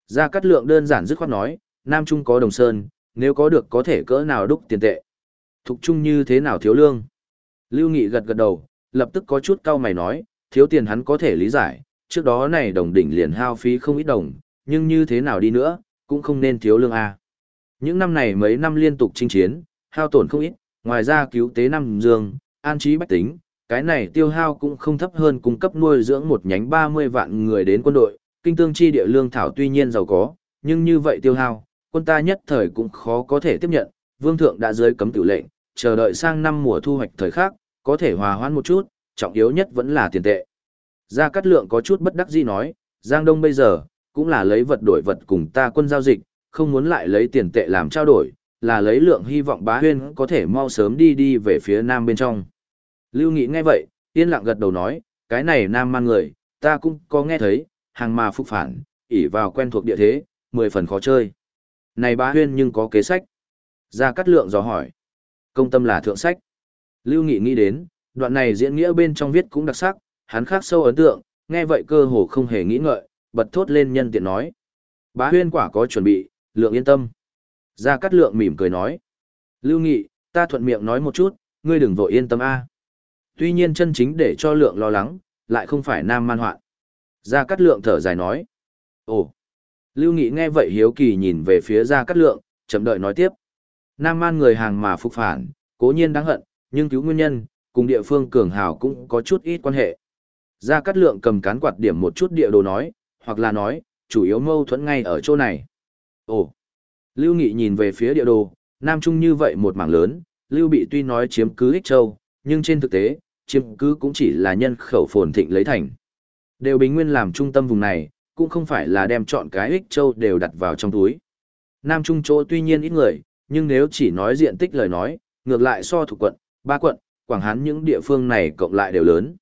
S1: Gia Cát Lượng đơn giản dứt khoát nói, Nam Trung có đồng sơn, nếu có được có thể cỡ nào đúc tiền tệ. Thục Trung như thế nào thiếu lương? Lưu Nghị gật gật đầu, lập tức có chút cau mày nói, thiếu tiền hắn có thể lý giải, trước đó này đồng đỉnh liền hao phí không ít đồng, nhưng như thế nào đi nữa, cũng không nên thiếu lương A. Những năm này mấy năm liên tục chinh chiến, hao tổn không ít, ngoài ra cứu tế năm dương, an trí bách tính, cái này tiêu hao cũng không thấp hơn cung cấp nuôi dưỡng một nhánh 30 vạn người đến quân đội, kinh tương chi địa lương thảo tuy nhiên giàu có, nhưng như vậy tiêu hao, quân ta nhất thời cũng khó có thể tiếp nhận, vương thượng đã dưới cấm tiểu lệnh, chờ đợi sang năm mùa thu hoạch thời khác, có thể hòa hoãn một chút, trọng yếu nhất vẫn là tiền tệ. Gia Cát Lượng có chút bất đắc dĩ nói, Giang Đông bây giờ, cũng là lấy vật đổi vật cùng ta quân giao dịch, không muốn lại lấy tiền tệ làm trao đổi, là lấy lượng hy vọng bá huyên có thể mau sớm đi đi về phía nam bên trong. Lưu Nghị nghe vậy, yên lặng gật đầu nói, cái này nam man người, ta cũng có nghe thấy, hàng mà phục phản, ỉ vào quen thuộc địa thế, mười phần khó chơi. Này bá huyên nhưng có kế sách. Gia Cát Lượng dò hỏi. Công tâm là thượng sách. Lưu Nghị nghĩ đến, đoạn này diễn nghĩa bên trong viết cũng đặc sắc, hắn khác sâu ấn tượng, nghe vậy cơ hồ không hề nghĩ ngợi, bật thốt lên nhân tiện nói. Bá huyên quả có chuẩn bị, lượng yên tâm. Gia Cát Lượng mỉm cười nói. Lưu Nghị, ta thuận miệng nói một chút, ngươi đừng vội yên tâm a. Tuy nhiên chân chính để cho lượng lo lắng, lại không phải nam man hoạn. Gia Cát Lượng thở dài nói. Ồ. Lưu Nghị nghe vậy hiếu kỳ nhìn về phía Gia Cát Lượng, chậm đợi nói tiếp. Nam man người hàng mà phục phản, cố nhiên đáng hận, nhưng cứu nguyên nhân, cùng địa phương cường hào cũng có chút ít quan hệ. Gia Cát Lượng cầm cán quạt điểm một chút địa đồ nói, hoặc là nói, chủ yếu mâu thuẫn ngay ở chỗ này. Ồ! Lưu Nghị nhìn về phía địa đồ, Nam Trung như vậy một mảng lớn, Lưu Bị tuy nói chiếm cứ Ích Châu, nhưng trên thực tế, chiếm cứ cũng chỉ là nhân khẩu phồn thịnh lấy thành. Đều bình nguyên làm trung tâm vùng này, cũng không phải là đem chọn cái Ích Châu đều đặt vào trong túi. Nam Trung chỗ tuy nhiên ít người, nhưng nếu chỉ nói diện tích lời nói, ngược lại so thủ quận, ba quận, Quảng Hán những địa phương này cộng lại đều lớn.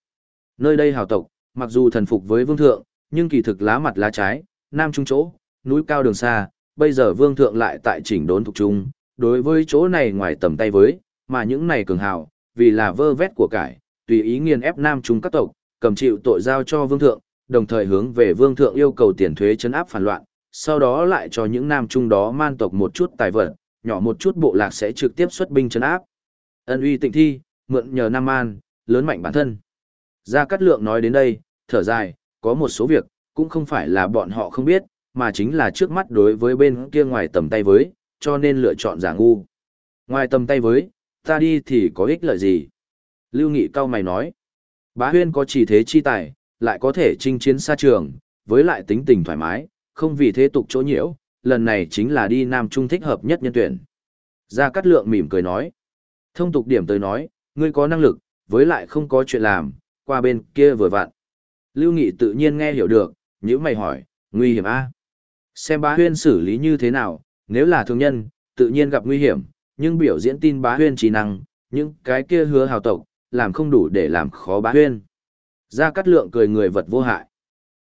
S1: Nơi đây hào tộc, mặc dù thần phục với vương thượng, nhưng kỳ thực lá mặt lá trái, Nam Trung chỗ, núi cao đường xa, bây giờ vương thượng lại tại chỉnh đốn thuộc trung, đối với chỗ này ngoài tầm tay với, mà những này cường hào, vì là vơ vét của cải, tùy ý nghiền ép nam trung các tộc, cầm chịu tội giao cho vương thượng, đồng thời hướng về vương thượng yêu cầu tiền thuế chấn áp phản loạn, sau đó lại cho những nam trung đó man tộc một chút tài vật, nhỏ một chút bộ lạc sẽ trực tiếp xuất binh chấn áp. Ân uy tịnh thi, mượn nhờ nam man, lớn mạnh bản thân. Gia Cát Lượng nói đến đây, thở dài, có một số việc, cũng không phải là bọn họ không biết, mà chính là trước mắt đối với bên kia ngoài tầm tay với, cho nên lựa chọn giả ngu. Ngoài tầm tay với, ta đi thì có ích lợi gì? Lưu Nghị cao mày nói, bá huyên có chỉ thế chi tài, lại có thể chinh chiến xa trường, với lại tính tình thoải mái, không vì thế tục chỗ nhiễu, lần này chính là đi Nam Trung thích hợp nhất nhân tuyển. Gia Cát Lượng mỉm cười nói. Thông tục điểm tới nói, ngươi có năng lực, với lại không có chuyện làm, qua bên kia vừa vặn. Lưu Nghị tự nhiên nghe hiểu được, nếu mày hỏi, nguy hiểm a Xem bá huyên xử lý như thế nào, nếu là thương nhân, tự nhiên gặp nguy hiểm, nhưng biểu diễn tin bá huyên trí năng, những cái kia hứa hào tộc, làm không đủ để làm khó bá huyên. Gia Cát Lượng cười người vật vô hại.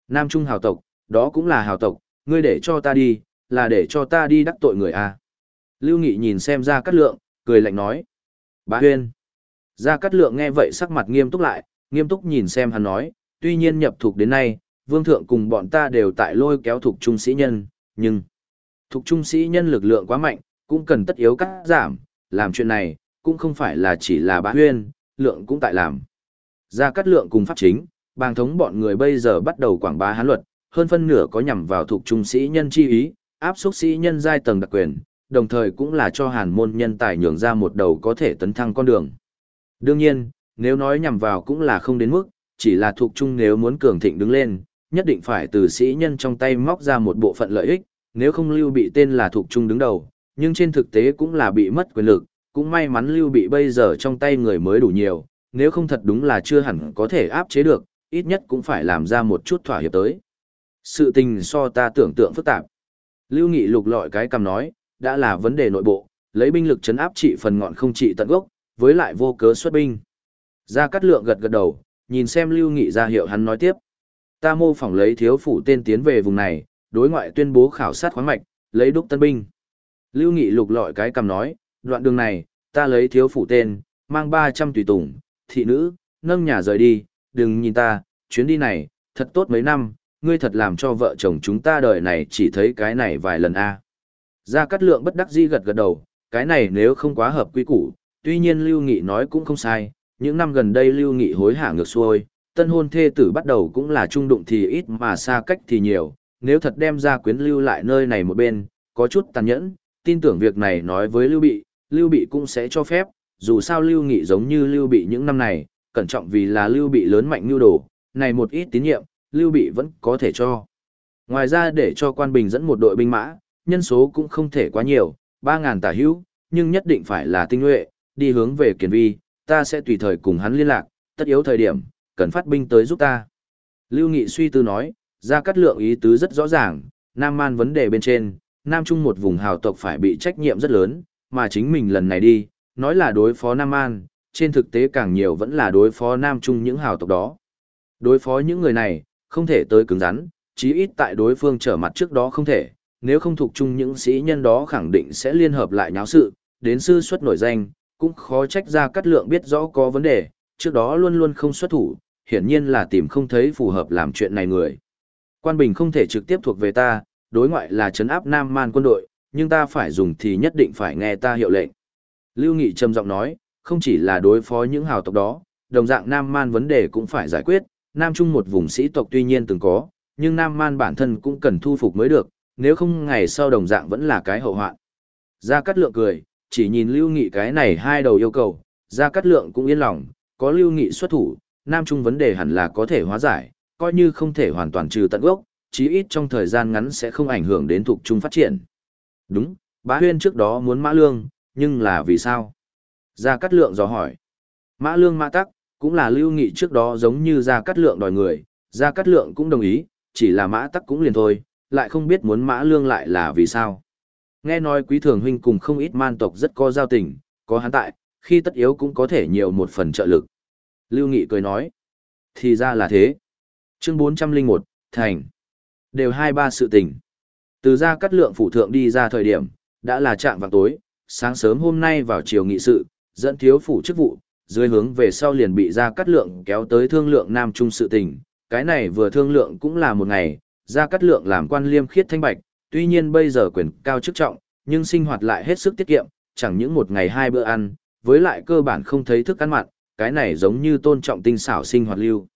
S1: Nam Trung hào tộc, đó cũng là hào tộc, ngươi để cho ta đi, là để cho ta đi đắc tội người a Lưu Nghị nhìn xem Gia Cát Lượng, cười lạnh nói. Bá huyên. Gia Cát Lượng nghe vậy sắc mặt nghiêm túc lại, nghiêm túc nhìn xem hắn nói, tuy nhiên nhập thuộc đến nay, vương thượng cùng bọn ta đều tại lôi kéo thuộc trung sĩ nhân, nhưng thuộc trung sĩ nhân lực lượng quá mạnh, cũng cần tất yếu cắt giảm, làm chuyện này, cũng không phải là chỉ là bá huyên, lượng cũng tại làm. Ra cắt Lượng cùng pháp chính, bang thống bọn người bây giờ bắt đầu quảng bá hán luật, hơn phân nửa có nhằm vào thuộc trung sĩ nhân chi ý, áp xúc sĩ nhân giai tầng đặc quyền, đồng thời cũng là cho hàn môn nhân tài nhường ra một đầu có thể tấn thăng con đường. Đương nhiên, nếu nói nhằm vào cũng là không đến mức, chỉ là thuộc trung nếu muốn cường thịnh đứng lên, nhất định phải từ sĩ nhân trong tay móc ra một bộ phận lợi ích, nếu không lưu bị tên là thuộc trung đứng đầu, nhưng trên thực tế cũng là bị mất quyền lực, cũng may mắn lưu bị bây giờ trong tay người mới đủ nhiều, nếu không thật đúng là chưa hẳn có thể áp chế được, ít nhất cũng phải làm ra một chút thỏa hiệp tới. Sự tình so ta tưởng tượng phức tạp. Lưu Nghị lục lọi cái cầm nói, đã là vấn đề nội bộ, lấy binh lực chấn áp trị phần ngọn không trị tận gốc, với lại vô cớ xuất binh. Gia Cát Lượng gật gật đầu, nhìn xem Lưu Nghị ra hiệu hắn nói tiếp. Ta mô phỏng lấy thiếu phủ tên tiến về vùng này, đối ngoại tuyên bố khảo sát khoáng mạch, lấy đúc tân binh. Lưu Nghị lục lọi cái cầm nói, đoạn đường này, ta lấy thiếu phủ tên, mang 300 tùy tùng, thị nữ, nâng nhà rời đi, đừng nhìn ta, chuyến đi này, thật tốt mấy năm, ngươi thật làm cho vợ chồng chúng ta đời này chỉ thấy cái này vài lần a. Gia Cát Lượng bất đắc dĩ gật gật đầu, cái này nếu không quá hợp quy củ, tuy nhiên Lưu Nghị nói cũng không sai, những năm gần đây Lưu Nghị hối hả ngược xuôi, tân hôn thê tử bắt đầu cũng là trung đụng thì ít mà xa cách thì nhiều, nếu thật đem ra quyến lưu lại nơi này một bên, có chút tàn nhẫn, tin tưởng việc này nói với Lưu Bị, Lưu Bị cũng sẽ cho phép, dù sao Lưu Nghị giống như Lưu Bị những năm này, cẩn trọng vì là Lưu Bị lớn mạnh nhu đồ, này một ít tín nhiệm, Lưu Bị vẫn có thể cho. Ngoài ra để cho quan bình dẫn một đội binh mã, nhân số cũng không thể quá nhiều, 3.000 tả hữu, nhưng nhất định phải là tinh nhuệ, đi hướng về kiền vi, ta sẽ tùy thời cùng hắn liên lạc, tất yếu thời điểm, cần phát binh tới giúp ta. Lưu Nghị suy tư nói, ra cắt lượng ý tứ rất rõ ràng, Nam Man vấn đề bên trên, Nam Trung một vùng hào tộc phải bị trách nhiệm rất lớn, mà chính mình lần này đi, nói là đối phó Nam Man, trên thực tế càng nhiều vẫn là đối phó Nam Trung những hào tộc đó. Đối phó những người này, không thể tới cứng rắn, chí ít tại đối phương trở mặt trước đó không thể, nếu không thuộc chung những sĩ nhân đó khẳng định sẽ liên hợp lại nháo sự, đến sư xuất nổi danh, cũng khó trách ra cắt lượng biết rõ có vấn đề, trước đó luôn luôn không xuất thủ, hiển nhiên là tìm không thấy phù hợp làm chuyện này người. Quan Bình không thể trực tiếp thuộc về ta, đối ngoại là chấn áp Nam Man quân đội, nhưng ta phải dùng thì nhất định phải nghe ta hiệu lệnh. Lưu Nghị trầm giọng nói, không chỉ là đối phó những hào tộc đó, đồng dạng Nam Man vấn đề cũng phải giải quyết, Nam Trung một vùng sĩ tộc tuy nhiên từng có, nhưng Nam Man bản thân cũng cần thu phục mới được, nếu không ngày sau đồng dạng vẫn là cái hậu hoạn. Gia Cát Lượng cười, chỉ nhìn Lưu Nghị cái này hai đầu yêu cầu, Gia Cát Lượng cũng yên lòng, có Lưu Nghị xuất thủ, Nam Trung vấn đề hẳn là có thể hóa giải, coi như không thể hoàn toàn trừ tận gốc, chí ít trong thời gian ngắn sẽ không ảnh hưởng đến thuộc trung phát triển. Đúng, bá huyên trước đó muốn mã lương, nhưng là vì sao? Gia Cát Lượng dò hỏi. Mã lương mã tắc, cũng là lưu nghị trước đó giống như Gia Cát Lượng đòi người, Gia Cát Lượng cũng đồng ý, chỉ là mã tắc cũng liền thôi, lại không biết muốn mã lương lại là vì sao. Nghe nói quý thường huynh cùng không ít man tộc rất có giao tình, có hắn tại, khi tất yếu cũng có thể nhiều một phần trợ lực. Lưu Nghị cười nói. Thì ra là thế. Chương 401, Thành. Đều hai ba sự tình. Từ ra cắt lượng phủ thượng đi ra thời điểm, đã là trạng vào tối, sáng sớm hôm nay vào chiều nghị sự, dẫn thiếu phủ chức vụ, dưới hướng về sau liền bị ra cắt lượng kéo tới thương lượng nam trung sự tình. Cái này vừa thương lượng cũng là một ngày, ra cắt lượng làm quan liêm khiết thanh bạch, tuy nhiên bây giờ quyền cao chức trọng, nhưng sinh hoạt lại hết sức tiết kiệm, chẳng những một ngày hai bữa ăn, với lại cơ bản không thấy thức ăn mặn, cái này giống như tôn trọng tinh xảo sinh hoạt lưu.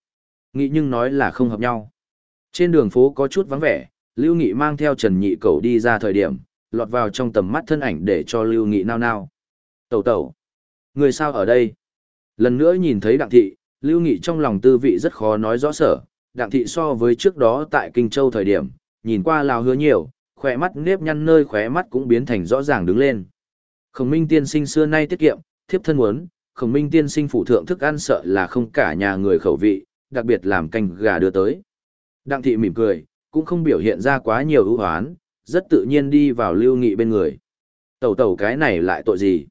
S1: Nghĩ nhưng nói là không hợp nhau. Trên đường phố có chút vắng vẻ, Lưu Nghị mang theo Trần Nhị Cầu đi ra thời điểm, lọt vào trong tầm mắt thân ảnh để cho Lưu Nghị nao nao. Tẩu tẩu, người sao ở đây? Lần nữa nhìn thấy Đặng Thị, Lưu Nghị trong lòng tư vị rất khó nói rõ sở. Đặng Thị so với trước đó tại Kinh Châu thời điểm, nhìn qua lào hứa nhiều, khỏe mắt nếp nhăn nơi khóe mắt cũng biến thành rõ ràng đứng lên. Khổng minh tiên sinh xưa nay tiết kiệm, thiếp thân muốn, khổng minh tiên sinh phụ thượng thức ăn sợ là không cả nhà người khẩu vị, đặc biệt làm canh gà đưa tới. Đặng thị mỉm cười, cũng không biểu hiện ra quá nhiều ưu hoán, rất tự nhiên đi vào lưu nghị bên người. Tẩu tẩu cái này lại tội gì?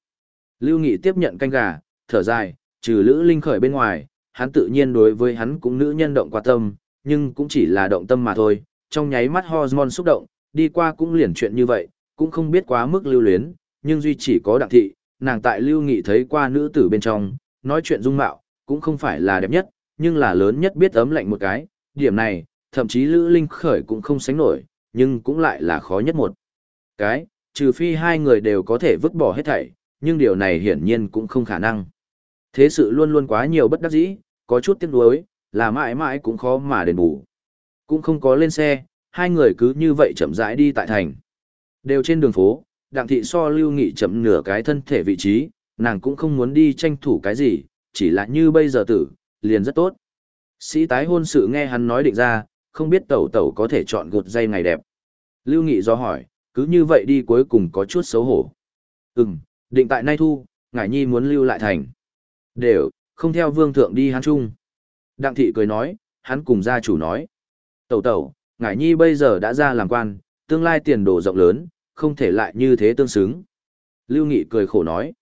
S1: Lưu nghị tiếp nhận canh gà, thở dài, trừ lữ linh khởi bên ngoài, hắn tự nhiên đối với hắn cũng nữ nhân động qua tâm, nhưng cũng chỉ là động tâm mà thôi, trong nháy mắt hormone xúc động, đi qua cũng liền chuyện như vậy, cũng không biết quá mức lưu luyến, nhưng duy chỉ có đặng thị, nàng tại lưu nghị thấy qua nữ tử bên trong, nói chuyện dung mạo, cũng không phải là đẹp nhất, nhưng là lớn nhất biết ấm lạnh một cái, điểm này, thậm chí Lữ Linh Khởi cũng không sánh nổi, nhưng cũng lại là khó nhất một. Cái, trừ phi hai người đều có thể vứt bỏ hết thảy, nhưng điều này hiển nhiên cũng không khả năng. Thế sự luôn luôn quá nhiều bất đắc dĩ, có chút tiếc nuối, là mãi mãi cũng khó mà đền bù. Cũng không có lên xe, hai người cứ như vậy chậm rãi đi tại thành. Đều trên đường phố, đặng thị so lưu nghị chậm nửa cái thân thể vị trí, nàng cũng không muốn đi tranh thủ cái gì, chỉ là như bây giờ tử, liền rất tốt. Sĩ tái hôn sự nghe hắn nói định ra, không biết tẩu tẩu có thể chọn gột dây ngày đẹp. Lưu Nghị do hỏi, cứ như vậy đi cuối cùng có chút xấu hổ. Ừm, định tại nay thu, ngải nhi muốn lưu lại thành. Đều, không theo vương thượng đi hắn chung. Đặng thị cười nói, hắn cùng gia chủ nói. Tẩu tẩu, ngải nhi bây giờ đã ra làm quan, tương lai tiền đồ rộng lớn, không thể lại như thế tương xứng. Lưu Nghị cười khổ nói.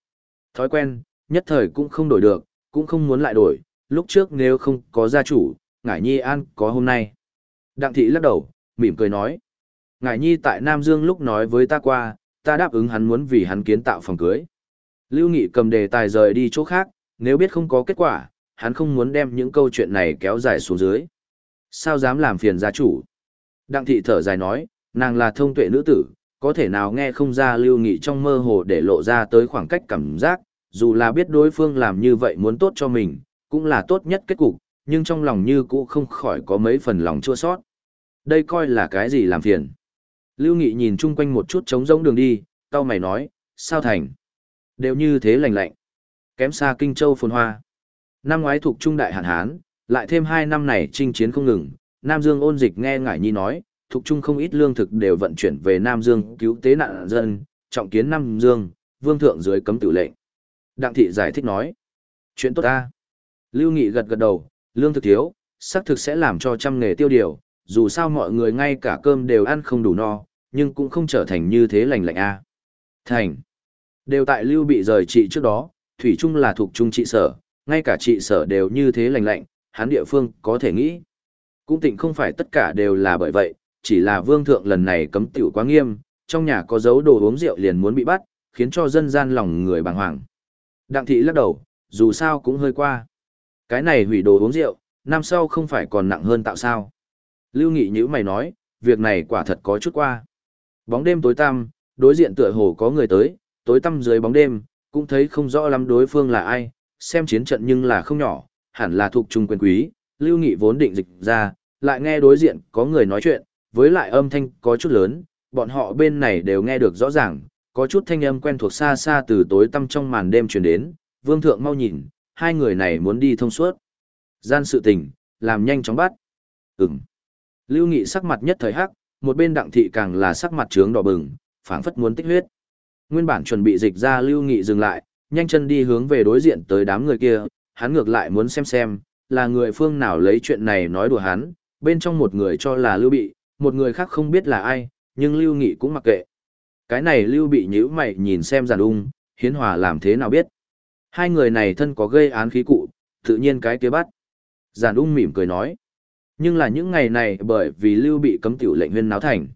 S1: Thói quen, nhất thời cũng không đổi được, cũng không muốn lại đổi, lúc trước nếu không có gia chủ, ngải nhi an có hôm nay. Đặng thị lắc đầu, mỉm cười nói. Ngải nhi tại Nam Dương lúc nói với ta qua, ta đáp ứng hắn muốn vì hắn kiến tạo phòng cưới. Lưu Nghị cầm đề tài rời đi chỗ khác, nếu biết không có kết quả, hắn không muốn đem những câu chuyện này kéo dài xuống dưới. Sao dám làm phiền gia chủ? Đặng thị thở dài nói, nàng là thông tuệ nữ tử, có thể nào nghe không ra lưu nghị trong mơ hồ để lộ ra tới khoảng cách cảm giác, dù là biết đối phương làm như vậy muốn tốt cho mình, cũng là tốt nhất kết cục, nhưng trong lòng như cũ không khỏi có mấy phần lòng chua sót. Đây coi là cái gì làm phiền. Lưu Nghị nhìn chung quanh một chút trống rỗng đường đi, tao mày nói, sao thành? Đều như thế lành lạnh. Kém xa Kinh Châu phồn hoa. Năm ngoái thuộc trung đại hạn hán, lại thêm hai năm này chinh chiến không ngừng, Nam Dương ôn dịch nghe ngải nhi nói, thuộc trung không ít lương thực đều vận chuyển về Nam Dương cứu tế nạn dân, trọng kiến Nam Dương, vương thượng dưới cấm tử lệnh. Đặng thị giải thích nói, chuyện tốt ta. Lưu Nghị gật gật đầu, lương thực thiếu, xác thực sẽ làm cho trăm nghề tiêu điều, dù sao mọi người ngay cả cơm đều ăn không đủ no, nhưng cũng không trở thành như thế lành lạnh a. Thành. Đều tại Lưu bị rời trị trước đó, Thủy Trung là thuộc trung trị sở, ngay cả trị sở đều như thế lành lạnh, hắn địa phương có thể nghĩ. Cũng tịnh không phải tất cả đều là bởi vậy, chỉ là vương thượng lần này cấm tiểu quá nghiêm, trong nhà có dấu đồ uống rượu liền muốn bị bắt, khiến cho dân gian lòng người bàng hoàng. Đặng thị lắc đầu, dù sao cũng hơi qua. Cái này hủy đồ uống rượu, năm sau không phải còn nặng hơn tạo sao. Lưu Nghị như mày nói, việc này quả thật có chút qua. Bóng đêm tối tăm, đối diện tựa hồ có người tới, tối tăm dưới bóng đêm, cũng thấy không rõ lắm đối phương là ai, xem chiến trận nhưng là không nhỏ, hẳn là thuộc trung quyền quý, Lưu Nghị vốn định dịch ra, lại nghe đối diện có người nói chuyện, với lại âm thanh có chút lớn, bọn họ bên này đều nghe được rõ ràng, có chút thanh âm quen thuộc xa xa từ tối tăm trong màn đêm truyền đến, vương thượng mau nhìn, hai người này muốn đi thông suốt. Gian sự tình, làm nhanh chóng bắt. Ừm. Lưu Nghị sắc mặt nhất thời hắc, một bên đặng thị càng là sắc mặt trướng đỏ bừng, phảng phất muốn tích huyết. Nguyên bản chuẩn bị dịch ra Lưu Nghị dừng lại, nhanh chân đi hướng về đối diện tới đám người kia, hắn ngược lại muốn xem xem, là người phương nào lấy chuyện này nói đùa hắn, bên trong một người cho là Lưu Bị, một người khác không biết là ai, nhưng Lưu Nghị cũng mặc kệ. Cái này Lưu Bị nhíu mày nhìn xem giàn ung, hiến hòa làm thế nào biết. Hai người này thân có gây án khí cụ, tự nhiên cái kia bắt. Giàn ung mỉm cười nói. Nhưng là những ngày này bởi vì Lưu Bị cấm tiểu lệnh huyên náo thành.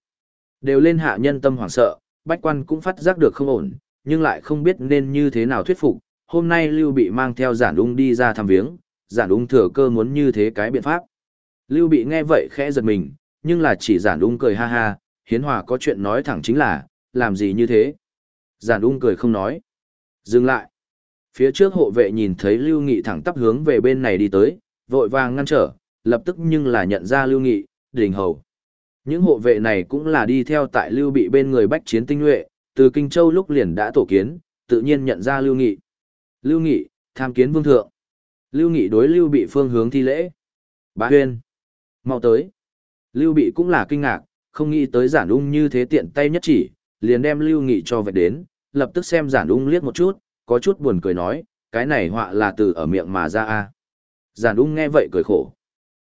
S1: Đều lên hạ nhân tâm hoảng sợ, bách quan cũng phát giác được không ổn, nhưng lại không biết nên như thế nào thuyết phục. Hôm nay Lưu Bị mang theo giản ung đi ra thăm viếng, giản ung thừa cơ muốn như thế cái biện pháp. Lưu Bị nghe vậy khẽ giật mình, nhưng là chỉ giản ung cười ha ha, hiến hòa có chuyện nói thẳng chính là, làm gì như thế. Giản ung cười không nói. Dừng lại. Phía trước hộ vệ nhìn thấy Lưu Nghị thẳng tắp hướng về bên này đi tới, vội vàng ngăn trở, lập tức nhưng là nhận ra Lưu Nghị, đình hầu. Những hộ vệ này cũng là đi theo tại Lưu Bị bên người bách chiến tinh nhuệ, từ Kinh Châu lúc liền đã tổ kiến, tự nhiên nhận ra Lưu Nghị. Lưu Nghị, tham kiến vương thượng. Lưu Nghị đối Lưu Bị phương hướng thi lễ. Bá Huyên. mau tới. Lưu Bị cũng là kinh ngạc, không nghĩ tới giản ung như thế tiện tay nhất chỉ, liền đem Lưu Nghị cho vạch đến, lập tức xem giản ung liếc một chút, có chút buồn cười nói, cái này họa là từ ở miệng mà ra a. Giản ung nghe vậy cười khổ.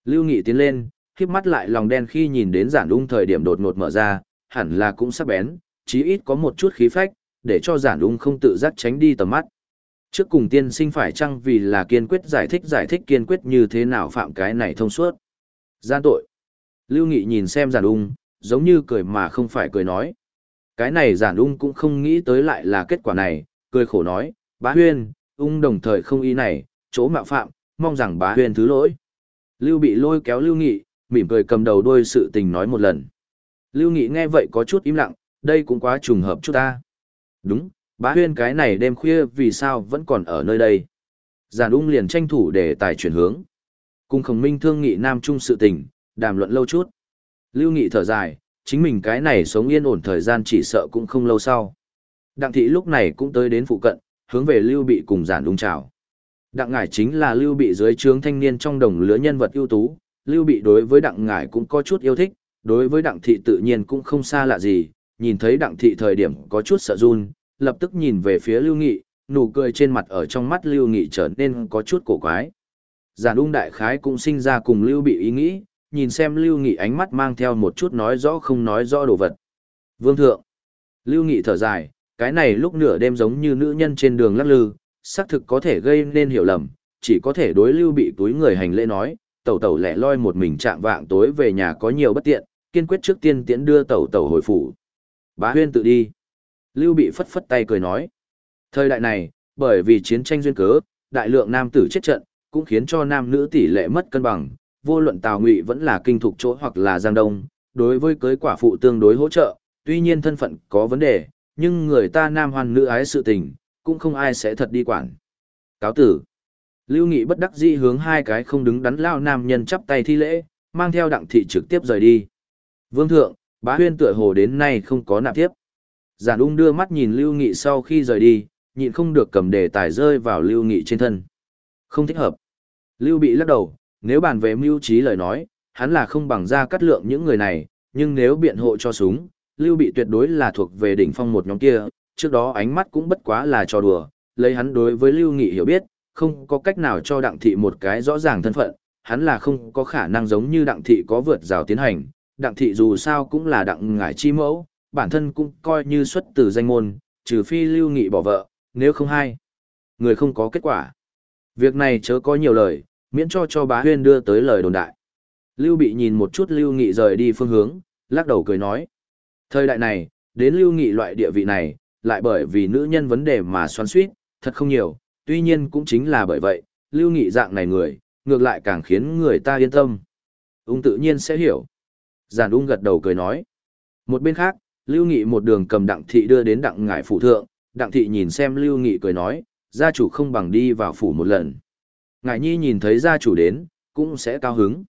S1: Lưu Nghị tiến lên, khiếp mắt lại lòng đen khi nhìn đến giản ung thời điểm đột ngột mở ra, hẳn là cũng sắc bén, chí ít có một chút khí phách, để cho giản ung không tự giác tránh đi tầm mắt. Trước cùng tiên sinh phải chăng vì là kiên quyết giải thích giải thích kiên quyết như thế nào phạm cái này thông suốt. Gian tội. Lưu Nghị nhìn xem giản ung, giống như cười mà không phải cười nói. Cái này giản ung cũng không nghĩ tới lại là kết quả này, cười khổ nói, bá huyên, ung đồng thời không ý này, chỗ mạo phạm, mong rằng bá huyên thứ lỗi. Lưu bị lôi kéo Lưu Nghị, mỉm cười cầm đầu đôi sự tình nói một lần. Lưu Nghị nghe vậy có chút im lặng, đây cũng quá trùng hợp chút ta. Đúng, bá huyên cái này đêm khuya vì sao vẫn còn ở nơi đây. Giản ung liền tranh thủ để tài chuyển hướng. Cùng khổng minh thương nghị nam trung sự tình, đàm luận lâu chút. Lưu Nghị thở dài, chính mình cái này sống yên ổn thời gian chỉ sợ cũng không lâu sau. Đặng thị lúc này cũng tới đến phụ cận, hướng về Lưu Bị cùng giản đúng chào. Đặng ngải chính là Lưu Bị dưới trướng thanh niên trong đồng lứa nhân vật ưu tú, Lưu Bị đối với Đặng ngải cũng có chút yêu thích, đối với Đặng thị tự nhiên cũng không xa lạ gì, nhìn thấy Đặng thị thời điểm có chút sợ run, lập tức nhìn về phía Lưu Nghị, nụ cười trên mặt ở trong mắt Lưu Nghị trở nên có chút cổ quái. Giản ung đại khái cũng sinh ra cùng Lưu Bị ý nghĩ, nhìn xem Lưu Nghị ánh mắt mang theo một chút nói rõ không nói rõ đồ vật. Vương thượng. Lưu Nghị thở dài, cái này lúc nửa đêm giống như nữ nhân trên đường lắc lư, xác thực có thể gây nên hiểu lầm, chỉ có thể đối Lưu bị túi người hành lễ nói, tẩu tẩu lẻ loi một mình chạm vạng tối về nhà có nhiều bất tiện, kiên quyết trước tiên tiễn đưa tẩu tẩu hồi phủ. Bá huyên tự đi. Lưu bị phất phất tay cười nói. Thời đại này, bởi vì chiến tranh duyên cớ, đại lượng nam tử chết trận, cũng khiến cho nam nữ tỷ lệ mất cân bằng, vô luận Tào Ngụy vẫn là kinh thục chỗ hoặc là Giang Đông, đối với cưới quả phụ tương đối hỗ trợ, tuy nhiên thân phận có vấn đề, nhưng người ta nam hoan nữ ái sự tình, cũng không ai sẽ thật đi quản. Cáo tử. Lưu Nghị bất đắc dĩ hướng hai cái không đứng đắn lao nam nhân chắp tay thi lễ, mang theo đặng thị trực tiếp rời đi. Vương thượng, bá huyên tựa hồ đến nay không có nạp tiếp. Giản ung đưa mắt nhìn Lưu Nghị sau khi rời đi, nhịn không được cầm đề tài rơi vào Lưu Nghị trên thân. Không thích hợp. Lưu bị lắc đầu, nếu bàn về mưu trí lời nói, hắn là không bằng ra cắt lượng những người này, nhưng nếu biện hộ cho súng, Lưu Bị tuyệt đối là thuộc về đỉnh phong một nhóm kia, trước đó ánh mắt cũng bất quá là trò đùa, lấy hắn đối với Lưu Nghị hiểu biết, không có cách nào cho Đặng Thị một cái rõ ràng thân phận, hắn là không có khả năng giống như Đặng Thị có vượt rào tiến hành, Đặng Thị dù sao cũng là Đặng ngải chi mẫu, bản thân cũng coi như xuất từ danh môn, trừ phi Lưu Nghị bỏ vợ, nếu không hay, người không có kết quả. Việc này chớ có nhiều lời, miễn cho cho bá huyên đưa tới lời đồn đại. Lưu Bị nhìn một chút Lưu Nghị rời đi phương hướng, lắc đầu cười nói. Thời đại này, đến Lưu Nghị loại địa vị này, lại bởi vì nữ nhân vấn đề mà xoắn suýt, thật không nhiều, tuy nhiên cũng chính là bởi vậy, Lưu Nghị dạng này người, ngược lại càng khiến người ta yên tâm. Ung tự nhiên sẽ hiểu. Giản ung gật đầu cười nói. Một bên khác, Lưu Nghị một đường cầm đặng thị đưa đến đặng ngải phủ thượng, đặng thị nhìn xem Lưu Nghị cười nói, gia chủ không bằng đi vào phủ một lần. Ngải nhi nhìn thấy gia chủ đến, cũng sẽ cao hứng.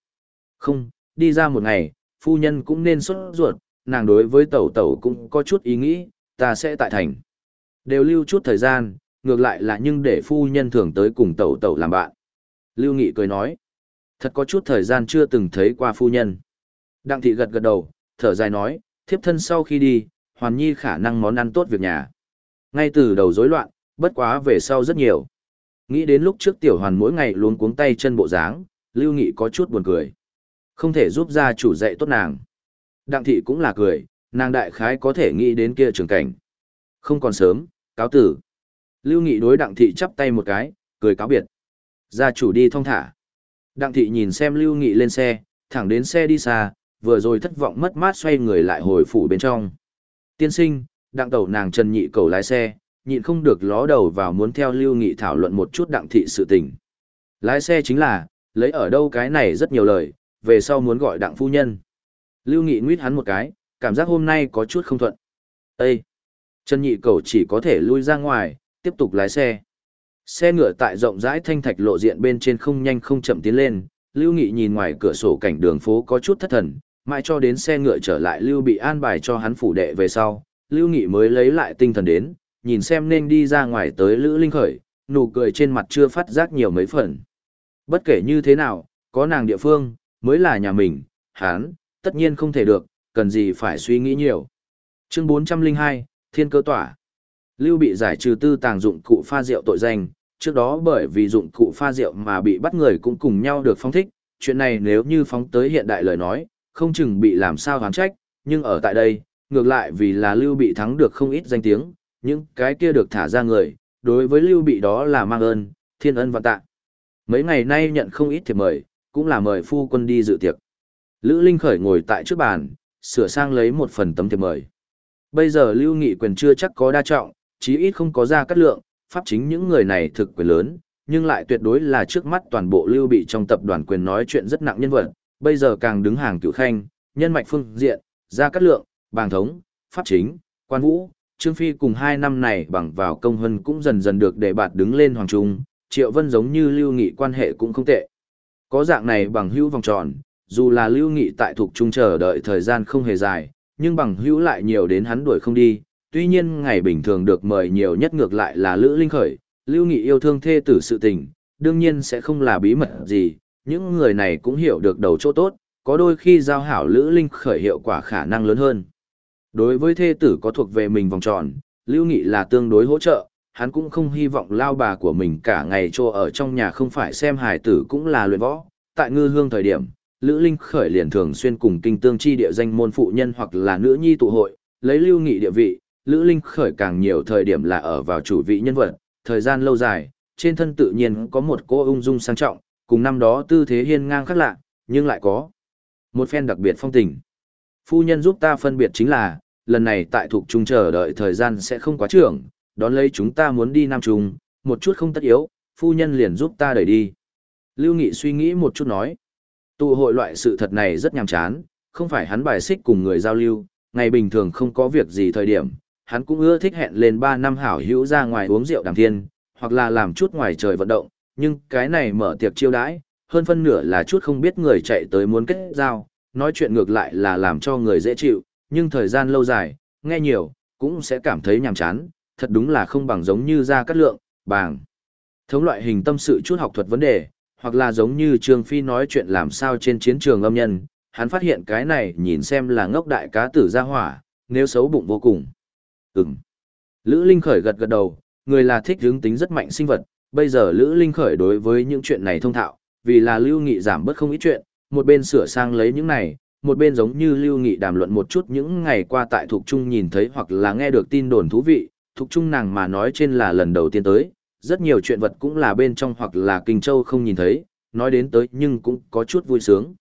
S1: Không, đi ra một ngày, phu nhân cũng nên xuất ruột, nàng đối với tẩu tẩu cũng có chút ý nghĩ, ta sẽ tại thành. Đều lưu chút thời gian, ngược lại là nhưng để phu nhân thường tới cùng tẩu tẩu làm bạn. Lưu Nghị cười nói, thật có chút thời gian chưa từng thấy qua phu nhân. Đặng thị gật gật đầu, thở dài nói, thiếp thân sau khi đi, hoàn nhi khả năng món ăn tốt việc nhà. Ngay từ đầu rối loạn, bất quá về sau rất nhiều. Nghĩ đến lúc trước tiểu hoàn mỗi ngày luôn cuống tay chân bộ dáng, Lưu Nghị có chút buồn cười. Không thể giúp gia chủ dạy tốt nàng. Đặng thị cũng là cười, nàng đại khái có thể nghĩ đến kia trường cảnh. Không còn sớm, cáo tử. Lưu Nghị đối đặng thị chắp tay một cái, cười cáo biệt. Gia chủ đi thong thả. Đặng thị nhìn xem Lưu Nghị lên xe, thẳng đến xe đi xa, vừa rồi thất vọng mất mát xoay người lại hồi phủ bên trong. Tiên sinh, đặng tẩu nàng Trần Nhị cầu lái xe, nhịn không được ló đầu vào muốn theo Lưu Nghị thảo luận một chút đặng thị sự tình. Lái xe chính là, lấy ở đâu cái này rất nhiều lời, về sau muốn gọi đặng phu nhân. Lưu Nghị nguyết hắn một cái, cảm giác hôm nay có chút không thuận. Ê! Trần Nhị cầu chỉ có thể lui ra ngoài, tiếp tục lái xe. Xe ngựa tại rộng rãi thanh thạch lộ diện bên trên không nhanh không chậm tiến lên, Lưu Nghị nhìn ngoài cửa sổ cảnh đường phố có chút thất thần, mãi cho đến xe ngựa trở lại Lưu bị an bài cho hắn phủ đệ về sau, Lưu Nghị mới lấy lại tinh thần đến, nhìn xem nên đi ra ngoài tới Lữ Linh Khởi, nụ cười trên mặt chưa phát giác nhiều mấy phần. Bất kể như thế nào, có nàng địa phương, mới là nhà mình, hắn, tất nhiên không thể được, cần gì phải suy nghĩ nhiều. Chương 402, Thiên cơ tỏa. Lưu bị giải trừ tư tàng dụng cụ pha rượu tội danh, trước đó bởi vì dụng cụ pha rượu mà bị bắt người cũng cùng nhau được phong thích, chuyện này nếu như phóng tới hiện đại lời nói, không chừng bị làm sao hoán trách, nhưng ở tại đây, ngược lại vì là Lưu bị thắng được không ít danh tiếng, những cái kia được thả ra người, đối với Lưu bị đó là mang ơn, thiên ân và tạ. Mấy ngày nay nhận không ít thiệp mời, cũng là mời phu quân đi dự tiệc. Lữ Linh khởi ngồi tại trước bàn, sửa sang lấy một phần tấm thiệp mời. Bây giờ Lưu Nghị quyền chưa chắc có đa trọng, chí ít không có ra cắt lượng, pháp chính những người này thực quyền lớn, nhưng lại tuyệt đối là trước mắt toàn bộ Lưu bị trong tập đoàn quyền nói chuyện rất nặng nhân vật, bây giờ càng đứng hàng cửu khanh, nhân mạch phương diện, ra cắt lượng, bàng thống, pháp chính, quan vũ, Trương Phi cùng hai năm này bằng vào công hân cũng dần dần được để bạt đứng lên hoàng trung, Triệu Vân giống như Lưu Nghị quan hệ cũng không tệ. Có dạng này bằng hữu vòng tròn, dù là Lưu Nghị tại thuộc trung chờ đợi thời gian không hề dài, nhưng bằng hữu lại nhiều đến hắn đuổi không đi. Tuy nhiên ngày bình thường được mời nhiều nhất ngược lại là Lữ Linh Khởi, Lưu Nghị yêu thương thê tử sự tình, đương nhiên sẽ không là bí mật gì, những người này cũng hiểu được đầu chỗ tốt, có đôi khi giao hảo Lữ Linh Khởi hiệu quả khả năng lớn hơn. Đối với thê tử có thuộc về mình vòng tròn, Lưu Nghị là tương đối hỗ trợ, hắn cũng không hy vọng lao bà của mình cả ngày trô ở trong nhà không phải xem hài tử cũng là luyện võ. Tại ngư hương thời điểm, Lữ Linh khởi liền thường xuyên cùng kinh tương chi địa danh môn phụ nhân hoặc là nữ nhi tụ hội, lấy lưu nghị địa vị, Lữ Linh khởi càng nhiều thời điểm là ở vào chủ vị nhân vật, thời gian lâu dài, trên thân tự nhiên có một cô ung dung sang trọng, cùng năm đó tư thế hiên ngang khác lạ, nhưng lại có một phen đặc biệt phong tình. Phu nhân giúp ta phân biệt chính là, lần này tại thuộc trung chờ đợi thời gian sẽ không quá trưởng, đón lấy chúng ta muốn đi Nam Trung, một chút không tất yếu, phu nhân liền giúp ta đẩy đi. Lưu Nghị suy nghĩ một chút nói, tụ hội loại sự thật này rất nhàm chán, không phải hắn bài xích cùng người giao lưu, ngày bình thường không có việc gì thời điểm, hắn cũng ưa thích hẹn lên 3 năm hảo hữu ra ngoài uống rượu đàm thiên, hoặc là làm chút ngoài trời vận động, nhưng cái này mở tiệc chiêu đãi, hơn phân nửa là chút không biết người chạy tới muốn kết giao, nói chuyện ngược lại là làm cho người dễ chịu, nhưng thời gian lâu dài, nghe nhiều, cũng sẽ cảm thấy nhàm chán, thật đúng là không bằng giống như ra cắt lượng, bàng. Thống loại hình tâm sự chút học thuật vấn đề, hoặc là giống như Trương Phi nói chuyện làm sao trên chiến trường âm nhân, hắn phát hiện cái này nhìn xem là ngốc đại cá tử ra hỏa, nếu xấu bụng vô cùng. Ừm. Lữ Linh Khởi gật gật đầu, người là thích hướng tính rất mạnh sinh vật, bây giờ Lữ Linh Khởi đối với những chuyện này thông thạo, vì là Lưu Nghị giảm bớt không ít chuyện, một bên sửa sang lấy những này, một bên giống như Lưu Nghị đàm luận một chút những ngày qua tại Thục trung nhìn thấy hoặc là nghe được tin đồn thú vị, Thục Trung nàng mà nói trên là lần đầu tiên tới, rất nhiều chuyện vật cũng là bên trong hoặc là Kinh Châu không nhìn thấy, nói đến tới nhưng cũng có chút vui sướng.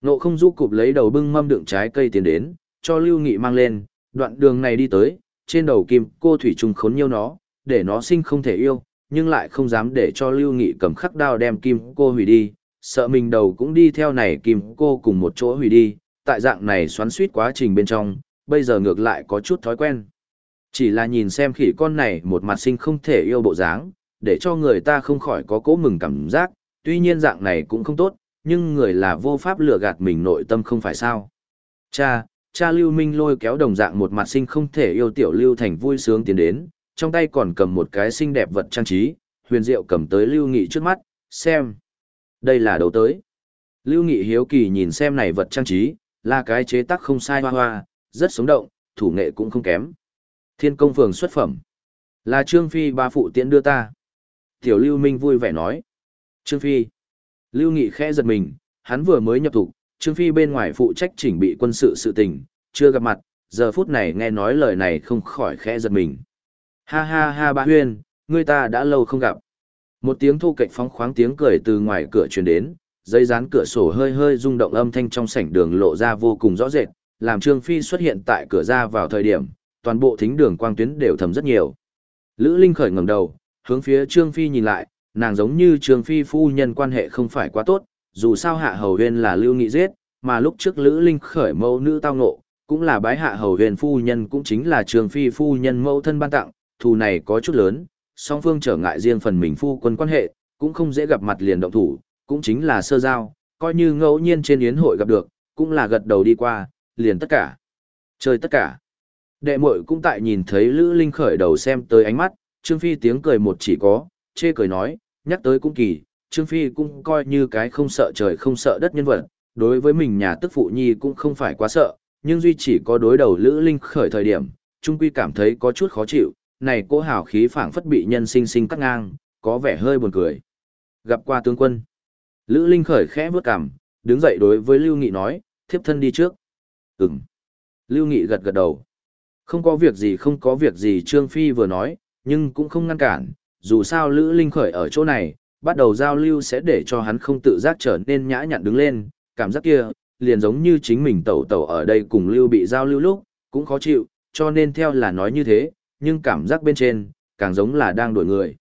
S1: Nộ không du cụp lấy đầu bưng mâm đựng trái cây tiến đến, cho Lưu Nghị mang lên, đoạn đường này đi tới, trên đầu kim cô Thủy Trung khốn nhiêu nó, để nó sinh không thể yêu, nhưng lại không dám để cho Lưu Nghị cầm khắc đao đem kim cô hủy đi, sợ mình đầu cũng đi theo này kim cô cùng một chỗ hủy đi, tại dạng này xoắn suýt quá trình bên trong, bây giờ ngược lại có chút thói quen. Chỉ là nhìn xem khỉ con này một mặt sinh không thể yêu bộ dáng, để cho người ta không khỏi có cố mừng cảm giác, tuy nhiên dạng này cũng không tốt, nhưng người là vô pháp lừa gạt mình nội tâm không phải sao. Cha, cha Lưu Minh lôi kéo đồng dạng một mặt sinh không thể yêu tiểu Lưu Thành vui sướng tiến đến, trong tay còn cầm một cái xinh đẹp vật trang trí, huyền diệu cầm tới Lưu Nghị trước mắt, xem. Đây là đầu tới. Lưu Nghị hiếu kỳ nhìn xem này vật trang trí, là cái chế tác không sai hoa hoa, rất sống động, thủ nghệ cũng không kém. Thiên công phường xuất phẩm. Là Trương Phi ba phụ tiễn đưa ta. Tiểu Lưu Minh vui vẻ nói. Trương Phi. Lưu Nghị khẽ giật mình, hắn vừa mới nhập thủ, Trương Phi bên ngoài phụ trách chỉnh bị quân sự sự tình, chưa gặp mặt, giờ phút này nghe nói lời này không khỏi khẽ giật mình. Ha ha ha ba huyên, người ta đã lâu không gặp. Một tiếng thu cạnh phóng khoáng tiếng cười từ ngoài cửa truyền đến, dây dán cửa sổ hơi hơi rung động âm thanh trong sảnh đường lộ ra vô cùng rõ rệt, làm Trương Phi xuất hiện tại cửa ra vào thời điểm, toàn bộ thính đường quang tuyến đều thầm rất nhiều. Lữ Linh khởi ngẩng đầu, hướng phía Trương Phi nhìn lại, nàng giống như Trương Phi phu nhân quan hệ không phải quá tốt, dù sao hạ hầu huyên là lưu nghị giết, mà lúc trước Lữ Linh khởi mẫu nữ tao ngộ, cũng là bái hạ hầu huyền phu nhân cũng chính là Trương Phi phu nhân mẫu thân ban tặng, thù này có chút lớn, song phương trở ngại riêng phần mình phu quân quan hệ, cũng không dễ gặp mặt liền động thủ, cũng chính là sơ giao, coi như ngẫu nhiên trên yến hội gặp được, cũng là gật đầu đi qua, liền tất cả. Chơi tất cả. Đệ muội cũng tại nhìn thấy Lữ Linh khởi đầu xem tới ánh mắt, Trương Phi tiếng cười một chỉ có, chê cười nói, nhắc tới cũng kỳ, Trương Phi cũng coi như cái không sợ trời không sợ đất nhân vật, đối với mình nhà tức phụ nhi cũng không phải quá sợ, nhưng duy chỉ có đối đầu Lữ Linh khởi thời điểm, trung quy cảm thấy có chút khó chịu, này cỗ hào khí phảng phất bị nhân sinh sinh cắt ngang, có vẻ hơi buồn cười. Gặp qua tướng quân. Lữ Linh khởi khẽ bước cằm, đứng dậy đối với Lưu Nghị nói, thiếp thân đi trước. Ừm. Lưu Nghị gật gật đầu. Không có việc gì không có việc gì Trương Phi vừa nói, nhưng cũng không ngăn cản, dù sao Lữ Linh khởi ở chỗ này, bắt đầu giao lưu sẽ để cho hắn không tự giác trở nên nhã nhặn đứng lên, cảm giác kia, liền giống như chính mình tẩu tẩu ở đây cùng Lưu bị giao lưu lúc, cũng khó chịu, cho nên theo là nói như thế, nhưng cảm giác bên trên, càng giống là đang đuổi người.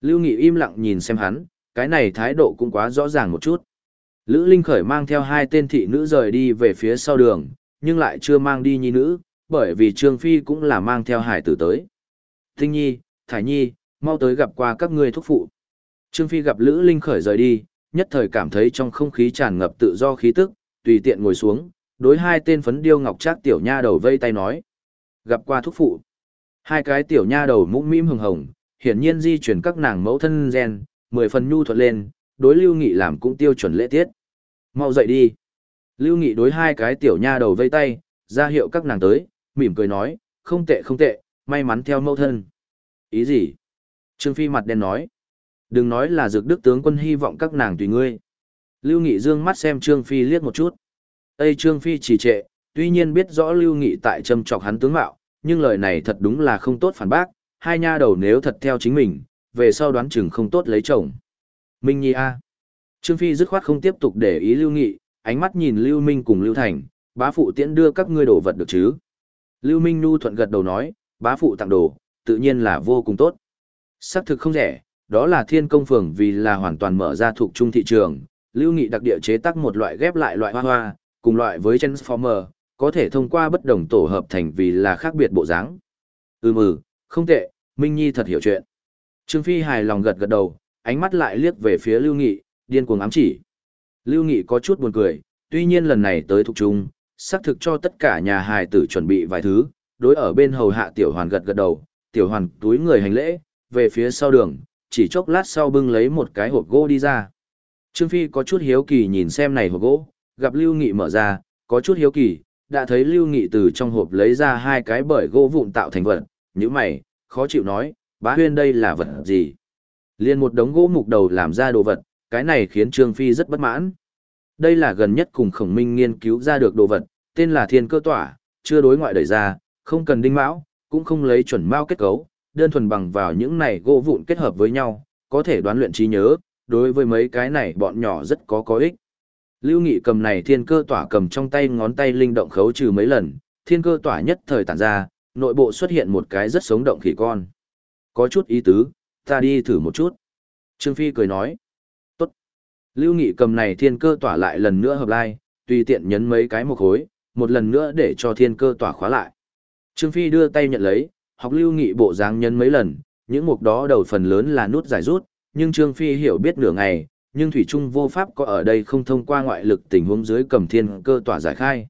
S1: Lưu Nghị im lặng nhìn xem hắn, cái này thái độ cũng quá rõ ràng một chút. Lữ Linh Khởi mang theo hai tên thị nữ rời đi về phía sau đường, nhưng lại chưa mang đi nhi nữ, bởi vì Trương Phi cũng là mang theo hải tử tới. Tinh nhi, Thải nhi, mau tới gặp qua các ngươi thúc phụ. Trương Phi gặp Lữ Linh Khởi rời đi, nhất thời cảm thấy trong không khí tràn ngập tự do khí tức, tùy tiện ngồi xuống, đối hai tên phấn điêu ngọc trác tiểu nha đầu vây tay nói. Gặp qua thúc phụ. Hai cái tiểu nha đầu mũm mĩm hồng hồng, hiển nhiên di chuyển các nàng mẫu thân gen, mười phần nhu thuận lên, đối Lưu Nghị làm cũng tiêu chuẩn lễ tiết. Mau dậy đi. Lưu Nghị đối hai cái tiểu nha đầu vây tay, ra hiệu các nàng tới, mỉm cười nói, không tệ không tệ, may mắn theo mẫu thân. Ý gì? Trương Phi mặt đen nói. Đừng nói là dược đức tướng quân hy vọng các nàng tùy ngươi. Lưu Nghị dương mắt xem Trương Phi liếc một chút. Ê Trương Phi chỉ trệ, tuy nhiên biết rõ Lưu Nghị tại châm chọc hắn tướng mạo, nhưng lời này thật đúng là không tốt phản bác, hai nha đầu nếu thật theo chính mình, về sau đoán chừng không tốt lấy chồng. Minh Nhi A. Trương Phi dứt khoát không tiếp tục để ý Lưu Nghị, ánh mắt nhìn Lưu Minh cùng Lưu Thành, bá phụ tiễn đưa các ngươi đồ vật được chứ. Lưu Minh Nu thuận gật đầu nói, bá phụ tặng đồ, tự nhiên là vô cùng tốt. Sắc thực không rẻ, đó là thiên công phường vì là hoàn toàn mở ra thuộc trung thị trường. Lưu Nghị đặc địa chế tác một loại ghép lại loại hoa hoa, cùng loại với Transformer, có thể thông qua bất đồng tổ hợp thành vì là khác biệt bộ dáng. Ừm ừ, không tệ, Minh Nhi thật hiểu chuyện. Trương Phi hài lòng gật gật đầu, ánh mắt lại liếc về phía Lưu Nghị, điên cuồng ám chỉ. Lưu Nghị có chút buồn cười, tuy nhiên lần này tới thuộc trung, xác thực cho tất cả nhà hài tử chuẩn bị vài thứ, đối ở bên hầu hạ tiểu hoàn gật gật đầu, tiểu hoàn túi người hành lễ, về phía sau đường, chỉ chốc lát sau bưng lấy một cái hộp gỗ đi ra. Trương Phi có chút hiếu kỳ nhìn xem này hộp gỗ, gặp Lưu Nghị mở ra, có chút hiếu kỳ, đã thấy Lưu Nghị từ trong hộp lấy ra hai cái bởi gỗ vụn tạo thành vật, như mày, khó chịu nói, bá huyên đây là vật gì? Liên một đống gỗ mục đầu làm ra đồ vật, cái này khiến Trương Phi rất bất mãn. Đây là gần nhất cùng khổng minh nghiên cứu ra được đồ vật, tên là thiên cơ tỏa, chưa đối ngoại đẩy ra, không cần đinh mão, cũng không lấy chuẩn mao kết cấu, đơn thuần bằng vào những này gỗ vụn kết hợp với nhau, có thể đoán luyện trí nhớ, đối với mấy cái này bọn nhỏ rất có có ích. Lưu Nghị cầm này thiên cơ tỏa cầm trong tay ngón tay linh động khấu trừ mấy lần, thiên cơ tỏa nhất thời tản ra, nội bộ xuất hiện một cái rất sống động khỉ con. Có chút ý tứ, ta đi thử một chút. Trương Phi cười nói. Tốt. Lưu Nghị cầm này thiên cơ tỏa lại lần nữa hợp lai, tùy tiện nhấn mấy cái một khối, một lần nữa để cho thiên cơ tỏa khóa lại. Trương Phi đưa tay nhận lấy, học Lưu Nghị bộ dáng nhấn mấy lần, những mục đó đầu phần lớn là nút giải rút, nhưng Trương Phi hiểu biết nửa ngày, nhưng Thủy Trung vô pháp có ở đây không thông qua ngoại lực tình huống dưới cầm thiên cơ tỏa giải khai.